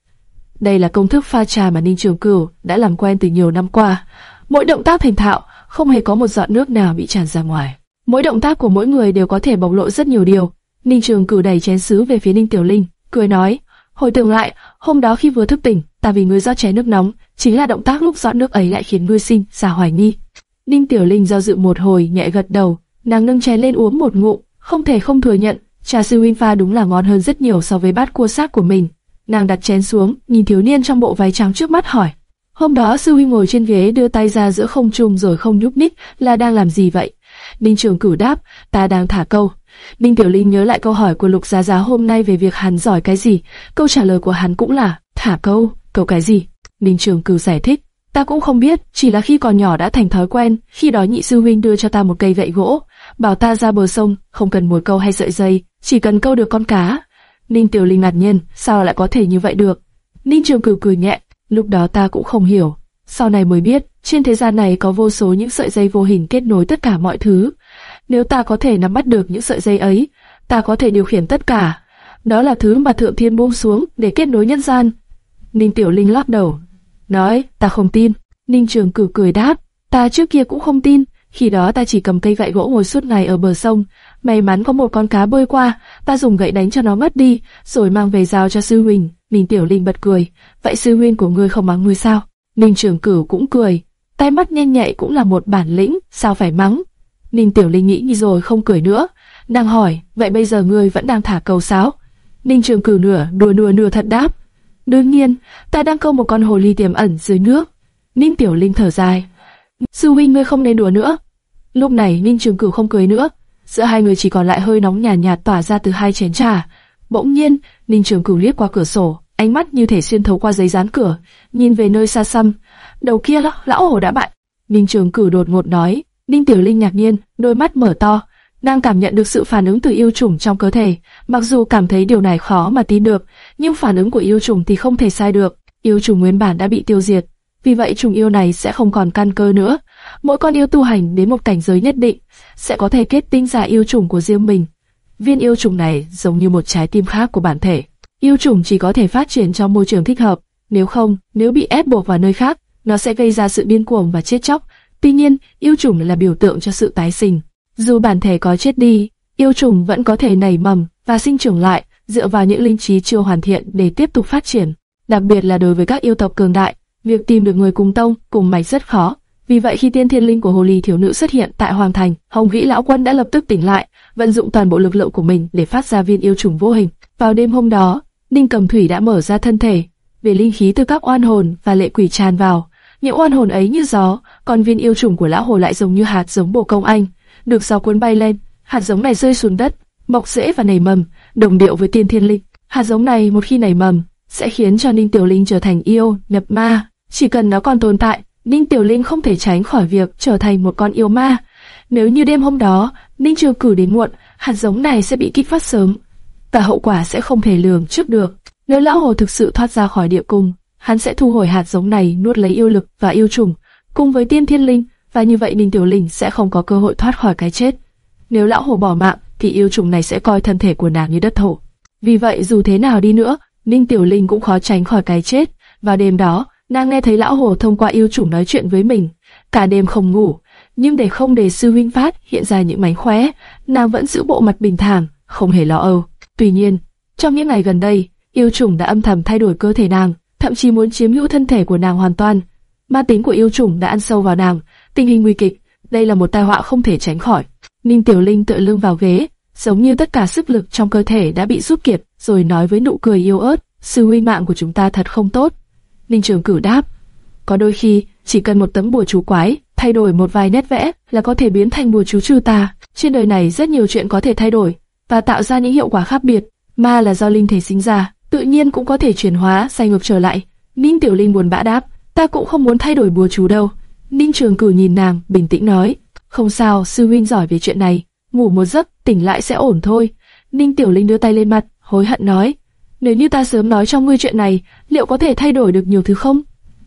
Đây là công thức pha trà mà Ninh Trường Cửu đã làm quen từ nhiều năm qua. Mỗi động tác thành thạo, không hề có một giọt nước nào bị tràn ra ngoài. Mỗi động tác của mỗi người đều có thể bộc lộ rất nhiều điều. Ninh Trường Cửu đẩy chén sứ về phía Ninh Tiểu Linh, cười nói: hồi tưởng lại, hôm đó khi vừa thức tỉnh, ta vì ngươi rót chén nước nóng, chính là động tác lúc rót nước ấy lại khiến ngươi sinh ra hoài nghi. Ninh Tiểu Linh do dự một hồi nhẹ gật đầu, nàng nâng chén lên uống một ngụm, không thể không thừa nhận, trà sư huynh pha đúng là ngon hơn rất nhiều so với bát cua xác của mình. Nàng đặt chén xuống, nhìn thiếu niên trong bộ váy trắng trước mắt hỏi. Hôm đó sư huynh ngồi trên ghế đưa tay ra giữa không trung rồi không nhúc nhích, là đang làm gì vậy? Ninh Trường Cửu đáp, ta đang thả câu. Ninh Tiểu Linh nhớ lại câu hỏi của Lục Giá Giá hôm nay về việc hắn giỏi cái gì, câu trả lời của hắn cũng là thả câu, câu cái gì? Ninh Trường Cửu giải thích, ta cũng không biết, chỉ là khi còn nhỏ đã thành thói quen, khi đó nhị sư huynh đưa cho ta một cây gậy gỗ, bảo ta ra bờ sông, không cần mồi câu hay sợi dây, chỉ cần câu được con cá. Ninh Tiểu Linh ngạc nhiên, sao lại có thể như vậy được? Ninh Trường Cửu cười nhẹ, lúc đó ta cũng không hiểu, sau này mới biết, trên thế gian này có vô số những sợi dây vô hình kết nối tất cả mọi thứ. Nếu ta có thể nắm bắt được những sợi dây ấy, ta có thể điều khiển tất cả. Đó là thứ mà Thượng Thiên buông xuống để kết nối nhân gian. Ninh Tiểu Linh lắc đầu, nói, ta không tin. Ninh Trường Cửu cười đáp, ta trước kia cũng không tin, khi đó ta chỉ cầm cây gậy gỗ ngồi suốt ngày ở bờ sông, may mắn có một con cá bơi qua, ta dùng gậy đánh cho nó mất đi, rồi mang về giao cho sư huynh. Ninh Tiểu Linh bật cười, vậy sư huynh của ngươi không mắng ngươi sao? Ninh Trường Cửu cũng cười, tay mắt nhanh nhạy cũng là một bản lĩnh, sao phải mắng? Ninh Tiểu Linh nghĩ rồi không cười nữa, nàng hỏi, vậy bây giờ ngươi vẫn đang thả câu sáo? Ninh Trường Cửu nửa đùa đùa nửa thật đáp, đương nhiên, ta đang câu một con hồ ly tiềm ẩn dưới nước. Ninh Tiểu Linh thở dài, sư huynh ngươi không nên đùa nữa. Lúc này Ninh Trường Cửu không cười nữa, giữa hai người chỉ còn lại hơi nóng nhàn nhạt, nhạt tỏa ra từ hai chén trà. Bỗng nhiên, Ninh Trường Cửu liếc qua cửa sổ, ánh mắt như thể xuyên thấu qua giấy dán cửa, nhìn về nơi xa xăm. Đầu kia lão, lão hổ đã bại. Ninh Trường Cửu đột ngột nói. Ninh Tiểu Linh ngạc nhiên, đôi mắt mở to, đang cảm nhận được sự phản ứng từ yêu trùng trong cơ thể. Mặc dù cảm thấy điều này khó mà tin được, nhưng phản ứng của yêu trùng thì không thể sai được. Yêu trùng nguyên bản đã bị tiêu diệt, vì vậy trùng yêu này sẽ không còn căn cơ nữa. Mỗi con yêu tu hành đến một cảnh giới nhất định sẽ có thể kết tinh ra yêu trùng của riêng mình. Viên yêu trùng này giống như một trái tim khác của bản thể. Yêu trùng chỉ có thể phát triển trong môi trường thích hợp, nếu không, nếu bị ép buộc vào nơi khác, nó sẽ gây ra sự điên cuồng và chết chóc. Tuy nhiên, yêu trùng là biểu tượng cho sự tái sinh. Dù bản thể có chết đi, yêu trùng vẫn có thể nảy mầm và sinh trưởng lại, dựa vào những linh trí chưa hoàn thiện để tiếp tục phát triển. Đặc biệt là đối với các yêu tộc cường đại, việc tìm được người cùng tông, cùng mạch rất khó. Vì vậy khi tiên thiên linh của hồ ly thiếu nữ xuất hiện tại hoàng thành, Hồng Vĩ lão quân đã lập tức tỉnh lại, vận dụng toàn bộ lực lượng của mình để phát ra viên yêu trùng vô hình. Vào đêm hôm đó, Ninh Cầm Thủy đã mở ra thân thể, về linh khí từ các oan hồn và lệ quỷ tràn vào. Những oan hồn ấy như gió, còn viên yêu trùng của lão hồ lại giống như hạt giống bồ công anh, được gió cuốn bay lên. Hạt giống này rơi xuống đất, mọc rễ và nảy mầm, đồng điệu với tiên thiên linh. Hạt giống này một khi nảy mầm, sẽ khiến cho Ninh Tiểu Linh trở thành yêu, nhập ma. Chỉ cần nó còn tồn tại, Ninh Tiểu Linh không thể tránh khỏi việc trở thành một con yêu ma. Nếu như đêm hôm đó, Ninh Trường cử đến muộn, hạt giống này sẽ bị kích phát sớm, và hậu quả sẽ không thể lường trước được. Nếu lão hồ thực sự thoát ra khỏi địa cung, hắn sẽ thu hồi hạt giống này nuốt lấy yêu lực và yêu trùng, cùng với tiên thiên linh, và như vậy Ninh Tiểu Linh sẽ không có cơ hội thoát khỏi cái chết. Nếu lão hồ bỏ mạng, thì yêu trùng này sẽ coi thân thể của nàng như đất thổ. Vì vậy dù thế nào đi nữa, Ninh Tiểu Linh cũng khó tránh khỏi cái chết. Và đêm đó, nàng nghe thấy lão hồ thông qua yêu chủ nói chuyện với mình, cả đêm không ngủ. Nhưng để không để sư huynh phát hiện ra những mánh khóe, nàng vẫn giữ bộ mặt bình thản, không hề lo âu. Tuy nhiên, trong những ngày gần đây, yêu trùng đã âm thầm thay đổi cơ thể nàng, thậm chí muốn chiếm hữu thân thể của nàng hoàn toàn. Ma tính của yêu trùng đã ăn sâu vào nàng, tình hình nguy kịch, đây là một tai họa không thể tránh khỏi. Ninh Tiểu Linh tựa lưng vào ghế, giống như tất cả sức lực trong cơ thể đã bị rút kiệt, rồi nói với nụ cười yêu ớt, sư huynh mạng của chúng ta thật không tốt. Ninh Trường Cửu đáp, có đôi khi chỉ cần một tấm bùa chú quái, thay đổi một vài nét vẽ là có thể biến thành bùa chú trừ tà. Trên đời này rất nhiều chuyện có thể thay đổi và tạo ra những hiệu quả khác biệt. Ma là do linh thể sinh ra, tự nhiên cũng có thể chuyển hóa, xoay ngược trở lại. Ninh Tiểu Linh buồn bã đáp, ta cũng không muốn thay đổi bùa chú đâu. Ninh Trường Cửu nhìn nàng, bình tĩnh nói, không sao, sư huynh giỏi về chuyện này, ngủ một giấc, tỉnh lại sẽ ổn thôi. Ninh Tiểu Linh đưa tay lên mặt, hối hận nói, nếu như ta sớm nói cho ngươi chuyện này, liệu có thể thay đổi được nhiều thứ không?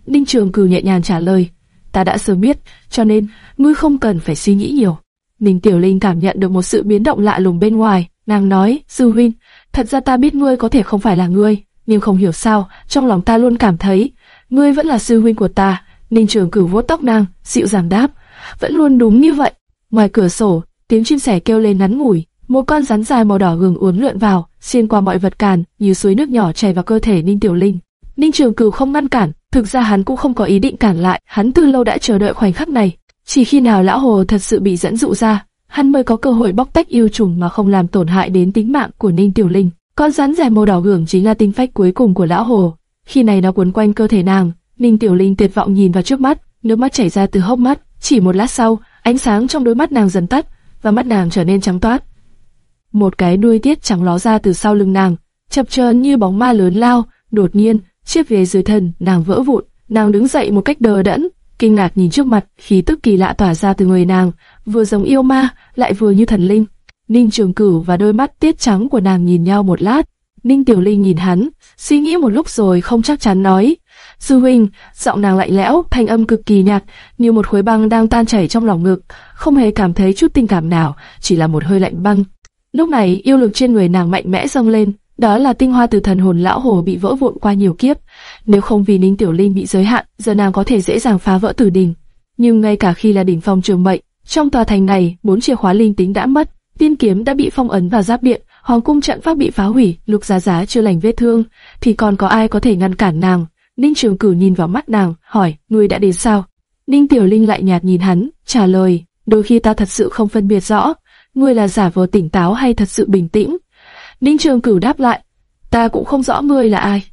Ninh Trường Cửu nhẹ nhàng trả lời, ta đã sớm biết, cho nên ngươi không cần phải suy nghĩ nhiều. Ninh Tiểu Linh cảm nhận được một sự biến động lạ lùng bên ngoài, nàng nói, sư huynh, thật ra ta biết ngươi có thể không phải là ngươi, nhưng không hiểu sao, trong lòng ta luôn cảm thấy, ngươi vẫn là sư huynh của ta. Ninh Trường Cửu vuốt tóc nàng, dịu dàng đáp, vẫn luôn đúng như vậy. Ngoài cửa sổ, tiếng chim sẻ kêu lên ngắn ngủi, một con rắn dài màu đỏ gừng uốn lượn vào, xuyên qua mọi vật cản, như suối nước nhỏ chảy vào cơ thể Ninh Tiểu Linh. Ninh Trường Cửu không ngăn cản, thực ra hắn cũng không có ý định cản lại, hắn từ lâu đã chờ đợi khoảnh khắc này. Chỉ khi nào lão hồ thật sự bị dẫn dụ ra, hắn mới có cơ hội bóc tách yêu trùng mà không làm tổn hại đến tính mạng của Ninh Tiểu Linh. Con rắn dài màu đỏ hưởng chính là tinh phách cuối cùng của lão hồ. Khi này nó quấn quanh cơ thể nàng, Ninh Tiểu Linh tuyệt vọng nhìn vào trước mắt, nước mắt chảy ra từ hốc mắt. Chỉ một lát sau, ánh sáng trong đôi mắt nàng dần tắt, và mắt nàng trở nên trắng toát. Một cái đuôi tiết trắng ló ra từ sau lưng nàng, chập chờn như bóng ma lớn lao. Đột nhiên, chiếc ghế dưới thân nàng vỡ vụn, nàng đứng dậy một cách đờ đẫn, kinh ngạc nhìn trước mặt, khí tức kỳ lạ tỏa ra từ người nàng, vừa giống yêu ma, lại vừa như thần linh. Ninh Trường Cửu và đôi mắt tiết trắng của nàng nhìn nhau một lát. Ninh Tiểu Linh nhìn hắn, suy nghĩ một lúc rồi không chắc chắn nói. Sư huynh, giọng nàng lạnh lẽo, thanh âm cực kỳ nhạt, như một khối băng đang tan chảy trong lòng ngực, không hề cảm thấy chút tình cảm nào, chỉ là một hơi lạnh băng. Lúc này, yêu lực trên người nàng mạnh mẽ dâng lên, đó là tinh hoa từ thần hồn lão hồ bị vỡ vụn qua nhiều kiếp. Nếu không vì Ninh Tiểu Linh bị giới hạn, giờ nàng có thể dễ dàng phá vỡ tử đỉnh. Nhưng ngay cả khi là đỉnh phong trường mệnh, trong tòa thành này, bốn chìa khóa linh tính đã mất, tiên kiếm đã bị phong ấn vào giáp điện, hoàng cung trận pháp bị phá hủy, lục giá giá chưa lành vết thương, thì còn có ai có thể ngăn cản nàng? Ninh Trường Cửu nhìn vào mắt nàng, hỏi, ngươi đã đến sao? Ninh Tiểu Linh lại nhạt nhìn hắn, trả lời, đôi khi ta thật sự không phân biệt rõ, ngươi là giả vờ tỉnh táo hay thật sự bình tĩnh. Ninh Trường Cửu đáp lại, ta cũng không rõ ngươi là ai.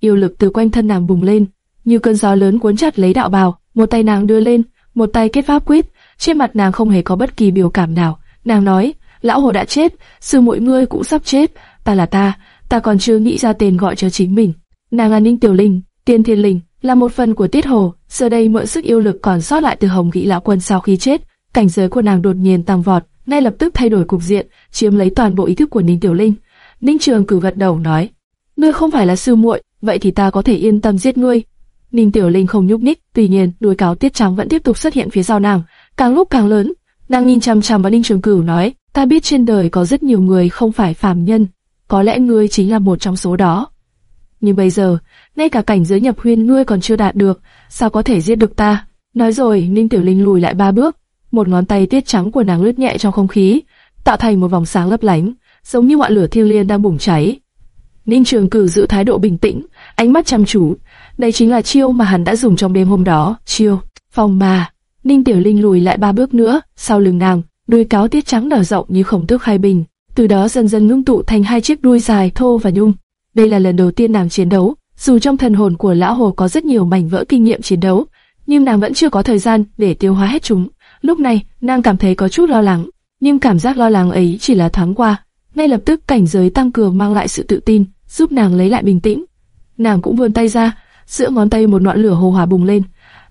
Yêu lực từ quanh thân nàng bùng lên, như cơn gió lớn cuốn chặt lấy đạo bào, một tay nàng đưa lên, một tay kết pháp quyết, trên mặt nàng không hề có bất kỳ biểu cảm nào. Nàng nói, lão hồ đã chết, sư muội ngươi cũng sắp chết, ta là ta, ta còn chưa nghĩ ra tên gọi cho chính mình. Nàng là Ninh Tiểu Linh, Tiên Thiên Linh, là một phần của Tiết Hồ, giờ đây mượn sức yêu lực còn sót lại từ Hồng Nghị lão quân sau khi chết, cảnh giới của nàng đột nhiên tăng vọt, ngay lập tức thay đổi cục diện, chiếm lấy toàn bộ ý thức của Ninh Tiểu Linh. Ninh Trường cử gật đầu nói, ngươi không phải là sư muội, vậy thì ta có thể yên tâm giết ngươi. Ninh Tiểu Linh không nhúc nhích, tuy nhiên đuôi cáo tiết trắng vẫn tiếp tục xuất hiện phía sau nàng, càng lúc càng lớn. Nàng nhìn chăm chăm vào Ninh Trường Cửu nói, ta biết trên đời có rất nhiều người không phải phàm nhân, có lẽ ngươi chính là một trong số đó. Nhưng bây giờ, ngay cả cảnh giới nhập huyên ngươi còn chưa đạt được, sao có thể giết được ta? Nói rồi, Ninh Tiểu Linh lùi lại ba bước, một ngón tay tiết trắng của nàng lướt nhẹ trong không khí, tạo thành một vòng sáng lấp lánh, giống như ngọn lửa thiêng liêng đang bùng cháy. Ninh Trường Cử giữ thái độ bình tĩnh, ánh mắt chăm chú. Đây chính là chiêu mà hắn đã dùng trong đêm hôm đó, chiêu phong ma. Ninh Tiểu Linh lùi lại ba bước nữa, sau lưng nàng, đuôi cáo tiết trắng nở rộng như khổng tước khai bình, từ đó dần dần ngưng tụ thành hai chiếc đuôi dài thô và nhung. Đây là lần đầu tiên nàng chiến đấu, dù trong thần hồn của lão hồ có rất nhiều mảnh vỡ kinh nghiệm chiến đấu, nhưng nàng vẫn chưa có thời gian để tiêu hóa hết chúng. Lúc này, nàng cảm thấy có chút lo lắng, nhưng cảm giác lo lắng ấy chỉ là thoáng qua. Ngay lập tức cảnh giới tăng cường mang lại sự tự tin, giúp nàng lấy lại bình tĩnh. Nàng cũng vươn tay ra, giữa ngón tay một ngọn lửa hồ hòa bùng lên,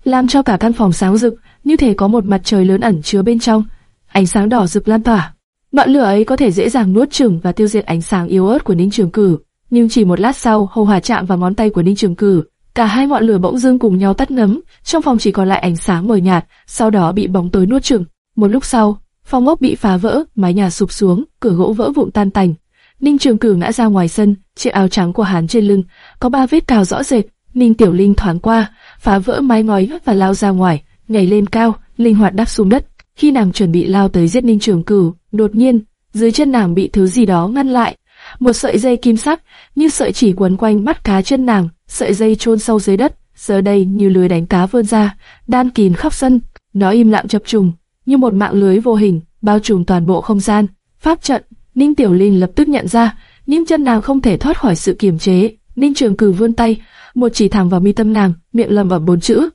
làm cho cả căn phòng sáng rực, như thể có một mặt trời lớn ẩn chứa bên trong. Ánh sáng đỏ rực lan tỏa. Ngọn lửa ấy có thể dễ dàng nuốt chửng và tiêu diệt ánh sáng yếu ớt của Ninh Trường Cử, nhưng chỉ một lát sau, hồ hòa chạm vào ngón tay của Ninh Trường Cử, cả hai ngọn lửa bỗng dưng cùng nhau tắt ngấm, trong phòng chỉ còn lại ánh sáng mờ nhạt, sau đó bị bóng tối nuốt chửng. Một lúc sau, phòng ốc bị phá vỡ, mái nhà sụp xuống, cửa gỗ vỡ vụn tan tành. Ninh Trường Cử ngã ra ngoài sân, chiếc áo trắng của hắn trên lưng có ba vết cào rõ rệt. Ninh Tiểu Linh thoáng qua, phá vỡ mái ngói và lao ra ngoài, nhảy lên cao, linh hoạt đáp xuống đất. Khi nàng chuẩn bị lao tới giết Ninh Trường Cử, đột nhiên dưới chân nàng bị thứ gì đó ngăn lại. Một sợi dây kim sắc, như sợi chỉ quấn quanh mắt cá chân nàng, sợi dây chôn sâu dưới đất, giờ đây như lưới đánh cá vươn ra, đan kín khắp sân. Nó im lặng chập trùng, như một mạng lưới vô hình, bao trùm toàn bộ không gian. Pháp trận, Ninh Tiểu Linh lập tức nhận ra, nhưng chân nàng không thể thoát khỏi sự kiềm chế. Ninh Trường Cử vươn tay, một chỉ thẳng vào mi tâm nàng, miệng lẩm bẩm bốn chữ: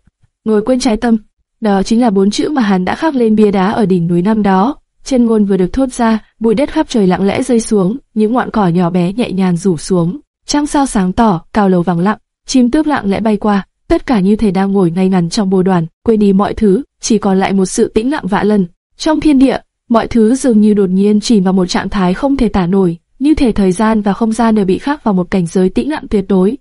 ngồi quên trái tâm. Đó chính là bốn chữ mà hắn đã khắc lên bia đá ở đỉnh núi năm đó. Chân ngôn vừa được thốt ra, bụi đất khắp trời lặng lẽ rơi xuống, những ngọn cỏ nhỏ bé nhẹ nhàng rủ xuống. Trăng sao sáng tỏ, cao lầu vắng lặng, chim tước lặng lẽ bay qua, tất cả như thể đang ngồi ngay ngắn trong bồ đoàn, quên đi mọi thứ, chỉ còn lại một sự tĩnh lặng vạ lần. Trong thiên địa, mọi thứ dường như đột nhiên chìm vào một trạng thái không thể tả nổi, như thể thời gian và không gian đều bị khắc vào một cảnh giới tĩnh lặng tuyệt đối.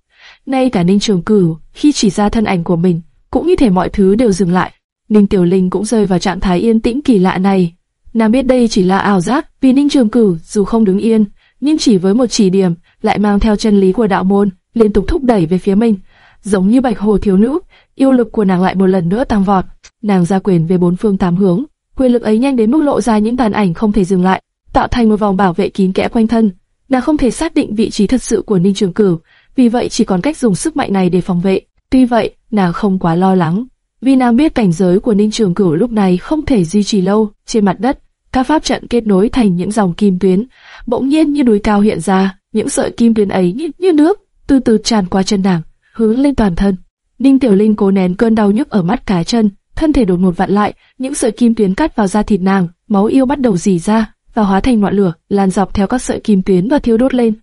nay cả Ninh Trường Cửu, khi chỉ ra thân ảnh của mình, cũng như thể mọi thứ đều dừng lại. Ninh Tiểu Linh cũng rơi vào trạng thái yên tĩnh kỳ lạ này. Nàng biết đây chỉ là ảo giác, vì Ninh Trường Cửu dù không đứng yên, nhưng chỉ với một chỉ điểm, lại mang theo chân lý của đạo môn, liên tục thúc đẩy về phía mình. Giống như bạch hồ thiếu nữ, yêu lực của nàng lại một lần nữa tăng vọt. Nàng ra quyền về bốn phương tám hướng, quyền lực ấy nhanh đến mức lộ ra những tàn ảnh không thể dừng lại, tạo thành một vòng bảo vệ kín kẽ quanh thân. Nàng không thể xác định vị trí thật sự của Ninh Trường Cửu, vì vậy chỉ còn cách dùng sức mạnh này để phòng vệ. Tuy vậy, nàng không quá lo lắng, Vì nàng biết cảnh giới của Ninh Trường Cửu lúc này không thể duy trì lâu trên mặt đất, các pháp trận kết nối thành những dòng kim tuyến, bỗng nhiên như núi cao hiện ra, những sợi kim tuyến ấy như, như nước, từ từ tràn qua chân nàng, hướng lên toàn thân. Ninh Tiểu Linh cố nén cơn đau nhức ở mắt cá chân, thân thể đột ngột vặn lại, những sợi kim tuyến cắt vào da thịt nàng, máu yêu bắt đầu rỉ ra và hóa thành ngọn lửa, lan dọc theo các sợi kim tuyến và thiêu đốt lên.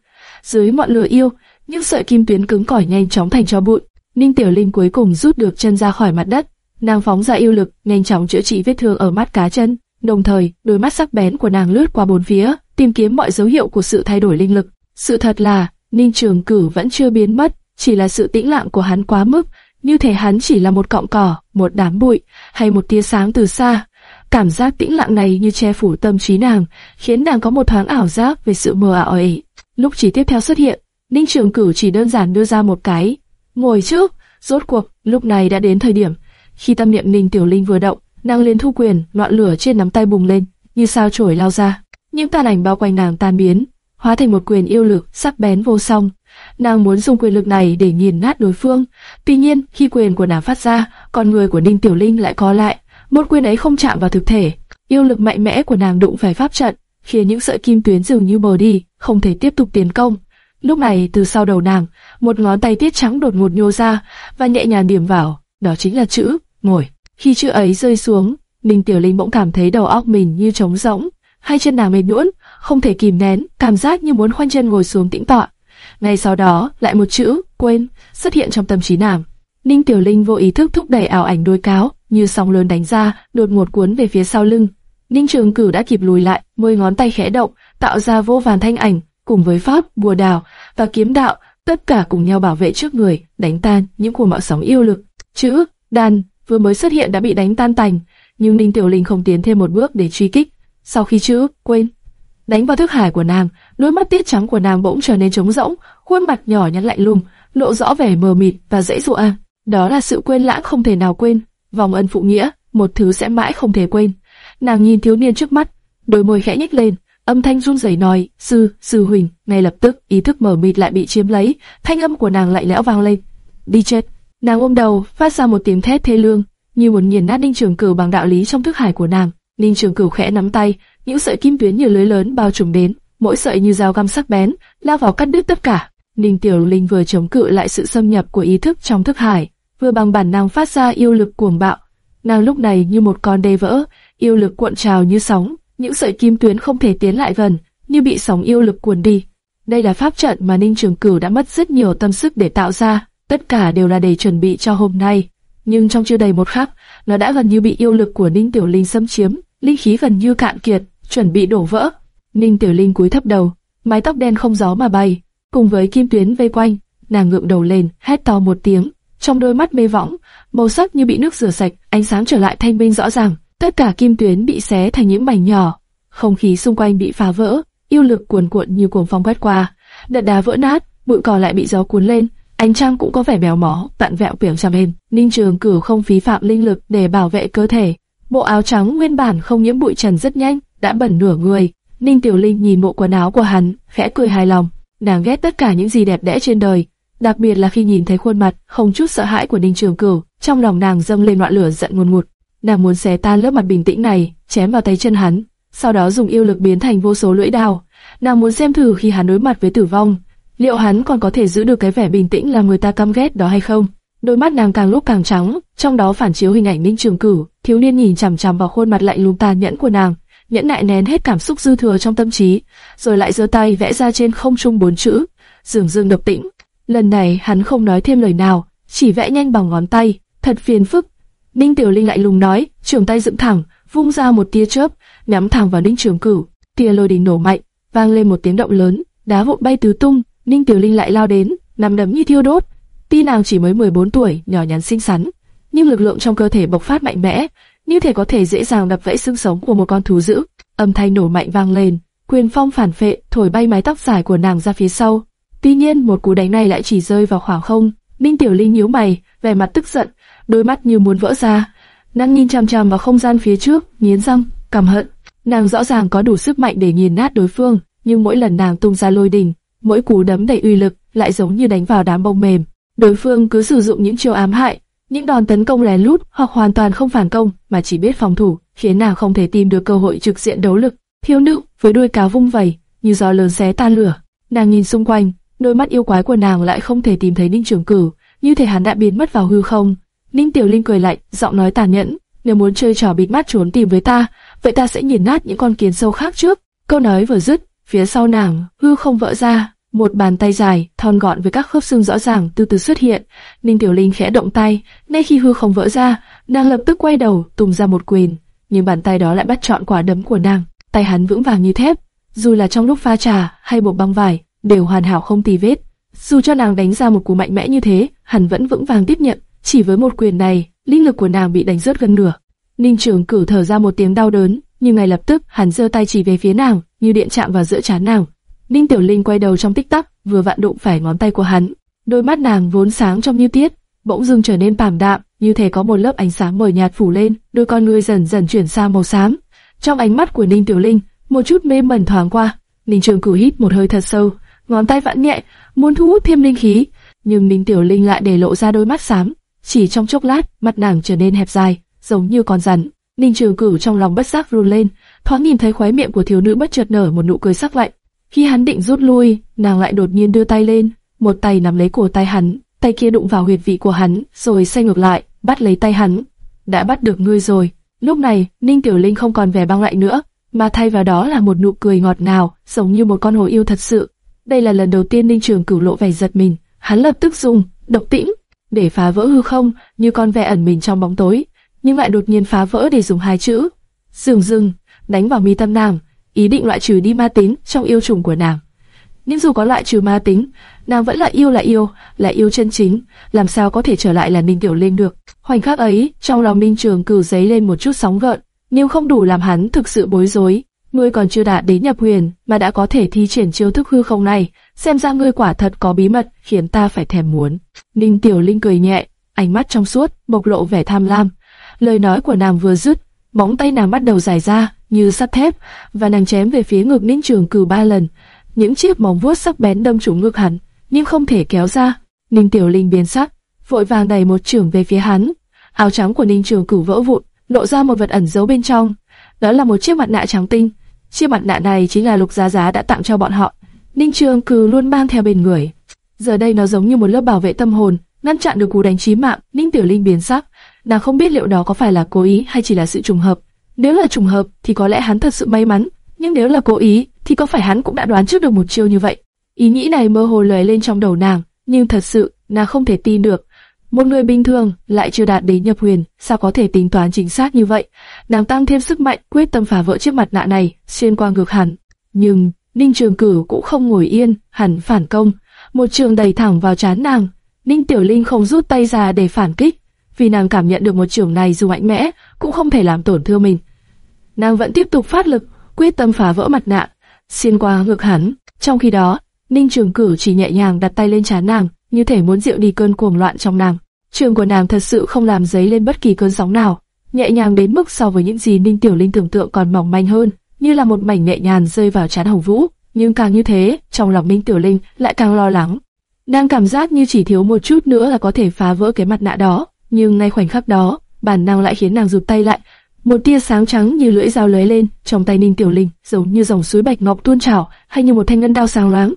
Dưới ngọn lửa yêu, những sợi kim tuyến cứng cỏi nhanh chóng thành cho bụi. Ninh Tiểu Linh cuối cùng rút được chân ra khỏi mặt đất, nàng phóng ra yêu lực, nhanh chóng chữa trị vết thương ở mắt cá chân. Đồng thời, đôi mắt sắc bén của nàng lướt qua bốn phía, tìm kiếm mọi dấu hiệu của sự thay đổi linh lực. Sự thật là, Ninh Trường Cử vẫn chưa biến mất, chỉ là sự tĩnh lặng của hắn quá mức, như thể hắn chỉ là một cọng cỏ, một đám bụi, hay một tia sáng từ xa. Cảm giác tĩnh lặng này như che phủ tâm trí nàng, khiến nàng có một thoáng ảo giác về sự mờ ảo ấy. Lúc chỉ tiếp theo xuất hiện, Ninh Trường Cử chỉ đơn giản đưa ra một cái, ngồi trước, rốt cuộc, lúc này đã đến thời điểm. Khi tâm niệm Ninh Tiểu Linh vừa động, nàng liền thu quyền, ngọn lửa trên nắm tay bùng lên, như sao chổi lao ra. Những tàn ảnh bao quanh nàng tan biến, hóa thành một quyền yêu lực sắc bén vô song. Nàng muốn dùng quyền lực này để nghiền nát đối phương. Tuy nhiên, khi quyền của nàng phát ra, con người của Ninh Tiểu Linh lại có lại. Một quyền ấy không chạm vào thực thể. Yêu lực mạnh mẽ của nàng đụng phải pháp trận, khiến những sợi kim tuyến dường như mờ đi, không thể tiếp tục tiến công. Lúc này, từ sau đầu nàng, một ngón tay tiết trắng đột ngột nhô ra và nhẹ nhàng điểm vào. Đó chính là chữ ngồi. Khi chữ ấy rơi xuống, Ninh Tiểu Linh bỗng cảm thấy đầu óc mình như trống rỗng, hai chân nàng mềm nhũn, không thể kìm nén, cảm giác như muốn khoanh chân ngồi xuống tĩnh tọa. Ngay sau đó, lại một chữ quên xuất hiện trong tâm trí nàng. Ninh Tiểu Linh vô ý thức thúc đẩy ảo ảnh đôi cáo, như sóng lớn đánh ra, đột ngột cuốn về phía sau lưng. Ninh Trường Cửu đã kịp lùi lại, môi ngón tay khẽ động, tạo ra vô vàn thanh ảnh, cùng với pháp, bùa đào và kiếm đạo, tất cả cùng nhau bảo vệ trước người, đánh tan những cuồng bạo sóng yêu lực. Chữ đàn vừa mới xuất hiện đã bị đánh tan tành, nhưng Ninh Tiểu Linh không tiến thêm một bước để truy kích. Sau khi chữ quên đánh vào thức hải của nàng, đôi mắt tiết trắng của nàng bỗng trở nên trống rỗng, khuôn mặt nhỏ nhắn lạnh lùng, lộ rõ vẻ mờ mịt và dễ dụa. Đó là sự quên lãng không thể nào quên, vòng ân phụ nghĩa, một thứ sẽ mãi không thể quên. Nàng nhìn thiếu niên trước mắt, đôi môi khẽ nhếch lên, âm thanh run rẩy nói, sư, sư huynh. Ngay lập tức, ý thức mờ mịt lại bị chiếm lấy, thanh âm của nàng lại lẽo vang lên. Đi chết. Nàng ôm đầu, phát ra một tiếng thét thê lương, như muốn nghiền nát Ninh Trường Cửu bằng đạo lý trong thức hải của nàng. Ninh Trường Cửu khẽ nắm tay, những sợi kim tuyến như lưới lớn bao trùm đến, mỗi sợi như dao găm sắc bén, lao vào cắt đứt tất cả. Ninh Tiểu Linh vừa chống cự lại sự xâm nhập của ý thức trong thức hải, vừa bằng bản năng phát ra yêu lực cuồng bạo. Nàng lúc này như một con đê vỡ, yêu lực cuộn trào như sóng, những sợi kim tuyến không thể tiến lại gần, như bị sóng yêu lực cuốn đi. Đây là pháp trận mà Ninh Trường Cửu đã mất rất nhiều tâm sức để tạo ra, tất cả đều là để chuẩn bị cho hôm nay. Nhưng trong chưa đầy một khắc, nó đã gần như bị yêu lực của Ninh Tiểu Linh xâm chiếm, linh khí gần như cạn kiệt, chuẩn bị đổ vỡ. Ninh Tiểu Linh cúi thấp đầu, mái tóc đen không gió mà bay, cùng với kim tuyến vây quanh, nàng ngượng đầu lên, hét to một tiếng, trong đôi mắt mê võng, màu sắc như bị nước rửa sạch, ánh sáng trở lại thanh minh rõ ràng, tất cả kim tuyến bị xé thành những mảnh nhỏ, không khí xung quanh bị phá vỡ, yêu lực cuồn cuộn như cuồng phong quét qua, đất đá vỡ nát, bụi cỏ lại bị gió cuốn lên, ánh trăng cũng có vẻ béo mó, tặn vẹo biểu trăm bên. Ninh Trường Cửu không phí phạm linh lực để bảo vệ cơ thể, bộ áo trắng nguyên bản không nhiễm bụi trần rất nhanh, đã bẩn nửa người. Ninh Tiểu Linh nhìn bộ quần áo của hắn, khẽ cười hài lòng. Nàng ghét tất cả những gì đẹp đẽ trên đời, đặc biệt là khi nhìn thấy khuôn mặt không chút sợ hãi của Ninh Trường Cửu, trong lòng nàng dâng lên ngọn lửa giận ngùn ngụt. Nàng muốn xé tan lớp mặt bình tĩnh này, chém vào tay chân hắn, sau đó dùng yêu lực biến thành vô số lưỡi đao. Nàng muốn xem thử khi hắn đối mặt với tử vong, liệu hắn còn có thể giữ được cái vẻ bình tĩnh làm người ta căm ghét đó hay không? Đôi mắt nàng càng lúc càng trắng, trong đó phản chiếu hình ảnh Ninh Trường Cửu, thiếu niên nhìn chằm chằm vào khuôn mặt lạnh lùng tàn nhẫn của nàng, nhẫn nại nén hết cảm xúc dư thừa trong tâm trí, rồi lại giơ tay vẽ ra trên không trung bốn chữ, dường dương độc tĩnh. Lần này hắn không nói thêm lời nào, chỉ vẽ nhanh bằng ngón tay, thật phiền phức. Ninh Tiểu Linh lại lùng nói, trường tay dựng thẳng, vung ra một tia chớp, nhắm thẳng vào Ninh Trường Cửu. Tia lôi đình nổ mạnh, vang lên một tiếng động lớn, đá vụn bay tứ tung. Ninh Tiểu Linh lại lao đến, nằm đấm như thiêu đốt. Tuy nàng chỉ mới 14 tuổi, nhỏ nhắn xinh xắn, nhưng lực lượng trong cơ thể bộc phát mạnh mẽ, như thể có thể dễ dàng đập vỡ xương sống của một con thú dữ. Âm thanh nổ mạnh vang lên, quyền phong phản phệ thổi bay mái tóc dài của nàng ra phía sau. Tuy nhiên, một cú đánh này lại chỉ rơi vào khoảng không. Ninh Tiểu Linh nhíu mày, vẻ mặt tức giận, đôi mắt như muốn vỡ ra. Nàng nhìn chằm chằm vào không gian phía trước, nghiến răng, căm hận. Nàng rõ ràng có đủ sức mạnh để nghiền nát đối phương, nhưng mỗi lần nàng tung ra lôi đình, mỗi cú đấm đầy uy lực lại giống như đánh vào đám bông mềm. Đối phương cứ sử dụng những chiêu ám hại, những đòn tấn công lén lút hoặc hoàn toàn không phản công mà chỉ biết phòng thủ, khiến nàng không thể tìm được cơ hội trực diện đấu lực. Thiếu nữ với đuôi cáo vung vẩy, như gió lớn xé tan lửa. Nàng nhìn xung quanh, đôi mắt yêu quái của nàng lại không thể tìm thấy Ninh Trường Cửu, như thể hắn đã biến mất vào hư không. Ninh Tiểu Linh cười lạnh, giọng nói tàn nhẫn, nếu muốn chơi trò bịt mắt trốn tìm với ta, vậy ta sẽ nghiền nát những con kiến sâu khác trước. Câu nói vừa dứt, phía sau nàng hư không vỡ ra, một bàn tay dài, thon gọn với các khớp xương rõ ràng từ từ xuất hiện. Ninh Tiểu Linh khẽ động tay, ngay khi hư không vỡ ra, nàng lập tức quay đầu, tung ra một quyền, nhưng bàn tay đó lại bắt trọn quả đấm của nàng. Tay hắn vững vàng như thép, dù là trong lúc pha trà hay buộc băng vải, đều hoàn hảo không tì vết. Dù cho nàng đánh ra một cú mạnh mẽ như thế, hắn vẫn vững vàng tiếp nhận. Chỉ với một quyền này, linh lực của nàng bị đánh rớt gần nửa. Ninh Trường Cửu thở ra một tiếng đau đớn, nhưng ngay lập tức hắn giơ tay chỉ về phía nàng, như điện chạm vào giữa trán nàng. Ninh Tiểu Linh quay đầu trong tích tắc, vừa vặn đụng phải ngón tay của hắn. Đôi mắt nàng vốn sáng trong như tiết, bỗng dưng trở nên tảm đạm, như thể có một lớp ánh sáng mờ nhạt phủ lên, đôi con ngươi dần dần chuyển sang màu xám. Trong ánh mắt của Ninh Tiểu Linh, một chút mê mẩn thoáng qua. Ninh Trường Cửu hít một hơi thật sâu, ngón tay vặn nhẹ, muốn thu hút thêm linh khí, nhưng Ninh Tiểu Linh lại để lộ ra đôi mắt xám. Chỉ trong chốc lát, mặt nàng trở nên hẹp dài, giống như con rắn. Ninh Trường Cửu trong lòng bất giác run lên, thoáng nhìn thấy khóe miệng của thiếu nữ bất chợt nở một nụ cười sắc lạnh. Khi hắn định rút lui, nàng lại đột nhiên đưa tay lên, một tay nắm lấy cổ tay hắn, tay kia đụng vào huyệt vị của hắn, rồi xoay ngược lại, bắt lấy tay hắn. Đã bắt được ngươi rồi. Lúc này, Ninh Tiểu Linh không còn vẻ băng lạnh nữa, mà thay vào đó là một nụ cười ngọt ngào, giống như một con hồ yêu thật sự. Đây là lần đầu tiên Ninh Trường Cửu lộ vẻ giật mình, hắn lập tức dùng độc tĩnh để phá vỡ hư không, như con ve ẩn mình trong bóng tối, nhưng lại đột nhiên phá vỡ để dùng hai chữ Dường dừng đánh vào mi tâm nàng, ý định loại trừ đi ma tính trong yêu trùng của nàng. Nhưng dù có loại trừ ma tính, nàng vẫn là yêu là yêu, là yêu chân chính, làm sao có thể trở lại là Ninh Tiểu Linh được. Khoảnh khắc ấy, trong lòng Minh Trường cử giấy lên một chút sóng gợn, nhưng không đủ làm hắn thực sự bối rối. Ngươi còn chưa đạt đến nhập huyền, mà đã có thể thi triển chiêu thức hư không này, xem ra ngươi quả thật có bí mật, khiến ta phải thèm muốn. Ninh Tiểu Linh cười nhẹ, ánh mắt trong suốt, bộc lộ vẻ tham lam. Lời nói của nàng vừa dứt, móng tay nàng bắt đầu dài ra, như sắt thép, và nàng chém về phía ngực Ninh Trường Cửu ba lần. Những chiếc móng vuốt sắc bén đâm trúng ngực hắn, nhưng không thể kéo ra. Ninh Tiểu Linh biến sắc, vội vàng đẩy một trường về phía hắn. Áo trắng của Ninh Trường Cửu vỡ vụn, lộ ra một vật ẩn giấu bên trong. Đó là một chiếc mặt nạ trắng tinh. Chiếc mặt nạ này chính là Lục Giá Giá đã tặng cho bọn họ. Ninh Trường Cửu luôn mang theo bên người. Giờ đây nó giống như một lớp bảo vệ tâm hồn, ngăn chặn được cú đánh chí mạng. Ninh Tiểu Linh biến sắc, nàng không biết liệu đó có phải là cố ý hay chỉ là sự trùng hợp. Nếu là trùng hợp thì có lẽ hắn thật sự may mắn, nhưng nếu là cố ý thì có phải hắn cũng đã đoán trước được một chiêu như vậy. Ý nghĩ này mơ hồ lóe lên trong đầu nàng, nhưng thật sự nàng không thể tin được. Một người bình thường lại chưa đạt đến nhập huyền, sao có thể tính toán chính xác như vậy? Nàng tăng thêm sức mạnh, quyết tâm phá vỡ chiếc mặt nạ này, xuyên qua ngược hẳn. Nhưng Ninh Trường Cửu cũng không ngồi yên, hẳn phản công, một trường đầy thẳng vào trán nàng. Ninh Tiểu Linh không rút tay ra để phản kích, vì nàng cảm nhận được một trường này dù mạnh mẽ cũng không thể làm tổn thương mình. Nàng vẫn tiếp tục phát lực, quyết tâm phá vỡ mặt nạ, xuyên qua ngực hắn. Trong khi đó, Ninh Trường Cử chỉ nhẹ nhàng đặt tay lên trán nàng, như thể muốn dịu đi cơn cuồng loạn trong nàng. Trường của nàng thật sự không làm dấy lên bất kỳ cơn sóng nào, nhẹ nhàng đến mức so với những gì Ninh Tiểu Linh tưởng tượng còn mỏng manh hơn, như là một mảnh nhẹ nhàng rơi vào trán Hồng Vũ. Nhưng càng như thế, trong lòng Ninh Tiểu Linh lại càng lo lắng. Nàng cảm giác như chỉ thiếu một chút nữa là có thể phá vỡ cái mặt nạ đó nhưng ngay khoảnh khắc đó, bản năng lại khiến nàng rụt tay lại. Một tia sáng trắng như lưỡi dao lóe lên trong tay Ninh Tiểu Linh, giống như dòng suối bạch ngọc tuôn trào, hay như một thanh ngân đao sáng loáng.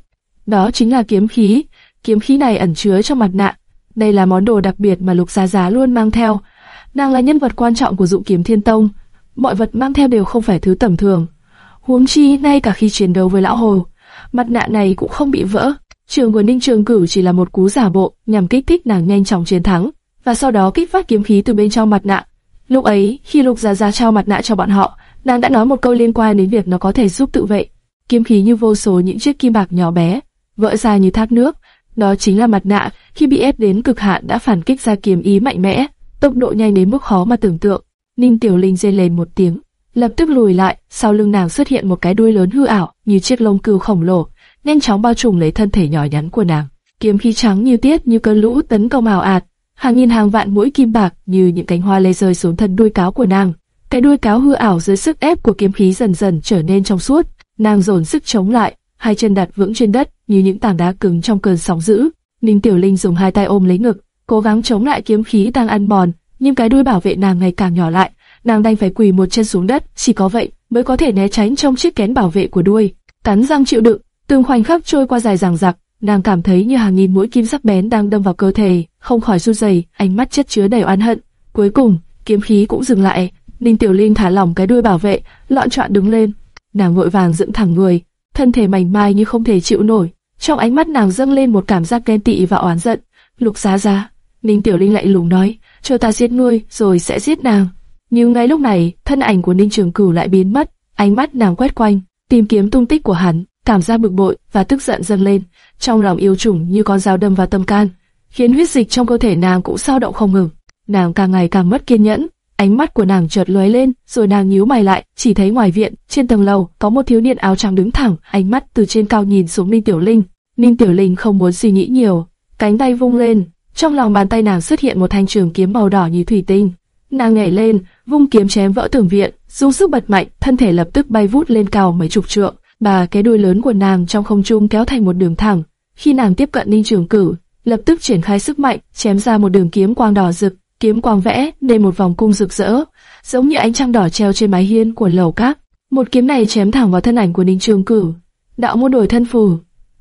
Đó chính là kiếm khí. Kiếm khí này ẩn chứa trong mặt nạ. Đây là món đồ đặc biệt mà Lục Giá Giá luôn mang theo. Nàng là nhân vật quan trọng của Dụ Kiếm Thiên Tông. Mọi vật mang theo đều không phải thứ tầm thường. Huống chi ngay cả khi chiến đấu với lão hồ, mặt nạ này cũng không bị vỡ. Trường của Ninh Trường Cửu chỉ là một cú giả bộ nhằm kích thích nàng nhanh chóng chiến thắng và sau đó kích phát kiếm khí từ bên trong mặt nạ. Lúc ấy, khi Lục gia gia trao mặt nạ cho bọn họ, nàng đã nói một câu liên quan đến việc nó có thể giúp tự vệ. Kiếm khí như vô số những chiếc kim bạc nhỏ bé, vỡ ra như thác nước. Đó chính là mặt nạ, khi bị ép đến cực hạn đã phản kích ra kiếm ý mạnh mẽ, tốc độ nhanh đến mức khó mà tưởng tượng. Ninh Tiểu Linh rên lên một tiếng, lập tức lùi lại, sau lưng nàng xuất hiện một cái đuôi lớn hư ảo, như chiếc lông cừu khổng lồ, nhanh chóng bao trùm lấy thân thể nhỏ nhắn của nàng. Kiếm khí trắng như tiết như cơn lũ tấn công ảo ạt, hàng nghìn hàng vạn mũi kim bạc như những cánh hoa lê rơi xuống thân đuôi cáo của nàng. Cái đuôi cáo hư ảo dưới sức ép của kiếm khí dần dần trở nên trong suốt, nàng dồn sức chống lại, hai chân đặt vững trên đất như những tảng đá cứng trong cơn sóng dữ. Ninh Tiểu Linh dùng hai tay ôm lấy ngực, cố gắng chống lại kiếm khí đang ăn bòn, nhưng cái đuôi bảo vệ nàng ngày càng nhỏ lại, nàng đành phải quỳ một chân xuống đất, chỉ có vậy mới có thể né tránh trong chiếc kén bảo vệ của đuôi. Cắn răng chịu đựng, từng khoảnh khắc trôi qua dài dằng dặc, nàng cảm thấy như hàng nghìn mũi kim sắc bén đang đâm vào cơ thể, không khỏi run rẩy, ánh mắt chất chứa đầy oán hận. Cuối cùng, kiếm khí cũng dừng lại, Ninh Tiểu Linh thả lỏng cái đuôi bảo vệ, loạn trọn đứng lên. Nàng vội vàng dựng thẳng người, thân thể mảnh mai như không thể chịu nổi. Trong ánh mắt nàng dâng lên một cảm giác ghen tị và oán giận. Lục Giá Giá, Ninh Tiểu Linh lại lùng nói, cho ta giết ngươi, rồi sẽ giết nàng. Nhưng ngay lúc này, thân ảnh của Ninh Trường Cửu lại biến mất, ánh mắt nàng quét quanh, tìm kiếm tung tích của hắn, cảm giác bực bội và tức giận dâng lên, trong lòng yêu trùng như con dao đâm vào tâm can, khiến huyết dịch trong cơ thể nàng cũng sao động không ngừng. Nàng càng ngày càng mất kiên nhẫn, ánh mắt của nàng chợt lóe lên, rồi nàng nhíu mày lại, chỉ thấy ngoài viện, trên tầng lầu, có một thiếu niên áo trắng đứng thẳng, ánh mắt từ trên cao nhìn xuống Ninh Tiểu Linh. Ninh Tiểu Linh không muốn suy nghĩ nhiều, cánh tay vung lên, trong lòng bàn tay nàng xuất hiện một thanh trường kiếm màu đỏ như thủy tinh. Nàng nhảy lên, vung kiếm chém vỡ tường viện, dùng sức bật mạnh, thân thể lập tức bay vút lên cao mấy chục trượng. Bà cái đuôi lớn của nàng trong không trung kéo thành một đường thẳng. Khi nàng tiếp cận Ninh Trường Cử, lập tức triển khai sức mạnh, chém ra một đường kiếm quang đỏ rực, kiếm quang vẽ nên một vòng cung rực rỡ, giống như ánh trăng đỏ treo trên mái hiên của lầu cát. Một kiếm này chém thẳng vào thân ảnh của Ninh Trường Cử. Đạo môn đổi thân phù.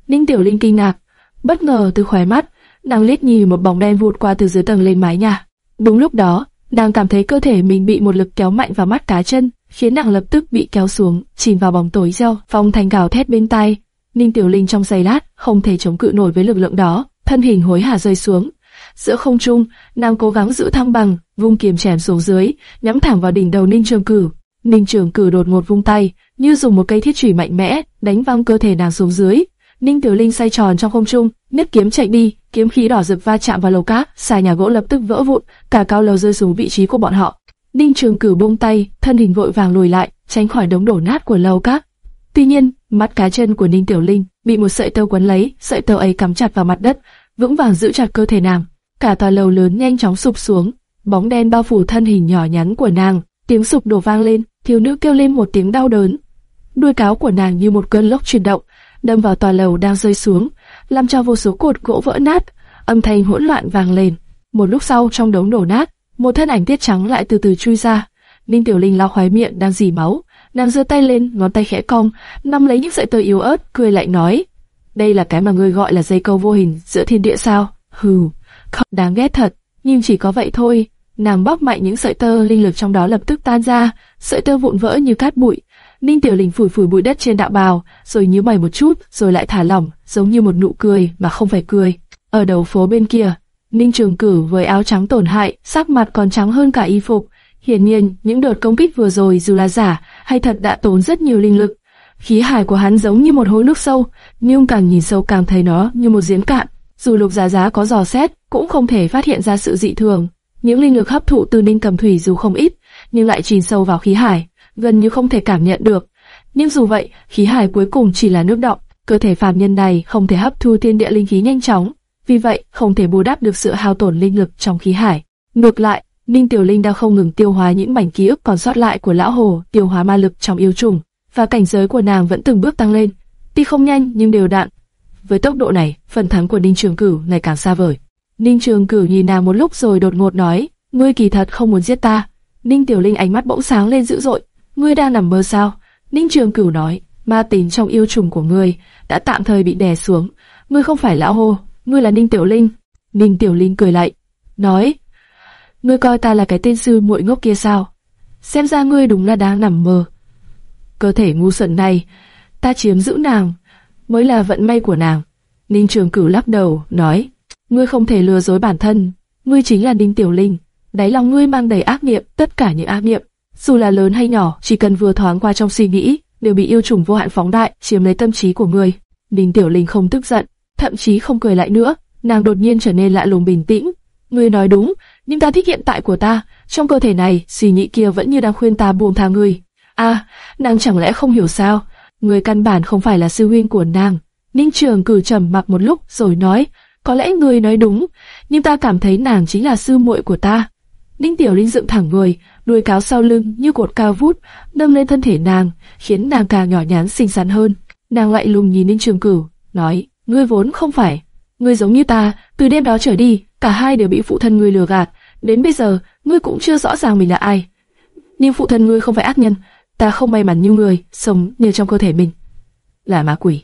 Ninh Tiểu Linh kinh ngạc, bất ngờ từ khóe mắt, nàng liếc nhìn một bóng đen vụt qua từ dưới tầng lên mái nhà. Đúng lúc đó, nàng cảm thấy cơ thể mình bị một lực kéo mạnh vào mắt cá chân, khiến nàng lập tức bị kéo xuống, chìm vào bóng tối gieo, phong thành gào thét bên tai. Ninh Tiểu Linh trong giây lát không thể chống cự nổi với lực lượng đó, thân hình hối hả rơi xuống. Giữa không trung, nàng cố gắng giữ thăng bằng, vung kiếm chém xuống dưới, nhắm thẳng vào đỉnh đầu Ninh Trường Cử. Ninh Trường Cử đột ngột vung tay, như dùng một cây thiết chủy mạnh mẽ đánh văng cơ thể nàng xuống dưới. Ninh Tiểu Linh xoay tròn trong không trung, nếp kiếm chạy đi, kiếm khí đỏ rực va chạm vào lầu cát, xài nhà gỗ lập tức vỡ vụn, cả cao lầu rơi xuống vị trí của bọn họ. Ninh Trường Cửu buông tay, thân hình vội vàng lùi lại, tránh khỏi đống đổ nát của lầu cát. Tuy nhiên, mắt cá chân của Ninh Tiểu Linh bị một sợi tơ quấn lấy, sợi tơ ấy cắm chặt vào mặt đất, vững vàng giữ chặt cơ thể nàng. Cả tòa lầu lớn nhanh chóng sụp xuống, bóng đen bao phủ thân hình nhỏ nhắn của nàng, tiếng sụp đổ vang lên, thiếu nữ kêu lên một tiếng đau đớn. Đuôi cáo của nàng như một cơn lốc chuyển động, đâm vào tòa lầu đang rơi xuống, làm cho vô số cột gỗ vỡ nát, âm thanh hỗn loạn vang lên. Một lúc sau trong đống đổ nát, một thân ảnh tiết trắng lại từ từ chui ra. Ninh Tiểu Linh lau khóe miệng đang dì máu, nàng giơ tay lên, ngón tay khẽ cong, nắm lấy những sợi tơ yếu ớt, cười lại nói: "Đây là cái mà ngươi gọi là dây câu vô hình giữa thiên địa sao?" Hừ, không đáng ghét thật, nhưng chỉ có vậy thôi. Nàng bóp mạnh những sợi tơ linh lực trong đó lập tức tan ra, sợi tơ vụn vỡ như cát bụi. Ninh Tiểu Linh phủi phủi bụi đất trên đạo bào, rồi nhíu mày một chút, rồi lại thả lỏng, giống như một nụ cười mà không phải cười. Ở đầu phố bên kia, Ninh Trường Cử với áo trắng tổn hại, sắc mặt còn trắng hơn cả y phục. Hiển nhiên, những đợt công kích vừa rồi dù là giả hay thật đã tốn rất nhiều linh lực. Khí hải của hắn giống như một hố nước sâu, nhưng càng nhìn sâu càng thấy nó như một giếng cạn. Dù Lục Giá Giá có dò xét, cũng không thể phát hiện ra sự dị thường. Những linh lực hấp thụ từ Ninh Cầm Thủy dù không ít, nhưng lại chìm sâu vào khí hải, gần như không thể cảm nhận được. Nhưng dù vậy, khí hải cuối cùng chỉ là nước động, cơ thể phàm nhân này không thể hấp thu thiên địa linh khí nhanh chóng, vì vậy không thể bù đắp được sự hao tổn linh lực trong khí hải. Ngược lại, Ninh Tiểu Linh đang không ngừng tiêu hóa những mảnh ký ức còn sót lại của lão hồ, tiêu hóa ma lực trong yêu trùng, và cảnh giới của nàng vẫn từng bước tăng lên, tuy không nhanh nhưng đều đặn. Với tốc độ này, phần thắng của Ninh Trường Cửu ngày càng xa vời. Ninh Trường Cửu nhìn nàng một lúc rồi đột ngột nói, ngươi kỳ thật không muốn giết ta. Ninh Tiểu Linh ánh mắt bỗng sáng lên dữ dội, ngươi đang nằm mơ sao? Ninh Trường Cửu nói, ma tính trong yêu trùng của ngươi đã tạm thời bị đè xuống, ngươi không phải lão hồ, ngươi là Ninh Tiểu Linh. Ninh Tiểu Linh cười lại, nói, ngươi coi ta là cái tên sư muội ngốc kia sao? Xem ra ngươi đúng là đang nằm mơ. Cơ thể ngu xuẩn này, ta chiếm giữ nàng, mới là vận may của nàng. Ninh Trường Cửu lắc đầu, nói, ngươi không thể lừa dối bản thân, ngươi chính là Ninh Tiểu Linh. Đáy lòng ngươi mang đầy ác niệm, tất cả những ác niệm, dù là lớn hay nhỏ, chỉ cần vừa thoáng qua trong suy nghĩ, đều bị yêu trùng vô hạn phóng đại, chiếm lấy tâm trí của ngươi. Ninh Tiểu Linh không tức giận, thậm chí không cười lại nữa, nàng đột nhiên trở nên lạ lùng bình tĩnh. Ngươi nói đúng, nhưng ta thích hiện tại của ta, trong cơ thể này, xì nhị kia vẫn như đang khuyên ta buông tha ngươi. À, nàng chẳng lẽ không hiểu sao? Ngươi căn bản không phải là sư huynh của nàng. Ninh Trường cử trầm mặc một lúc rồi nói, có lẽ ngươi nói đúng, nhưng ta cảm thấy nàng chính là sư muội của ta. Ninh Tiểu Linh dựng thẳng người, đuôi cáo sau lưng như cột cao vút, nâng lên thân thể nàng, khiến nàng càng nhỏ nhắn xinh xắn hơn. Nàng lại lùng nhìn Ninh Trường Cửu, nói, ngươi vốn không phải, ngươi giống như ta, từ đêm đó trở đi, cả hai đều bị phụ thân ngươi lừa gạt, đến bây giờ ngươi cũng chưa rõ ràng mình là ai. Nhưng phụ thân ngươi không phải ác nhân, ta không may mắn như ngươi, sống như trong cơ thể mình. Là ma quỷ.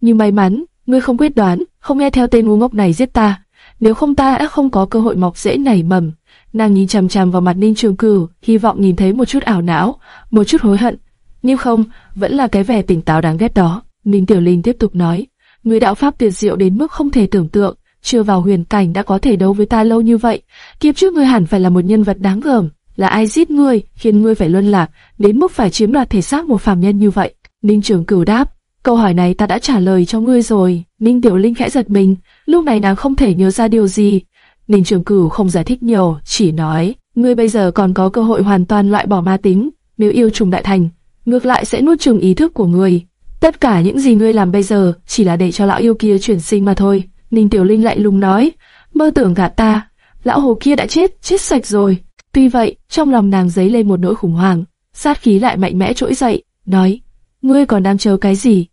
Nhưng may mắn, ngươi không quyết đoán, không nghe theo tên ngu ngốc này giết ta. Nếu không ta đã không có cơ hội mọc rễ nảy mầm. Nàng nhìn chằm chằm vào mặt Ninh Trường Cửu, hy vọng nhìn thấy một chút ảo não, một chút hối hận. Nhưng không, vẫn là cái vẻ tỉnh táo đáng ghét đó. Ninh Tiểu Linh tiếp tục nói, người đạo pháp tuyệt diệu đến mức không thể tưởng tượng, chưa vào huyền cảnh đã có thể đấu với ta lâu như vậy. Kiếp trước ngươi hẳn phải là một nhân vật đáng gờm, là ai giết ngươi, khiến ngươi phải luân lạc, đến mức phải chiếm đoạt thể xác một phàm nhân như vậy? Ninh Trường Cửu đáp, câu hỏi này ta đã trả lời cho ngươi rồi. Ninh Tiểu Linh khẽ giật mình, lúc này nàng không thể nhớ ra điều gì. Ninh Trường Cửu không giải thích nhiều, chỉ nói, ngươi bây giờ còn có cơ hội hoàn toàn loại bỏ ma tính, nếu yêu trùng đại thành, ngược lại sẽ nuốt chửng ý thức của ngươi. Tất cả những gì ngươi làm bây giờ chỉ là để cho lão yêu kia chuyển sinh mà thôi. Ninh Tiểu Linh lại lùng nói, mơ tưởng gạt ta, lão hồ kia đã chết, chết sạch rồi. Tuy vậy, trong lòng nàng dấy lên một nỗi khủng hoảng, sát khí lại mạnh mẽ trỗi dậy, nói, ngươi còn đang chờ cái gì?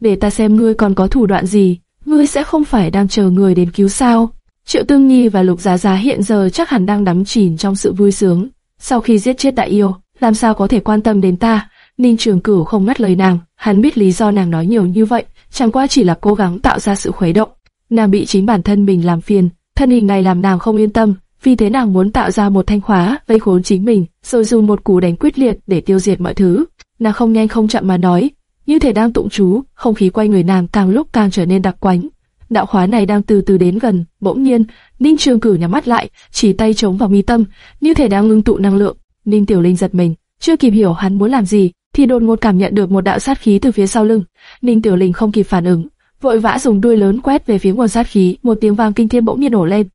Để ta xem ngươi còn có thủ đoạn gì, ngươi sẽ không phải đang chờ người đến cứu sao? Triệu Tương Nhi và Lục Giá Giá hiện giờ chắc hẳn đang đắm chìm trong sự vui sướng. Sau khi giết chết đại yêu, làm sao có thể quan tâm đến ta? Ninh Trường Cửu không ngắt lời nàng, hắn biết lý do nàng nói nhiều như vậy, chẳng qua chỉ là cố gắng tạo ra sự khuấy động. Nàng bị chính bản thân mình làm phiền, thân hình này làm nàng không yên tâm, vì thế nàng muốn tạo ra một thanh khóa vây khốn chính mình, rồi dùng một cú đánh quyết liệt để tiêu diệt mọi thứ. Nàng không nhanh không chậm mà nói, như thể đang tụng chú, không khí quay người nàng càng lúc càng trở nên đặc quánh. Đạo khóa này đang từ từ đến gần, bỗng nhiên, Ninh Trường Cửu nhắm mắt lại, chỉ tay chống vào mi tâm, như thể đang ngưng tụ năng lượng. Ninh Tiểu Linh giật mình, chưa kịp hiểu hắn muốn làm gì, thì đột ngột cảm nhận được một đạo sát khí từ phía sau lưng. Ninh Tiểu Linh không kịp phản ứng, vội vã dùng đuôi lớn quét về phía nguồn sát khí, một tiếng vang kinh thiên bỗng nhiên nổ lên.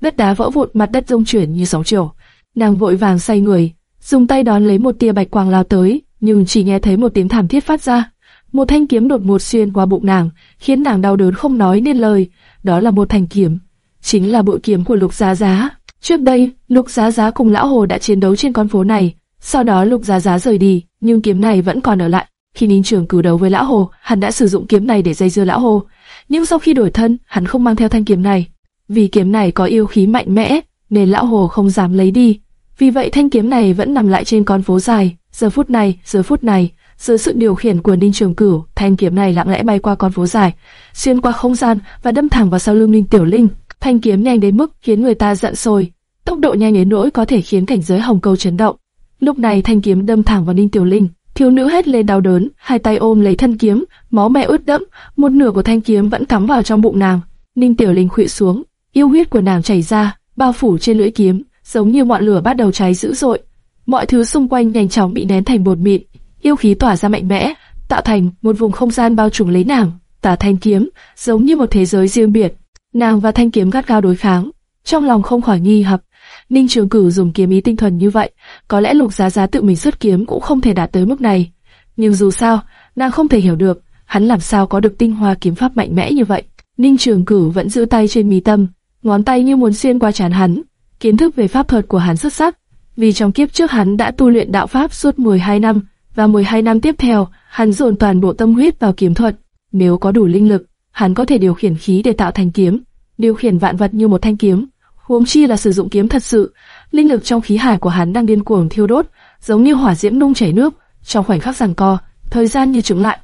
Đất đá vỡ vụn, mặt đất rung chuyển như sóng chiều. Nàng vội vàng xoay người, dùng tay đón lấy một tia bạch quang lao tới, nhưng chỉ nghe thấy một tiếng thảm thiết phát ra. Một thanh kiếm đột ngột xuyên qua bụng nàng, khiến nàng đau đớn không nói nên lời. Đó là một thanh kiếm, chính là bội kiếm của Lục Giá Giá. Trước đây, Lục Giá Giá cùng lão hồ đã chiến đấu trên con phố này, sau đó Lục Giá Giá rời đi, nhưng kiếm này vẫn còn ở lại. Khi Ninh Trường cử đấu với lão hồ, hắn đã sử dụng kiếm này để dây dưa lão hồ, nhưng sau khi đổi thân, hắn không mang theo thanh kiếm này. Vì kiếm này có yêu khí mạnh mẽ, nên lão hồ không dám lấy đi. Vì vậy thanh kiếm này vẫn nằm lại trên con phố dài. Giờ phút này, giờ phút này, dưới sự điều khiển của Ninh Trường Cửu, thanh kiếm này lặng lẽ bay qua con phố dài, xuyên qua không gian và đâm thẳng vào sau lưng Ninh Tiểu Linh. Thanh kiếm nhanh đến mức khiến người ta giận sôi, tốc độ nhanh đến nỗi có thể khiến cảnh giới Hồng Câu chấn động. Lúc này thanh kiếm đâm thẳng vào Ninh Tiểu Linh, thiếu nữ hét lên đau đớn, hai tay ôm lấy thân kiếm, máu me ướt đẫm, một nửa của thanh kiếm vẫn cắm vào trong bụng nàng. Ninh Tiểu Linh khuỵu xuống, yêu huyết của nàng chảy ra, bao phủ trên lưỡi kiếm, giống như ngọn lửa bắt đầu cháy dữ dội. Mọi thứ xung quanh nhanh chóng bị nén thành bột mịn, yêu khí tỏa ra mạnh mẽ, tạo thành một vùng không gian bao trùm lấy nàng. Tả thanh kiếm giống như một thế giới riêng biệt. Nàng và thanh kiếm gắt gao đối kháng, trong lòng không khỏi nghi hoặc. Ninh Trường Cửu dùng kiếm ý tinh thuần như vậy, có lẽ Lục Giá Giá tự mình xuất kiếm cũng không thể đạt tới mức này. Nhưng dù sao, nàng không thể hiểu được, hắn làm sao có được tinh hoa kiếm pháp mạnh mẽ như vậy. Ninh Trường Cửu vẫn giữ tay trên mí tâm, ngón tay như muốn xuyên qua trán hắn. Kiến thức về pháp thuật của hắn xuất sắc, vì trong kiếp trước hắn đã tu luyện đạo pháp suốt 12 năm, và 12 năm tiếp theo, hắn dồn toàn bộ tâm huyết vào kiếm thuật. Nếu có đủ linh lực, hắn có thể điều khiển khí để tạo thành kiếm, điều khiển vạn vật như một thanh kiếm. Huống chi là sử dụng kiếm thật sự, linh lực trong khí hải của hắn đang điên cuồng thiêu đốt, giống như hỏa diễm nung chảy nước. Trong khoảnh khắc giằng co, thời gian như chững lại.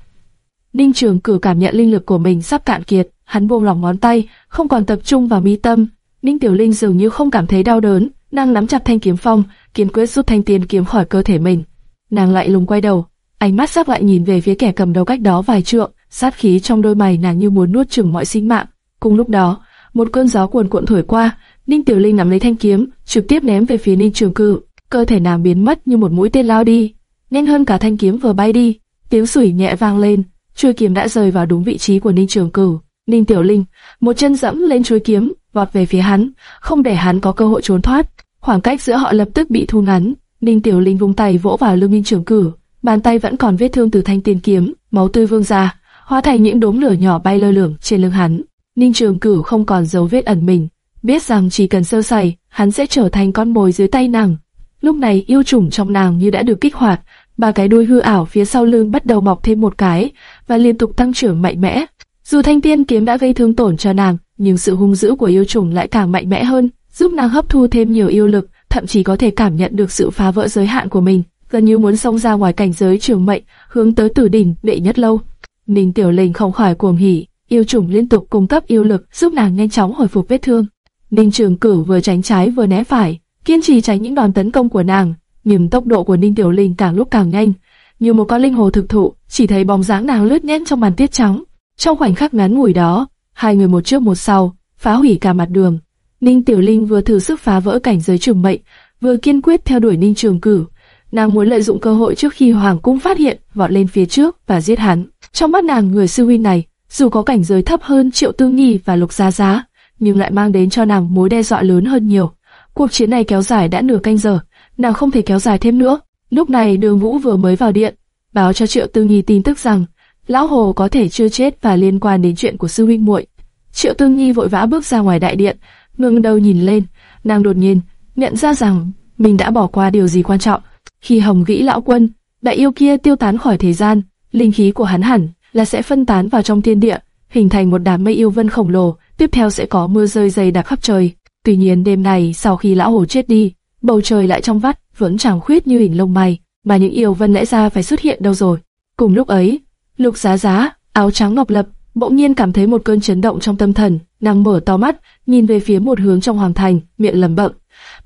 Ninh Trường Cử cảm nhận linh lực của mình sắp cạn kiệt, hắn buông lỏng ngón tay, không còn tập trung vào mi tâm. Ninh Tiểu Linh dường như không cảm thấy đau đớn, đang nắm chặt thanh kiếm phong, kiên quyết rút thanh tiền kiếm khỏi cơ thể mình. Nàng lại lùng quay đầu, ánh mắt sắc lại nhìn về phía kẻ cầm đầu cách đó vài trượng, sát khí trong đôi mày nàng như muốn nuốt chửng mọi sinh mạng. Cùng lúc đó, một cơn gió cuồn cuộn thổi qua, Ninh Tiểu Linh nắm lấy thanh kiếm, trực tiếp ném về phía Ninh Trường Cử. Cơ thể nàng biến mất như một mũi tên lao đi, nhanh hơn cả thanh kiếm vừa bay đi. Tiếng sủi nhẹ vang lên, chuôi kiếm đã rơi vào đúng vị trí của Ninh Trường Cử. Ninh Tiểu Linh một chân dẫm lên chuôi kiếm, vọt về phía hắn, không để hắn có cơ hội trốn thoát. Khoảng cách giữa họ lập tức bị thu ngắn. Ninh Tiểu Linh vung tay vỗ vào lưng Ninh Trường Cử, bàn tay vẫn còn vết thương từ thanh tiền kiếm, máu tươi vương ra, hóa thành những đốm lửa nhỏ bay lơ lửng trên lưng hắn. Ninh Trường Cử không còn dấu vết ẩn mình, biết rằng chỉ cần sơ sẩy, hắn sẽ trở thành con mồi dưới tay nàng. Lúc này yêu trùng trong nàng như đã được kích hoạt, ba cái đuôi hư ảo phía sau lưng bắt đầu mọc thêm một cái và liên tục tăng trưởng mạnh mẽ. Dù thanh tiên kiếm đã gây thương tổn cho nàng, nhưng sự hung dữ của yêu trùng lại càng mạnh mẽ hơn, giúp nàng hấp thu thêm nhiều yêu lực, thậm chí có thể cảm nhận được sự phá vỡ giới hạn của mình, gần như muốn xông ra ngoài cảnh giới trường mệnh, hướng tới tử đỉnh đệ nhất lâu. Ninh Tiểu Linh không khỏi cuồng hỉ, yêu trùng liên tục cung cấp yêu lực giúp nàng nhanh chóng hồi phục vết thương. Ninh Trường Cửu vừa tránh trái vừa né phải, kiên trì tránh những đòn tấn công của nàng, nhưng tốc độ của Ninh Tiểu Linh càng lúc càng nhanh, như một con linh hồ thực thụ, chỉ thấy bóng dáng nàng lướt nhanh trong màn tiết trắng. Trong khoảnh khắc ngắn ngủi đó, hai người một trước một sau, phá hủy cả mặt đường. Ninh Tiểu Linh vừa thử sức phá vỡ cảnh giới trường mệnh, vừa kiên quyết theo đuổi Ninh Trường Cửu. Nàng muốn lợi dụng cơ hội trước khi Hoàng cung phát hiện, vọt lên phía trước và giết hắn. Trong mắt nàng người sư huynh này, dù có cảnh giới thấp hơn Triệu Tương Nghi và Lục gia Giá, nhưng lại mang đến cho nàng mối đe dọa lớn hơn nhiều. Cuộc chiến này kéo dài đã nửa canh giờ, nàng không thể kéo dài thêm nữa. Lúc này Đường Vũ vừa mới vào điện, báo cho Triệu Tư Nhi tin tức rằng lão hồ có thể chưa chết và liên quan đến chuyện của sư huynh muội. Triệu Tư Nhi vội vã bước ra ngoài đại điện, ngẩng đầu nhìn lên, nàng đột nhiên nhận ra rằng mình đã bỏ qua điều gì quan trọng. Khi Hồng Vĩ lão quân, đại yêu kia tiêu tán khỏi thế gian, linh khí của hắn hẳn là sẽ phân tán vào trong thiên địa, hình thành một đám mây yêu vân khổng lồ, tiếp theo sẽ có mưa rơi dày đặc khắp trời. Tuy nhiên đêm này sau khi lão hồ chết đi, bầu trời lại trong vắt, vẫn chẳng khuyết như hình lông mày, mà những yêu vân lẽ ra phải xuất hiện đâu rồi. Cùng lúc ấy, Lục Giá Giá, áo trắng ngọc lập, bỗng nhiên cảm thấy một cơn chấn động trong tâm thần, nàng mở to mắt, nhìn về phía một hướng trong hoàng thành, miệng lẩm bẩm: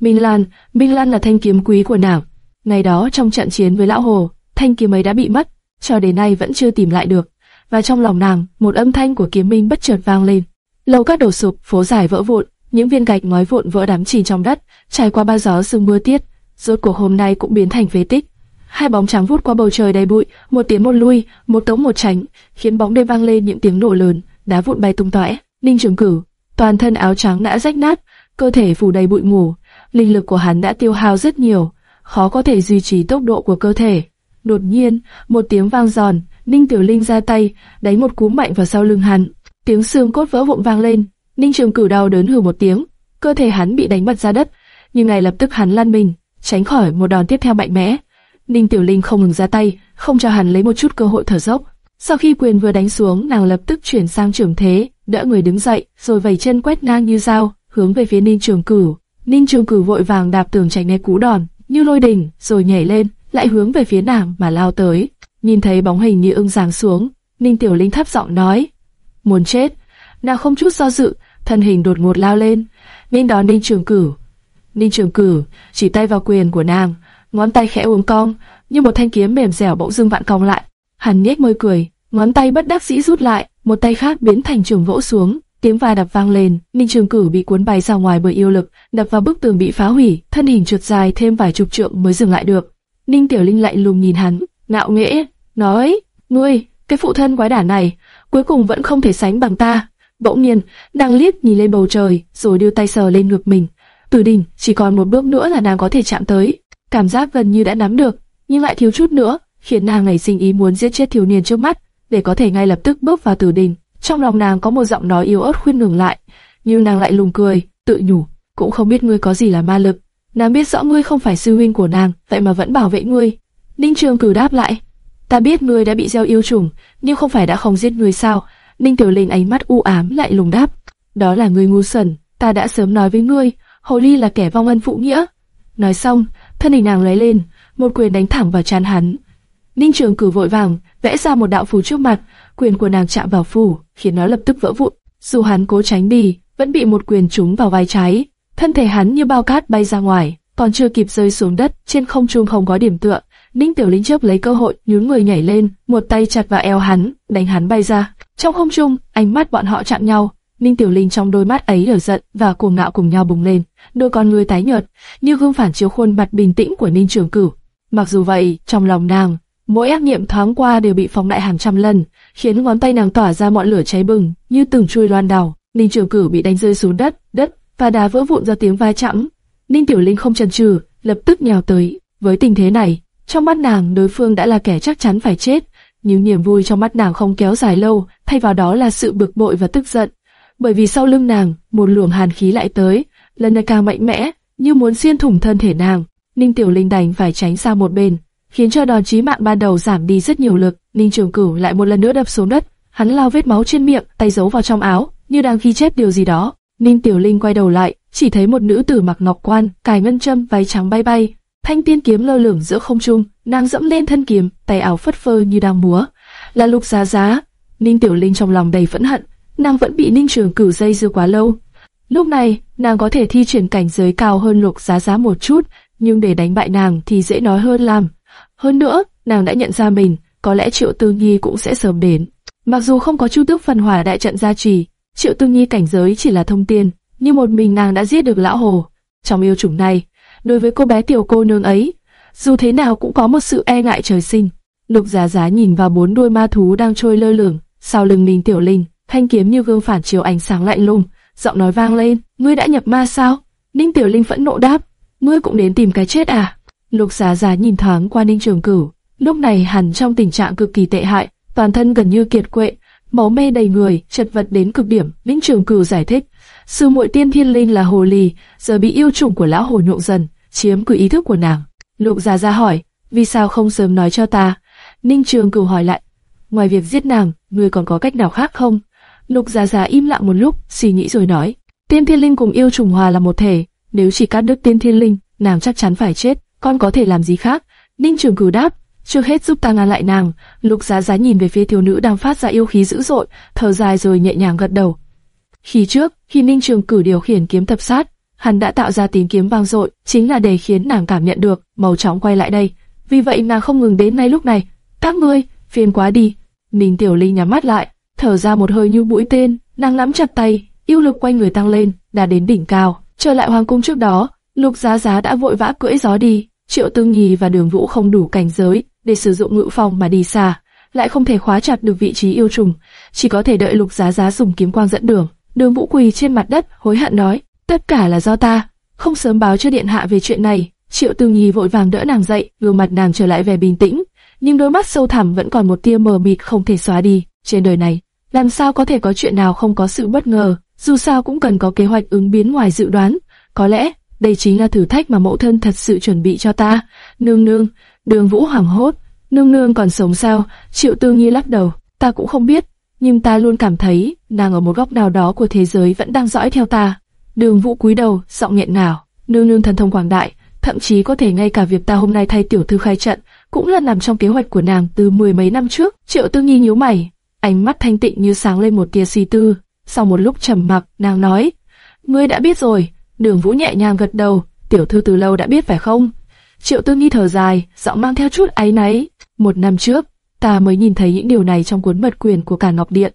"Minh Lan, Minh Lan là thanh kiếm quý của nàng." Ngày đó trong trận chiến với lão hồ, thanh kiếm ấy đã bị mất, cho đến nay vẫn chưa tìm lại được. Và trong lòng nàng, một âm thanh của kiếm minh bất chợt vang lên. Lầu các đổ sụp, phố dài vỡ vụn, những viên gạch ngói vụn vỡ đám chìm trong đất, trải qua ba gió sương mưa tiết, rốt cuộc hôm nay cũng biến thành phế tích. Hai bóng trắng vút qua bầu trời đầy bụi, một tiến một lui, một tống một tránh, khiến bóng đêm vang lên những tiếng nổ lớn, đá vụn bay tung tóe. Ninh Trường Cửu, toàn thân áo trắng đã rách nát, cơ thể phủ đầy bụi mù, linh lực của hắn đã tiêu hao rất nhiều, khó có thể duy trì tốc độ của cơ thể. Đột nhiên, một tiếng vang giòn, Ninh Tiểu Linh ra tay, đánh một cú mạnh vào sau lưng hắn. Tiếng xương cốt vỡ vụn vang lên, Ninh Trường Cửu đau đớn hừ một tiếng, cơ thể hắn bị đánh bật ra đất, nhưng ngay lập tức hắn lăn mình, tránh khỏi một đòn tiếp theo mạnh mẽ. Ninh Tiểu Linh không ngừng ra tay, không cho hắn lấy một chút cơ hội thở dốc. Sau khi quyền vừa đánh xuống, nàng lập tức chuyển sang trưởng thế, đỡ người đứng dậy, rồi vẩy chân quét ngang như dao, hướng về phía Ninh Trường Cửu. Ninh Trường Cửu vội vàng đạp tường tránh né cú đòn, như lôi đình, rồi nhảy lên, lại hướng về phía nàng mà lao tới. Nhìn thấy bóng hình như ưng giáng xuống, Ninh Tiểu Linh thấp giọng nói: "Muốn chết." Nàng không chút do dự, thân hình đột ngột lao lên, nên đón Ninh Trường Cửu. Ninh Trường Cửu chỉ tay vào quyền của nàng, ngón tay khẽ uốn cong, như một thanh kiếm mềm dẻo bỗng dưng vặn cong lại. Hắn nhếch môi cười, ngón tay bất đắc dĩ rút lại, một tay khác biến thành trường vỗ xuống, tiếng va đập vang lên. Ninh Trường Cửu bị cuốn bay ra ngoài bởi yêu lực, đập vào bức tường bị phá hủy, thân hình trượt dài thêm vài chục trượng mới dừng lại được. Ninh Tiểu Linh lạnh lùng nhìn hắn, ngạo nghễ, nói, ngươi, cái phụ thân quái đản này, cuối cùng vẫn không thể sánh bằng ta. Bỗng nhiên, nàng liếc nhìn lên bầu trời, rồi đưa tay sờ lên ngực mình. Tử đỉnh, chỉ còn một bước nữa là nàng có thể chạm tới. Cảm giác gần như đã nắm được, nhưng lại thiếu chút nữa, khiến nàng nảy sinh ý muốn giết chết thiếu niên trước mắt, để có thể ngay lập tức bước vào tử đỉnh. Trong lòng nàng có một giọng nói yếu ớt khuyên ngừng lại, nhưng nàng lại lùng cười, tự nhủ, cũng không biết ngươi có gì là ma lực. Nàng biết rõ ngươi không phải sư huynh của nàng, vậy mà vẫn bảo vệ ngươi. Ninh Trường Cử đáp lại, ta biết ngươi đã bị gieo yêu trùng, nhưng không phải đã không giết ngươi sao? Ninh Tiểu Linh ánh mắt u ám lại lùng đáp, đó là ngươi ngu xuẩn, ta đã sớm nói với ngươi, Hồ Ly là kẻ vong ân phụ nghĩa. Nói xong, thân hình nàng lấy lên, một quyền đánh thẳng vào trán hắn. Ninh Trường Cử vội vàng vẽ ra một đạo phù trước mặt, quyền của nàng chạm vào phù, khiến nó lập tức vỡ vụn. Dù hắn cố tránh đi, vẫn bị một quyền trúng vào vai trái, thân thể hắn như bao cát bay ra ngoài, còn chưa kịp rơi xuống đất, trên không trung không có điểm tựa. Ninh Tiểu Linh chớp lấy cơ hội, nhún người nhảy lên, một tay chặt vào eo hắn, đánh hắn bay ra. Trong không trung, ánh mắt bọn họ chạm nhau, Ninh Tiểu Linh trong đôi mắt ấy lửa giận và cuồng ngạo cùng nhau bùng lên, đôi con người tái nhợt, như gương phản chiếu khuôn mặt bình tĩnh của Ninh Trường Cửu. Mặc dù vậy, trong lòng nàng, mỗi ác niệm thoáng qua đều bị phóng đại hàng trăm lần, khiến ngón tay nàng tỏa ra ngọn lửa cháy bừng, như từng chui loan đào. Ninh Trường Cửu bị đánh rơi xuống đất, đất và đá vỡ vụn ra tiếng va chạm. Ninh Tiểu Linh không chần chừ, lập tức nhào tới. Với tình thế này, trong mắt nàng đối phương đã là kẻ chắc chắn phải chết, nhưng niềm vui trong mắt nàng không kéo dài lâu, thay vào đó là sự bực bội và tức giận. Bởi vì sau lưng nàng, một luồng hàn khí lại tới, lần này càng mạnh mẽ, như muốn xuyên thủng thân thể nàng. Ninh Tiểu Linh đành phải tránh sang một bên, khiến cho đòn chí mạng ban đầu giảm đi rất nhiều lực. Ninh Trường Cửu lại một lần nữa đập xuống đất, hắn lao vết máu trên miệng, tay giấu vào trong áo, như đang ghi chép điều gì đó. Ninh Tiểu Linh quay đầu lại, chỉ thấy một nữ tử mặc ngọc quan, cài ngân châm, váy trắng bay bay, thanh tiên kiếm lơ lửng giữa không trung, nàng dẫm lên thân kiếm, tay áo phất phơ như đang múa. Là Lục Giá Giá. Ninh Tiểu Linh trong lòng đầy phẫn hận, nàng vẫn bị Ninh Trường Cửu dây dưa quá lâu. Lúc này, nàng có thể thi triển cảnh giới cao hơn Lục Giá Giá một chút, nhưng để đánh bại nàng thì dễ nói hơn làm. Hơn nữa, nàng đã nhận ra mình, có lẽ Triệu Tư Nhi cũng sẽ sớm đến. Mặc dù không có Chu Tước Phần Hỏa đại trận gia trì, Triệu Tư Nhi cảnh giới chỉ là thông tiên, nhưng một mình nàng đã giết được lão hồ. Trong yêu chủng này, đối với cô bé tiểu cô nương ấy, dù thế nào cũng có một sự e ngại trời sinh. Lục Giá Giá nhìn vào bốn đuôi ma thú đang trôi lơ lửng, sau lưng mình Tiểu Linh, thanh kiếm như gương phản chiếu ánh sáng lạnh lùng, giọng nói vang lên, ngươi đã nhập ma sao? Ninh Tiểu Linh phẫn nộ đáp, ngươi cũng đến tìm cái chết à? Lục Giá Giá nhìn thoáng qua Ninh Trường Cửu, lúc này hắn trong tình trạng cực kỳ tệ hại, toàn thân gần như kiệt quệ, máu me đầy người, chật vật đến cực điểm. Ninh Trường Cửu giải thích, sư muội tiên thiên linh là hồ ly, giờ bị yêu trùng của lão hồ nhộn dần, chiếm cứ ý thức của nàng. Lục Giá Giá hỏi, vì sao không sớm nói cho ta? Ninh Trường Cửu hỏi lại, ngoài việc giết nàng, ngươi còn có cách nào khác không? Lục Giá Giá im lặng một lúc, suy nghĩ rồi nói, tiên thiên linh cùng yêu trùng hòa là một thể, nếu chỉ cắt đứt tiên thiên linh, nàng chắc chắn phải chết, con có thể làm gì khác? Ninh Trường Cửu đáp, trước hết giúp ta ngăn lại nàng. Lục Giá Giá nhìn về phía thiếu nữ đang phát ra yêu khí dữ dội, thở dài rồi nhẹ nhàng gật đầu. Khi trước, khi Ninh Trường Cửu điều khiển kiếm tập sát, hắn đã tạo ra tiếng kiếm vang dội, chính là để khiến nàng cảm nhận được màu chóng quay lại đây. Vì vậy nàng không ngừng đến ngay lúc này. Các ngươi, phiền quá đi. Mình Tiểu Linh nhắm mắt lại, thở ra một hơi như mũi tên, nàng nắm chặt tay, yêu lực quanh người tăng lên, đã đến đỉnh cao. Trở lại hoàng cung trước đó, Lục Giá Giá đã vội vã cưỡi gió đi. Triệu Tương Nhi và Đường Vũ không đủ cảnh giới để sử dụng ngự phòng mà đi xa, lại không thể khóa chặt được vị trí yêu trùng, chỉ có thể đợi Lục Giá Giá dùng kiếm quang dẫn đường. Đường Vũ quỳ trên mặt đất, hối hận nói, tất cả là do ta, không sớm báo cho điện hạ về chuyện này. Triệu Tương Nhi vội vàng đỡ nàng dậy, gương mặt nàng trở lại vẻ bình tĩnh, nhưng đôi mắt sâu thẳm vẫn còn một tia mờ mịt không thể xóa đi. Trên đời này, làm sao có thể có chuyện nào không có sự bất ngờ? Dù sao cũng cần có kế hoạch ứng biến ngoài dự đoán. Có lẽ đây chính là thử thách mà mẫu thân thật sự chuẩn bị cho ta. Nương nương, Đường Vũ hoảng hốt, nương nương còn sống sao? Triệu Tương Nhi lắc đầu, ta cũng không biết, nhưng ta luôn cảm thấy nàng ở một góc nào đó của thế giới vẫn đang dõi theo ta. Đường Vũ cúi đầu, giọng nghẹn ngào, nương nương thần thông quảng đại, thậm chí có thể ngay cả việc ta hôm nay thay tiểu thư khai trận cũng là nằm trong kế hoạch của nàng từ mười mấy năm trước. Triệu tư nghi nhíu mày, ánh mắt thanh tịnh như sáng lên một tia suy tư. Sau một lúc trầm mặc, nàng nói, ngươi đã biết rồi. Đường Vũ nhẹ nhàng gật đầu, tiểu thư từ lâu đã biết phải không? Triệu tư nghi thở dài, giọng mang theo chút áy náy. Một năm trước, ta mới nhìn thấy những điều này trong cuốn mật quyền của cả Ngọc Điện.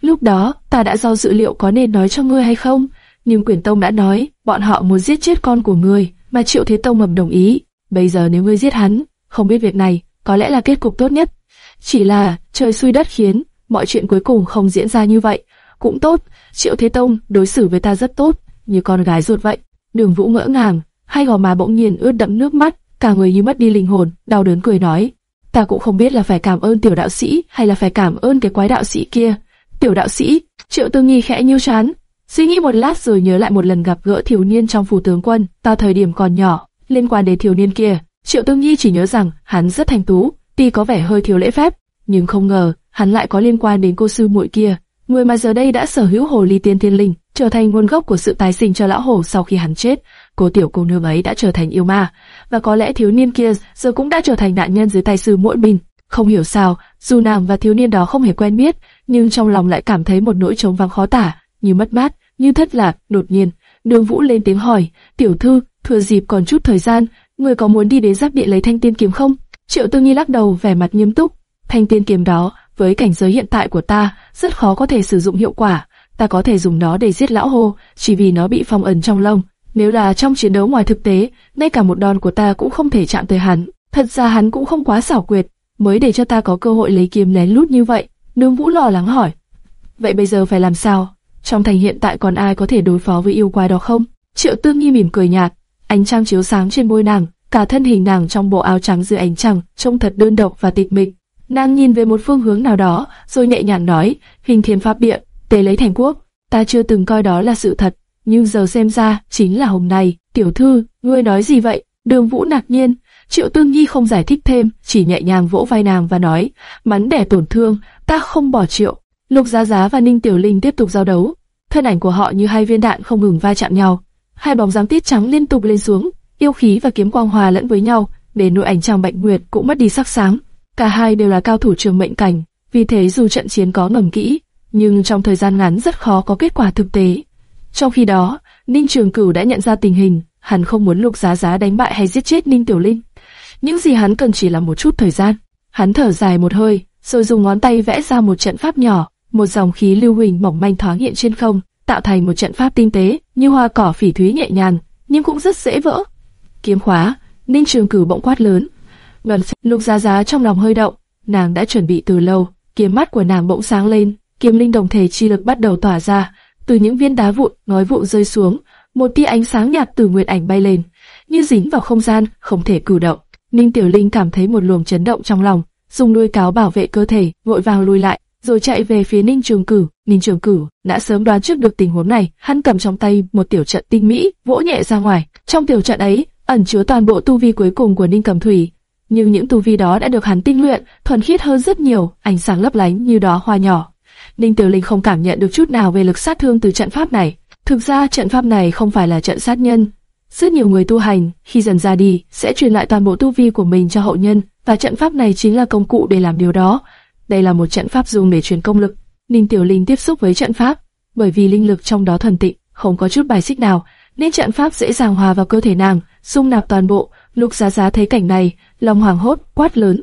Lúc đó, ta đã do dự liệu có nên nói cho ngươi hay không, nhưng Quyền Tông đã nói, bọn họ muốn giết chết con của ngươi, mà Triệu Thế Tông mập đồng ý. Bây giờ nếu ngươi giết hắn, không biết việc này, có lẽ là kết cục tốt nhất. Chỉ là, trời xui đất khiến, mọi chuyện cuối cùng không diễn ra như vậy. Cũng tốt, Triệu Thế Tông đối xử với ta rất tốt, như con gái ruột vậy. Đường Vũ ngỡ ngàng, hai gò má bỗng nhiên ướt đẫm nước mắt, cả người như mất đi linh hồn, đau đớn cười nói. Ta cũng không biết là phải cảm ơn tiểu đạo sĩ hay là phải cảm ơn cái quái đạo sĩ kia. Tiểu đạo sĩ, Triệu Tư Nghi khẽ nhiêu chán, suy nghĩ một lát rồi nhớ lại một lần gặp gỡ thiếu niên trong phủ tướng quân, ta thời điểm còn nhỏ, liên quan đến thiếu niên kia. Triệu tương nhi chỉ nhớ rằng hắn rất thành tú, tuy có vẻ hơi thiếu lễ phép, nhưng không ngờ hắn lại có liên quan đến cô sư muội kia, người mà giờ đây đã sở hữu hồ ly tiên thiên linh, trở thành nguồn gốc của sự tái sinh cho lão hồ sau khi hắn chết. Cô tiểu cô nương ấy đã trở thành yêu ma, và có lẽ thiếu niên kia giờ cũng đã trở thành nạn nhân dưới tay sư muội mình. Không hiểu sao, dù nàng và thiếu niên đó không hề quen biết, nhưng trong lòng lại cảm thấy một nỗi trống vắng khó tả, như mất mát, như thất lạc. Đột nhiên, Đường Vũ lên tiếng hỏi, "Tiểu thư, thừa dịp còn chút thời gian, người có muốn đi đến giáp địa lấy thanh tiên kiếm không?" Triệu Tư nghi lắc đầu, vẻ mặt nghiêm túc. Thanh tiên kiếm đó, với cảnh giới hiện tại của ta, rất khó có thể sử dụng hiệu quả. Ta có thể dùng nó để giết lão hồ, chỉ vì nó bị phong ẩn trong lông. Nếu là trong chiến đấu ngoài thực tế, ngay cả một đòn của ta cũng không thể chạm tới hắn. Thật ra hắn cũng không quá xảo quyệt, mới để cho ta có cơ hội lấy kiếm lén lút như vậy. Nương Vũ lo lắng hỏi. Vậy bây giờ phải làm sao? Trong thành hiện tại còn ai có thể đối phó với yêu quái đó không? Triệu Tương Nhi mỉm cười nhạt, ánh trăng chiếu sáng trên môi nàng, cả thân hình nàng trong bộ áo trắng dưới ánh trăng, trông thật đơn độc và tịch mịch. Nàng nhìn về một phương hướng nào đó, rồi nhẹ nhàng nói, hình thiên pháp địa, tế lấy thành quốc. Ta chưa từng coi đó là sự thật, nhưng giờ xem ra chính là hôm nay. Tiểu thư, ngươi nói gì vậy? Đường Vũ ngạc nhiên. Triệu Tương Nhi không giải thích thêm, chỉ nhẹ nhàng vỗ vai nàng và nói, mắn đẻ tổn thương, ta không bỏ triệu. Lục Giá Giá và Ninh Tiểu Linh tiếp tục giao đấu. thân ảnh của họ như hai viên đạn không ngừng va chạm nhau. Hai bóng dáng tiết trắng liên tục lên xuống, yêu khí và kiếm quang hòa lẫn với nhau, để nội ảnh trong bệnh nguyệt cũng mất đi sắc sáng. Cả hai đều là cao thủ trường mệnh cảnh, vì thế dù trận chiến có ngầm kỹ, nhưng trong thời gian ngắn rất khó có kết quả thực tế. Trong khi đó, Ninh Trường Cửu đã nhận ra tình hình, hắn không muốn Lục Giá Giá đánh bại hay giết chết Ninh Tiểu Linh. Những gì hắn cần chỉ là một chút thời gian. Hắn thở dài một hơi, rồi dùng ngón tay vẽ ra một trận pháp nhỏ, một dòng khí lưu huỳnh mỏng manh thoáng hiện trên không, tạo thành một trận pháp tinh tế, như hoa cỏ phỉ thúy nhẹ nhàng, nhưng cũng rất dễ vỡ. Kiếm khóa, Ninh Trường Cửu bỗng quát lớn. Ngân Lục Giá Giá trong lòng hơi động, nàng đã chuẩn bị từ lâu, kiếm mắt của nàng bỗng sáng lên, kiếm linh đồng thể chi lực bắt đầu tỏa ra, từ những viên đá vụn, ngói vụn rơi xuống, một tia ánh sáng nhạt từ nguyệt ảnh bay lên, như dính vào không gian, không thể cử động. Ninh Tiểu Linh cảm thấy một luồng chấn động trong lòng, dùng đuôi cáo bảo vệ cơ thể, vội vàng lùi lại, rồi chạy về phía Ninh Trường Cửu. Ninh Trường Cửu đã sớm đoán trước được tình huống này, hắn cầm trong tay một tiểu trận tinh mỹ, vỗ nhẹ ra ngoài. Trong tiểu trận ấy ẩn chứa toàn bộ tu vi cuối cùng của Ninh Cầm Thủy, nhưng những tu vi đó đã được hắn tinh luyện, thuần khiết hơn rất nhiều, ánh sáng lấp lánh như đó hoa nhỏ. Ninh Tiểu Linh không cảm nhận được chút nào về lực sát thương từ trận pháp này. Thực ra trận pháp này không phải là trận sát nhân. Rất nhiều người tu hành, khi dần ra đi, sẽ truyền lại toàn bộ tu vi của mình cho hậu nhân, và trận pháp này chính là công cụ để làm điều đó. Đây là một trận pháp dùng để truyền công lực. Ninh Tiểu Linh tiếp xúc với trận pháp, bởi vì linh lực trong đó thuần tịnh, không có chút bài xích nào, nên trận pháp dễ dàng hòa vào cơ thể nàng, dung nạp toàn bộ. Lục Giá Giá thấy cảnh này, lòng hoảng hốt, quát lớn: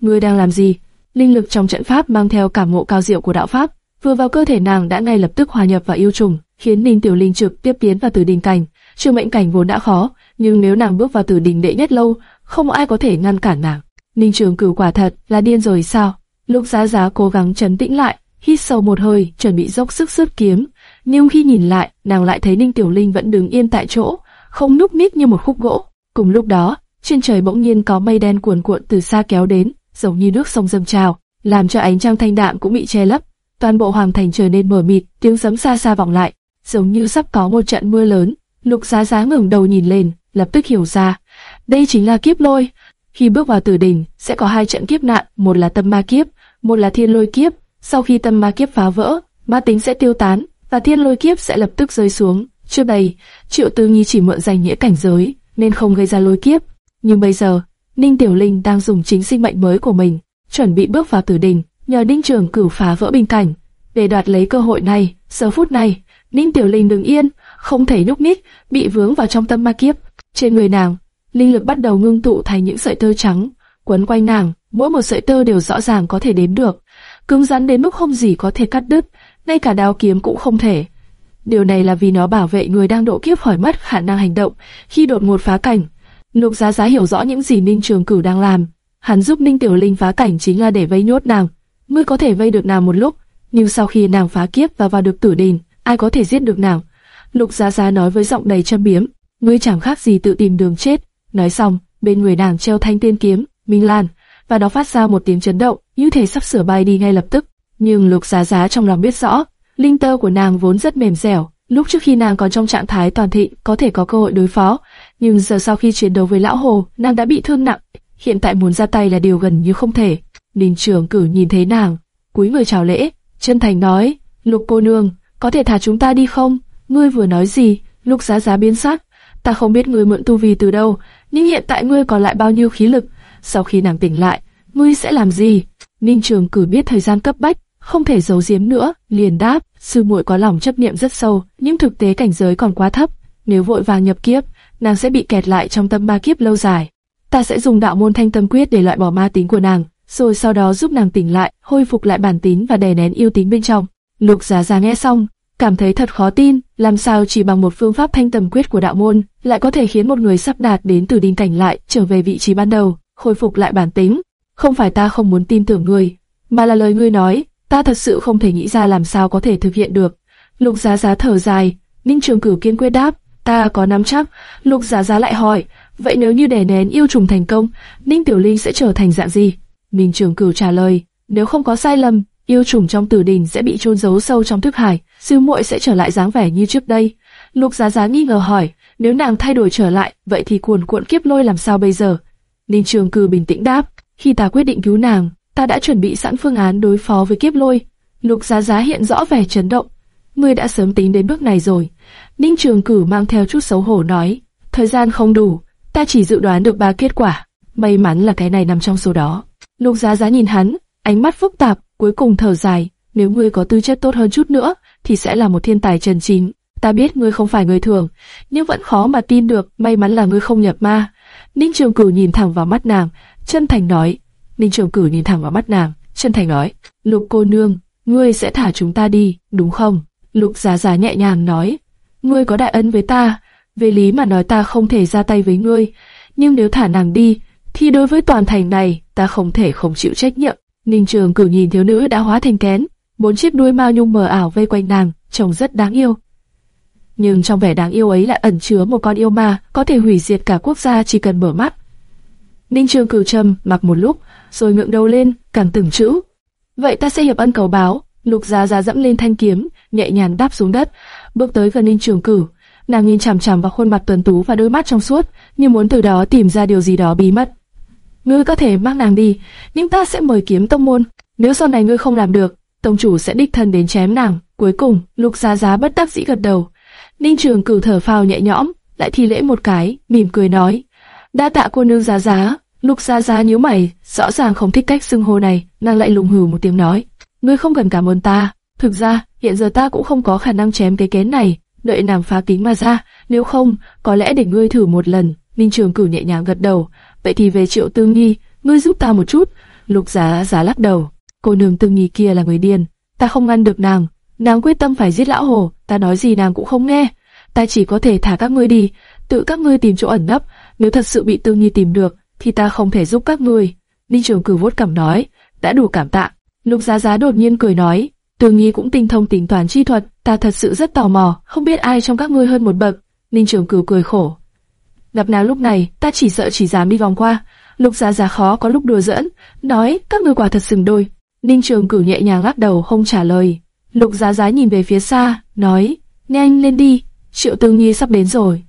"Ngươi đang làm gì?" Linh lực trong trận pháp mang theo cảm ngộ cao diệu của đạo pháp, vừa vào cơ thể nàng đã ngay lập tức hòa nhập vào yêu trùng, khiến Ninh Tiểu Linh trực tiếp tiến vào từ đỉnh cảnh. Trường mệnh cảnh vốn đã khó, nhưng nếu nàng bước vào từ đỉnh đệ nhất lâu, không ai có thể ngăn cản nàng. Ninh Trường Cửu quả thật là điên rồi sao? Lục Giá Giá cố gắng trấn tĩnh lại, hít sâu một hơi, chuẩn bị dốc sức rút kiếm. Nhưng khi nhìn lại, nàng lại thấy Ninh Tiểu Linh vẫn đứng yên tại chỗ, không núp nít như một khúc gỗ. Cùng lúc đó, trên trời bỗng nhiên có mây đen cuồn cuộn từ xa kéo đến, giống như nước sông dâng trào, làm cho ánh trăng thanh đạm cũng bị che lấp. Toàn bộ hoàng thành trở nên mờ mịt, tiếng sấm xa xa vọng lại, giống như sắp có một trận mưa lớn. Lục Giá Giá ngẩng đầu nhìn lên, lập tức hiểu ra, đây chính là kiếp lôi. Khi bước vào tử đỉnh, sẽ có hai trận kiếp nạn, một là tâm ma kiếp, một là thiên lôi kiếp. Sau khi tâm ma kiếp phá vỡ, ma tính sẽ tiêu tán, và thiên lôi kiếp sẽ lập tức rơi xuống. Trước đây, Triệu Tư Nghi chỉ mượn danh nghĩa cảnh giới, nên không gây ra lôi kiếp. Nhưng bây giờ, Ninh Tiểu Linh đang dùng chính sinh mệnh mới của mình, chuẩn bị bước vào tử đình, nhờ Ninh Trường cửu phá vỡ bình cảnh. Để đoạt lấy cơ hội này, giờ phút này, Ninh Tiểu Linh đứng yên, không thể nhúc nhích, bị vướng vào trong tâm ma kiếp. Trên người nàng, linh lực bắt đầu ngưng tụ thành những sợi tơ trắng, quấn quanh nàng, mỗi một sợi tơ đều rõ ràng có thể đếm được, cứng rắn đến mức không gì có thể cắt đứt, ngay cả đao kiếm cũng không thể. Điều này là vì nó bảo vệ người đang độ kiếp khỏi mất khả năng hành động khi đột ngột phá cảnh. Lục Giá Giá hiểu rõ những gì Ninh Trường Cửu đang làm, hắn giúp Ninh Tiểu Linh phá cảnh chính là để vây nhốt nàng. Ngươi có thể vây được nàng một lúc, nhưng sau khi nàng phá kiếp và vào được tử đình, ai có thể giết được nàng? Lục Giá Giá nói với giọng đầy châm biếm, ngươi chẳng khác gì tự tìm đường chết. Nói xong, bên người nàng treo thanh tiên kiếm, Minh Lan, và nó phát ra một tiếng chấn động, như thể sắp sửa bay đi ngay lập tức. Nhưng Lục Giá Giá trong lòng biết rõ, linh tơ của nàng vốn rất mềm dẻo, lúc trước khi nàng còn trong trạng thái toàn thị có thể có cơ hội đối phó, nhưng giờ sau khi chiến đấu với lão hồ, nàng đã bị thương nặng, hiện tại muốn ra tay là điều gần như không thể. Ninh Trường Cử nhìn thấy nàng, cúi người chào lễ, chân thành nói, Lục cô nương, có thể thả chúng ta đi không? Ngươi vừa nói gì? Lục Giá Giá biến sắc, ta không biết ngươi mượn tu vi từ đâu, nhưng hiện tại ngươi còn lại bao nhiêu khí lực? Sau khi nàng tỉnh lại, ngươi sẽ làm gì? Ninh Trường Cử biết thời gian cấp bách, không thể giấu giếm nữa, liền đáp, sư muội có lòng chấp niệm rất sâu, nhưng thực tế cảnh giới còn quá thấp, nếu vội vàng nhập kiếp, nàng sẽ bị kẹt lại trong tâm ma kiếp lâu dài. Ta sẽ dùng đạo môn thanh tâm quyết để loại bỏ ma tính của nàng, rồi sau đó giúp nàng tỉnh lại, hồi phục lại bản tính và đè nén yêu tính bên trong. Lục Giá Giá nghe xong, cảm thấy thật khó tin, làm sao chỉ bằng một phương pháp thanh tâm quyết của đạo môn lại có thể khiến một người sắp đạt đến từ đinh cảnh lại trở về vị trí ban đầu, khôi phục lại bản tính. Không phải ta không muốn tin tưởng ngươi, mà là lời ngươi nói, ta thật sự không thể nghĩ ra làm sao có thể thực hiện được. Lục Giá Giá thở dài, Ninh Trường Cửu kiên quyết đáp, ta có nắm chắc. Lục Giá Giá lại hỏi, vậy nếu như đè nén yêu trùng thành công, Ninh Tiểu Linh sẽ trở thành dạng gì? Ninh Trường Cửu trả lời, nếu không có sai lầm, yêu trùng trong tử đình sẽ bị chôn giấu sâu trong thức hải, sư muội sẽ trở lại dáng vẻ như trước đây. Lục Giá Giá nghi ngờ hỏi, nếu nàng thay đổi trở lại, vậy thì cuồn cuộn kiếp lôi làm sao bây giờ? Ninh Trường Cử bình tĩnh đáp, khi ta quyết định cứu nàng, ta đã chuẩn bị sẵn phương án đối phó với kiếp lôi. Lục Giá Giá hiện rõ vẻ chấn động. ngươi đã sớm tính đến bước này rồi. Ninh Trường Cử mang theo chút xấu hổ nói, thời gian không đủ, ta chỉ dự đoán được ba kết quả. May mắn là cái này nằm trong số đó. Lục Giá Giá nhìn hắn, ánh mắt phức tạp, cuối cùng thở dài, nếu ngươi có tư chất tốt hơn chút nữa, thì sẽ là một thiên tài trần chính. Ta biết ngươi không phải người thường, nhưng vẫn khó mà tin được, may mắn là ngươi không nhập ma. Ninh Trường Cửu nhìn thẳng vào mắt nàng, chân thành nói. Ninh Trường Cửu nhìn thẳng vào mắt nàng, chân thành nói, Lục cô nương, ngươi sẽ thả chúng ta đi, đúng không? Lục Giá Giá nhẹ nhàng nói, ngươi có đại ân với ta, về lý mà nói ta không thể ra tay với ngươi, nhưng nếu thả nàng đi, thì đối với toàn thành này, ta không thể không chịu trách nhiệm. Ninh Trường Cửu nhìn thiếu nữ đã hóa thành kén, bốn chiếc đuôi mao nhung mờ ảo vây quanh nàng, trông rất đáng yêu. Nhưng trong vẻ đáng yêu ấy lại ẩn chứa một con yêu ma, có thể hủy diệt cả quốc gia chỉ cần mở mắt. Ninh Trường Cửu trầm mặc một lúc, rồi ngượng đầu lên, càng từng chữ. Vậy ta sẽ hiệp ân cầu báo. Lục Giá Giá dẫm lên thanh kiếm, nhẹ nhàng đáp xuống đất, bước tới gần Ninh Trường Cửu. Nàng nhìn chằm chằm vào khuôn mặt tuấn tú và đôi mắt trong suốt, như muốn từ đó tìm ra điều gì đó bí mật. Ngươi có thể mang nàng đi, nhưng ta sẽ mời kiếm tông môn. Nếu sau này ngươi không làm được, tông chủ sẽ đích thân đến chém nàng. Cuối cùng, Lục Giá Giá bất đắc dĩ gật đầu. Ninh Trường Cửu thở phào nhẹ nhõm, lại thi lễ một cái, mỉm cười nói: "Đa tạ cô nương Giá Giá." Lục Giá Giá nhíu mày, rõ ràng không thích cách xưng hô này, nàng lại lùng hừ một tiếng nói: "Ngươi không cần cảm ơn ta, thực ra hiện giờ ta cũng không có khả năng chém cái kén này, đợi nàng phá kính mà ra, nếu không, có lẽ để ngươi thử một lần." Ninh Trường Cửu nhẹ nhàng gật đầu, "Vậy thì về Triệu Tương Nhi, ngươi giúp ta một chút." Lục Giá Giá lắc đầu, "Cô nương Tương Nhi kia là người điên, ta không ngăn được nàng." Nàng quyết tâm phải giết lão hồ, ta nói gì nàng cũng không nghe. Ta chỉ có thể thả các ngươi đi, tự các ngươi tìm chỗ ẩn nấp. Nếu thật sự bị Tương Nhi tìm được, thì ta không thể giúp các ngươi. Ninh Trường Cử vuốt cằm nói, đã đủ cảm tạ. Lục Giá Giá đột nhiên cười nói, Tương Nhi cũng tinh thông tính toán chi thuật, ta thật sự rất tò mò, không biết ai trong các ngươi hơn một bậc. Ninh Trường Cử cười khổ. Gặp nào lúc này, ta chỉ sợ chỉ dám đi vòng qua. Lục Giá Giá khó có lúc đùa giỡn, nói các ngươi quả thật sừng đôi. Ninh Trường Cử nhẹ nhàng lắc đầu không trả lời. Lục Giá Giá nhìn về phía xa, nói, nhanh lên đi, Triệu Tương Nhi sắp đến rồi.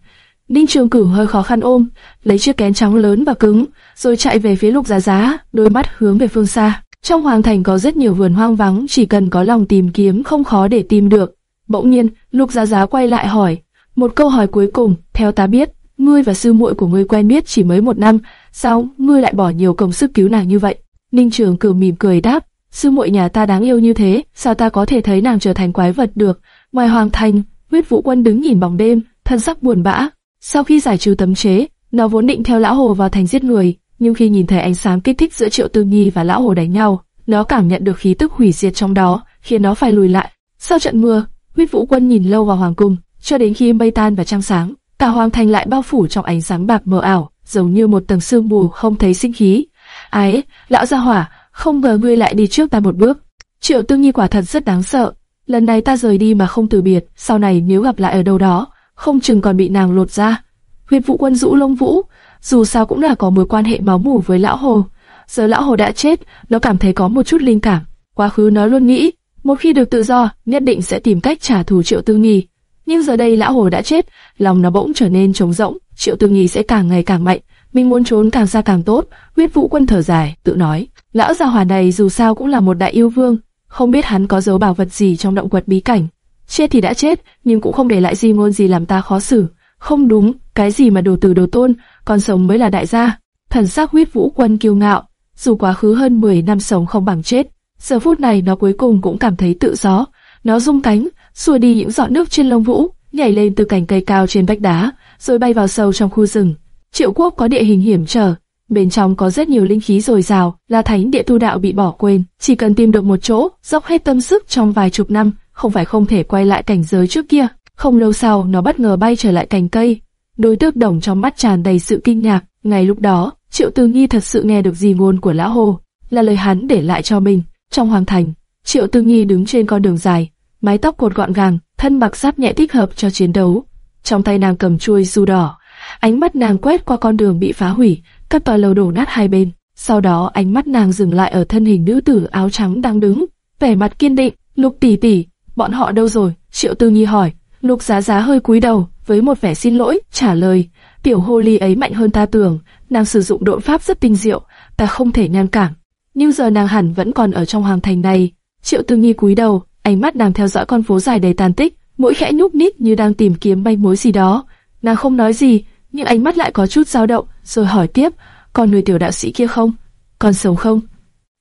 Ninh Trường Cửu hơi khó khăn ôm, lấy chiếc kén trắng lớn và cứng, rồi chạy về phía Lục Giá Giá, đôi mắt hướng về phương xa. Trong hoàng thành có rất nhiều vườn hoang vắng, chỉ cần có lòng tìm kiếm không khó để tìm được. Bỗng nhiên, Lục Giá Giá quay lại hỏi, một câu hỏi cuối cùng, theo ta biết, ngươi và sư muội của ngươi quen biết chỉ mới một năm, sao ngươi lại bỏ nhiều công sức cứu nàng như vậy? Ninh Trường Cửu mỉm cười đáp, sư muội nhà ta đáng yêu như thế, sao ta có thể thấy nàng trở thành quái vật được? Ngoài hoàng thành, huyết vũ quân đứng nhìn bóng đêm, thân sắc buồn bã. Sau khi giải trừ tấm chế, nó vốn định theo lão hồ vào thành giết người, nhưng khi nhìn thấy ánh sáng kích thích giữa triệu tư nhi và lão hồ đánh nhau, nó cảm nhận được khí tức hủy diệt trong đó, khiến nó phải lùi lại. Sau trận mưa, huyết vũ quân nhìn lâu vào hoàng cung, cho đến khi mây tan và trăng sáng, cả hoàng thành lại bao phủ trong ánh sáng bạc mờ ảo, giống như một tầng sương mù không thấy sinh khí. Ái, lão gia hỏa, không ngờ ngươi lại đi trước ta một bước. Triệu Tương Nhi quả thật rất đáng sợ. Lần này ta rời đi mà không từ biệt, sau này nếu gặp lại ở đâu đó, không chừng còn bị nàng lột ra. Huyệt Vũ Quân rũ lông vũ, dù sao cũng là có mối quan hệ máu mủ với lão hồ. Giờ lão hồ đã chết, nó cảm thấy có một chút linh cảm. Quá khứ nó luôn nghĩ, một khi được tự do, nhất định sẽ tìm cách trả thù Triệu Tương Nhi. Nhưng giờ đây lão hồ đã chết, lòng nó bỗng trở nên trống rỗng, Triệu Tương Nhi sẽ càng ngày càng mạnh. Mình muốn trốn càng xa càng tốt. Huyết Vũ Quân thở dài, tự nói. Lão già hỏa này dù sao cũng là một đại yêu vương, không biết hắn có giấu bảo vật gì trong động quật bí cảnh. Chết thì đã chết, nhưng cũng không để lại gì ngôn gì làm ta khó xử. Không đúng, cái gì mà đồ tử đồ tôn, còn sống mới là đại gia. Thần sắc huyết vũ quân kiêu ngạo, dù quá khứ hơn 10 năm sống không bằng chết, giờ phút này nó cuối cùng cũng cảm thấy tự do. Nó rung cánh, xua đi những giọt nước trên lông vũ, nhảy lên từ cành cây cao trên vách đá, rồi bay vào sâu trong khu rừng. Triệu quốc có địa hình hiểm trở, Bên trong có rất nhiều linh khí dồi dào, là thánh địa tu đạo bị bỏ quên, chỉ cần tìm được một chỗ, dốc hết tâm sức trong vài chục năm, không phải không thể quay lại cảnh giới trước kia. Không lâu sau, nó bất ngờ bay trở lại cành cây. Đôi tước đồng trong mắt tràn đầy sự kinh ngạc. Ngay lúc đó, Triệu Từ nghi thật sự nghe được gì ngôn của lão hồ, là lời hắn để lại cho mình. Trong hoàng thành, Triệu Tư nghi đứng trên con đường dài, mái tóc cột gọn gàng, thân mặc giáp nhẹ thích hợp cho chiến đấu. Trong tay nàng cầm chuôi du đỏ, ánh mắt nàng quét qua con đường bị phá hủy, các tòa lầu đổ nát hai bên. Sau đó ánh mắt nàng dừng lại ở thân hình nữ tử áo trắng đang đứng, vẻ mặt kiên định. Lục tỷ tỷ, bọn họ đâu rồi? Triệu Tư Nhi hỏi. Lục Giá Giá hơi cúi đầu, với một vẻ xin lỗi, trả lời. Tiểu hồ ly ấy mạnh hơn ta tưởng, nàng sử dụng độn pháp rất tinh diệu, ta không thể ngăn cản. Nhưng giờ nàng hẳn vẫn còn ở trong hoàng thành này. Triệu Tư Nhi cúi đầu, ánh mắt nàng theo dõi con phố dài đầy tàn tích, mũi khẽ nhúc nhích như đang tìm kiếm manh mối gì đó. Nàng không nói gì, nhưng ánh mắt lại có chút dao động, rồi hỏi tiếp, còn người tiểu đạo sĩ kia không? Còn sống không?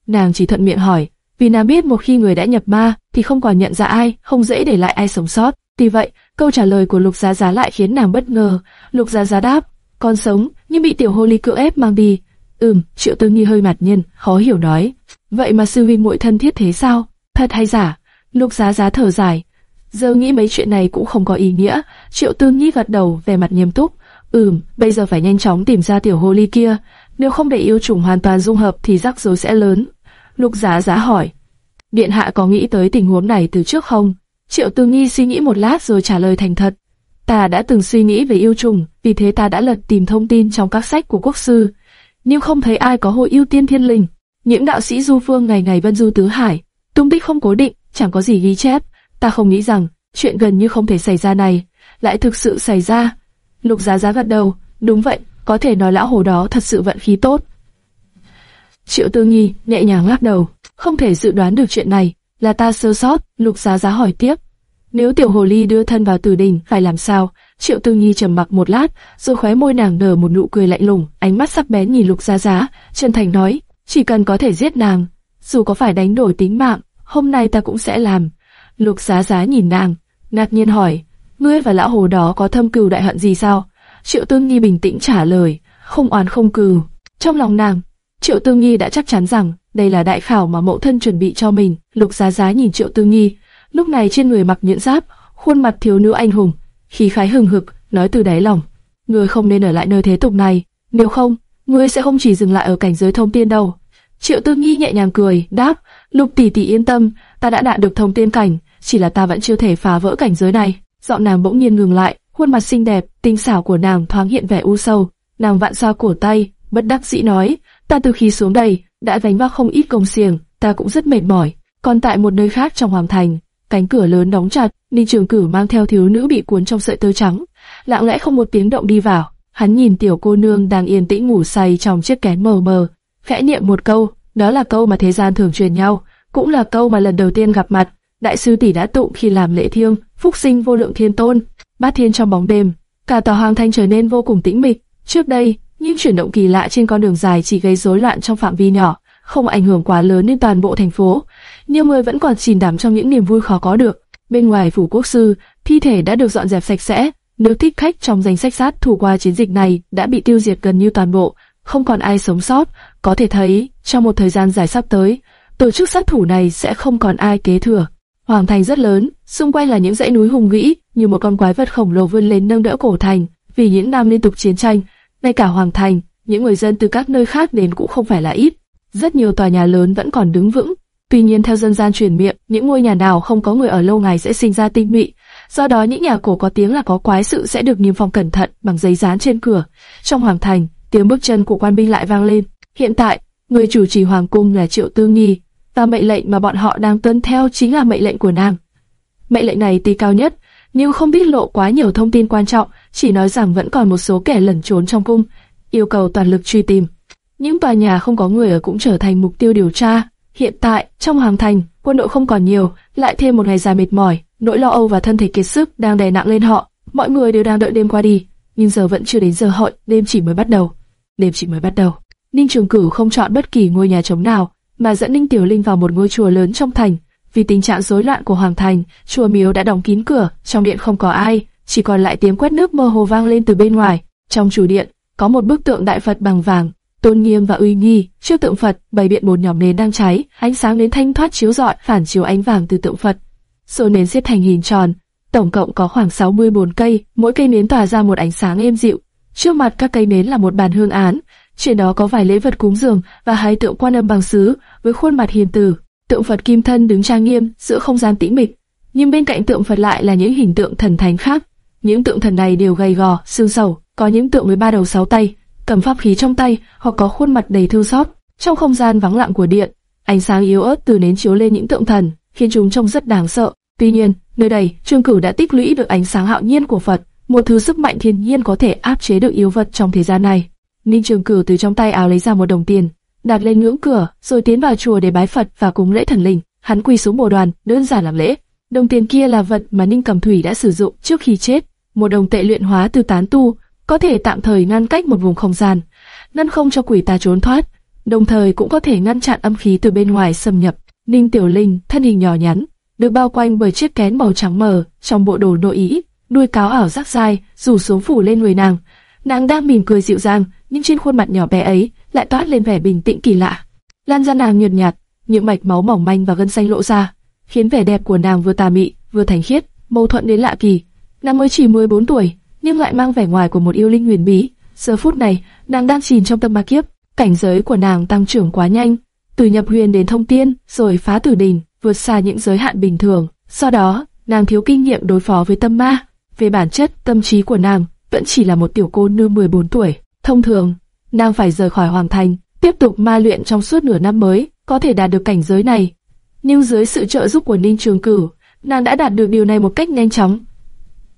Nàng chỉ thuận miệng hỏi, vì nàng biết một khi người đã nhập ma thì không còn nhận ra ai, không dễ để lại ai sống sót. Tuy vậy, câu trả lời của Lục Giá Giá lại khiến nàng bất ngờ. Lục Giá Giá đáp, còn sống, nhưng bị tiểu hồ ly cưỡng ép mang đi. Ừm, Triệu Tư Nghi hơi mặt nhiên, khó hiểu nói. Vậy mà sư huynh muội thân thiết thế sao? Thật hay giả? Lục Giá Giá thở dài. Giờ nghĩ mấy chuyện này cũng không có ý nghĩa. Triệu Tư Nghi gật đầu, về mặt nghiêm túc. Ừm, bây giờ phải nhanh chóng tìm ra tiểu hồ ly kia. Nếu không để yêu trùng hoàn toàn dung hợp thì rắc rối sẽ lớn. Lục Giá Giá hỏi. Điện hạ có nghĩ tới tình huống này từ trước không? Triệu Tư Nghi suy nghĩ một lát rồi trả lời thành thật. Ta đã từng suy nghĩ về yêu trùng, vì thế ta đã lật tìm thông tin trong các sách của quốc sư, nhưng không thấy ai có hội yêu tiên thiên linh. Những đạo sĩ du phương ngày ngày vân du tứ hải, tung tích không cố định, chẳng có gì ghi chép. Ta không nghĩ rằng chuyện gần như không thể xảy ra này lại thực sự xảy ra. Lục Giá Giá gật đầu, đúng vậy, có thể nói lão hồ đó thật sự vận khí tốt. Triệu Tư Nghi nhẹ nhàng lắc đầu, không thể dự đoán được chuyện này, là ta sơ sót. Lục Giá Giá hỏi tiếp, nếu tiểu hồ ly đưa thân vào tử đình, phải làm sao? Triệu Tư Nhi trầm mặc một lát, rồi khóe môi nàng nở một nụ cười lạnh lùng, ánh mắt sắc bén nhìn Lục Giá Giá, chân thành nói, chỉ cần có thể giết nàng, dù có phải đánh đổi tính mạng, hôm nay ta cũng sẽ làm. Lục Giá Giá nhìn nàng, ngạc nhiên hỏi, ngươi và lão hồ đó có thâm cừu đại hận gì sao? Triệu tương Nhi bình tĩnh trả lời, không oán không cừu. Trong lòng nàng, Triệu tương Nhi đã chắc chắn rằng đây là đại khảo mà mẫu thân chuẩn bị cho mình. Lục Giá Giá nhìn Triệu tương Nhi, lúc này trên người mặc nhuyễn giáp, khuôn mặt thiếu nữ anh hùng, khí khái hừng hực, nói từ đáy lòng, ngươi không nên ở lại nơi thế tục này, nếu không, ngươi sẽ không chỉ dừng lại ở cảnh giới thông tiên đâu. Triệu tương Nghi nhẹ nhàng cười, đáp, Lục tỷ tỷ yên tâm, ta đã đạt được thông tiên cảnh, chỉ là ta vẫn chưa thể phá vỡ cảnh giới này. Giọng nàng bỗng nhiên ngừng lại, khuôn mặt xinh đẹp, tinh xảo của nàng thoáng hiện vẻ u sầu. Nàng vặn ra cổ tay, bất đắc dĩ nói, ta từ khi xuống đây đã gánh vác không ít công xiềng, ta cũng rất mệt mỏi. Còn tại một nơi khác trong hoàng thành, cánh cửa lớn đóng chặt, Ninh Trường Cử mang theo thiếu nữ bị cuốn trong sợi tơ trắng, lặng lẽ không một tiếng động đi vào. Hắn nhìn tiểu cô nương đang yên tĩnh ngủ say trong chiếc kén mờ mờ, khẽ niệm một câu, đó là câu mà thế gian thường truyền nhau, cũng là câu mà lần đầu tiên gặp mặt, đại sư tỷ đã tụng khi làm lễ thiêng, phúc sinh vô lượng thiên tôn, bát thiên trong bóng đêm, cả tòa hoàng thành trở nên vô cùng tĩnh mịch. Trước đây, những chuyển động kỳ lạ trên con đường dài chỉ gây rối loạn trong phạm vi nhỏ, không ảnh hưởng quá lớn đến toàn bộ thành phố. Nhiều người vẫn còn chìm đắm trong những niềm vui khó có được. Bên ngoài phủ quốc sư, thi thể đã được dọn dẹp sạch sẽ. Nước thích khách trong danh sách sát thủ qua chiến dịch này đã bị tiêu diệt gần như toàn bộ, không còn ai sống sót. Có thể thấy, trong một thời gian dài sắp tới, tổ chức sát thủ này sẽ không còn ai kế thừa. Hoàng thành rất lớn, xung quanh là những dãy núi hùng vĩ, như một con quái vật khổng lồ vươn lên nâng đỡ cổ thành. Vì những năm liên tục chiến tranh, ngay cả hoàng thành, những người dân từ các nơi khác đến cũng không phải là ít. Rất nhiều tòa nhà lớn vẫn còn đứng vững. Tuy nhiên theo dân gian truyền miệng, những ngôi nhà nào không có người ở lâu ngày sẽ sinh ra tinh mị. Do đó những nhà cổ có tiếng là có quái sự sẽ được niêm phong cẩn thận bằng giấy dán trên cửa. Trong hoàng thành, tiếng bước chân của quan binh lại vang lên. Hiện tại, người chủ trì hoàng cung là Triệu Tư Nghi, và mệnh lệnh mà bọn họ đang tuân theo chính là mệnh lệnh của nàng. Mệnh lệnh này tuy cao nhất, nhưng không biết lộ quá nhiều thông tin quan trọng, chỉ nói rằng vẫn còn một số kẻ lẩn trốn trong cung, yêu cầu toàn lực truy tìm. Những tòa nhà không có người ở cũng trở thành mục tiêu điều tra. Hiện tại, trong hoàng thành, quân đội không còn nhiều, lại thêm một ngày dài mệt mỏi, nỗi lo âu và thân thể kiệt sức đang đè nặng lên họ. Mọi người đều đang đợi đêm qua đi, nhưng giờ vẫn chưa đến giờ hội, đêm chỉ mới bắt đầu. Đêm chỉ mới bắt đầu. Ninh Trường Cửu không chọn bất kỳ ngôi nhà trống nào, mà dẫn Ninh Tiểu Linh vào một ngôi chùa lớn trong thành. Vì tình trạng rối loạn của hoàng thành, chùa miếu đã đóng kín cửa, trong điện không có ai, chỉ còn lại tiếng quét nước mơ hồ vang lên từ bên ngoài. Trong chủ điện, có một bức tượng đại Phật bằng vàng, tôn nghiêm và uy nghi. Trước tượng Phật, bày biện một nhóm nến đang cháy, ánh sáng nến thanh thoát chiếu rọi, phản chiếu ánh vàng từ tượng Phật. Số nến xếp thành hình tròn, tổng cộng có khoảng 64 cây, mỗi cây nến tỏa ra một ánh sáng êm dịu. Trước mặt các cây nến là một bàn hương án, trên đó có vài lễ vật cúng dường và hai tượng quan âm bằng sứ với khuôn mặt hiền từ. Tượng Phật kim thân đứng trang nghiêm giữa không gian tĩnh mịch, nhưng bên cạnh tượng Phật lại là những hình tượng thần thánh khác. Những tượng thần này đều gầy gò, xương sầu, có những tượng với ba đầu sáu tay, cầm pháp khí trong tay hoặc có khuôn mặt đầy thương xót. Trong không gian vắng lặng của điện, ánh sáng yếu ớt từ nến chiếu lên những tượng thần, khiến chúng trông rất đáng sợ. Tuy nhiên, nơi đây, Trương Cửu đã tích lũy được ánh sáng hạo nhiên của Phật, một thứ sức mạnh thiên nhiên có thể áp chế được yếu vật trong thế gian này. Ninh Trường Cửu từ trong tay áo lấy ra một đồng tiền, đặt lên ngưỡng cửa, rồi tiến vào chùa để bái Phật và cúng lễ thần linh. hắn quỳ xuống bồ đoàn, đơn giản làm lễ. Đồng tiền kia là vật mà Ninh Cầm Thủy đã sử dụng trước khi chết, một đồng tệ luyện hóa từ tán tu, có thể tạm thời ngăn cách một vùng không gian, ngăn không cho quỷ ta trốn thoát, đồng thời cũng có thể ngăn chặn âm khí từ bên ngoài xâm nhập. Ninh Tiểu Linh, thân hình nhỏ nhắn, được bao quanh bởi chiếc kén màu trắng mờ, trong bộ đồ nội ý, đuôi cáo ảo rắc dài, rủ xuống phủ lên người nàng. Nàng đang mỉm cười dịu dàng, nhưng trên khuôn mặt nhỏ bé ấy lại toát lên vẻ bình tĩnh kỳ lạ. Lan da nàng nhợt nhạt, những mạch máu mỏng manh và gân xanh lộ ra, khiến vẻ đẹp của nàng vừa tà mị, vừa thánh khiết, mâu thuẫn đến lạ kỳ. Nàng mới chỉ 14 tuổi, nhưng lại mang vẻ ngoài của một yêu linh huyền bí. Giờ phút này, nàng đang chìm trong tâm ma kiếp, cảnh giới của nàng tăng trưởng quá nhanh, từ nhập huyền đến thông tiên, rồi phá tử đình, vượt xa những giới hạn bình thường. Sau đó, nàng thiếu kinh nghiệm đối phó với tâm ma. Về bản chất, tâm trí của nàng vẫn chỉ là một tiểu cô nương 14 tuổi. Thông thường, nàng phải rời khỏi hoàng thành, tiếp tục ma luyện trong suốt nửa năm mới, có thể đạt được cảnh giới này. Nhưng dưới sự trợ giúp của Ninh Trường Cửu, nàng đã đạt được điều này một cách nhanh chóng.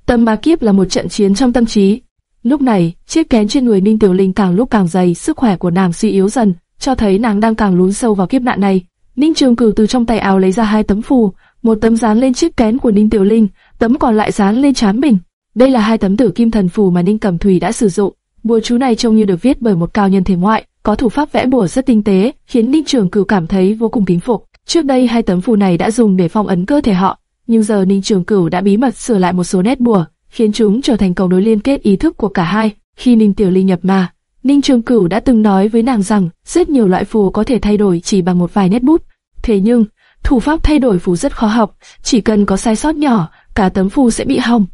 Tâm ma kiếp là một trận chiến trong tâm trí. Lúc này, chiếc kén trên người Ninh Tiểu Linh càng lúc càng dày, sức khỏe của nàng suy yếu dần, cho thấy nàng đang càng lún sâu vào kiếp nạn này. Ninh Trường Cửu từ trong tay áo lấy ra hai tấm phù, một tấm dán lên chiếc kén của Ninh Tiểu Linh, tấm còn lại dán lên trán mình. Đây là hai tấm tử kim thần phù mà Ninh Cẩm Thủy đã sử dụng. Bùa chú này trông như được viết bởi một cao nhân thể ngoại, có thủ pháp vẽ bùa rất tinh tế, khiến Ninh Trường Cửu cảm thấy vô cùng kính phục. Trước đây hai tấm phù này đã dùng để phong ấn cơ thể họ, nhưng giờ Ninh Trường Cửu đã bí mật sửa lại một số nét bùa, khiến chúng trở thành cầu nối liên kết ý thức của cả hai. Khi Ninh Tiểu Ly nhập ma, Ninh Trường Cửu đã từng nói với nàng rằng rất nhiều loại phù có thể thay đổi chỉ bằng một vài nét bút. Thế nhưng, thủ pháp thay đổi phù rất khó học, chỉ cần có sai sót nhỏ, cả tấm phù sẽ bị hỏng.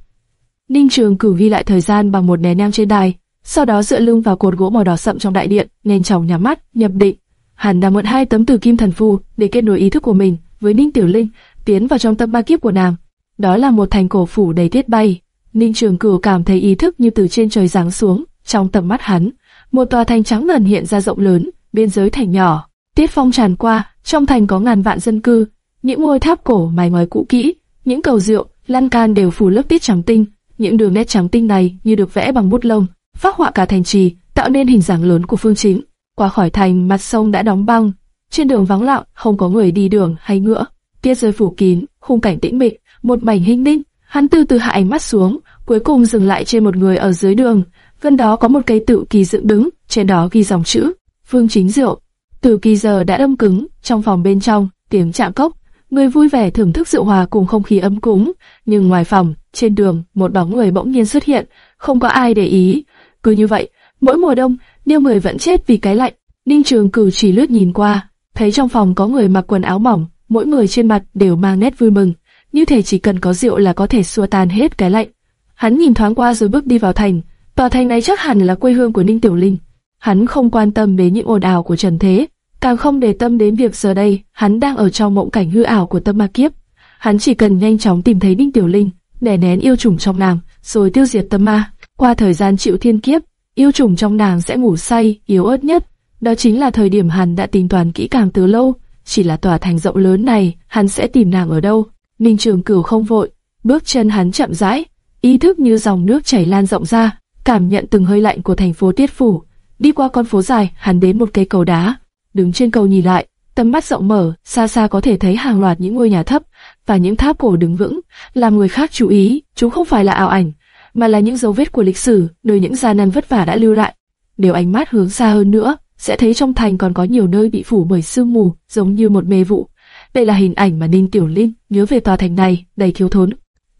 Ninh Trường Cửu ghi lại thời gian bằng một nén nhang trên đài, sau đó dựa lưng vào cột gỗ màu đỏ sậm trong đại điện, nên chồng nhắm mắt, nhập định. Hắn đã mượn hai tấm từ kim thần phù để kết nối ý thức của mình với Ninh Tiểu Linh, tiến vào trong tâm ba kiếp của nàng. Đó là một thành cổ phủ đầy tiết bay. Ninh Trường Cửu cảm thấy ý thức như từ trên trời giáng xuống, trong tầm mắt hắn, một tòa thành trắng ngần hiện ra rộng lớn, biên giới thành nhỏ. Tiết phong tràn qua, trong thành có ngàn vạn dân cư, những ngôi tháp cổ mài ngói cũ kỹ, những cầu rượu, lan can đều phủ lớp tiết trắng tinh. Những đường nét trắng tinh này như được vẽ bằng bút lông, phác họa cả thành trì, tạo nên hình dáng lớn của phương chính. Qua khỏi thành, mặt sông đã đóng băng, trên đường vắng lặng, không có người đi đường hay ngựa. Tiết rơi phủ kín, khung cảnh tĩnh mịch, một mảnh hình ninh. Hắn từ từ hạ ánh mắt xuống, cuối cùng dừng lại trên một người ở dưới đường. Gần đó có một cây tự kỳ dựng đứng, trên đó ghi dòng chữ Phương Chính Diệu. Từ kỳ giờ đã đông cứng, trong phòng bên trong, tiếng chạm cốc. Người vui vẻ thưởng thức rượu hòa cùng không khí ấm cúng, nhưng ngoài phòng, trên đường, một bóng người bỗng nhiên xuất hiện, không có ai để ý. Cứ như vậy, mỗi mùa đông, nhiều người vẫn chết vì cái lạnh. Ninh Trường cử chỉ lướt nhìn qua, thấy trong phòng có người mặc quần áo mỏng, mỗi người trên mặt đều mang nét vui mừng, như thể chỉ cần có rượu là có thể xua tan hết cái lạnh. Hắn nhìn thoáng qua rồi bước đi vào thành, tòa thành này chắc hẳn là quê hương của Ninh Tiểu Linh. Hắn không quan tâm đến những ồn ào của Trần Thế, càng không để tâm đến việc giờ đây hắn đang ở trong mộng cảnh hư ảo của tâm ma kiếp. Hắn chỉ cần nhanh chóng tìm thấy Đinh Tiểu Linh, đè nén yêu trùng trong nàng, rồi tiêu diệt tâm ma. Qua thời gian chịu thiên kiếp, yêu trùng trong nàng sẽ ngủ say, yếu ớt nhất. Đó chính là thời điểm hắn đã tính toán kỹ càng từ lâu. Chỉ là tòa thành rộng lớn này, hắn sẽ tìm nàng ở đâu? Ninh Trường Cửu không vội, bước chân hắn chậm rãi, ý thức như dòng nước chảy lan rộng ra, cảm nhận từng hơi lạnh của thành phố Tiết Phủ. Đi qua con phố dài, hắn đến một cây cầu đá, đứng trên cầu nhìn lại, tầm mắt rộng mở, xa xa có thể thấy hàng loạt những ngôi nhà thấp và những tháp cổ đứng vững, làm người khác chú ý, chúng không phải là ảo ảnh, mà là những dấu vết của lịch sử, nơi những gia nan vất vả đã lưu lại. Nếu ánh mắt hướng xa hơn nữa, sẽ thấy trong thành còn có nhiều nơi bị phủ bởi sương mù, giống như một mê vụ. Đây là hình ảnh mà Ninh Tiểu Linh nhớ về tòa thành này, đầy thiếu thốn.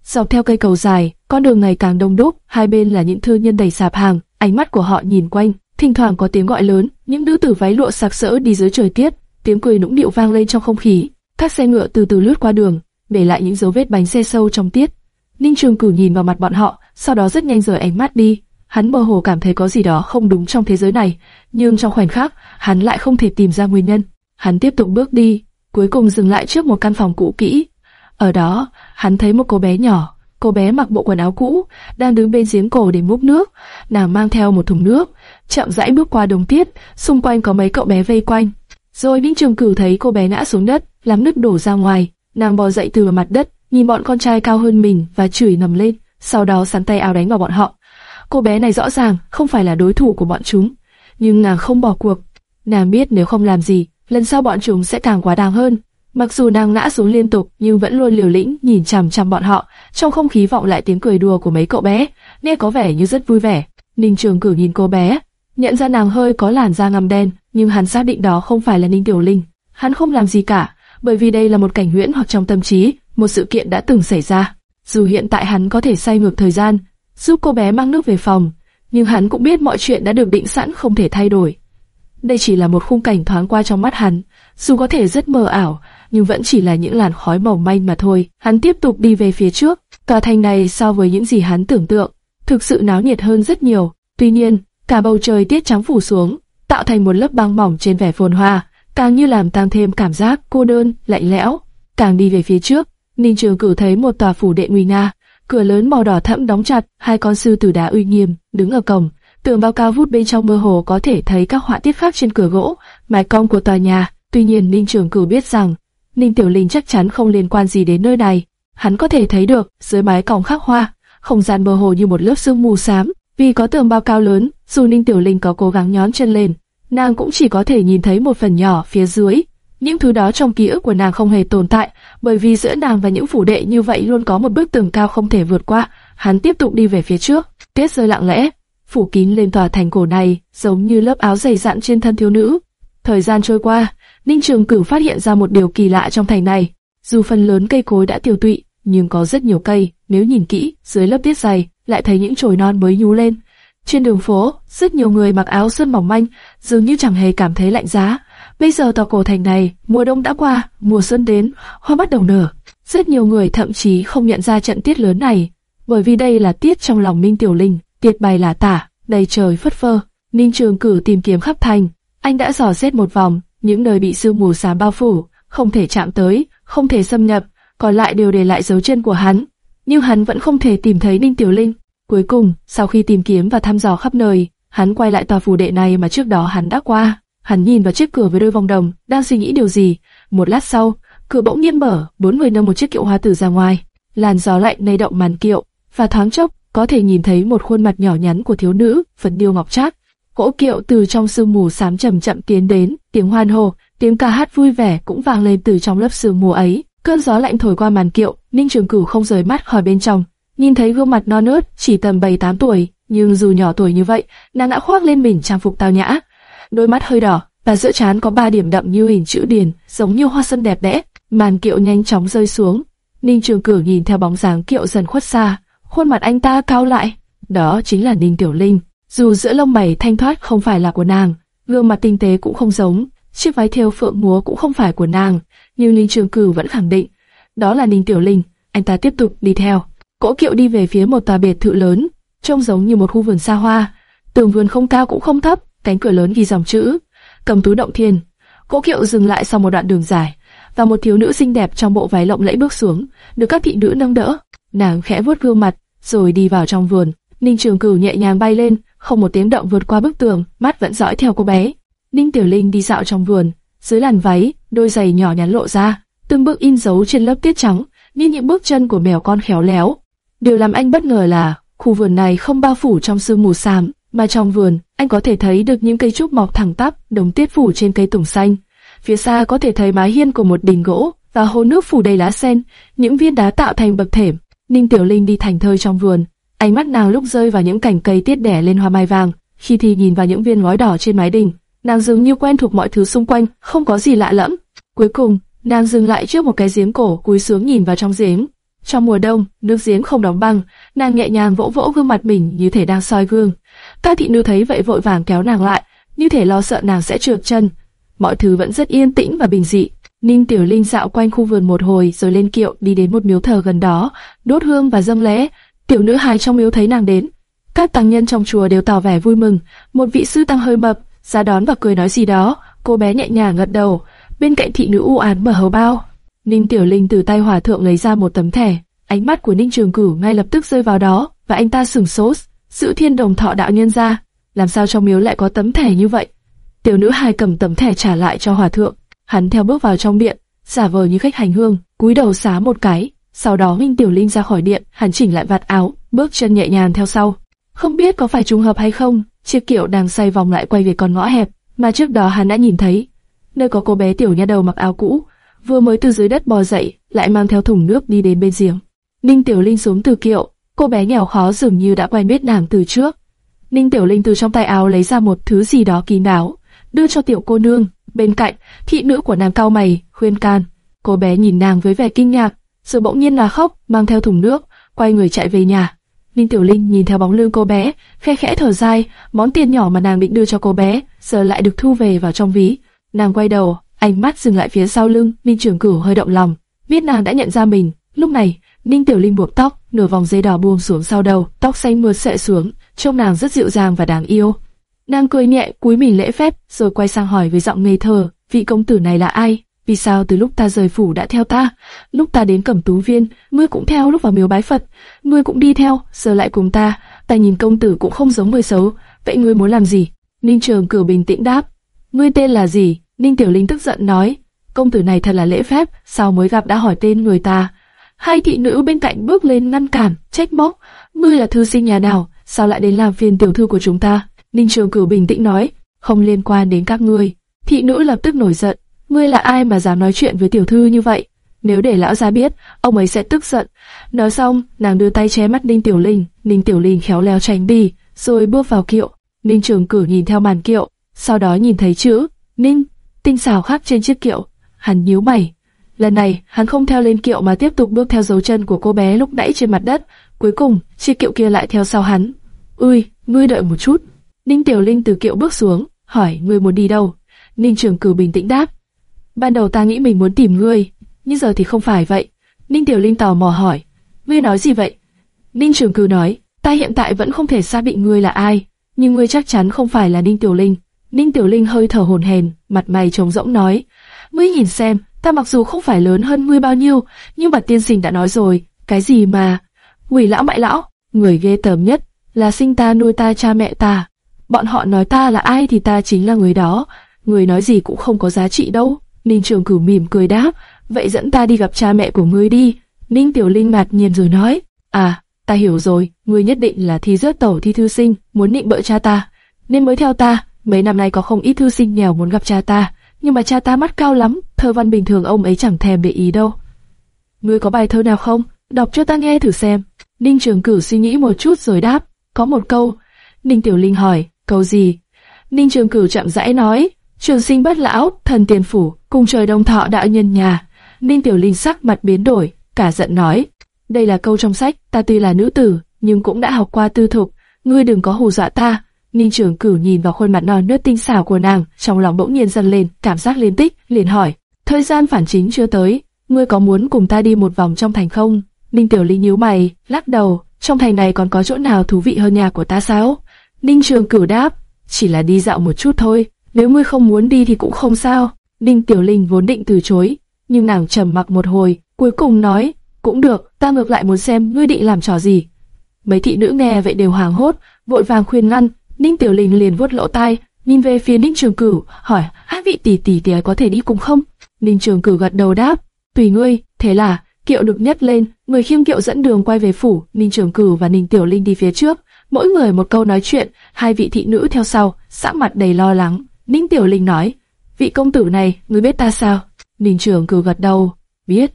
Dọc theo cây cầu dài, con đường ngày càng đông đúc, hai bên là những thương nhân đầy sạp hàng, ánh mắt của họ nhìn quanh, thỉnh thoảng có tiếng gọi lớn, những nữ tử váy lụa sặc sỡ đi dưới trời tiết, tiếng cười nũng điệu vang lên trong không khí. Các xe ngựa từ từ lướt qua đường, để lại những dấu vết bánh xe sâu trong tiết. Ninh Trường Cửu nhìn vào mặt bọn họ, sau đó rất nhanh rời ánh mắt đi. Hắn mơ hồ cảm thấy có gì đó không đúng trong thế giới này, nhưng trong khoảnh khắc, hắn lại không thể tìm ra nguyên nhân. Hắn tiếp tục bước đi, cuối cùng dừng lại trước một căn phòng cũ kỹ. Ở đó, hắn thấy một cô bé nhỏ, cô bé mặc bộ quần áo cũ, đang đứng bên giếng cổ để múc nước. Nàng mang theo một thùng nước, chậm rãi bước qua đồng tiết, xung quanh có mấy cậu bé vây quanh. Rồi Vĩnh Trường Cửu thấy cô bé ngã xuống đất, làm nước đổ ra ngoài. Nàng bò dậy từ mặt đất, nhìn bọn con trai cao hơn mình và chửi nằm lên, sau đó sắn tay áo đánh vào bọn họ. Cô bé này rõ ràng không phải là đối thủ của bọn chúng, nhưng nàng không bỏ cuộc. Nàng biết nếu không làm gì, lần sau bọn chúng sẽ càng quá đáng hơn. Mặc dù nàng ngã xuống liên tục, nhưng vẫn luôn liều lĩnh nhìn chằm chằm bọn họ. Trong không khí vọng lại tiếng cười đùa của mấy cậu bé, nghe có vẻ như rất vui vẻ. Ninh Trường Cử nhìn cô bé, nhận ra nàng hơi có làn da ngăm đen, nhưng hắn xác định đó không phải là Ninh Tiểu Linh. Hắn không làm gì cả, bởi vì đây là một cảnh huyễn hoặc trong tâm trí, một sự kiện đã từng xảy ra. Dù hiện tại hắn có thể xoay ngược thời gian, giúp cô bé mang nước về phòng, nhưng hắn cũng biết mọi chuyện đã được định sẵn không thể thay đổi. Đây chỉ là một khung cảnh thoáng qua trong mắt hắn, dù có thể rất mờ ảo, nhưng vẫn chỉ là những làn khói mỏng manh mà thôi. Hắn tiếp tục đi về phía trước, tòa thành này so với những gì hắn tưởng tượng, thực sự náo nhiệt hơn rất nhiều. Tuy nhiên, cả bầu trời tiết trắng phủ xuống, tạo thành một lớp băng mỏng trên vẻ phồn hoa, càng như làm tăng thêm cảm giác cô đơn, lạnh lẽo. Càng đi về phía trước, Ninh Trường Cửu thấy một tòa phủ đệ nguy nga, cửa lớn màu đỏ thẫm đóng chặt, hai con sư tử đá uy nghiêm đứng ở cổng. Tường bao cao vút bên trong mơ hồ có thể thấy các họa tiết khác trên cửa gỗ, mái cong của tòa nhà. Tuy nhiên Ninh Trường Cửu biết rằng Ninh Tiểu Linh chắc chắn không liên quan gì đến nơi này. Hắn có thể thấy được dưới mái cổng khắc hoa, không gian mơ hồ như một lớp sương mù xám. Vì có tường bao cao lớn, dù Ninh Tiểu Linh có cố gắng nhón chân lên, nàng cũng chỉ có thể nhìn thấy một phần nhỏ phía dưới. Những thứ đó trong ký ức của nàng không hề tồn tại, bởi vì giữa nàng và những phủ đệ như vậy luôn có một bức tường cao không thể vượt qua. Hắn tiếp tục đi về phía trước, tiết rơi lặng lẽ, phủ kín lên tòa thành cổ này, giống như lớp áo dày dặn trên thân thiếu nữ. Thời gian trôi qua, Ninh Trường Cửu phát hiện ra một điều kỳ lạ trong thành này. Dù phần lớn cây cối đã tiêu tụy, nhưng có rất nhiều cây, nếu nhìn kỹ, dưới lớp tiết dày, lại thấy những chồi non mới nhú lên. Trên đường phố, rất nhiều người mặc áo sơn mỏng manh, dường như chẳng hề cảm thấy lạnh giá. Bây giờ tòa cổ thành này, mùa đông đã qua, mùa xuân đến, hoa bắt đầu nở. Rất nhiều người thậm chí không nhận ra trận tiết lớn này, bởi vì đây là tiết trong lòng Minh Tiểu Linh, tiết bày là tả, đầy trời phất phơ. Ninh Trường Cử tìm kiếm khắp thành, anh đã dò xét một vòng, những nơi bị sương mù xám bao phủ, không thể chạm tới, không thể xâm nhập, còn lại đều để lại dấu chân của hắn. Nhưng hắn vẫn không thể tìm thấy Ninh Tiểu Linh. Cuối cùng, sau khi tìm kiếm và thăm dò khắp nơi, hắn quay lại tòa phủ đệ này mà trước đó hắn đã qua. Hắn nhìn vào chiếc cửa với đôi vòng đồng, đang suy nghĩ điều gì. Một lát sau, cửa bỗng nhiên mở, bốn người nâng một chiếc kiệu hoa tử ra ngoài. Làn gió lạnh lay động màn kiệu, và thoáng chốc có thể nhìn thấy một khuôn mặt nhỏ nhắn của thiếu nữ, phấn điêu ngọc trác. Cỗ kiệu từ trong sương mù xám chậm chậm tiến đến, tiếng hoan hô, tiếng ca hát vui vẻ cũng vang lên từ trong lớp sương mù ấy. Cơn gió lạnh thổi qua màn kiệu, Ninh Trường Cửu không rời mắt khỏi bên trong, nhìn thấy gương mặt non nớt, chỉ tầm 7-8 tuổi, nhưng dù nhỏ tuổi như vậy, nàng đã khoác lên mình trang phục tao nhã. Đôi mắt hơi đỏ, và giữa trán có ba điểm đậm như hình chữ điền, giống như hoa xuân đẹp đẽ. Màn kiệu nhanh chóng rơi xuống. Ninh Trường Cửu nhìn theo bóng dáng kiệu dần khuất xa, khuôn mặt anh ta cao lại. Đó chính là Ninh Tiểu Linh. Dù giữa lông mày thanh thoát không phải là của nàng, gương mặt tinh tế cũng không giống, chiếc váy thêu phượng múa cũng không phải của nàng, nhưng Ninh Trường Cửu vẫn khẳng định, đó là Ninh Tiểu Linh. Anh ta tiếp tục đi theo. Cỗ kiệu đi về phía một tòa biệt thự lớn, trông giống như một khu vườn xa hoa. Tường vườn không cao cũng không thấp, cánh cửa lớn ghi dòng chữ cầm túi động thiên. Cỗ kiệu dừng lại sau một đoạn đường dài, và một thiếu nữ xinh đẹp trong bộ váy lộng lẫy bước xuống, được các thị nữ nâng đỡ. Nàng khẽ vuốt gương mặt, rồi đi vào trong vườn. Ninh Trường Cửu nhẹ nhàng bay lên, không một tiếng động vượt qua bức tường, mắt vẫn dõi theo cô bé. Ninh Tiểu Linh đi dạo trong vườn, dưới làn váy, đôi giày nhỏ nhắn lộ ra, từng bước in dấu trên lớp tiết trắng, như những bước chân của mèo con khéo léo. Điều làm anh bất ngờ là khu vườn này không bao phủ trong sương mù xám, mà trong vườn, anh có thể thấy được những cây trúc mọc thẳng tắp, đồng tiết phủ trên cây tùng xanh. Phía xa có thể thấy mái hiên của một đình gỗ và hồ nước phủ đầy lá sen, những viên đá tạo thành bậc thềm. Ninh Tiểu Linh đi thành thơi trong vườn, ánh mắt nàng lúc rơi vào những cành cây tiết đẻ lên hoa mai vàng, khi thì nhìn vào những viên ngói đỏ trên mái đình, nàng dường như quen thuộc mọi thứ xung quanh, không có gì lạ lẫm. Cuối cùng, nàng dừng lại trước một cái giếng cổ, cúi xuống nhìn vào trong giếng. Trong mùa đông, nước giếng không đóng băng, nàng nhẹ nhàng vỗ vỗ gương mặt mình như thể đang soi gương. Các thị nữ thấy vậy vội vàng kéo nàng lại, như thể lo sợ nàng sẽ trượt chân. Mọi thứ vẫn rất yên tĩnh và bình dị. Ninh Tiểu Linh dạo quanh khu vườn một hồi rồi lên kiệu đi đến một miếu thờ gần đó, đốt hương và dâng lễ. Tiểu nữ hài trong miếu thấy nàng đến. Các tăng nhân trong chùa đều tỏ vẻ vui mừng. Một vị sư tăng hơi mập, ra đón và cười nói gì đó. Cô bé nhẹ nhàng gật đầu. Bên cạnh thị nữ u án mở hầu bao. Ninh Tiểu Linh từ tay hòa thượng lấy ra một tấm thẻ. Ánh mắt của Ninh Trường Cửu ngay lập tức rơi vào đó, và anh ta sừng sốt. Sự thiên đồng thọ đạo nhân ra, làm sao trong miếu lại có tấm thẻ như vậy? Tiểu nữ hài cầm tấm thẻ trả lại cho hòa thượng. Hắn theo bước vào trong điện, giả vờ như khách hành hương, cúi đầu xá một cái. Sau đó Minh Tiểu Linh ra khỏi điện, hắn chỉnh lại vạt áo, bước chân nhẹ nhàng theo sau. Không biết có phải trùng hợp hay không, chiếc kiệu đang xoay vòng lại quay về con ngõ hẹp mà trước đó hắn đã nhìn thấy. Nơi có cô bé tiểu nha đầu mặc áo cũ, vừa mới từ dưới đất bò dậy, lại mang theo thùng nước đi đến bên giếng. Ninh Tiểu Linh xuống từ kiệu, cô bé nghèo khó dường như đã quen biết nàng từ trước. Ninh Tiểu Linh từ trong tay áo lấy ra một thứ gì đó kín đáo, đưa cho tiểu cô nương. Bên cạnh, thị nữ của nàng cao mày, khuyên can. Cô bé nhìn nàng với vẻ kinh ngạc, rồi bỗng nhiên là khóc, mang theo thùng nước, quay người chạy về nhà. Ninh Tiểu Linh nhìn theo bóng lưng cô bé, khe khẽ thở dài, món tiền nhỏ mà nàng định đưa cho cô bé, giờ lại được thu về vào trong ví. Nàng quay đầu, ánh mắt dừng lại phía sau lưng, Ninh Trường Cửu hơi động lòng, biết nàng đã nhận ra mình. Lúc này, Ninh Tiểu Linh buộc tóc, nửa vòng dây đỏ buông xuống sau đầu, tóc xanh mượt xệ xuống, trông nàng rất dịu dàng và đáng yêu. Nàng cười nhẹ, cúi mình lễ phép, rồi quay sang hỏi với giọng ngây thơ, vị công tử này là ai? Vì sao từ lúc ta rời phủ đã theo ta? Lúc ta đến Cẩm Tú Viên, ngươi cũng theo lúc vào miếu bái Phật, ngươi cũng đi theo, giờ lại cùng ta. Ta nhìn công tử cũng không giống người xấu, vậy ngươi muốn làm gì? Ninh Trường Cửu bình tĩnh đáp, ngươi tên là gì? Ninh Tiểu Linh tức giận nói, công tử này thật là lễ phép, sao mới gặp đã hỏi tên người ta? Hai thị nữ bên cạnh bước lên ngăn cản, trách móc, ngươi là thư sinh nhà nào, sao lại đến làm phiền tiểu thư của chúng ta? Ninh Trường Cửu bình tĩnh nói, không liên quan đến các ngươi. Thị nữ lập tức nổi giận, ngươi là ai mà dám nói chuyện với tiểu thư như vậy? Nếu để lão gia biết, ông ấy sẽ tức giận. Nói xong, nàng đưa tay che mắt Ninh Tiểu Linh, Ninh Tiểu Linh khéo léo tránh đi, rồi bước vào kiệu. Ninh Trường Cử nhìn theo màn kiệu, sau đó nhìn thấy chữ Ninh, tinh xảo khắc trên chiếc kiệu, hắn nhíu mày. Lần này, hắn không theo lên kiệu mà tiếp tục bước theo dấu chân của cô bé lúc nãy trên mặt đất. Cuối cùng, chiếc kiệu kia lại theo sau hắn. Ui, ngươi đợi một chút. Ninh Tiểu Linh từ kiệu bước xuống, hỏi ngươi muốn đi đâu. Ninh Trường Cử bình tĩnh đáp. Ban đầu ta nghĩ mình muốn tìm ngươi, nhưng giờ thì không phải vậy. Ninh Tiểu Linh tò mò hỏi. Ngươi nói gì vậy? Ninh Trường Cư nói, ta hiện tại vẫn không thể xác định ngươi là ai, nhưng ngươi chắc chắn không phải là Ninh Tiểu Linh. Ninh Tiểu Linh hơi thở hồn hển, mặt mày trống rỗng nói, ngươi nhìn xem, ta mặc dù không phải lớn hơn ngươi bao nhiêu, nhưng bà tiên sinh đã nói rồi, cái gì mà, quỷ lão mại lão, người ghê tởm nhất là sinh ta nuôi ta cha mẹ ta. Bọn họ nói ta là ai thì ta chính là người đó, người nói gì cũng không có giá trị đâu. Ninh Trường Cửu mỉm cười đáp, vậy dẫn ta đi gặp cha mẹ của ngươi đi. Ninh Tiểu Linh mặt nhiên rồi nói, à, ta hiểu rồi, ngươi nhất định là thi rớt tẩu thi thư sinh, muốn định bợ cha ta, nên mới theo ta. Mấy năm nay có không ít thư sinh nghèo muốn gặp cha ta, nhưng mà cha ta mắt cao lắm, thơ văn bình thường ông ấy chẳng thèm để ý đâu. Ngươi có bài thơ nào không? Đọc cho ta nghe thử xem. Ninh Trường Cửu suy nghĩ một chút rồi đáp, có một câu. Ninh Tiểu Linh hỏi, câu gì? Ninh Trường Cửu chậm rãi nói, trường sinh bất lão, thần tiền phủ, cùng trời đông thọ đạo nhân nhà. Ninh Tiểu Linh sắc mặt biến đổi, cả giận nói, đây là câu trong sách, ta tuy là nữ tử, nhưng cũng đã học qua tư thục, ngươi đừng có hù dọa ta. Ninh Trường Cửu nhìn vào khuôn mặt non nớt tinh xảo của nàng, trong lòng bỗng nhiên dâng lên, cảm giác liên tích, liền hỏi, thời gian phản chính chưa tới, ngươi có muốn cùng ta đi một vòng trong thành không? Ninh Tiểu Linh nhíu mày, lắc đầu, trong thành này còn có chỗ nào thú vị hơn nhà của ta sao? Ninh Trường Cửu đáp, chỉ là đi dạo một chút thôi, nếu ngươi không muốn đi thì cũng không sao. Ninh Tiểu Linh vốn định từ chối, nhưng nàng trầm mặc một hồi, cuối cùng nói, cũng được, ta ngược lại muốn xem ngươi định làm trò gì. Mấy thị nữ nghe vậy đều hoàng hốt, vội vàng khuyên ngăn, Ninh Tiểu Linh liền vuốt lỗ tai, nhìn về phía Ninh Trường Cửu, hỏi, hai vị tỷ tỷ tỷ có thể đi cùng không? Ninh Trường Cửu gật đầu đáp, tùy ngươi, thế là, kiệu được nhất lên, người khiêm kiệu dẫn đường quay về phủ, Ninh Trường Cửu và Ninh Tiểu Linh đi phía trước, mỗi người một câu nói chuyện, hai vị thị nữ theo sau, sắc mặt đầy lo lắng. Ninh Tiểu Linh nói, vị công tử này, ngươi biết ta sao? Ninh Trường Cửu gật đầu, biết.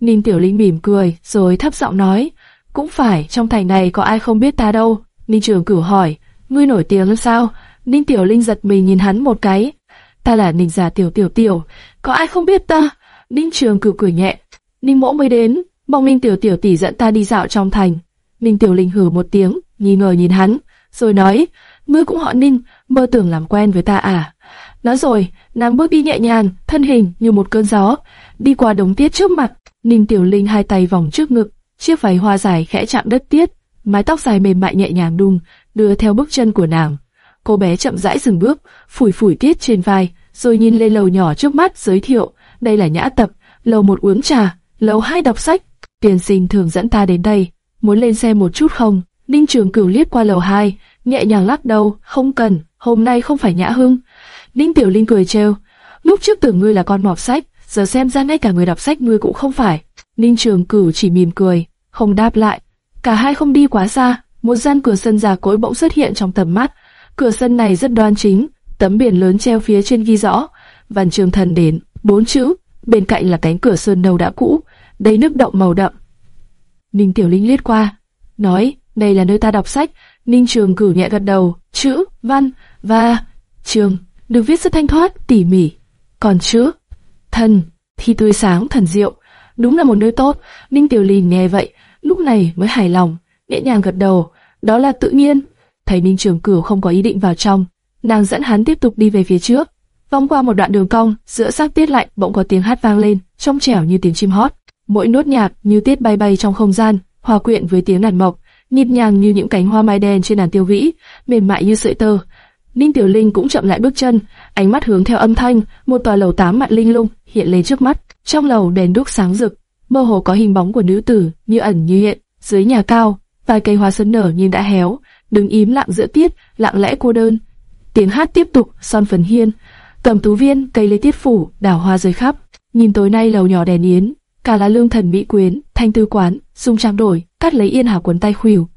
Ninh Tiểu Linh mỉm cười, rồi thấp giọng nói, cũng phải, trong thành này có ai không biết ta đâu. Ninh Trường Cửu hỏi, ngươi nổi tiếng sao? Ninh Tiểu Linh giật mình nhìn hắn một cái. Ta là Ninh già Tiểu Tiểu Tiểu, có ai không biết ta? Ninh Trường Cửu cười nhẹ. Ninh Mỗ mới đến, mong Ninh Tiểu Tiểu tỷ dẫn ta đi dạo trong thành. Ninh Tiểu Linh hừ một tiếng, nghi ngờ nhìn hắn, rồi nói, ngươi cũng họ Ninh, mơ tưởng làm quen với ta à? Nói rồi, nàng bước đi nhẹ nhàng, thân hình như một cơn gió, đi qua đống tiết trước mặt. Ninh Tiểu Linh hai tay vòng trước ngực, chiếc váy hoa dài khẽ chạm đất tiết, mái tóc dài mềm mại nhẹ nhàng đung đưa theo bước chân của nàng. Cô bé chậm rãi dừng bước, phủi phủi tiết trên vai, rồi nhìn lên lầu nhỏ trước mắt giới thiệu, đây là nhã tập, lầu một uống trà, lầu hai đọc sách. Tiền sinh thường dẫn ta đến đây, muốn lên xe một chút không? Ninh Trường Cửu liếc qua lầu hai, nhẹ nhàng lắc đầu, không cần, hôm nay không phải nhã hưng. Ninh Tiểu Linh cười trêu, lúc trước tưởng ngươi là con mọt sách, giờ xem ra ngay cả người đọc sách ngươi cũng không phải. Ninh Trường Cửu chỉ mỉm cười, không đáp lại. Cả hai không đi quá xa, một gian cửa sân già cỗi bỗng xuất hiện trong tầm mắt. Cửa sân này rất đoan chính, tấm biển lớn treo phía trên ghi rõ, Văn Trường Thần đến, bốn chữ, bên cạnh là cánh cửa sơn nâu đã cũ, đầy nước động màu đậm. Ninh Tiểu Linh liếc qua, nói, đây là nơi ta đọc sách. Ninh Trường cử nhẹ gật đầu, chữ, văn và trường được viết rất thanh thoát, tỉ mỉ. Còn chữ, thần thì tươi sáng, thần diệu. Đúng là một nơi tốt. Ninh Tiểu Linh nghe vậy, lúc này mới hài lòng, nhẹ nhàng gật đầu. Đó là tự nhiên. Thấy Ninh Trường Cửu không có ý định vào trong, nàng dẫn hắn tiếp tục đi về phía trước. Vòng qua một đoạn đường cong, giữa sắc tiết lạnh bỗng có tiếng hát vang lên, trong trẻo như tiếng chim hót. Mỗi nốt nhạc như tiết bay bay trong không gian, hòa quyện với tiếng đàn mộc, nhịp nhàng như những cánh hoa mai đen trên đàn tiêu vĩ, mềm mại như sợi tơ. Ninh Tiểu Linh cũng chậm lại bước chân, ánh mắt hướng theo âm thanh, một tòa lầu tám mặt linh lung hiện lên trước mắt. Trong lầu đèn đuốc sáng rực, mơ hồ có hình bóng của nữ tử, như ẩn như hiện. Dưới nhà cao, vài cây hoa xuân nở nhưng đã héo, đứng im lặng giữa tiết, lặng lẽ cô đơn. Tiếng hát tiếp tục, son phấn hiên, cầm tú viên, cây lê tiết phủ, đảo hoa rơi khắp. Nhìn tối nay lầu nhỏ đèn yến, cả là lương thần mỹ quyến, thanh tư quán, dung trang đổi, cắt lấy yên hảo quấn tay khuỷu.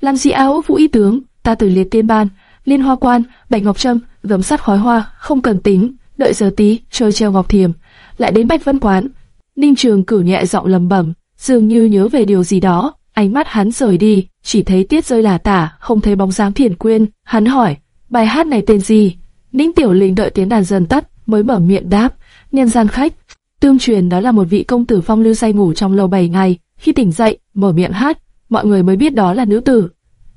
Làm gì áo vũ y tướng, ta từ liệt tiên ban, liên hoa quan, bạch ngọc trâm, gấm sắt khói hoa, không cần tính, đợi giờ tí, chơi treo ngọc thiềm, lại đến bạch vân quán. Ninh Trường cử nhẹ giọng lầm bẩm, dường như nhớ về điều gì đó, ánh mắt hắn rời đi, chỉ thấy tiết rơi là tả, không thấy bóng dáng thiền quyên. Hắn hỏi, bài hát này tên gì? Ninh Tiểu Linh đợi tiếng đàn dần tắt, mới mở miệng đáp, nhân gian khách. Tương truyền đó là một vị công tử phong lưu say ngủ trong lâu 7 ngày, khi tỉnh dậy, mở miệng hát, mọi người mới biết đó là nữ tử.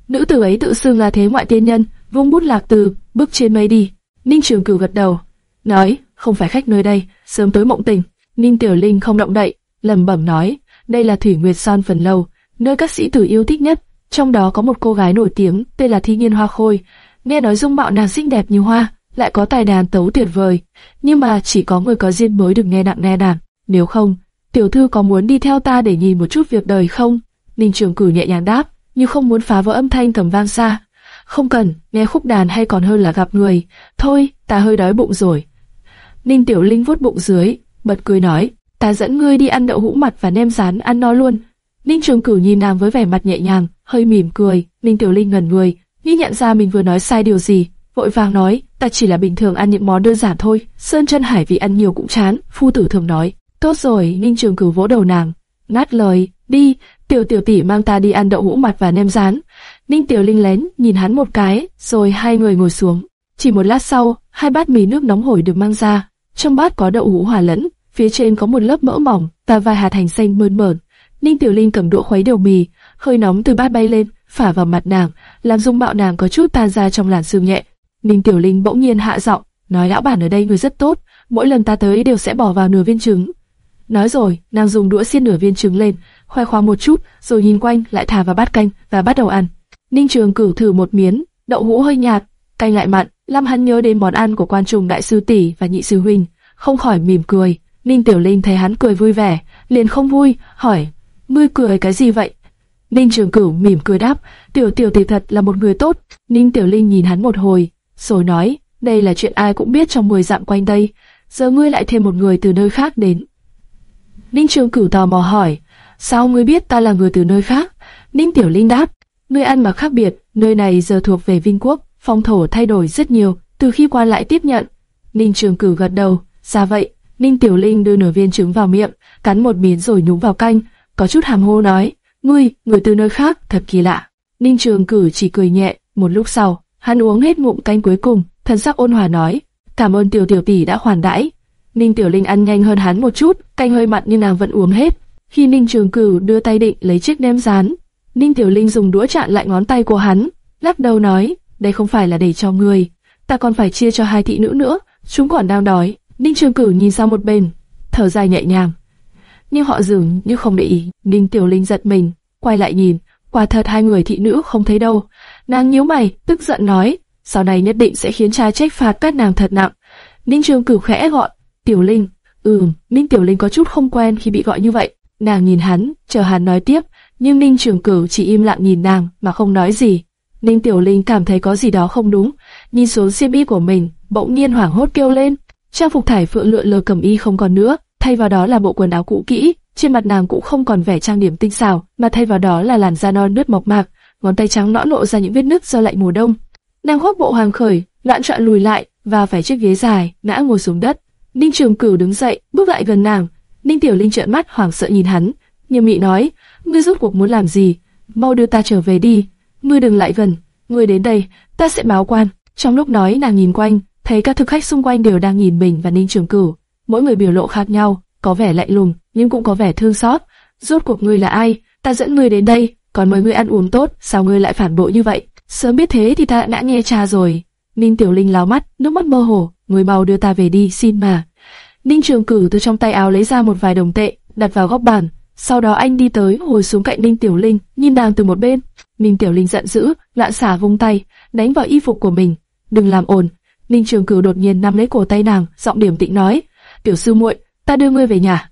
Nữ tử ấy tự xưng là thế ngoại tiên nhân, vung bút lạc từ, bước trên mây đi. Ninh Trường Cửu gật đầu, nói, không phải khách nơi đây, sớm tới mộng tình. Ninh Tiểu Linh không động đậy, lẩm bẩm nói, đây là Thủy Nguyệt Son phần lâu, nơi các sĩ tử yêu thích nhất. Trong đó có một cô gái nổi tiếng tên là Thi Nhiên Hoa Khôi, nghe nói dung mạo nàng xinh đẹp như hoa, lại có tài đàn tấu tuyệt vời, nhưng mà chỉ có người có duyên mới được nghe nặng nghe đàn. Nếu không, tiểu thư có muốn đi theo ta để nhìn một chút việc đời không? Ninh Trường Cử nhẹ nhàng đáp, như không muốn phá vỡ âm thanh thầm vang xa. Không cần, nghe khúc đàn hay còn hơn là gặp người. Thôi, ta hơi đói bụng rồi. Ninh Tiểu Linh vuốt bụng dưới, bật cười nói, ta dẫn ngươi đi ăn đậu hũ mặt và nem rán ăn no luôn. Ninh Trường Cửu nhìn nàng với vẻ mặt nhẹ nhàng, hơi mỉm cười. Ninh Tiểu Linh ngẩn người, nghĩ nhận ra mình vừa nói sai điều gì, vội vàng nói, ta chỉ là bình thường ăn những món đơn giản thôi. Sơn chân hải vị ăn nhiều cũng chán. Phu tử thường nói, tốt rồi. Ninh Trường Cửu vỗ đầu nàng, ngắt lời, đi, tiểu tiểu tỷ mang ta đi ăn đậu hũ mặt và nem rán. Ninh Tiểu Linh lén nhìn hắn một cái, rồi hai người ngồi xuống. Chỉ một lát sau, hai bát mì nước nóng hổi được mang ra. Trong bát có đậu hũ hòa lẫn, phía trên có một lớp mỡ mỏng và vài hạt hành xanh mơn mởn. Ninh Tiểu Linh cầm đũa khuấy đều mì, hơi nóng từ bát bay lên, phả vào mặt nàng, làm dung mạo nàng có chút tan ra trong làn sương nhẹ. Ninh Tiểu Linh bỗng nhiên hạ giọng, nói lão bản ở đây người rất tốt, mỗi lần ta tới đều sẽ bỏ vào nửa viên trứng. Nói rồi, nàng dùng đũa xiên nửa viên trứng lên, khoe khoang một chút, rồi nhìn quanh lại thả vào bát canh và bắt đầu ăn. Ninh Trường cử thử một miếng, đậu hũ hơi nhạt, canh lại mặn, Lâm Hân nhớ đến món ăn của quan trùng đại sư tỷ và nhị sư huynh, không khỏi mỉm cười. Ninh Tiểu Linh thấy hắn cười vui vẻ, liền không vui, hỏi, ngươi cười cái gì vậy? Ninh Trường Cửu mỉm cười đáp, Tiểu Tiểu tỷ thật là một người tốt. Ninh Tiểu Linh nhìn hắn một hồi, rồi nói, đây là chuyện ai cũng biết trong mười dặm quanh đây, giờ ngươi lại thêm một người từ nơi khác đến. Ninh Trường Cửu tò mò hỏi, sao ngươi biết ta là người từ nơi khác? Ninh Tiểu Linh đáp, nơi ăn mặc khác biệt, nơi này giờ thuộc về Vinh Quốc, phong thổ thay đổi rất nhiều từ khi qua lại tiếp nhận. Ninh Trường Cử gật đầu, ra vậy. Ninh Tiểu Linh đưa nửa viên trứng vào miệng, cắn một miếng rồi nhúng vào canh, có chút hàm hô nói, ngươi, người từ nơi khác, thật kỳ lạ. Ninh Trường Cử chỉ cười nhẹ, một lúc sau, hắn uống hết ngụm canh cuối cùng, thần sắc ôn hòa nói, cảm ơn Tiểu Tiểu tỷ đã hoàn đãi. Ninh Tiểu Linh ăn nhanh hơn hắn một chút, canh hơi mặn nhưng nàng vẫn uống hết. Khi Ninh Trường Cửu đưa tay định lấy chiếc nem rán, Ninh Tiểu Linh dùng đũa chặn lại ngón tay của hắn, lắc đầu nói, đây không phải là để cho người, ta còn phải chia cho hai thị nữ nữa, chúng còn đang đói. Ninh Trường Cửu nhìn sang một bên, thở dài nhẹ nhàng. Nhưng họ dường như không để ý, Ninh Tiểu Linh giật mình, quay lại nhìn, quả thật hai người thị nữ không thấy đâu. Nàng nhíu mày, tức giận nói, sau này nhất định sẽ khiến cha trách phạt các nàng thật nặng. Ninh Trường Cửu khẽ gọi, Tiểu Linh, ừm, Ninh Tiểu Linh có chút không quen khi bị gọi như vậy. Nàng nhìn hắn, chờ hắn nói tiếp, nhưng Ninh Trường Cửu chỉ im lặng nhìn nàng mà không nói gì. Ninh Tiểu Linh cảm thấy có gì đó không đúng, nhìn xuống xiêm y của mình, bỗng nhiên hoảng hốt kêu lên. Trang phục thải phượng lượn lờ cầm y không còn nữa, thay vào đó là bộ quần áo cũ kỹ, trên mặt nàng cũng không còn vẻ trang điểm tinh xảo, mà thay vào đó là làn da non nứt mộc mạc, ngón tay trắng nõn lộ ra những vết nứt do lạnh mùa đông. Nàng khoác bộ hoàng khởi, loạn trọn lùi lại và phải chiếc ghế dài, ngã ngồi xuống đất. Ninh Trường Cửu đứng dậy, bước lại gần nàng. Ninh Tiểu Linh trợn mắt hoảng sợ nhìn hắn, nghiêm nghị nói: "Ngươi rốt cuộc muốn làm gì? Mau đưa ta trở về đi. Ngươi đừng lại gần. Ngươi đến đây, ta sẽ báo quan." Trong lúc nói nàng nhìn quanh, thấy các thực khách xung quanh đều đang nhìn mình và Ninh Trường Cửu, mỗi người biểu lộ khác nhau, có vẻ lạnh lùng, nhưng cũng có vẻ thương xót. Rốt cuộc ngươi là ai? Ta dẫn ngươi đến đây, còn mời ngươi ăn uống tốt, sao ngươi lại phản bội như vậy? Sớm biết thế thì ta đã nghe cha rồi. Ninh Tiểu Linh láo mắt, nước mắt mơ hồ, ngươi mau đưa ta về đi, xin mà. Ninh Trường Cửu từ trong tay áo lấy ra một vài đồng tệ, đặt vào góc bàn. Sau đó anh đi tới, ngồi xuống cạnh Ninh Tiểu Linh, nhìn nàng từ một bên. Ninh Tiểu Linh giận dữ, lạn xả vung tay, đánh vào y phục của mình. Đừng làm ồn. Ninh Trường Cửu đột nhiên nắm lấy cổ tay nàng, giọng điểm tĩnh nói: "Tiểu sư muội, ta đưa ngươi về nhà."